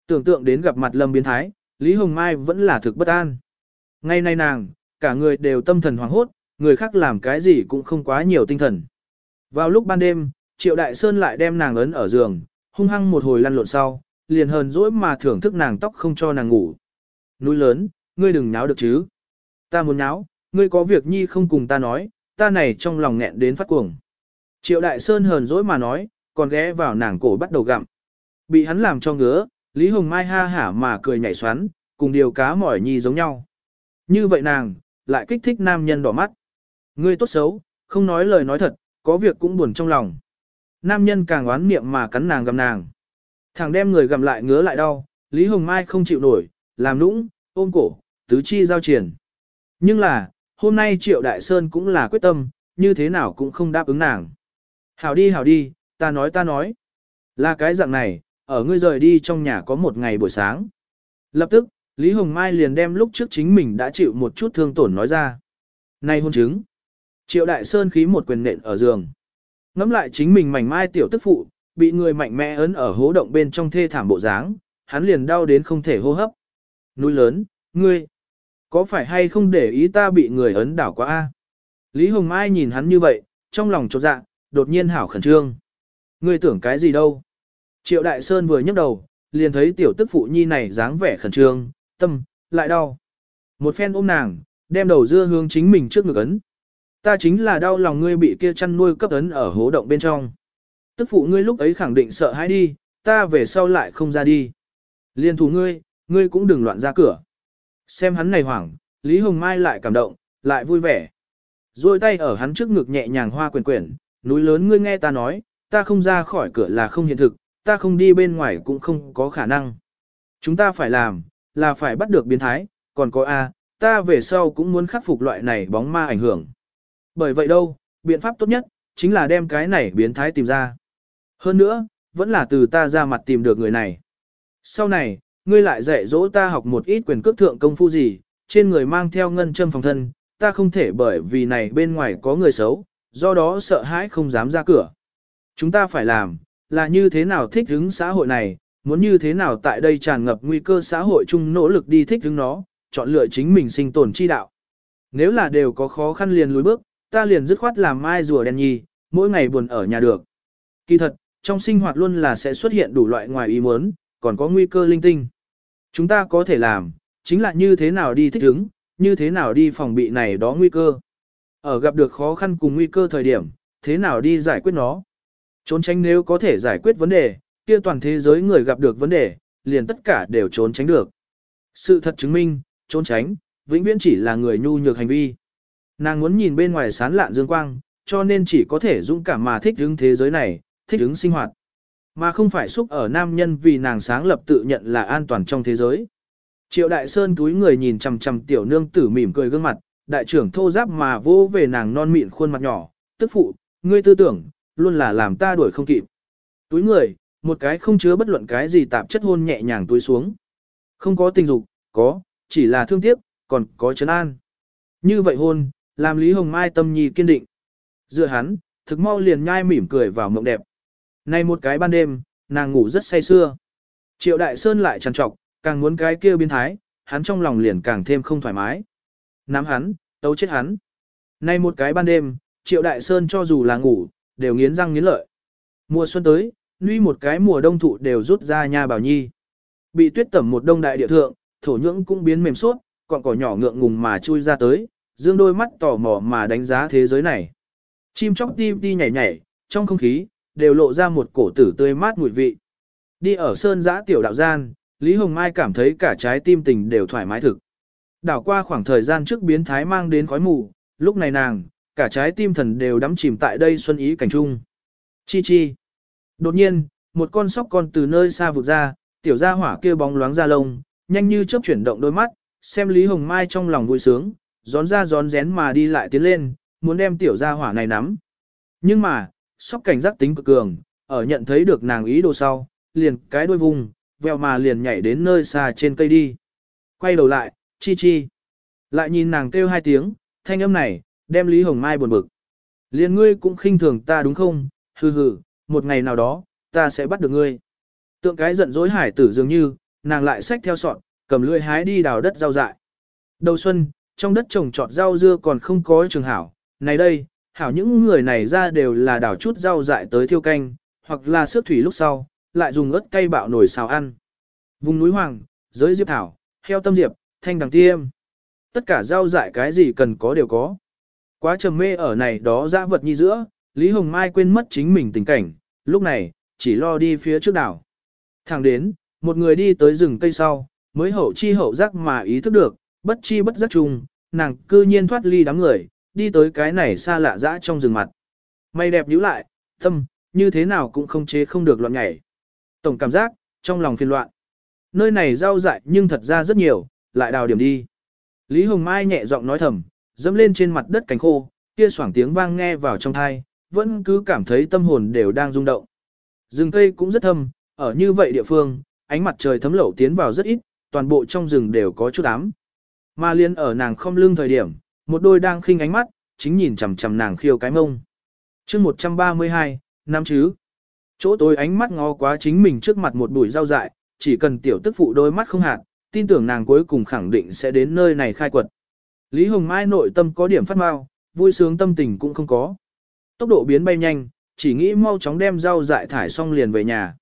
Tưởng tượng đến gặp mặt Lâm biến thái, Lý Hồng Mai vẫn là thực bất an. Ngay nay nàng, cả người đều tâm thần hoảng hốt, người khác làm cái gì cũng không quá nhiều tinh thần. Vào lúc ban đêm, Triệu Đại Sơn lại đem nàng ấn ở giường, hung hăng một hồi lăn lộn sau, liền hờn dỗi mà thưởng thức nàng tóc không cho nàng ngủ. Núi lớn, ngươi đừng náo được chứ. Ta muốn náo, ngươi có việc nhi không cùng ta nói, ta này trong lòng nghẹn đến phát cuồng. Triệu Đại Sơn hờn dỗi mà nói, còn ghé vào nàng cổ bắt đầu gặm. Bị hắn làm cho ngứa, Lý Hồng Mai ha hả mà cười nhảy xoắn, cùng điều cá mỏi nhi giống nhau. Như vậy nàng, lại kích thích nam nhân đỏ mắt. Ngươi tốt xấu, không nói lời nói thật, có việc cũng buồn trong lòng. Nam nhân càng oán miệng mà cắn nàng gầm nàng. Thằng đem người gầm lại ngứa lại đau, Lý Hồng Mai không chịu nổi, làm nũng, ôm cổ, tứ chi giao triển. Nhưng là, hôm nay Triệu Đại Sơn cũng là quyết tâm, như thế nào cũng không đáp ứng nàng. Hảo đi hảo đi, ta nói ta nói. Là cái dạng này, ở ngươi rời đi trong nhà có một ngày buổi sáng. Lập tức, Lý Hồng Mai liền đem lúc trước chính mình đã chịu một chút thương tổn nói ra. Này hôn chứng. Triệu Đại Sơn khí một quyền nện ở giường. Ngắm lại chính mình mảnh mai tiểu tức phụ, bị người mạnh mẽ ấn ở hố động bên trong thê thảm bộ dáng, hắn liền đau đến không thể hô hấp. Núi lớn, ngươi, có phải hay không để ý ta bị người ấn đảo quá a? Lý Hồng Mai nhìn hắn như vậy, trong lòng chột dạ, đột nhiên hảo khẩn trương. Ngươi tưởng cái gì đâu? Triệu Đại Sơn vừa nhấc đầu, liền thấy tiểu tức phụ nhi này dáng vẻ khẩn trương, tâm, lại đau. Một phen ôm nàng, đem đầu dưa hướng chính mình trước ngực ấn. Ta chính là đau lòng ngươi bị kia chăn nuôi cấp ấn ở hố động bên trong. Tức phụ ngươi lúc ấy khẳng định sợ hãi đi, ta về sau lại không ra đi. Liên thủ ngươi, ngươi cũng đừng loạn ra cửa. Xem hắn này hoảng, Lý Hồng Mai lại cảm động, lại vui vẻ. Rồi tay ở hắn trước ngực nhẹ nhàng hoa quyển quyển, núi lớn ngươi nghe ta nói, ta không ra khỏi cửa là không hiện thực, ta không đi bên ngoài cũng không có khả năng. Chúng ta phải làm, là phải bắt được biến thái, còn có A, ta về sau cũng muốn khắc phục loại này bóng ma ảnh hưởng. Bởi vậy đâu, biện pháp tốt nhất, chính là đem cái này biến thái tìm ra. Hơn nữa, vẫn là từ ta ra mặt tìm được người này. Sau này, ngươi lại dạy dỗ ta học một ít quyền cước thượng công phu gì, trên người mang theo ngân châm phòng thân, ta không thể bởi vì này bên ngoài có người xấu, do đó sợ hãi không dám ra cửa. Chúng ta phải làm, là như thế nào thích ứng xã hội này, muốn như thế nào tại đây tràn ngập nguy cơ xã hội chung nỗ lực đi thích ứng nó, chọn lựa chính mình sinh tồn chi đạo. Nếu là đều có khó khăn liền lùi bước, ta liền dứt khoát làm mai rùa đen nhi, mỗi ngày buồn ở nhà được. Kỳ thật, trong sinh hoạt luôn là sẽ xuất hiện đủ loại ngoài ý muốn, còn có nguy cơ linh tinh. Chúng ta có thể làm, chính là như thế nào đi thích ứng, như thế nào đi phòng bị này đó nguy cơ. Ở gặp được khó khăn cùng nguy cơ thời điểm, thế nào đi giải quyết nó. Trốn tránh nếu có thể giải quyết vấn đề, kia toàn thế giới người gặp được vấn đề, liền tất cả đều trốn tránh được. Sự thật chứng minh, trốn tránh, vĩnh viễn chỉ là người nhu nhược hành vi. Nàng muốn nhìn bên ngoài sán lạn dương quang, cho nên chỉ có thể dũng cảm mà thích ứng thế giới này, thích ứng sinh hoạt. Mà không phải xúc ở nam nhân vì nàng sáng lập tự nhận là an toàn trong thế giới. Triệu Đại Sơn túi người nhìn chằm chằm tiểu nương tử mỉm cười gương mặt, đại trưởng thô giáp mà vô về nàng non mịn khuôn mặt nhỏ, tức phụ, ngươi tư tưởng, luôn là làm ta đuổi không kịp. Túi người, một cái không chứa bất luận cái gì tạp chất hôn nhẹ nhàng túi xuống. Không có tình dục, có, chỉ là thương tiếc, còn có chấn an. Như vậy hôn, làm Lý Hồng Mai tâm nhi kiên định. Dựa hắn, thực mau liền nhai mỉm cười vào mộng đẹp. Nay một cái ban đêm, nàng ngủ rất say sưa. Triệu Đại Sơn lại trằn trọc, càng muốn cái kia biến thái, hắn trong lòng liền càng thêm không thoải mái. Nắm hắn, tấu chết hắn. Nay một cái ban đêm, Triệu Đại Sơn cho dù là ngủ, đều nghiến răng nghiến lợi. Mùa xuân tới, nuy một cái mùa đông thụ đều rút ra nha bảo nhi. Bị tuyết tẩm một đông đại địa thượng, thổ nhưỡng cũng biến mềm suốt, còn cỏ nhỏ ngượng ngùng mà chui ra tới, dương đôi mắt tò mò mà đánh giá thế giới này. Chim chóc ti ti nhảy nhảy, trong không khí, đều lộ ra một cổ tử tươi mát mùi vị. Đi ở sơn giã tiểu đạo gian, Lý Hồng Mai cảm thấy cả trái tim tình đều thoải mái thực. Đảo qua khoảng thời gian trước biến thái mang đến khói mù, lúc này nàng, cả trái tim thần đều đắm chìm tại đây xuân ý cảnh trung. Chi chi. Đột nhiên, một con sóc con từ nơi xa vụt ra, tiểu gia hỏa kia bóng loáng ra lông, nhanh như chớp chuyển động đôi mắt, xem Lý Hồng Mai trong lòng vui sướng, gión ra gión rén mà đi lại tiến lên, muốn đem tiểu gia hỏa này nắm. Nhưng mà, sóc cảnh giác tính cực cường, ở nhận thấy được nàng ý đồ sau, liền cái đuôi vùng, vèo mà liền nhảy đến nơi xa trên cây đi. Quay đầu lại, chi chi. Lại nhìn nàng kêu hai tiếng, thanh âm này, đem Lý Hồng Mai buồn bực. Liền ngươi cũng khinh thường ta đúng không? Hừ hừ, một ngày nào đó, ta sẽ bắt được ngươi. Tượng cái giận dỗi hải tử dường như, nàng lại xách theo sọn, cầm lưỡi hái đi đào đất rau dại. Đầu xuân, trong đất trồng trọt rau dưa còn không có trường hảo, này đây, hảo những người này ra đều là đảo chút rau dại tới thiêu canh, hoặc là sước thủy lúc sau, lại dùng ớt cay bạo nổi xào ăn. Vùng núi hoàng, giới diệp thảo, heo tâm diệp, thanh đằng tiêm. Tất cả rau dại cái gì cần có đều có. Quá trầm mê ở này đó dã vật nhi giữa, Lý Hồng Mai quên mất chính mình tình cảnh, lúc này, chỉ lo đi phía trước đảo. Thẳng đến, một người đi tới rừng cây sau, mới hậu chi hậu giác mà ý thức được, bất chi bất giác chung, nàng cư nhiên thoát ly đám người, đi tới cái này xa lạ dã trong rừng mặt. Mày đẹp nhíu lại, tâm, như thế nào cũng không chế không được loạn nhảy. Tổng cảm giác, trong lòng phiền loạn. Nơi này rau dại nhưng thật ra rất nhiều, lại đào điểm đi. Lý Hồng Mai nhẹ giọng nói thầm, dẫm lên trên mặt đất cánh khô, kia xoảng tiếng vang nghe vào trong thai, vẫn cứ cảm thấy tâm hồn đều đang rung động. Rừng cây cũng rất thâm, ở như vậy địa phương, ánh mặt trời thấm lẩu tiến vào rất ít, toàn bộ trong rừng đều có chút ám. Mà liên ở nàng không lưng thời điểm, một đôi đang khinh ánh mắt, chính nhìn chằm chằm nàng khiêu cái mông. chương 132, năm chứ. Chỗ tối ánh mắt ngó quá chính mình trước mặt một bụi rau dại, chỉ cần tiểu tức phụ đôi mắt không hạt, tin tưởng nàng cuối cùng khẳng định sẽ đến nơi này khai quật. Lý Hồng Mai nội tâm có điểm phát mau, vui sướng tâm tình cũng không có. Tốc độ biến bay nhanh, chỉ nghĩ mau chóng đem rau dại thải xong liền về nhà.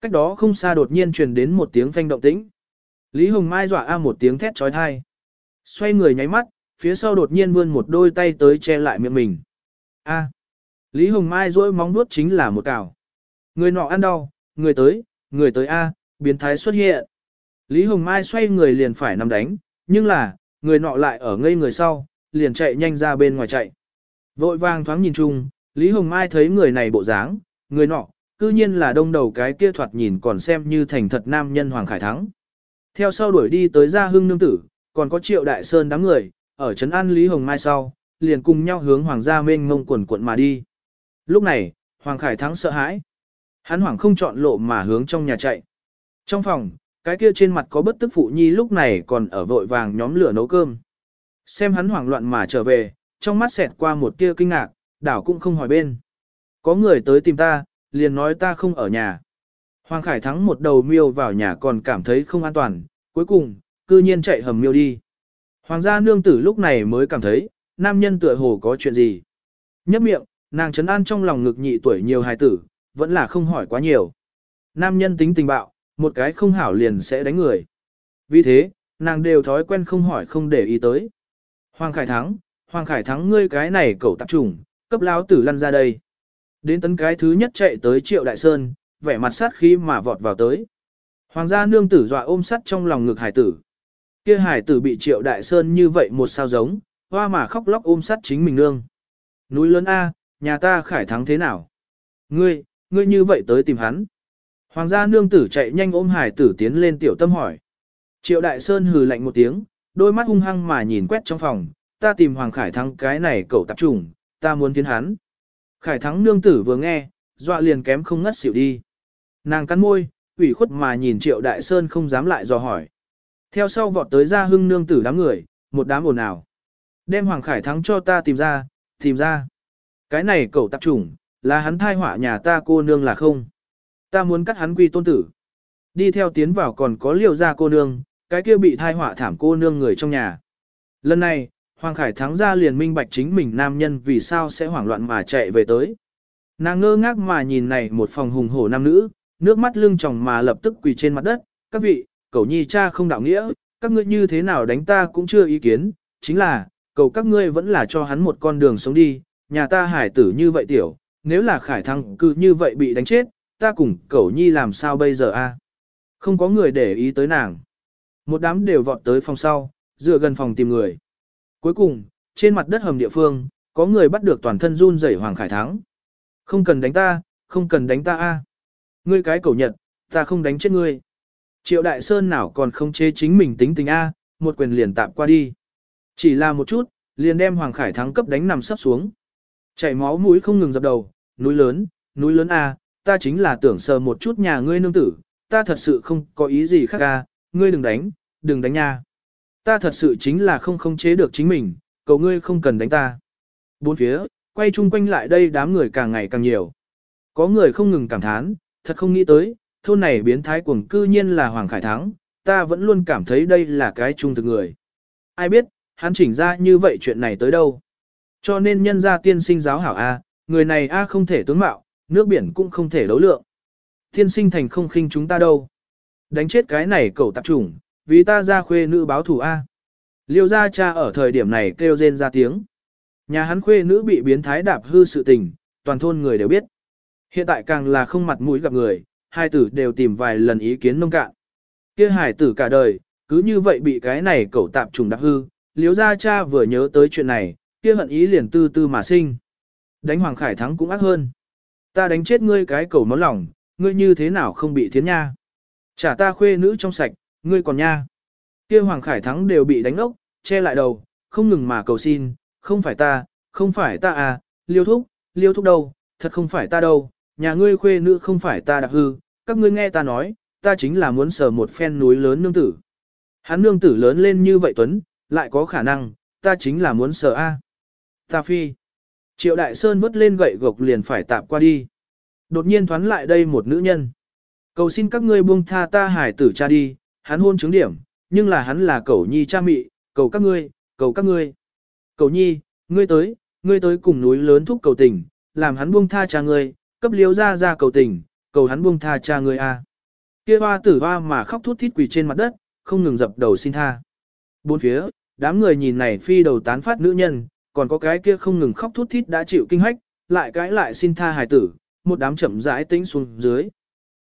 Cách đó không xa đột nhiên truyền đến một tiếng phanh động tĩnh. Lý Hồng Mai dọa a một tiếng thét trói thai. Xoay người nháy mắt, phía sau đột nhiên vươn một đôi tay tới che lại miệng mình. A. Lý Hồng Mai duỗi móng vuốt chính là một cào. Người nọ ăn đau, người tới, người tới A, biến thái xuất hiện. Lý Hồng Mai xoay người liền phải nằm đánh, nhưng là, người nọ lại ở ngây người sau, liền chạy nhanh ra bên ngoài chạy. Vội vàng thoáng nhìn chung, Lý Hồng Mai thấy người này bộ dáng, người nọ, cư nhiên là đông đầu cái kia thoạt nhìn còn xem như thành thật nam nhân Hoàng Khải Thắng. Theo sau đuổi đi tới gia hưng nương tử, còn có triệu đại sơn đám người, ở trấn an Lý Hồng Mai sau, liền cùng nhau hướng Hoàng gia mênh mông quần quận mà đi. Lúc này, Hoàng Khải Thắng sợ hãi. Hắn hoảng không chọn lộ mà hướng trong nhà chạy. Trong phòng, cái kia trên mặt có bất tức phụ nhi lúc này còn ở vội vàng nhóm lửa nấu cơm. Xem hắn hoảng loạn mà trở về, trong mắt xẹt qua một tia kinh ngạc, đảo cũng không hỏi bên. Có người tới tìm ta, liền nói ta không ở nhà. Hoàng Khải Thắng một đầu miêu vào nhà còn cảm thấy không an toàn, cuối cùng, cư nhiên chạy hầm miêu đi. Hoàng gia nương tử lúc này mới cảm thấy, nam nhân tựa hồ có chuyện gì. Nhấp miệng, nàng trấn an trong lòng ngực nhị tuổi nhiều hài tử, vẫn là không hỏi quá nhiều. Nam nhân tính tình bạo, một cái không hảo liền sẽ đánh người. Vì thế, nàng đều thói quen không hỏi không để ý tới. Hoàng Khải Thắng, Hoàng Khải Thắng ngươi cái này cậu tạp trùng, cấp lão tử lăn ra đây. Đến tấn cái thứ nhất chạy tới Triệu Đại Sơn, vẻ mặt sát khí mà vọt vào tới. Hoàng gia nương tử dọa ôm sắt trong lòng ngực hải tử. Kia hải tử bị Triệu Đại Sơn như vậy một sao giống, hoa mà khóc lóc ôm sắt chính mình nương. Núi lớn A, nhà ta Khải Thắng thế nào? Ngươi, ngươi như vậy tới tìm hắn. Hoàng gia nương tử chạy nhanh ôm hải tử tiến lên tiểu tâm hỏi. Triệu Đại Sơn hừ lạnh một tiếng, đôi mắt hung hăng mà nhìn quét trong phòng, ta tìm Hoàng Khải Thắng cái này cậu tạp trùng, ta muốn tiến hắn. Khải Thắng nương tử vừa nghe, dọa liền kém không ngất xỉu đi. Nàng cắn môi, ủy khuất mà nhìn Triệu Đại Sơn không dám lại dò hỏi. Theo sau vọt tới ra hưng nương tử đám người, một đám ồn ào. Đem Hoàng Khải Thắng cho ta tìm ra, tìm ra. Cái này cậu tạp trùng, là hắn thai họa nhà ta cô nương là không. Ta muốn cắt hắn quy tôn tử. Đi theo tiến vào còn có liều ra cô nương, cái kia bị thai họa thảm cô nương người trong nhà. Lần này, Hoàng Khải thắng ra liền minh bạch chính mình nam nhân vì sao sẽ hoảng loạn mà chạy về tới. Nàng ngơ ngác mà nhìn này một phòng hùng hổ nam nữ, nước mắt lưng tròng mà lập tức quỳ trên mặt đất, các vị, cậu nhi cha không đạo nghĩa, các ngươi như thế nào đánh ta cũng chưa ý kiến, chính là, cầu các ngươi vẫn là cho hắn một con đường sống đi, nhà ta hải tử như vậy tiểu, nếu là khải thăng cư như vậy bị đánh chết, ta cùng cẩu nhi làm sao bây giờ a? Không có người để ý tới nàng. Một đám đều vọt tới phòng sau, dựa gần phòng tìm người. Cuối cùng, trên mặt đất hầm địa phương, có người bắt được toàn thân run rẩy Hoàng Khải Thắng. Không cần đánh ta, không cần đánh ta a. Ngươi cái cẩu nhật, ta không đánh chết ngươi. Triệu Đại Sơn nào còn không chế chính mình tính tình a, một quyền liền tạm qua đi. Chỉ là một chút, liền đem Hoàng Khải Thắng cấp đánh nằm sắp xuống. Chảy máu mũi không ngừng dập đầu, núi lớn, núi lớn a, ta chính là tưởng sờ một chút nhà ngươi nương tử, ta thật sự không có ý gì khác a, ngươi đừng đánh, đừng đánh nha. Ta thật sự chính là không khống chế được chính mình, cầu ngươi không cần đánh ta. Bốn phía, quay chung quanh lại đây đám người càng ngày càng nhiều. Có người không ngừng cảm thán, thật không nghĩ tới, thôn này biến thái cuồng cư nhiên là Hoàng Khải Thắng, ta vẫn luôn cảm thấy đây là cái trung thực người. Ai biết, hắn chỉnh ra như vậy chuyện này tới đâu. Cho nên nhân gia tiên sinh giáo hảo A, người này A không thể tướng mạo, nước biển cũng không thể đấu lượng. Tiên sinh thành không khinh chúng ta đâu. Đánh chết cái này cậu tạp chủng, vì ta ra khuê nữ báo thủ A. Liêu gia cha ở thời điểm này kêu rên ra tiếng. Nhà hắn khuê nữ bị biến thái đạp hư sự tình, toàn thôn người đều biết. Hiện tại càng là không mặt mũi gặp người, hai tử đều tìm vài lần ý kiến nông cạn. Kia hải tử cả đời, cứ như vậy bị cái này cậu tạp trùng đạp hư, liếu gia cha vừa nhớ tới chuyện này, kia hận ý liền tư tư mà sinh. Đánh Hoàng Khải thắng cũng ác hơn. Ta đánh chết ngươi cái cầu máu lòng, ngươi như thế nào không bị thiến nha. Trả ta khuê nữ trong sạch, ngươi còn nha. Kia Hoàng Khải thắng đều bị đánh ốc, che lại đầu, không ngừng mà cầu xin, không phải ta, không phải ta à, liêu thúc, liêu thúc đâu, thật không phải ta đâu, nhà ngươi khuê nữ không phải ta đặc hư, các ngươi nghe ta nói, ta chính là muốn sờ một phen núi lớn nương tử. Hắn nương tử lớn lên như vậy Tuấn, lại có khả năng, ta chính là muốn sờ A. Ta phi. Triệu Đại Sơn vứt lên gậy gộc liền phải tạp qua đi. Đột nhiên thoán lại đây một nữ nhân. Cầu xin các ngươi buông tha ta hải tử cha đi, hắn hôn chứng điểm, nhưng là hắn là cầu nhi cha mị, cầu các ngươi, cầu các ngươi. Cầu nhi, ngươi tới, ngươi tới cùng núi lớn thúc cầu tình, làm hắn buông tha cha ngươi, cấp liếu ra ra cầu tình, cầu hắn buông tha cha ngươi a. Kia hoa tử hoa mà khóc thút thít quỳ trên mặt đất, không ngừng dập đầu xin tha. Bốn phía, đám người nhìn này phi đầu tán phát nữ nhân, còn có cái kia không ngừng khóc thút thít đã chịu kinh hách, lại cái lại xin tha hài tử, một đám chậm rãi tĩnh xuống dưới.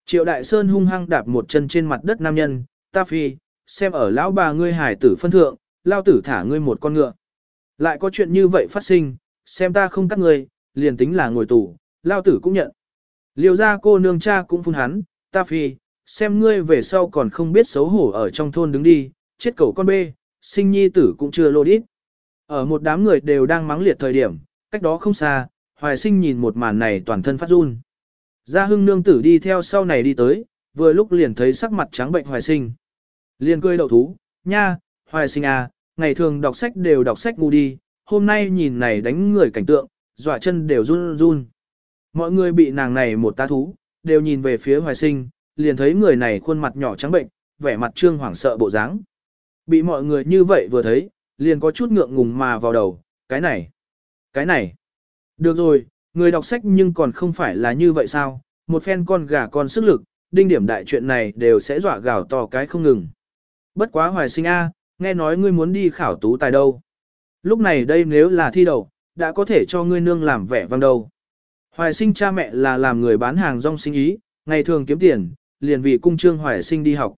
Triệu Đại Sơn hung hăng đạp một chân trên mặt đất nam nhân, ta phi, xem ở lão bà ngươi hài tử phân thượng, lao tử thả ngươi một con ngựa. Lại có chuyện như vậy phát sinh, xem ta không cắt ngươi, liền tính là ngồi tù, lao tử cũng nhận. Liêu ra cô nương cha cũng phun hắn, ta phi, xem ngươi về sau còn không biết xấu hổ ở trong thôn đứng đi, chết cầu con bê, sinh nhi tử cũng chưa lô đít. Ở một đám người đều đang mắng liệt thời điểm, cách đó không xa, hoài sinh nhìn một màn này toàn thân phát run. Gia hưng nương tử đi theo sau này đi tới, vừa lúc liền thấy sắc mặt trắng bệnh hoài sinh. Liền cười đậu thú, nha, hoài sinh à, ngày thường đọc sách đều đọc sách ngu đi, hôm nay nhìn này đánh người cảnh tượng, dọa chân đều run run. Mọi người bị nàng này một tá thú, đều nhìn về phía hoài sinh, liền thấy người này khuôn mặt nhỏ trắng bệnh, vẻ mặt trương hoảng sợ bộ dáng. Bị mọi người như vậy vừa thấy, liền có chút ngượng ngùng mà vào đầu, cái này, cái này. Được rồi, người đọc sách nhưng còn không phải là như vậy sao, một phen con gà con sức lực, đinh điểm đại chuyện này đều sẽ dọa gào to cái không ngừng. Bất quá hoài sinh A, nghe nói ngươi muốn đi khảo tú tài đâu. Lúc này đây nếu là thi đầu, đã có thể cho ngươi nương làm vẻ vang đâu. Hoài sinh cha mẹ là làm người bán hàng rong sinh ý, ngày thường kiếm tiền, liền vì cung trương hoài sinh đi học.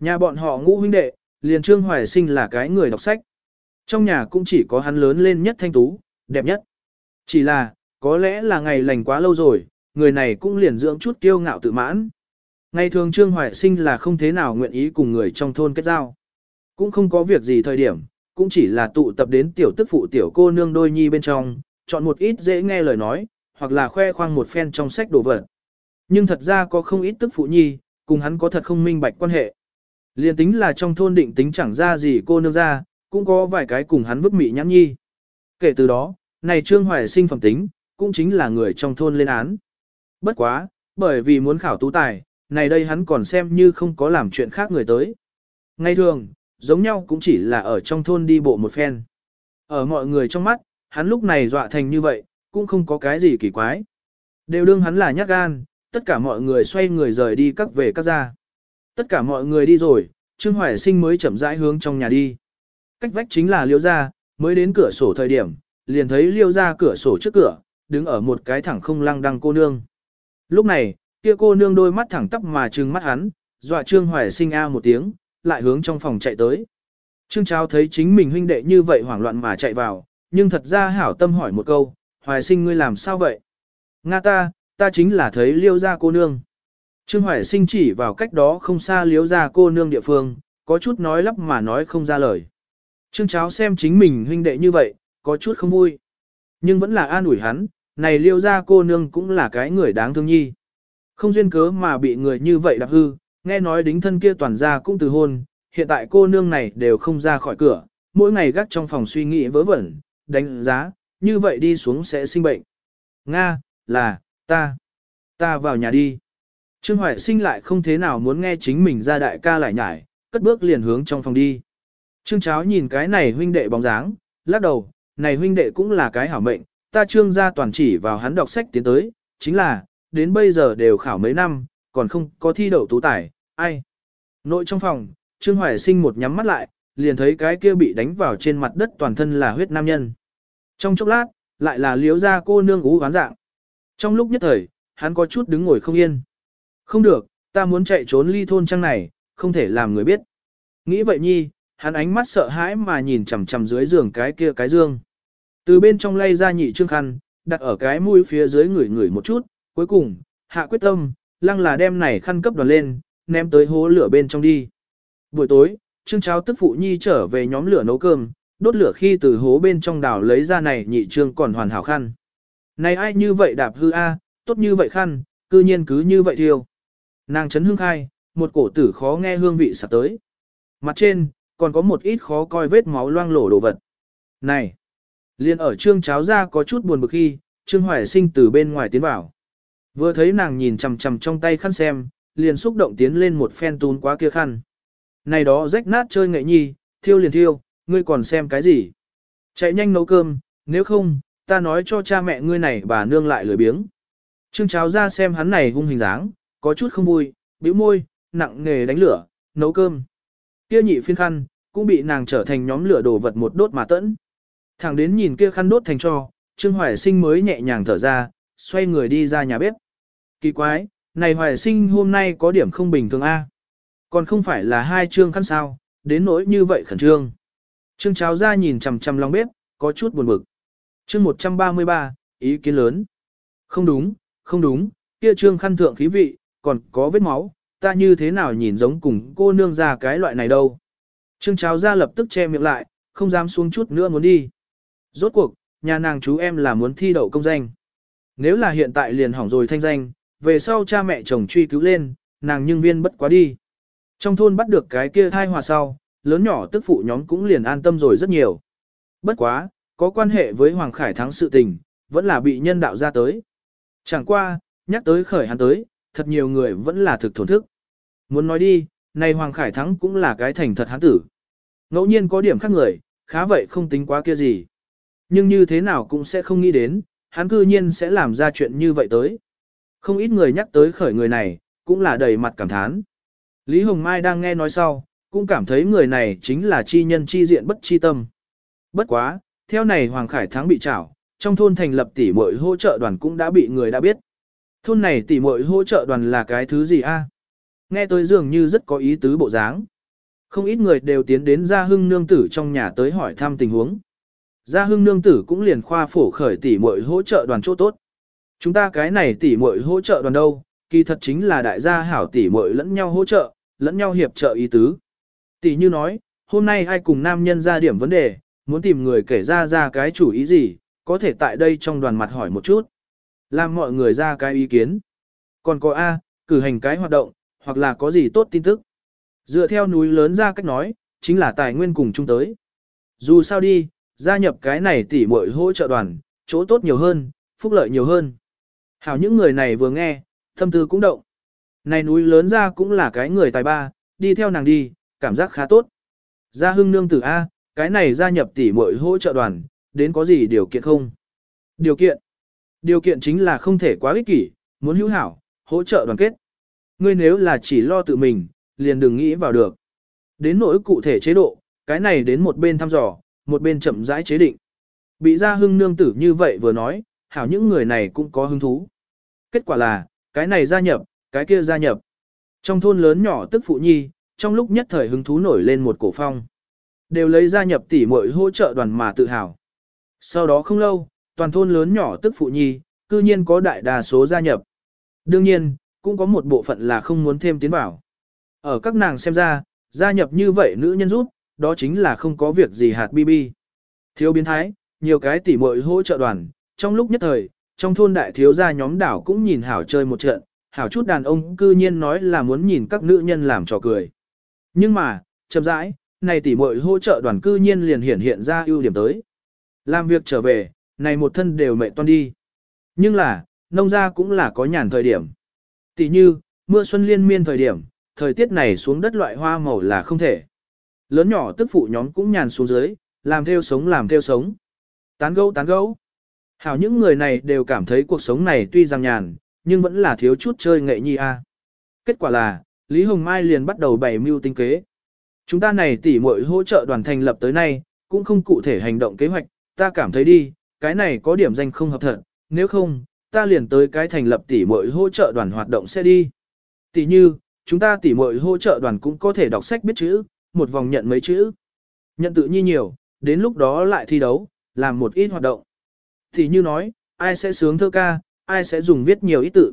Nhà bọn họ ngũ huynh đệ, liền trương hoài sinh là cái người đọc sách. Trong nhà cũng chỉ có hắn lớn lên nhất thanh tú, đẹp nhất. Chỉ là, có lẽ là ngày lành quá lâu rồi, người này cũng liền dưỡng chút kiêu ngạo tự mãn. Ngày thường Trương Hoài Sinh là không thế nào nguyện ý cùng người trong thôn kết giao. Cũng không có việc gì thời điểm, cũng chỉ là tụ tập đến tiểu tức phụ tiểu cô nương đôi nhi bên trong, chọn một ít dễ nghe lời nói, hoặc là khoe khoang một phen trong sách đồ vật. Nhưng thật ra có không ít tức phụ nhi, cùng hắn có thật không minh bạch quan hệ. Liên tính là trong thôn định tính chẳng ra gì cô nương ra, cũng có vài cái cùng hắn vứt mị nhãn nhi. Kể từ đó, này Trương Hoài sinh phẩm tính, cũng chính là người trong thôn lên án. Bất quá, bởi vì muốn khảo tú tài, này đây hắn còn xem như không có làm chuyện khác người tới. Ngay thường, giống nhau cũng chỉ là ở trong thôn đi bộ một phen. Ở mọi người trong mắt, hắn lúc này dọa thành như vậy, cũng không có cái gì kỳ quái. Đều đương hắn là nhát gan, tất cả mọi người xoay người rời đi các về các gia. Tất cả mọi người đi rồi, Trương Hoài Sinh mới chậm rãi hướng trong nhà đi. Cách vách chính là liêu gia, mới đến cửa sổ thời điểm, liền thấy liêu gia cửa sổ trước cửa, đứng ở một cái thẳng không lăng đăng cô nương. Lúc này, kia cô nương đôi mắt thẳng tắp mà trừng mắt hắn, dọa Trương Hoài Sinh a một tiếng, lại hướng trong phòng chạy tới. Trương Cháo thấy chính mình huynh đệ như vậy hoảng loạn mà chạy vào, nhưng thật ra hảo tâm hỏi một câu, Hoài Sinh ngươi làm sao vậy? Nga ta, ta chính là thấy liêu gia cô nương. Trương Hoài Sinh chỉ vào cách đó không xa liêu gia cô nương địa phương, có chút nói lắp mà nói không ra lời. Trương Cháo xem chính mình huynh đệ như vậy, có chút không vui. Nhưng vẫn là an ủi hắn, này liêu gia cô nương cũng là cái người đáng thương nhi. Không duyên cớ mà bị người như vậy đạp hư, nghe nói đính thân kia toàn gia cũng từ hôn, hiện tại cô nương này đều không ra khỏi cửa, mỗi ngày gác trong phòng suy nghĩ vớ vẩn, đánh giá, như vậy đi xuống sẽ sinh bệnh. Nga, là, ta, ta vào nhà đi. Trương Hoài sinh lại không thế nào muốn nghe chính mình ra đại ca lại nhải, cất bước liền hướng trong phòng đi. Trương Cháo nhìn cái này huynh đệ bóng dáng, lắc đầu, này huynh đệ cũng là cái hảo mệnh, ta trương gia toàn chỉ vào hắn đọc sách tiến tới, chính là, đến bây giờ đều khảo mấy năm, còn không có thi đậu tú tài, ai. Nội trong phòng, Trương Hoài sinh một nhắm mắt lại, liền thấy cái kia bị đánh vào trên mặt đất toàn thân là huyết nam nhân. Trong chốc lát, lại là liếu ra cô nương ú ván dạng. Trong lúc nhất thời, hắn có chút đứng ngồi không yên. Không được, ta muốn chạy trốn ly thôn trang này, không thể làm người biết. Nghĩ vậy nhi, hắn ánh mắt sợ hãi mà nhìn chằm chằm dưới giường cái kia cái dương. Từ bên trong lay ra nhị trương khăn, đặt ở cái mũi phía dưới người người một chút, cuối cùng, hạ quyết tâm, lăng là đem này khăn cấp đoàn lên, ném tới hố lửa bên trong đi. Buổi tối, trương cháo tức phụ nhi trở về nhóm lửa nấu cơm, đốt lửa khi từ hố bên trong đảo lấy ra này nhị trương còn hoàn hảo khăn. Này ai như vậy đạp hư a, tốt như vậy khăn, cư nhiên cứ như vậy thiêu. Nàng chấn hương khai, một cổ tử khó nghe hương vị sạc tới. Mặt trên, còn có một ít khó coi vết máu loang lổ đồ vật. Này! liền ở trương cháo ra có chút buồn bực khi, trương hoài sinh từ bên ngoài tiến vào. Vừa thấy nàng nhìn chằm chằm trong tay khăn xem, liền xúc động tiến lên một phen tún quá kia khăn. Này đó rách nát chơi nghệ nhi, thiêu liền thiêu, ngươi còn xem cái gì? Chạy nhanh nấu cơm, nếu không, ta nói cho cha mẹ ngươi này bà nương lại lười biếng. Trương cháo ra xem hắn này hung hình dáng, có chút không vui, bĩu môi, nặng nghề đánh lửa, nấu cơm. Kia nhị phiên khăn, cũng bị nàng trở thành nhóm lửa đồ vật một đốt mà tẫn. Thẳng đến nhìn kia khăn đốt thành cho, Trương Hoài Sinh mới nhẹ nhàng thở ra, xoay người đi ra nhà bếp. Kỳ quái, này Hoài Sinh hôm nay có điểm không bình thường a. Còn không phải là hai trương khăn sao, đến nỗi như vậy khẩn trương. Trương cháo ra nhìn chằm chằm lòng bếp, có chút buồn bực. Chương 133, ý kiến lớn. Không đúng, không đúng, kia trương khăn thượng khí vị, còn có vết máu, ta như thế nào nhìn giống cùng cô nương ra cái loại này đâu. Trương cháo ra lập tức che miệng lại, không dám xuống chút nữa muốn đi. Rốt cuộc, nhà nàng chú em là muốn thi đậu công danh. Nếu là hiện tại liền hỏng rồi thanh danh, về sau cha mẹ chồng truy cứu lên, nàng nhưng viên bất quá đi. Trong thôn bắt được cái kia thai hòa sau, lớn nhỏ tức phụ nhóm cũng liền an tâm rồi rất nhiều. Bất quá, có quan hệ với Hoàng Khải Thắng sự tình, vẫn là bị nhân đạo ra tới. Chẳng qua, nhắc tới khởi hắn tới, thật nhiều người vẫn là thực thổn thức. Muốn nói đi, này Hoàng Khải Thắng cũng là cái thành thật hắn tử. Ngẫu nhiên có điểm khác người, khá vậy không tính quá kia gì. Nhưng như thế nào cũng sẽ không nghĩ đến, hắn cư nhiên sẽ làm ra chuyện như vậy tới. Không ít người nhắc tới khởi người này, cũng là đầy mặt cảm thán. Lý Hồng Mai đang nghe nói sau, cũng cảm thấy người này chính là chi nhân chi diện bất chi tâm. Bất quá, theo này Hoàng Khải Thắng bị trảo, trong thôn thành lập tỷ muội hỗ trợ đoàn cũng đã bị người đã biết. Thôn này tỷ muội hỗ trợ đoàn là cái thứ gì a? Nghe tôi dường như rất có ý tứ bộ dáng. Không ít người đều tiến đến gia hưng nương tử trong nhà tới hỏi thăm tình huống. Gia hưng nương tử cũng liền khoa phổ khởi tỷ muội hỗ trợ đoàn chỗ tốt. Chúng ta cái này tỷ muội hỗ trợ đoàn đâu, kỳ thật chính là đại gia hảo tỷ muội lẫn nhau hỗ trợ, lẫn nhau hiệp trợ ý tứ. Tỷ như nói, hôm nay ai cùng nam nhân ra điểm vấn đề, muốn tìm người kể ra ra cái chủ ý gì, có thể tại đây trong đoàn mặt hỏi một chút. Làm mọi người ra cái ý kiến. Còn có A, cử hành cái hoạt động, hoặc là có gì tốt tin tức. Dựa theo núi lớn ra cách nói, chính là tài nguyên cùng chung tới. Dù sao đi, gia nhập cái này tỷ muội hỗ trợ đoàn, chỗ tốt nhiều hơn, phúc lợi nhiều hơn. Hảo những người này vừa nghe, tâm tư cũng động. Này núi lớn ra cũng là cái người tài ba, đi theo nàng đi, cảm giác khá tốt. Gia hưng nương tử A, cái này gia nhập tỷ muội hỗ trợ đoàn, đến có gì điều kiện không? Điều kiện? Điều kiện chính là không thể quá ích kỷ, muốn hữu hảo, hỗ trợ đoàn kết. Ngươi nếu là chỉ lo tự mình, liền đừng nghĩ vào được. Đến nỗi cụ thể chế độ, cái này đến một bên thăm dò, một bên chậm rãi chế định. Bị gia hưng nương tử như vậy vừa nói, hảo những người này cũng có hứng thú. Kết quả là, cái này gia nhập, cái kia gia nhập. Trong thôn lớn nhỏ tức phụ nhi, trong lúc nhất thời hứng thú nổi lên một cổ phong. Đều lấy gia nhập tỷ muội hỗ trợ đoàn mà tự hào. Sau đó không lâu, toàn thôn lớn nhỏ tức phụ nhi, cư nhiên có đại đa số gia nhập. Đương nhiên, cũng có một bộ phận là không muốn thêm tiến vào. Ở các nàng xem ra, gia nhập như vậy nữ nhân rút, đó chính là không có việc gì hạt bi bi. Thiếu biến thái, nhiều cái tỉ muội hỗ trợ đoàn, trong lúc nhất thời, trong thôn đại thiếu gia nhóm đảo cũng nhìn hảo chơi một trận, hảo chút đàn ông cư nhiên nói là muốn nhìn các nữ nhân làm trò cười. Nhưng mà, chậm rãi, này tỉ muội hỗ trợ đoàn cư nhiên liền hiển hiện ra ưu điểm tới. Làm việc trở về, này một thân đều mệt toan đi. Nhưng là, nông gia cũng là có nhàn thời điểm. Tỷ như, mưa xuân liên miên thời điểm, thời tiết này xuống đất loại hoa màu là không thể. Lớn nhỏ tức phụ nhóm cũng nhàn xuống dưới, làm theo sống làm theo sống. Tán gẫu tán gẫu. Hảo những người này đều cảm thấy cuộc sống này tuy rằng nhàn, nhưng vẫn là thiếu chút chơi nghệ nhi a. Kết quả là, Lý Hồng Mai liền bắt đầu bày mưu tinh kế. Chúng ta này tỉ muội hỗ trợ đoàn thành lập tới nay, cũng không cụ thể hành động kế hoạch, ta cảm thấy đi, cái này có điểm danh không hợp thật, nếu không, ta liền tới cái thành lập tỉ muội hỗ trợ đoàn hoạt động sẽ đi. Tỉ như, chúng ta tỉ muội hỗ trợ đoàn cũng có thể đọc sách biết chữ, một vòng nhận mấy chữ. Nhận tự nhi nhiều, đến lúc đó lại thi đấu, làm một ít hoạt động. Tỉ như nói, ai sẽ sướng thơ ca, ai sẽ dùng viết nhiều ít tự.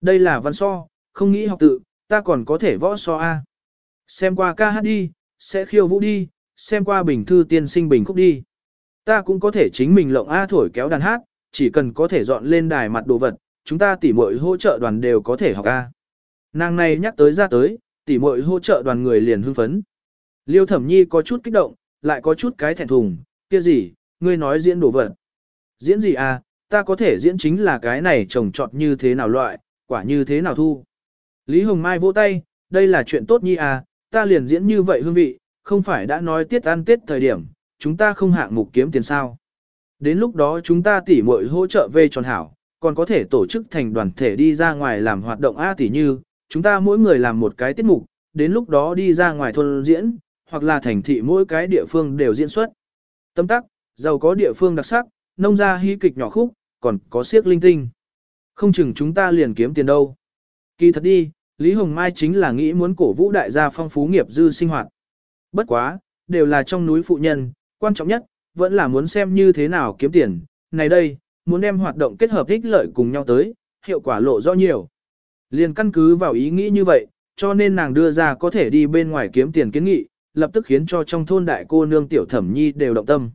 Đây là văn so, không nghĩ học tự, ta còn có thể võ so A. Xem qua ca hát đi, sẽ khiêu vũ đi, xem qua bình thư tiên sinh bình khúc đi. Ta cũng có thể chính mình lộng A thổi kéo đàn hát, chỉ cần có thể dọn lên đài mặt đồ vật, chúng ta tỉ muội hỗ trợ đoàn đều có thể học A. Nàng này nhắc tới ra tới, tỉ muội hỗ trợ đoàn người liền hưng phấn. Liêu thẩm nhi có chút kích động, lại có chút cái thẹn thùng, kia gì, ngươi nói diễn đồ vật. Diễn gì à, ta có thể diễn chính là cái này trồng trọt như thế nào loại, quả như thế nào thu. Lý Hồng Mai vỗ tay, đây là chuyện tốt nhi à, ta liền diễn như vậy hương vị, không phải đã nói tiết ăn tiết thời điểm, chúng ta không hạng mục kiếm tiền sao. Đến lúc đó chúng ta tỉ muội hỗ trợ về tròn hảo, còn có thể tổ chức thành đoàn thể đi ra ngoài làm hoạt động A tỉ như, chúng ta mỗi người làm một cái tiết mục, đến lúc đó đi ra ngoài thôn diễn, hoặc là thành thị mỗi cái địa phương đều diễn xuất. Tâm tắc, giàu có địa phương đặc sắc, nông gia hí kịch nhỏ khúc, còn có siếc linh tinh. Không chừng chúng ta liền kiếm tiền đâu. Kỳ thật đi, Lý Hồng Mai chính là nghĩ muốn cổ vũ đại gia phong phú nghiệp dư sinh hoạt. Bất quá, đều là trong núi phụ nhân, quan trọng nhất, vẫn là muốn xem như thế nào kiếm tiền. Này đây, muốn đem hoạt động kết hợp ích lợi cùng nhau tới, hiệu quả lộ rõ nhiều. Liền căn cứ vào ý nghĩ như vậy, cho nên nàng đưa ra có thể đi bên ngoài kiếm tiền kiến nghị, lập tức khiến cho trong thôn đại cô nương tiểu thẩm nhi đều động tâm.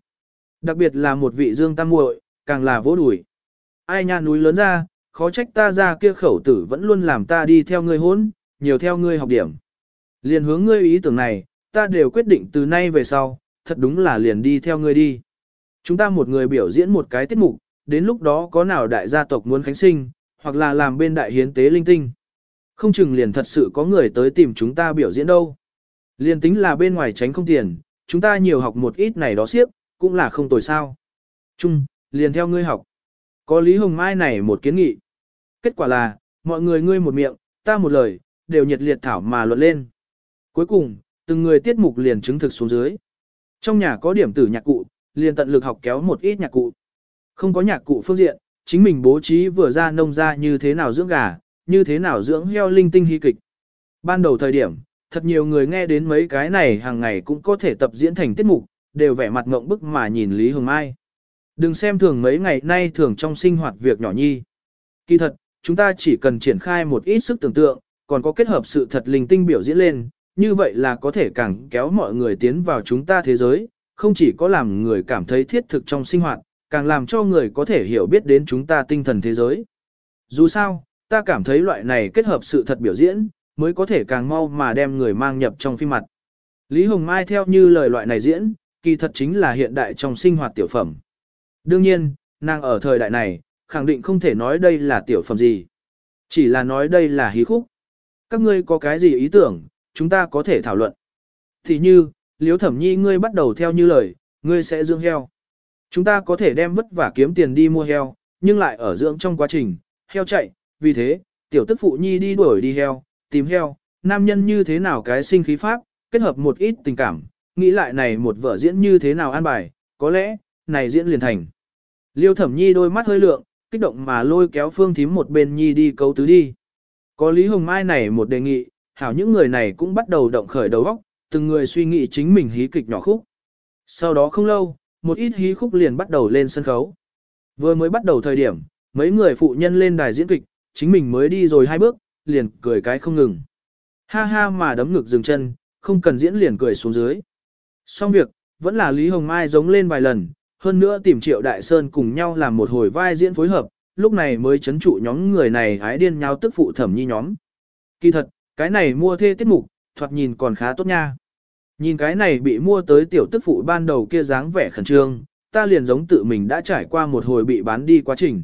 Đặc biệt là một vị dương tam muội, càng là vỗ đùi. Ai nha núi lớn ra, khó trách ta ra kia khẩu tử vẫn luôn làm ta đi theo ngươi hốn, nhiều theo ngươi học điểm. Liền hướng ngươi ý tưởng này, ta đều quyết định từ nay về sau, thật đúng là liền đi theo ngươi đi. Chúng ta một người biểu diễn một cái tiết mục, đến lúc đó có nào đại gia tộc muốn khánh sinh, hoặc là làm bên đại hiến tế linh tinh. Không chừng liền thật sự có người tới tìm chúng ta biểu diễn đâu. Liền tính là bên ngoài tránh không tiền, chúng ta nhiều học một ít này đó siếp, cũng là không tồi sao. Chung, liền theo ngươi học. Có Lý Hồng Mai này một kiến nghị. Kết quả là, mọi người ngươi một miệng, ta một lời, đều nhiệt liệt thảo mà luận lên. Cuối cùng, từng người tiết mục liền chứng thực xuống dưới. Trong nhà có điểm tử nhạc cụ, liền tận lực học kéo một ít nhạc cụ. Không có nhạc cụ phương diện, chính mình bố trí vừa ra nông ra như thế nào dưỡng gà, như thế nào dưỡng heo linh tinh hy kịch. Ban đầu thời điểm, thật nhiều người nghe đến mấy cái này hàng ngày cũng có thể tập diễn thành tiết mục, đều vẻ mặt ngộng bức mà nhìn Lý Hồng Mai. Đừng xem thường mấy ngày nay thường trong sinh hoạt việc nhỏ nhi. Kỳ thật, chúng ta chỉ cần triển khai một ít sức tưởng tượng, còn có kết hợp sự thật linh tinh biểu diễn lên, như vậy là có thể càng kéo mọi người tiến vào chúng ta thế giới, không chỉ có làm người cảm thấy thiết thực trong sinh hoạt, càng làm cho người có thể hiểu biết đến chúng ta tinh thần thế giới. Dù sao, ta cảm thấy loại này kết hợp sự thật biểu diễn, mới có thể càng mau mà đem người mang nhập trong phim mặt. Lý Hồng Mai theo như lời loại này diễn, kỳ thật chính là hiện đại trong sinh hoạt tiểu phẩm. Đương nhiên, nàng ở thời đại này, khẳng định không thể nói đây là tiểu phẩm gì. Chỉ là nói đây là hí khúc. Các ngươi có cái gì ý tưởng, chúng ta có thể thảo luận. Thì như, liếu thẩm nhi ngươi bắt đầu theo như lời, ngươi sẽ dưỡng heo. Chúng ta có thể đem vất vả kiếm tiền đi mua heo, nhưng lại ở dưỡng trong quá trình, heo chạy, vì thế, tiểu tức phụ nhi đi đuổi đi heo, tìm heo, nam nhân như thế nào cái sinh khí pháp, kết hợp một ít tình cảm, nghĩ lại này một vở diễn như thế nào an bài, có lẽ, này diễn liền thành. Liêu thẩm nhi đôi mắt hơi lượng, kích động mà lôi kéo phương thím một bên nhi đi cấu tứ đi. Có Lý Hồng Mai này một đề nghị, hảo những người này cũng bắt đầu động khởi đầu óc, từng người suy nghĩ chính mình hí kịch nhỏ khúc. Sau đó không lâu, một ít hí khúc liền bắt đầu lên sân khấu. Vừa mới bắt đầu thời điểm, mấy người phụ nhân lên đài diễn kịch, chính mình mới đi rồi hai bước, liền cười cái không ngừng. Ha ha mà đấm ngực dừng chân, không cần diễn liền cười xuống dưới. Xong việc, vẫn là Lý Hồng Mai giống lên vài lần, hơn nữa tìm Triệu Đại Sơn cùng nhau làm một hồi vai diễn phối hợp, lúc này mới chấn trụ nhóm người này hái điên nhau tức phụ thẩm nhi nhóm. Kỳ thật, cái này mua thê tiết mục, thoạt nhìn còn khá tốt nha. Nhìn cái này bị mua tới tiểu tức phụ ban đầu kia dáng vẻ khẩn trương, ta liền giống tự mình đã trải qua một hồi bị bán đi quá trình.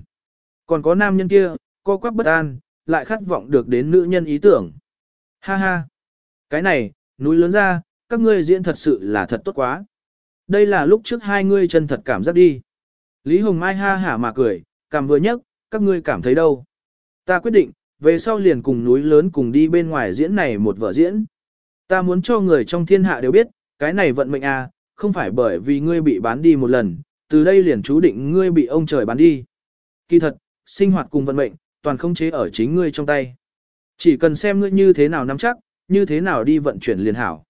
Còn có nam nhân kia, co quắc bất an, lại khát vọng được đến nữ nhân ý tưởng. Ha ha! Cái này, núi lớn ra, các ngươi diễn thật sự là thật tốt quá. Đây là lúc trước hai ngươi chân thật cảm giác đi. Lý Hồng Mai ha hả mà cười, cảm vừa nhấc, các ngươi cảm thấy đâu. Ta quyết định, về sau liền cùng núi lớn cùng đi bên ngoài diễn này một vở diễn. Ta muốn cho người trong thiên hạ đều biết, cái này vận mệnh à, không phải bởi vì ngươi bị bán đi một lần, từ đây liền chú định ngươi bị ông trời bán đi. Kỳ thật, sinh hoạt cùng vận mệnh, toàn không chế ở chính ngươi trong tay. Chỉ cần xem ngươi như thế nào nắm chắc, như thế nào đi vận chuyển liền hảo.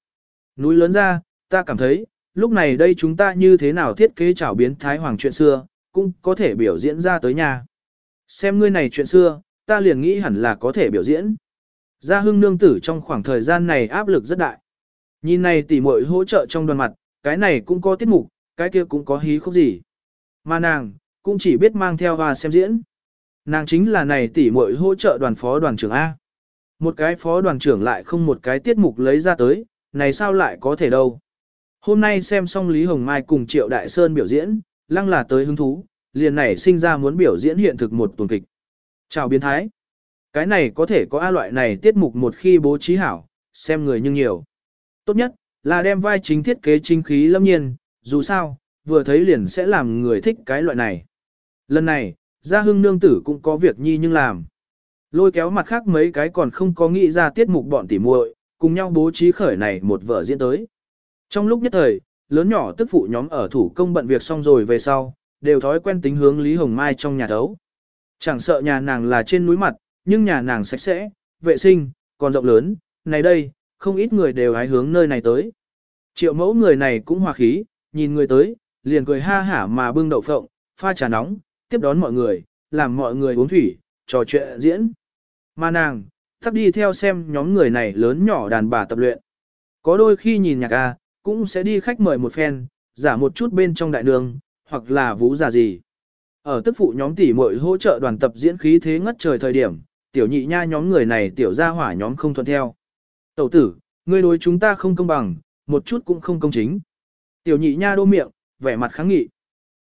Núi lớn ra, ta cảm thấy, lúc này đây chúng ta như thế nào thiết kế trảo biến thái hoàng chuyện xưa, cũng có thể biểu diễn ra tới nhà. Xem ngươi này chuyện xưa, ta liền nghĩ hẳn là có thể biểu diễn. Gia hưng nương tử trong khoảng thời gian này áp lực rất đại. Nhìn này tỉ muội hỗ trợ trong đoàn mặt, Cái này cũng có tiết mục, cái kia cũng có hí khúc gì. Mà nàng, cũng chỉ biết mang theo và xem diễn. Nàng chính là này tỷ muội hỗ trợ đoàn phó đoàn trưởng A. Một cái phó đoàn trưởng lại không một cái tiết mục lấy ra tới, này sao lại có thể đâu. Hôm nay xem xong Lý Hồng Mai cùng Triệu Đại Sơn biểu diễn, lăng là tới hứng thú, liền nảy sinh ra muốn biểu diễn hiện thực một tuần kịch. Chào biến thái. Cái này có thể có A loại này tiết mục một khi bố trí hảo, xem người nhưng nhiều. Tốt nhất, là đem vai chính thiết kế chính khí lâm nhiên, dù sao, vừa thấy liền sẽ làm người thích cái loại này. Lần này, gia hưng nương tử cũng có việc nhi nhưng làm. Lôi kéo mặt khác mấy cái còn không có nghĩ ra tiết mục bọn tỉ muội, cùng nhau bố trí khởi này một vở diễn tới. Trong lúc nhất thời, lớn nhỏ tức phụ nhóm ở thủ công bận việc xong rồi về sau, đều thói quen tính hướng Lý Hồng Mai trong nhà đấu. Chẳng sợ nhà nàng là trên núi mặt, nhưng nhà nàng sạch sẽ, vệ sinh, còn rộng lớn, này đây, không ít người đều hái hướng nơi này tới. Triệu mẫu người này cũng hòa khí, nhìn người tới, liền cười ha hả mà bưng đậu phộng, pha trà nóng, tiếp đón mọi người, làm mọi người uống thủy, trò chuyện diễn. Mà nàng, thắp đi theo xem nhóm người này lớn nhỏ đàn bà tập luyện. Có đôi khi nhìn nhạc A, cũng sẽ đi khách mời một phen, giả một chút bên trong đại đường, hoặc là vũ giả gì. Ở tức phụ nhóm tỷ muội hỗ trợ đoàn tập diễn khí thế ngất trời thời điểm, tiểu nhị nha nhóm người này tiểu gia hỏa nhóm không thuận theo. Tẩu tử, ngươi đối chúng ta không công bằng, một chút cũng không công chính. Tiểu nhị nha đô miệng, vẻ mặt kháng nghị.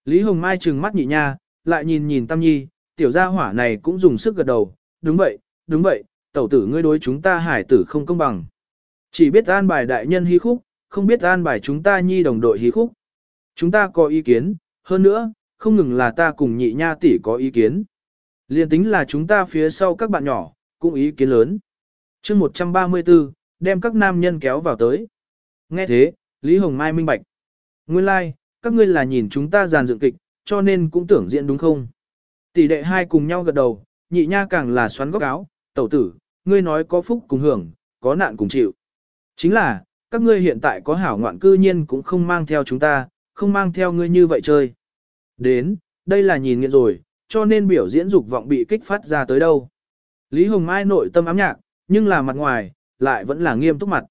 Lý Hồng Mai trừng mắt nhị nha, lại nhìn nhìn Tam Nhi, tiểu gia hỏa này cũng dùng sức gật đầu, đúng vậy, đúng vậy, tẩu tử ngươi đối chúng ta hải tử không công bằng. Chỉ biết an bài đại nhân hí khúc, không biết an bài chúng ta nhi đồng đội hí khúc. Chúng ta có ý kiến, hơn nữa, không ngừng là ta cùng nhị nha tỷ có ý kiến. Liên tính là chúng ta phía sau các bạn nhỏ, cũng ý kiến lớn. chương 134, đem các nam nhân kéo vào tới. Nghe thế, Lý Hồng Mai minh bạch. Nguyên lai, like, các ngươi là nhìn chúng ta giàn dựng kịch, cho nên cũng tưởng diễn đúng không? Tỷ đệ hai cùng nhau gật đầu, nhị nha càng là xoắn góc áo, tẩu tử, ngươi nói có phúc cùng hưởng, có nạn cùng chịu. Chính là, các ngươi hiện tại có hảo ngoạn cư nhiên cũng không mang theo chúng ta, không mang theo ngươi như vậy chơi. Đến, đây là nhìn nghiện rồi, cho nên biểu diễn dục vọng bị kích phát ra tới đâu. Lý Hồng Mai nội tâm ám nhạc, nhưng là mặt ngoài, lại vẫn là nghiêm túc mặt.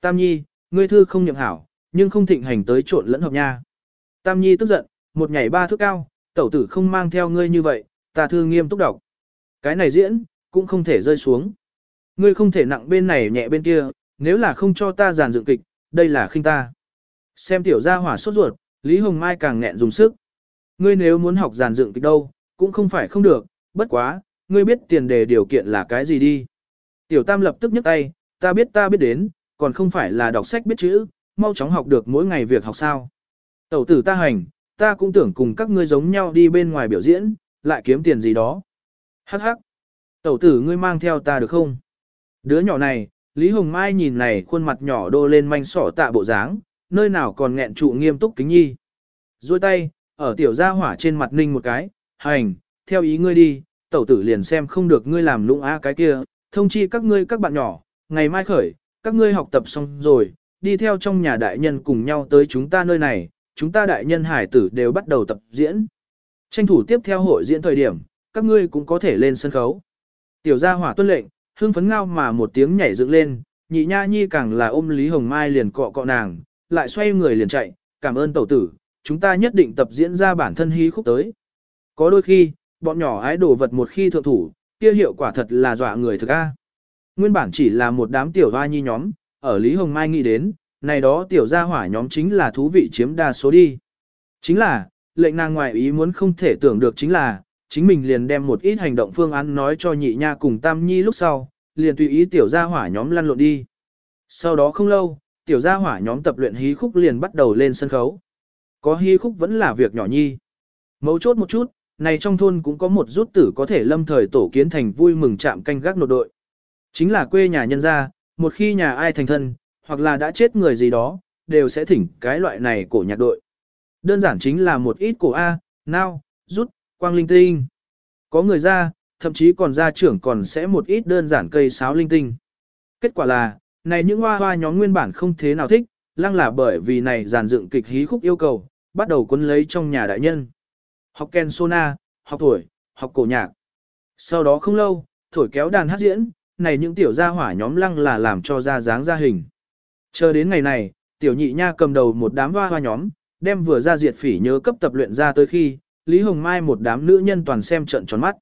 Tam Nhi, ngươi thư không nhậm hảo, nhưng không thịnh hành tới trộn lẫn hợp nha. Tam Nhi tức giận, một nhảy ba thước cao, tẩu tử không mang theo ngươi như vậy, ta thư nghiêm túc đọc. Cái này diễn, cũng không thể rơi xuống. Ngươi không thể nặng bên này nhẹ bên kia, nếu là không cho ta giàn dựng kịch, đây là khinh ta. Xem tiểu gia hỏa sốt ruột, Lý Hồng Mai càng nghẹn dùng sức. Ngươi nếu muốn học giàn dựng kịch đâu, cũng không phải không được, bất quá, ngươi biết tiền đề điều kiện là cái gì đi. Tiểu Tam lập tức nhấc tay, ta biết ta biết đến, còn không phải là đọc sách biết chữ, mau chóng học được mỗi ngày việc học sao. Tẩu tử ta hành, ta cũng tưởng cùng các ngươi giống nhau đi bên ngoài biểu diễn, lại kiếm tiền gì đó. Hắc hắc. Tẩu tử ngươi mang theo ta được không? Đứa nhỏ này, Lý Hồng Mai nhìn này khuôn mặt nhỏ đô lên manh sỏ tạ bộ dáng, nơi nào còn nghẹn trụ nghiêm túc kính nhi. Rồi tay, ở tiểu gia hỏa trên mặt ninh một cái, hành, theo ý ngươi đi, tẩu tử liền xem không được ngươi làm lũng á cái kia, thông chi các ngươi các bạn nhỏ, ngày mai khởi, các ngươi học tập xong rồi, đi theo trong nhà đại nhân cùng nhau tới chúng ta nơi này, chúng ta đại nhân hải tử đều bắt đầu tập diễn. Tranh thủ tiếp theo hội diễn thời điểm, các ngươi cũng có thể lên sân khấu. Tiểu gia hỏa tuân lệnh, hương phấn ngao mà một tiếng nhảy dựng lên, nhị nha nhi càng là ôm Lý Hồng Mai liền cọ cọ nàng, lại xoay người liền chạy, cảm ơn tẩu tử, chúng ta nhất định tập diễn ra bản thân hí khúc tới. Có đôi khi, bọn nhỏ ái đồ vật một khi thượng thủ, kia hiệu quả thật là dọa người thực a. Nguyên bản chỉ là một đám tiểu hoa nhi nhóm, ở Lý Hồng Mai nghĩ đến, này đó tiểu gia hỏa nhóm chính là thú vị chiếm đa số đi. Chính là, lệnh nàng ngoại ý muốn không thể tưởng được chính là, chính mình liền đem một ít hành động phương án nói cho nhị nha cùng tam nhi lúc sau, liền tùy ý tiểu gia hỏa nhóm lăn lộn đi. Sau đó không lâu, tiểu gia hỏa nhóm tập luyện hí khúc liền bắt đầu lên sân khấu. Có hí khúc vẫn là việc nhỏ nhi. Mấu chốt một chút, này trong thôn cũng có một rút tử có thể lâm thời tổ kiến thành vui mừng chạm canh gác nột đội. Chính là quê nhà nhân gia, một khi nhà ai thành thân, hoặc là đã chết người gì đó, đều sẽ thỉnh cái loại này cổ nhạc đội. Đơn giản chính là một ít cổ A, nao, rút, quang linh tinh. Có người ra, thậm chí còn gia trưởng còn sẽ một ít đơn giản cây sáo linh tinh. Kết quả là, này những hoa hoa nhóm nguyên bản không thế nào thích, lăng là bởi vì này giàn dựng kịch hí khúc yêu cầu, bắt đầu cuốn lấy trong nhà đại nhân. Học ken sona, học tuổi, học cổ nhạc. Sau đó không lâu, thổi kéo đàn hát diễn, này những tiểu gia hỏa nhóm lăng là làm cho ra dáng ra hình. Chờ đến ngày này, Tiểu nhị nha cầm đầu một đám hoa hoa nhóm, đem vừa ra diệt phỉ nhớ cấp tập luyện ra tới khi, Lý Hồng Mai một đám nữ nhân toàn xem trận tròn mắt.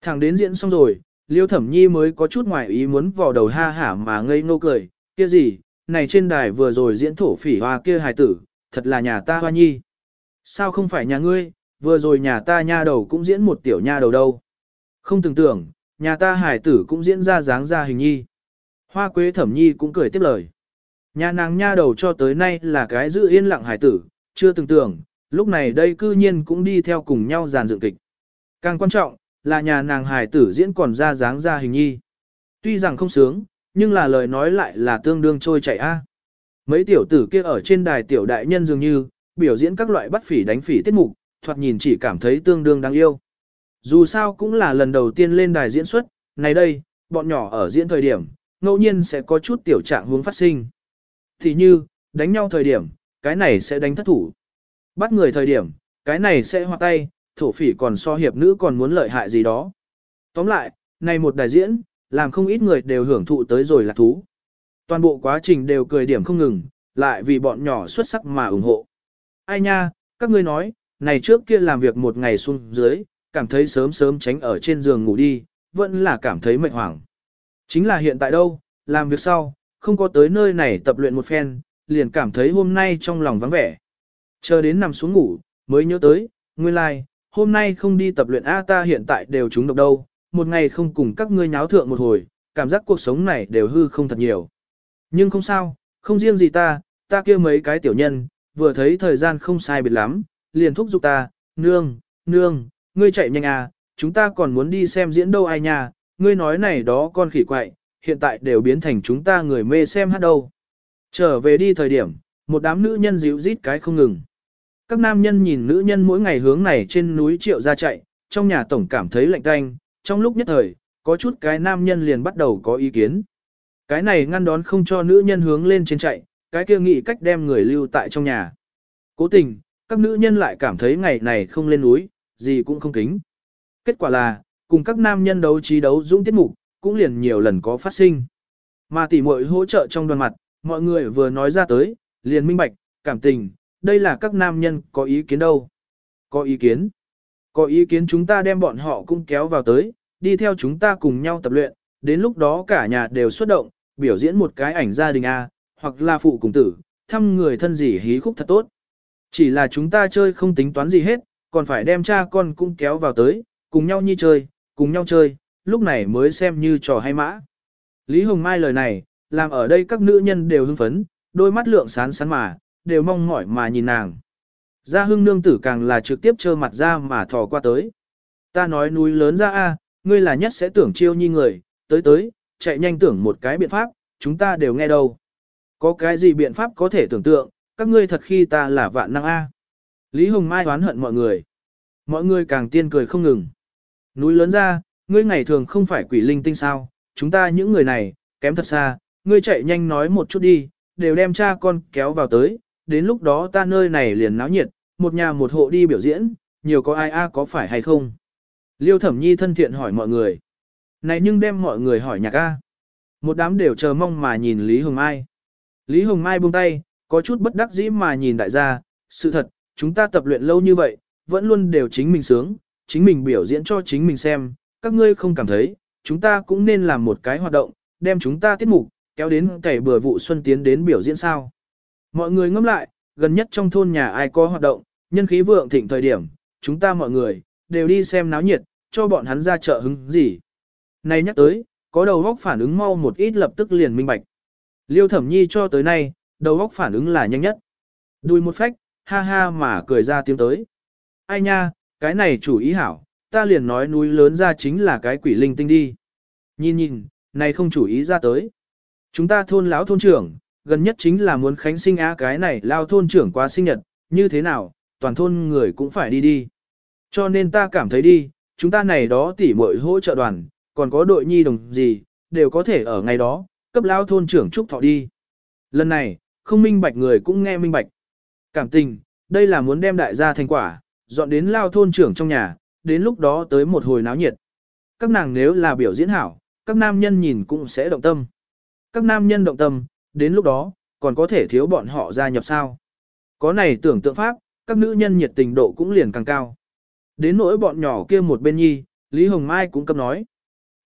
Thẳng đến diễn xong rồi, Liêu Thẩm Nhi mới có chút ngoài ý muốn vò đầu ha hả mà ngây ngô cười, kia gì, này trên đài vừa rồi diễn thổ phỉ hoa kia hài tử, thật là nhà ta hoa nhi. Sao không phải nhà ngươi, vừa rồi nhà ta nha đầu cũng diễn một tiểu nha đầu đâu. Không tưởng tưởng, nhà ta hài tử cũng diễn ra dáng ra hình nhi. Hoa quế thẩm nhi cũng cười tiếp lời. Nhà nàng nha đầu cho tới nay là cái giữ yên lặng hài tử, chưa từng tưởng, lúc này đây cư nhiên cũng đi theo cùng nhau giàn dựng kịch. Càng quan trọng, là nhà nàng hài tử diễn còn ra dáng ra hình nhi. Tuy rằng không sướng, nhưng là lời nói lại là tương đương trôi chảy a. Mấy tiểu tử kia ở trên đài tiểu đại nhân dường như, biểu diễn các loại bắt phỉ đánh phỉ tiết mục, thoạt nhìn chỉ cảm thấy tương đương đáng yêu. Dù sao cũng là lần đầu tiên lên đài diễn xuất, này đây, bọn nhỏ ở diễn thời điểm, ngẫu nhiên sẽ có chút tiểu trạng hướng phát sinh. Thì như, đánh nhau thời điểm, cái này sẽ đánh thất thủ. Bắt người thời điểm, cái này sẽ hoa tay, thổ phỉ còn so hiệp nữ còn muốn lợi hại gì đó. Tóm lại, này một đại diễn, làm không ít người đều hưởng thụ tới rồi là thú. Toàn bộ quá trình đều cười điểm không ngừng, lại vì bọn nhỏ xuất sắc mà ủng hộ. Ai nha, các ngươi nói, này trước kia làm việc một ngày xuống dưới, cảm thấy sớm sớm tránh ở trên giường ngủ đi, vẫn là cảm thấy mệt hoảng. Chính là hiện tại đâu, làm việc sau, không có tới nơi này tập luyện một phen, liền cảm thấy hôm nay trong lòng vắng vẻ. Chờ đến nằm xuống ngủ, mới nhớ tới, nguyên lai, like, hôm nay không đi tập luyện A ta hiện tại đều trúng độc đâu, một ngày không cùng các ngươi nháo thượng một hồi, cảm giác cuộc sống này đều hư không thật nhiều. Nhưng không sao, không riêng gì ta, ta kia mấy cái tiểu nhân, vừa thấy thời gian không sai biệt lắm, liền thúc giục ta, nương, nương, ngươi chạy nhanh à, chúng ta còn muốn đi xem diễn đâu ai nha, ngươi nói này đó con khỉ quậy, hiện tại đều biến thành chúng ta người mê xem hát đâu. Trở về đi thời điểm, một đám nữ nhân dịu rít cái không ngừng. Các nam nhân nhìn nữ nhân mỗi ngày hướng này trên núi triệu ra chạy, trong nhà tổng cảm thấy lạnh tanh, trong lúc nhất thời, có chút cái nam nhân liền bắt đầu có ý kiến. Cái này ngăn đón không cho nữ nhân hướng lên trên chạy, cái kia nghĩ cách đem người lưu tại trong nhà. Cố tình, các nữ nhân lại cảm thấy ngày này không lên núi, gì cũng không kính. Kết quả là, cùng các nam nhân đấu trí đấu dũng tiết mục, cũng liền nhiều lần có phát sinh. Mà tỉ muội hỗ trợ trong đoàn mặt, mọi người vừa nói ra tới, liền minh bạch, cảm tình, đây là các nam nhân có ý kiến đâu. Có ý kiến. Có ý kiến chúng ta đem bọn họ cũng kéo vào tới, đi theo chúng ta cùng nhau tập luyện, đến lúc đó cả nhà đều xuất động, biểu diễn một cái ảnh gia đình A, hoặc là phụ cùng tử, thăm người thân gì hí khúc thật tốt. Chỉ là chúng ta chơi không tính toán gì hết, còn phải đem cha con cũng kéo vào tới, cùng nhau nhi chơi, cùng nhau chơi, lúc này mới xem như trò hay mã. Lý Hồng Mai lời này, làm ở đây các nữ nhân đều hưng phấn, đôi mắt lượng sán sán mà, đều mong mỏi mà nhìn nàng. Gia hưng nương tử càng là trực tiếp trơ mặt ra mà thò qua tới. Ta nói núi lớn ra a, ngươi là nhất sẽ tưởng chiêu nhi người, tới tới, chạy nhanh tưởng một cái biện pháp, chúng ta đều nghe đâu. Có cái gì biện pháp có thể tưởng tượng, các ngươi thật khi ta là vạn năng a. Lý Hồng Mai oán hận mọi người. Mọi người càng tiên cười không ngừng. Núi lớn ra, ngươi ngày thường không phải quỷ linh tinh sao, chúng ta những người này, kém thật xa, ngươi chạy nhanh nói một chút đi, đều đem cha con kéo vào tới, đến lúc đó ta nơi này liền náo nhiệt, một nhà một hộ đi biểu diễn, nhiều có ai a có phải hay không. Liêu thẩm nhi thân thiện hỏi mọi người. Này nhưng đem mọi người hỏi nhạc a. Một đám đều chờ mong mà nhìn Lý Hồng Mai. Lý Hồng Mai buông tay, có chút bất đắc dĩ mà nhìn đại gia, sự thật, chúng ta tập luyện lâu như vậy, vẫn luôn đều chính mình sướng, chính mình biểu diễn cho chính mình xem, các ngươi không cảm thấy, chúng ta cũng nên làm một cái hoạt động, đem chúng ta tiết mục, kéo đến cày bừa vụ xuân tiến đến biểu diễn sao. Mọi người ngẫm lại, gần nhất trong thôn nhà ai có hoạt động, nhân khí vượng thịnh thời điểm, chúng ta mọi người, đều đi xem náo nhiệt, cho bọn hắn ra chợ hứng gì. Này nhắc tới, có đầu góc phản ứng mau một ít lập tức liền minh bạch. Liêu thẩm nhi cho tới nay, đầu góc phản ứng là nhanh nhất. Đùi một phách, ha ha mà cười ra tiếng tới. Ai nha, cái này chủ ý hảo, ta liền nói núi lớn ra chính là cái quỷ linh tinh đi. Nhìn nhìn, này không chủ ý ra tới. Chúng ta thôn lão thôn trưởng, gần nhất chính là muốn khánh sinh á cái này lao thôn trưởng quá sinh nhật, như thế nào, toàn thôn người cũng phải đi đi. Cho nên ta cảm thấy đi, chúng ta này đó tỉ muội hỗ trợ đoàn, còn có đội nhi đồng gì, đều có thể ở ngày đó, cấp lao thôn trưởng chúc thọ đi. Lần này, không minh bạch người cũng nghe minh bạch. Cảm tình, đây là muốn đem đại gia thành quả, dọn đến lao thôn trưởng trong nhà, đến lúc đó tới một hồi náo nhiệt. Các nàng nếu là biểu diễn hảo, các nam nhân nhìn cũng sẽ động tâm. Các nam nhân động tâm, đến lúc đó, còn có thể thiếu bọn họ gia nhập sao. Có này tưởng tượng pháp, các nữ nhân nhiệt tình độ cũng liền càng cao. Đến nỗi bọn nhỏ kia một bên nhi, Lý Hồng Mai cũng cầm nói.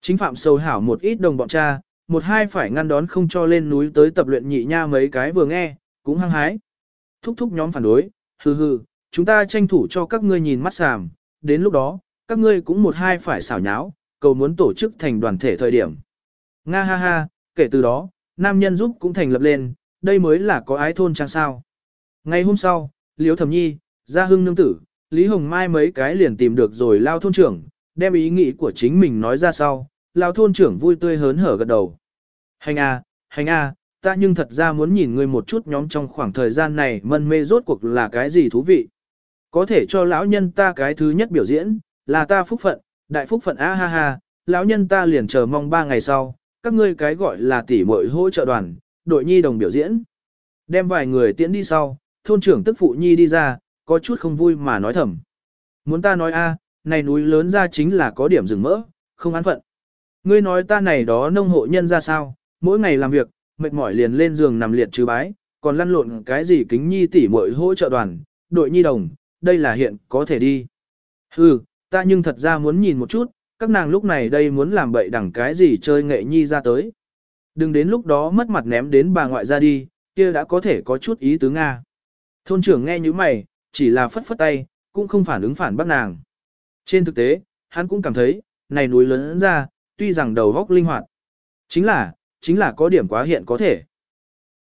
Chính phạm sầu hảo một ít đồng bọn cha, một hai phải ngăn đón không cho lên núi tới tập luyện nhị nha mấy cái vừa nghe, cũng hăng hái. Thúc thúc nhóm phản đối, hừ hừ, chúng ta tranh thủ cho các ngươi nhìn mắt sàm, đến lúc đó, các ngươi cũng một hai phải xảo nháo, cầu muốn tổ chức thành đoàn thể thời điểm. Nga ha ha, kể từ đó, nam nhân giúp cũng thành lập lên, đây mới là có ái thôn trang sao. Ngày hôm sau, Liễu Thẩm Nhi, Gia Hưng Nương Tử, Lý Hồng Mai mấy cái liền tìm được rồi lao thôn trưởng, đem ý nghĩ của chính mình nói ra sau, lao thôn trưởng vui tươi hớn hở gật đầu. Hành a, hành a, ta nhưng thật ra muốn nhìn ngươi một chút nhóm trong khoảng thời gian này mân mê rốt cuộc là cái gì thú vị. Có thể cho lão nhân ta cái thứ nhất biểu diễn, là ta phúc phận, đại phúc phận a ha ha, lão nhân ta liền chờ mong ba ngày sau, các ngươi cái gọi là tỷ muội hỗ trợ đoàn, đội nhi đồng biểu diễn. Đem vài người tiễn đi sau, thôn trưởng tức phụ nhi đi ra, có chút không vui mà nói thầm. Muốn ta nói a, này núi lớn ra chính là có điểm rừng mỡ, không an phận. Ngươi nói ta này đó nông hộ nhân ra sao, mỗi ngày làm việc, mệt mỏi liền lên giường nằm liệt trừ bái, còn lăn lộn cái gì kính nhi tỷ muội hỗ trợ đoàn, đội nhi đồng, đây là hiện có thể đi. Hừ, ta nhưng thật ra muốn nhìn một chút, các nàng lúc này đây muốn làm bậy đẳng cái gì chơi nghệ nhi ra tới. Đừng đến lúc đó mất mặt ném đến bà ngoại ra đi, kia đã có thể có chút ý tứ Nga. Thôn trưởng nghe như mày, chỉ là phất phất tay, cũng không phản ứng phản bác nàng. Trên thực tế, hắn cũng cảm thấy, này núi lớn ra, tuy rằng đầu góc linh hoạt. Chính là, chính là có điểm quá hiện có thể.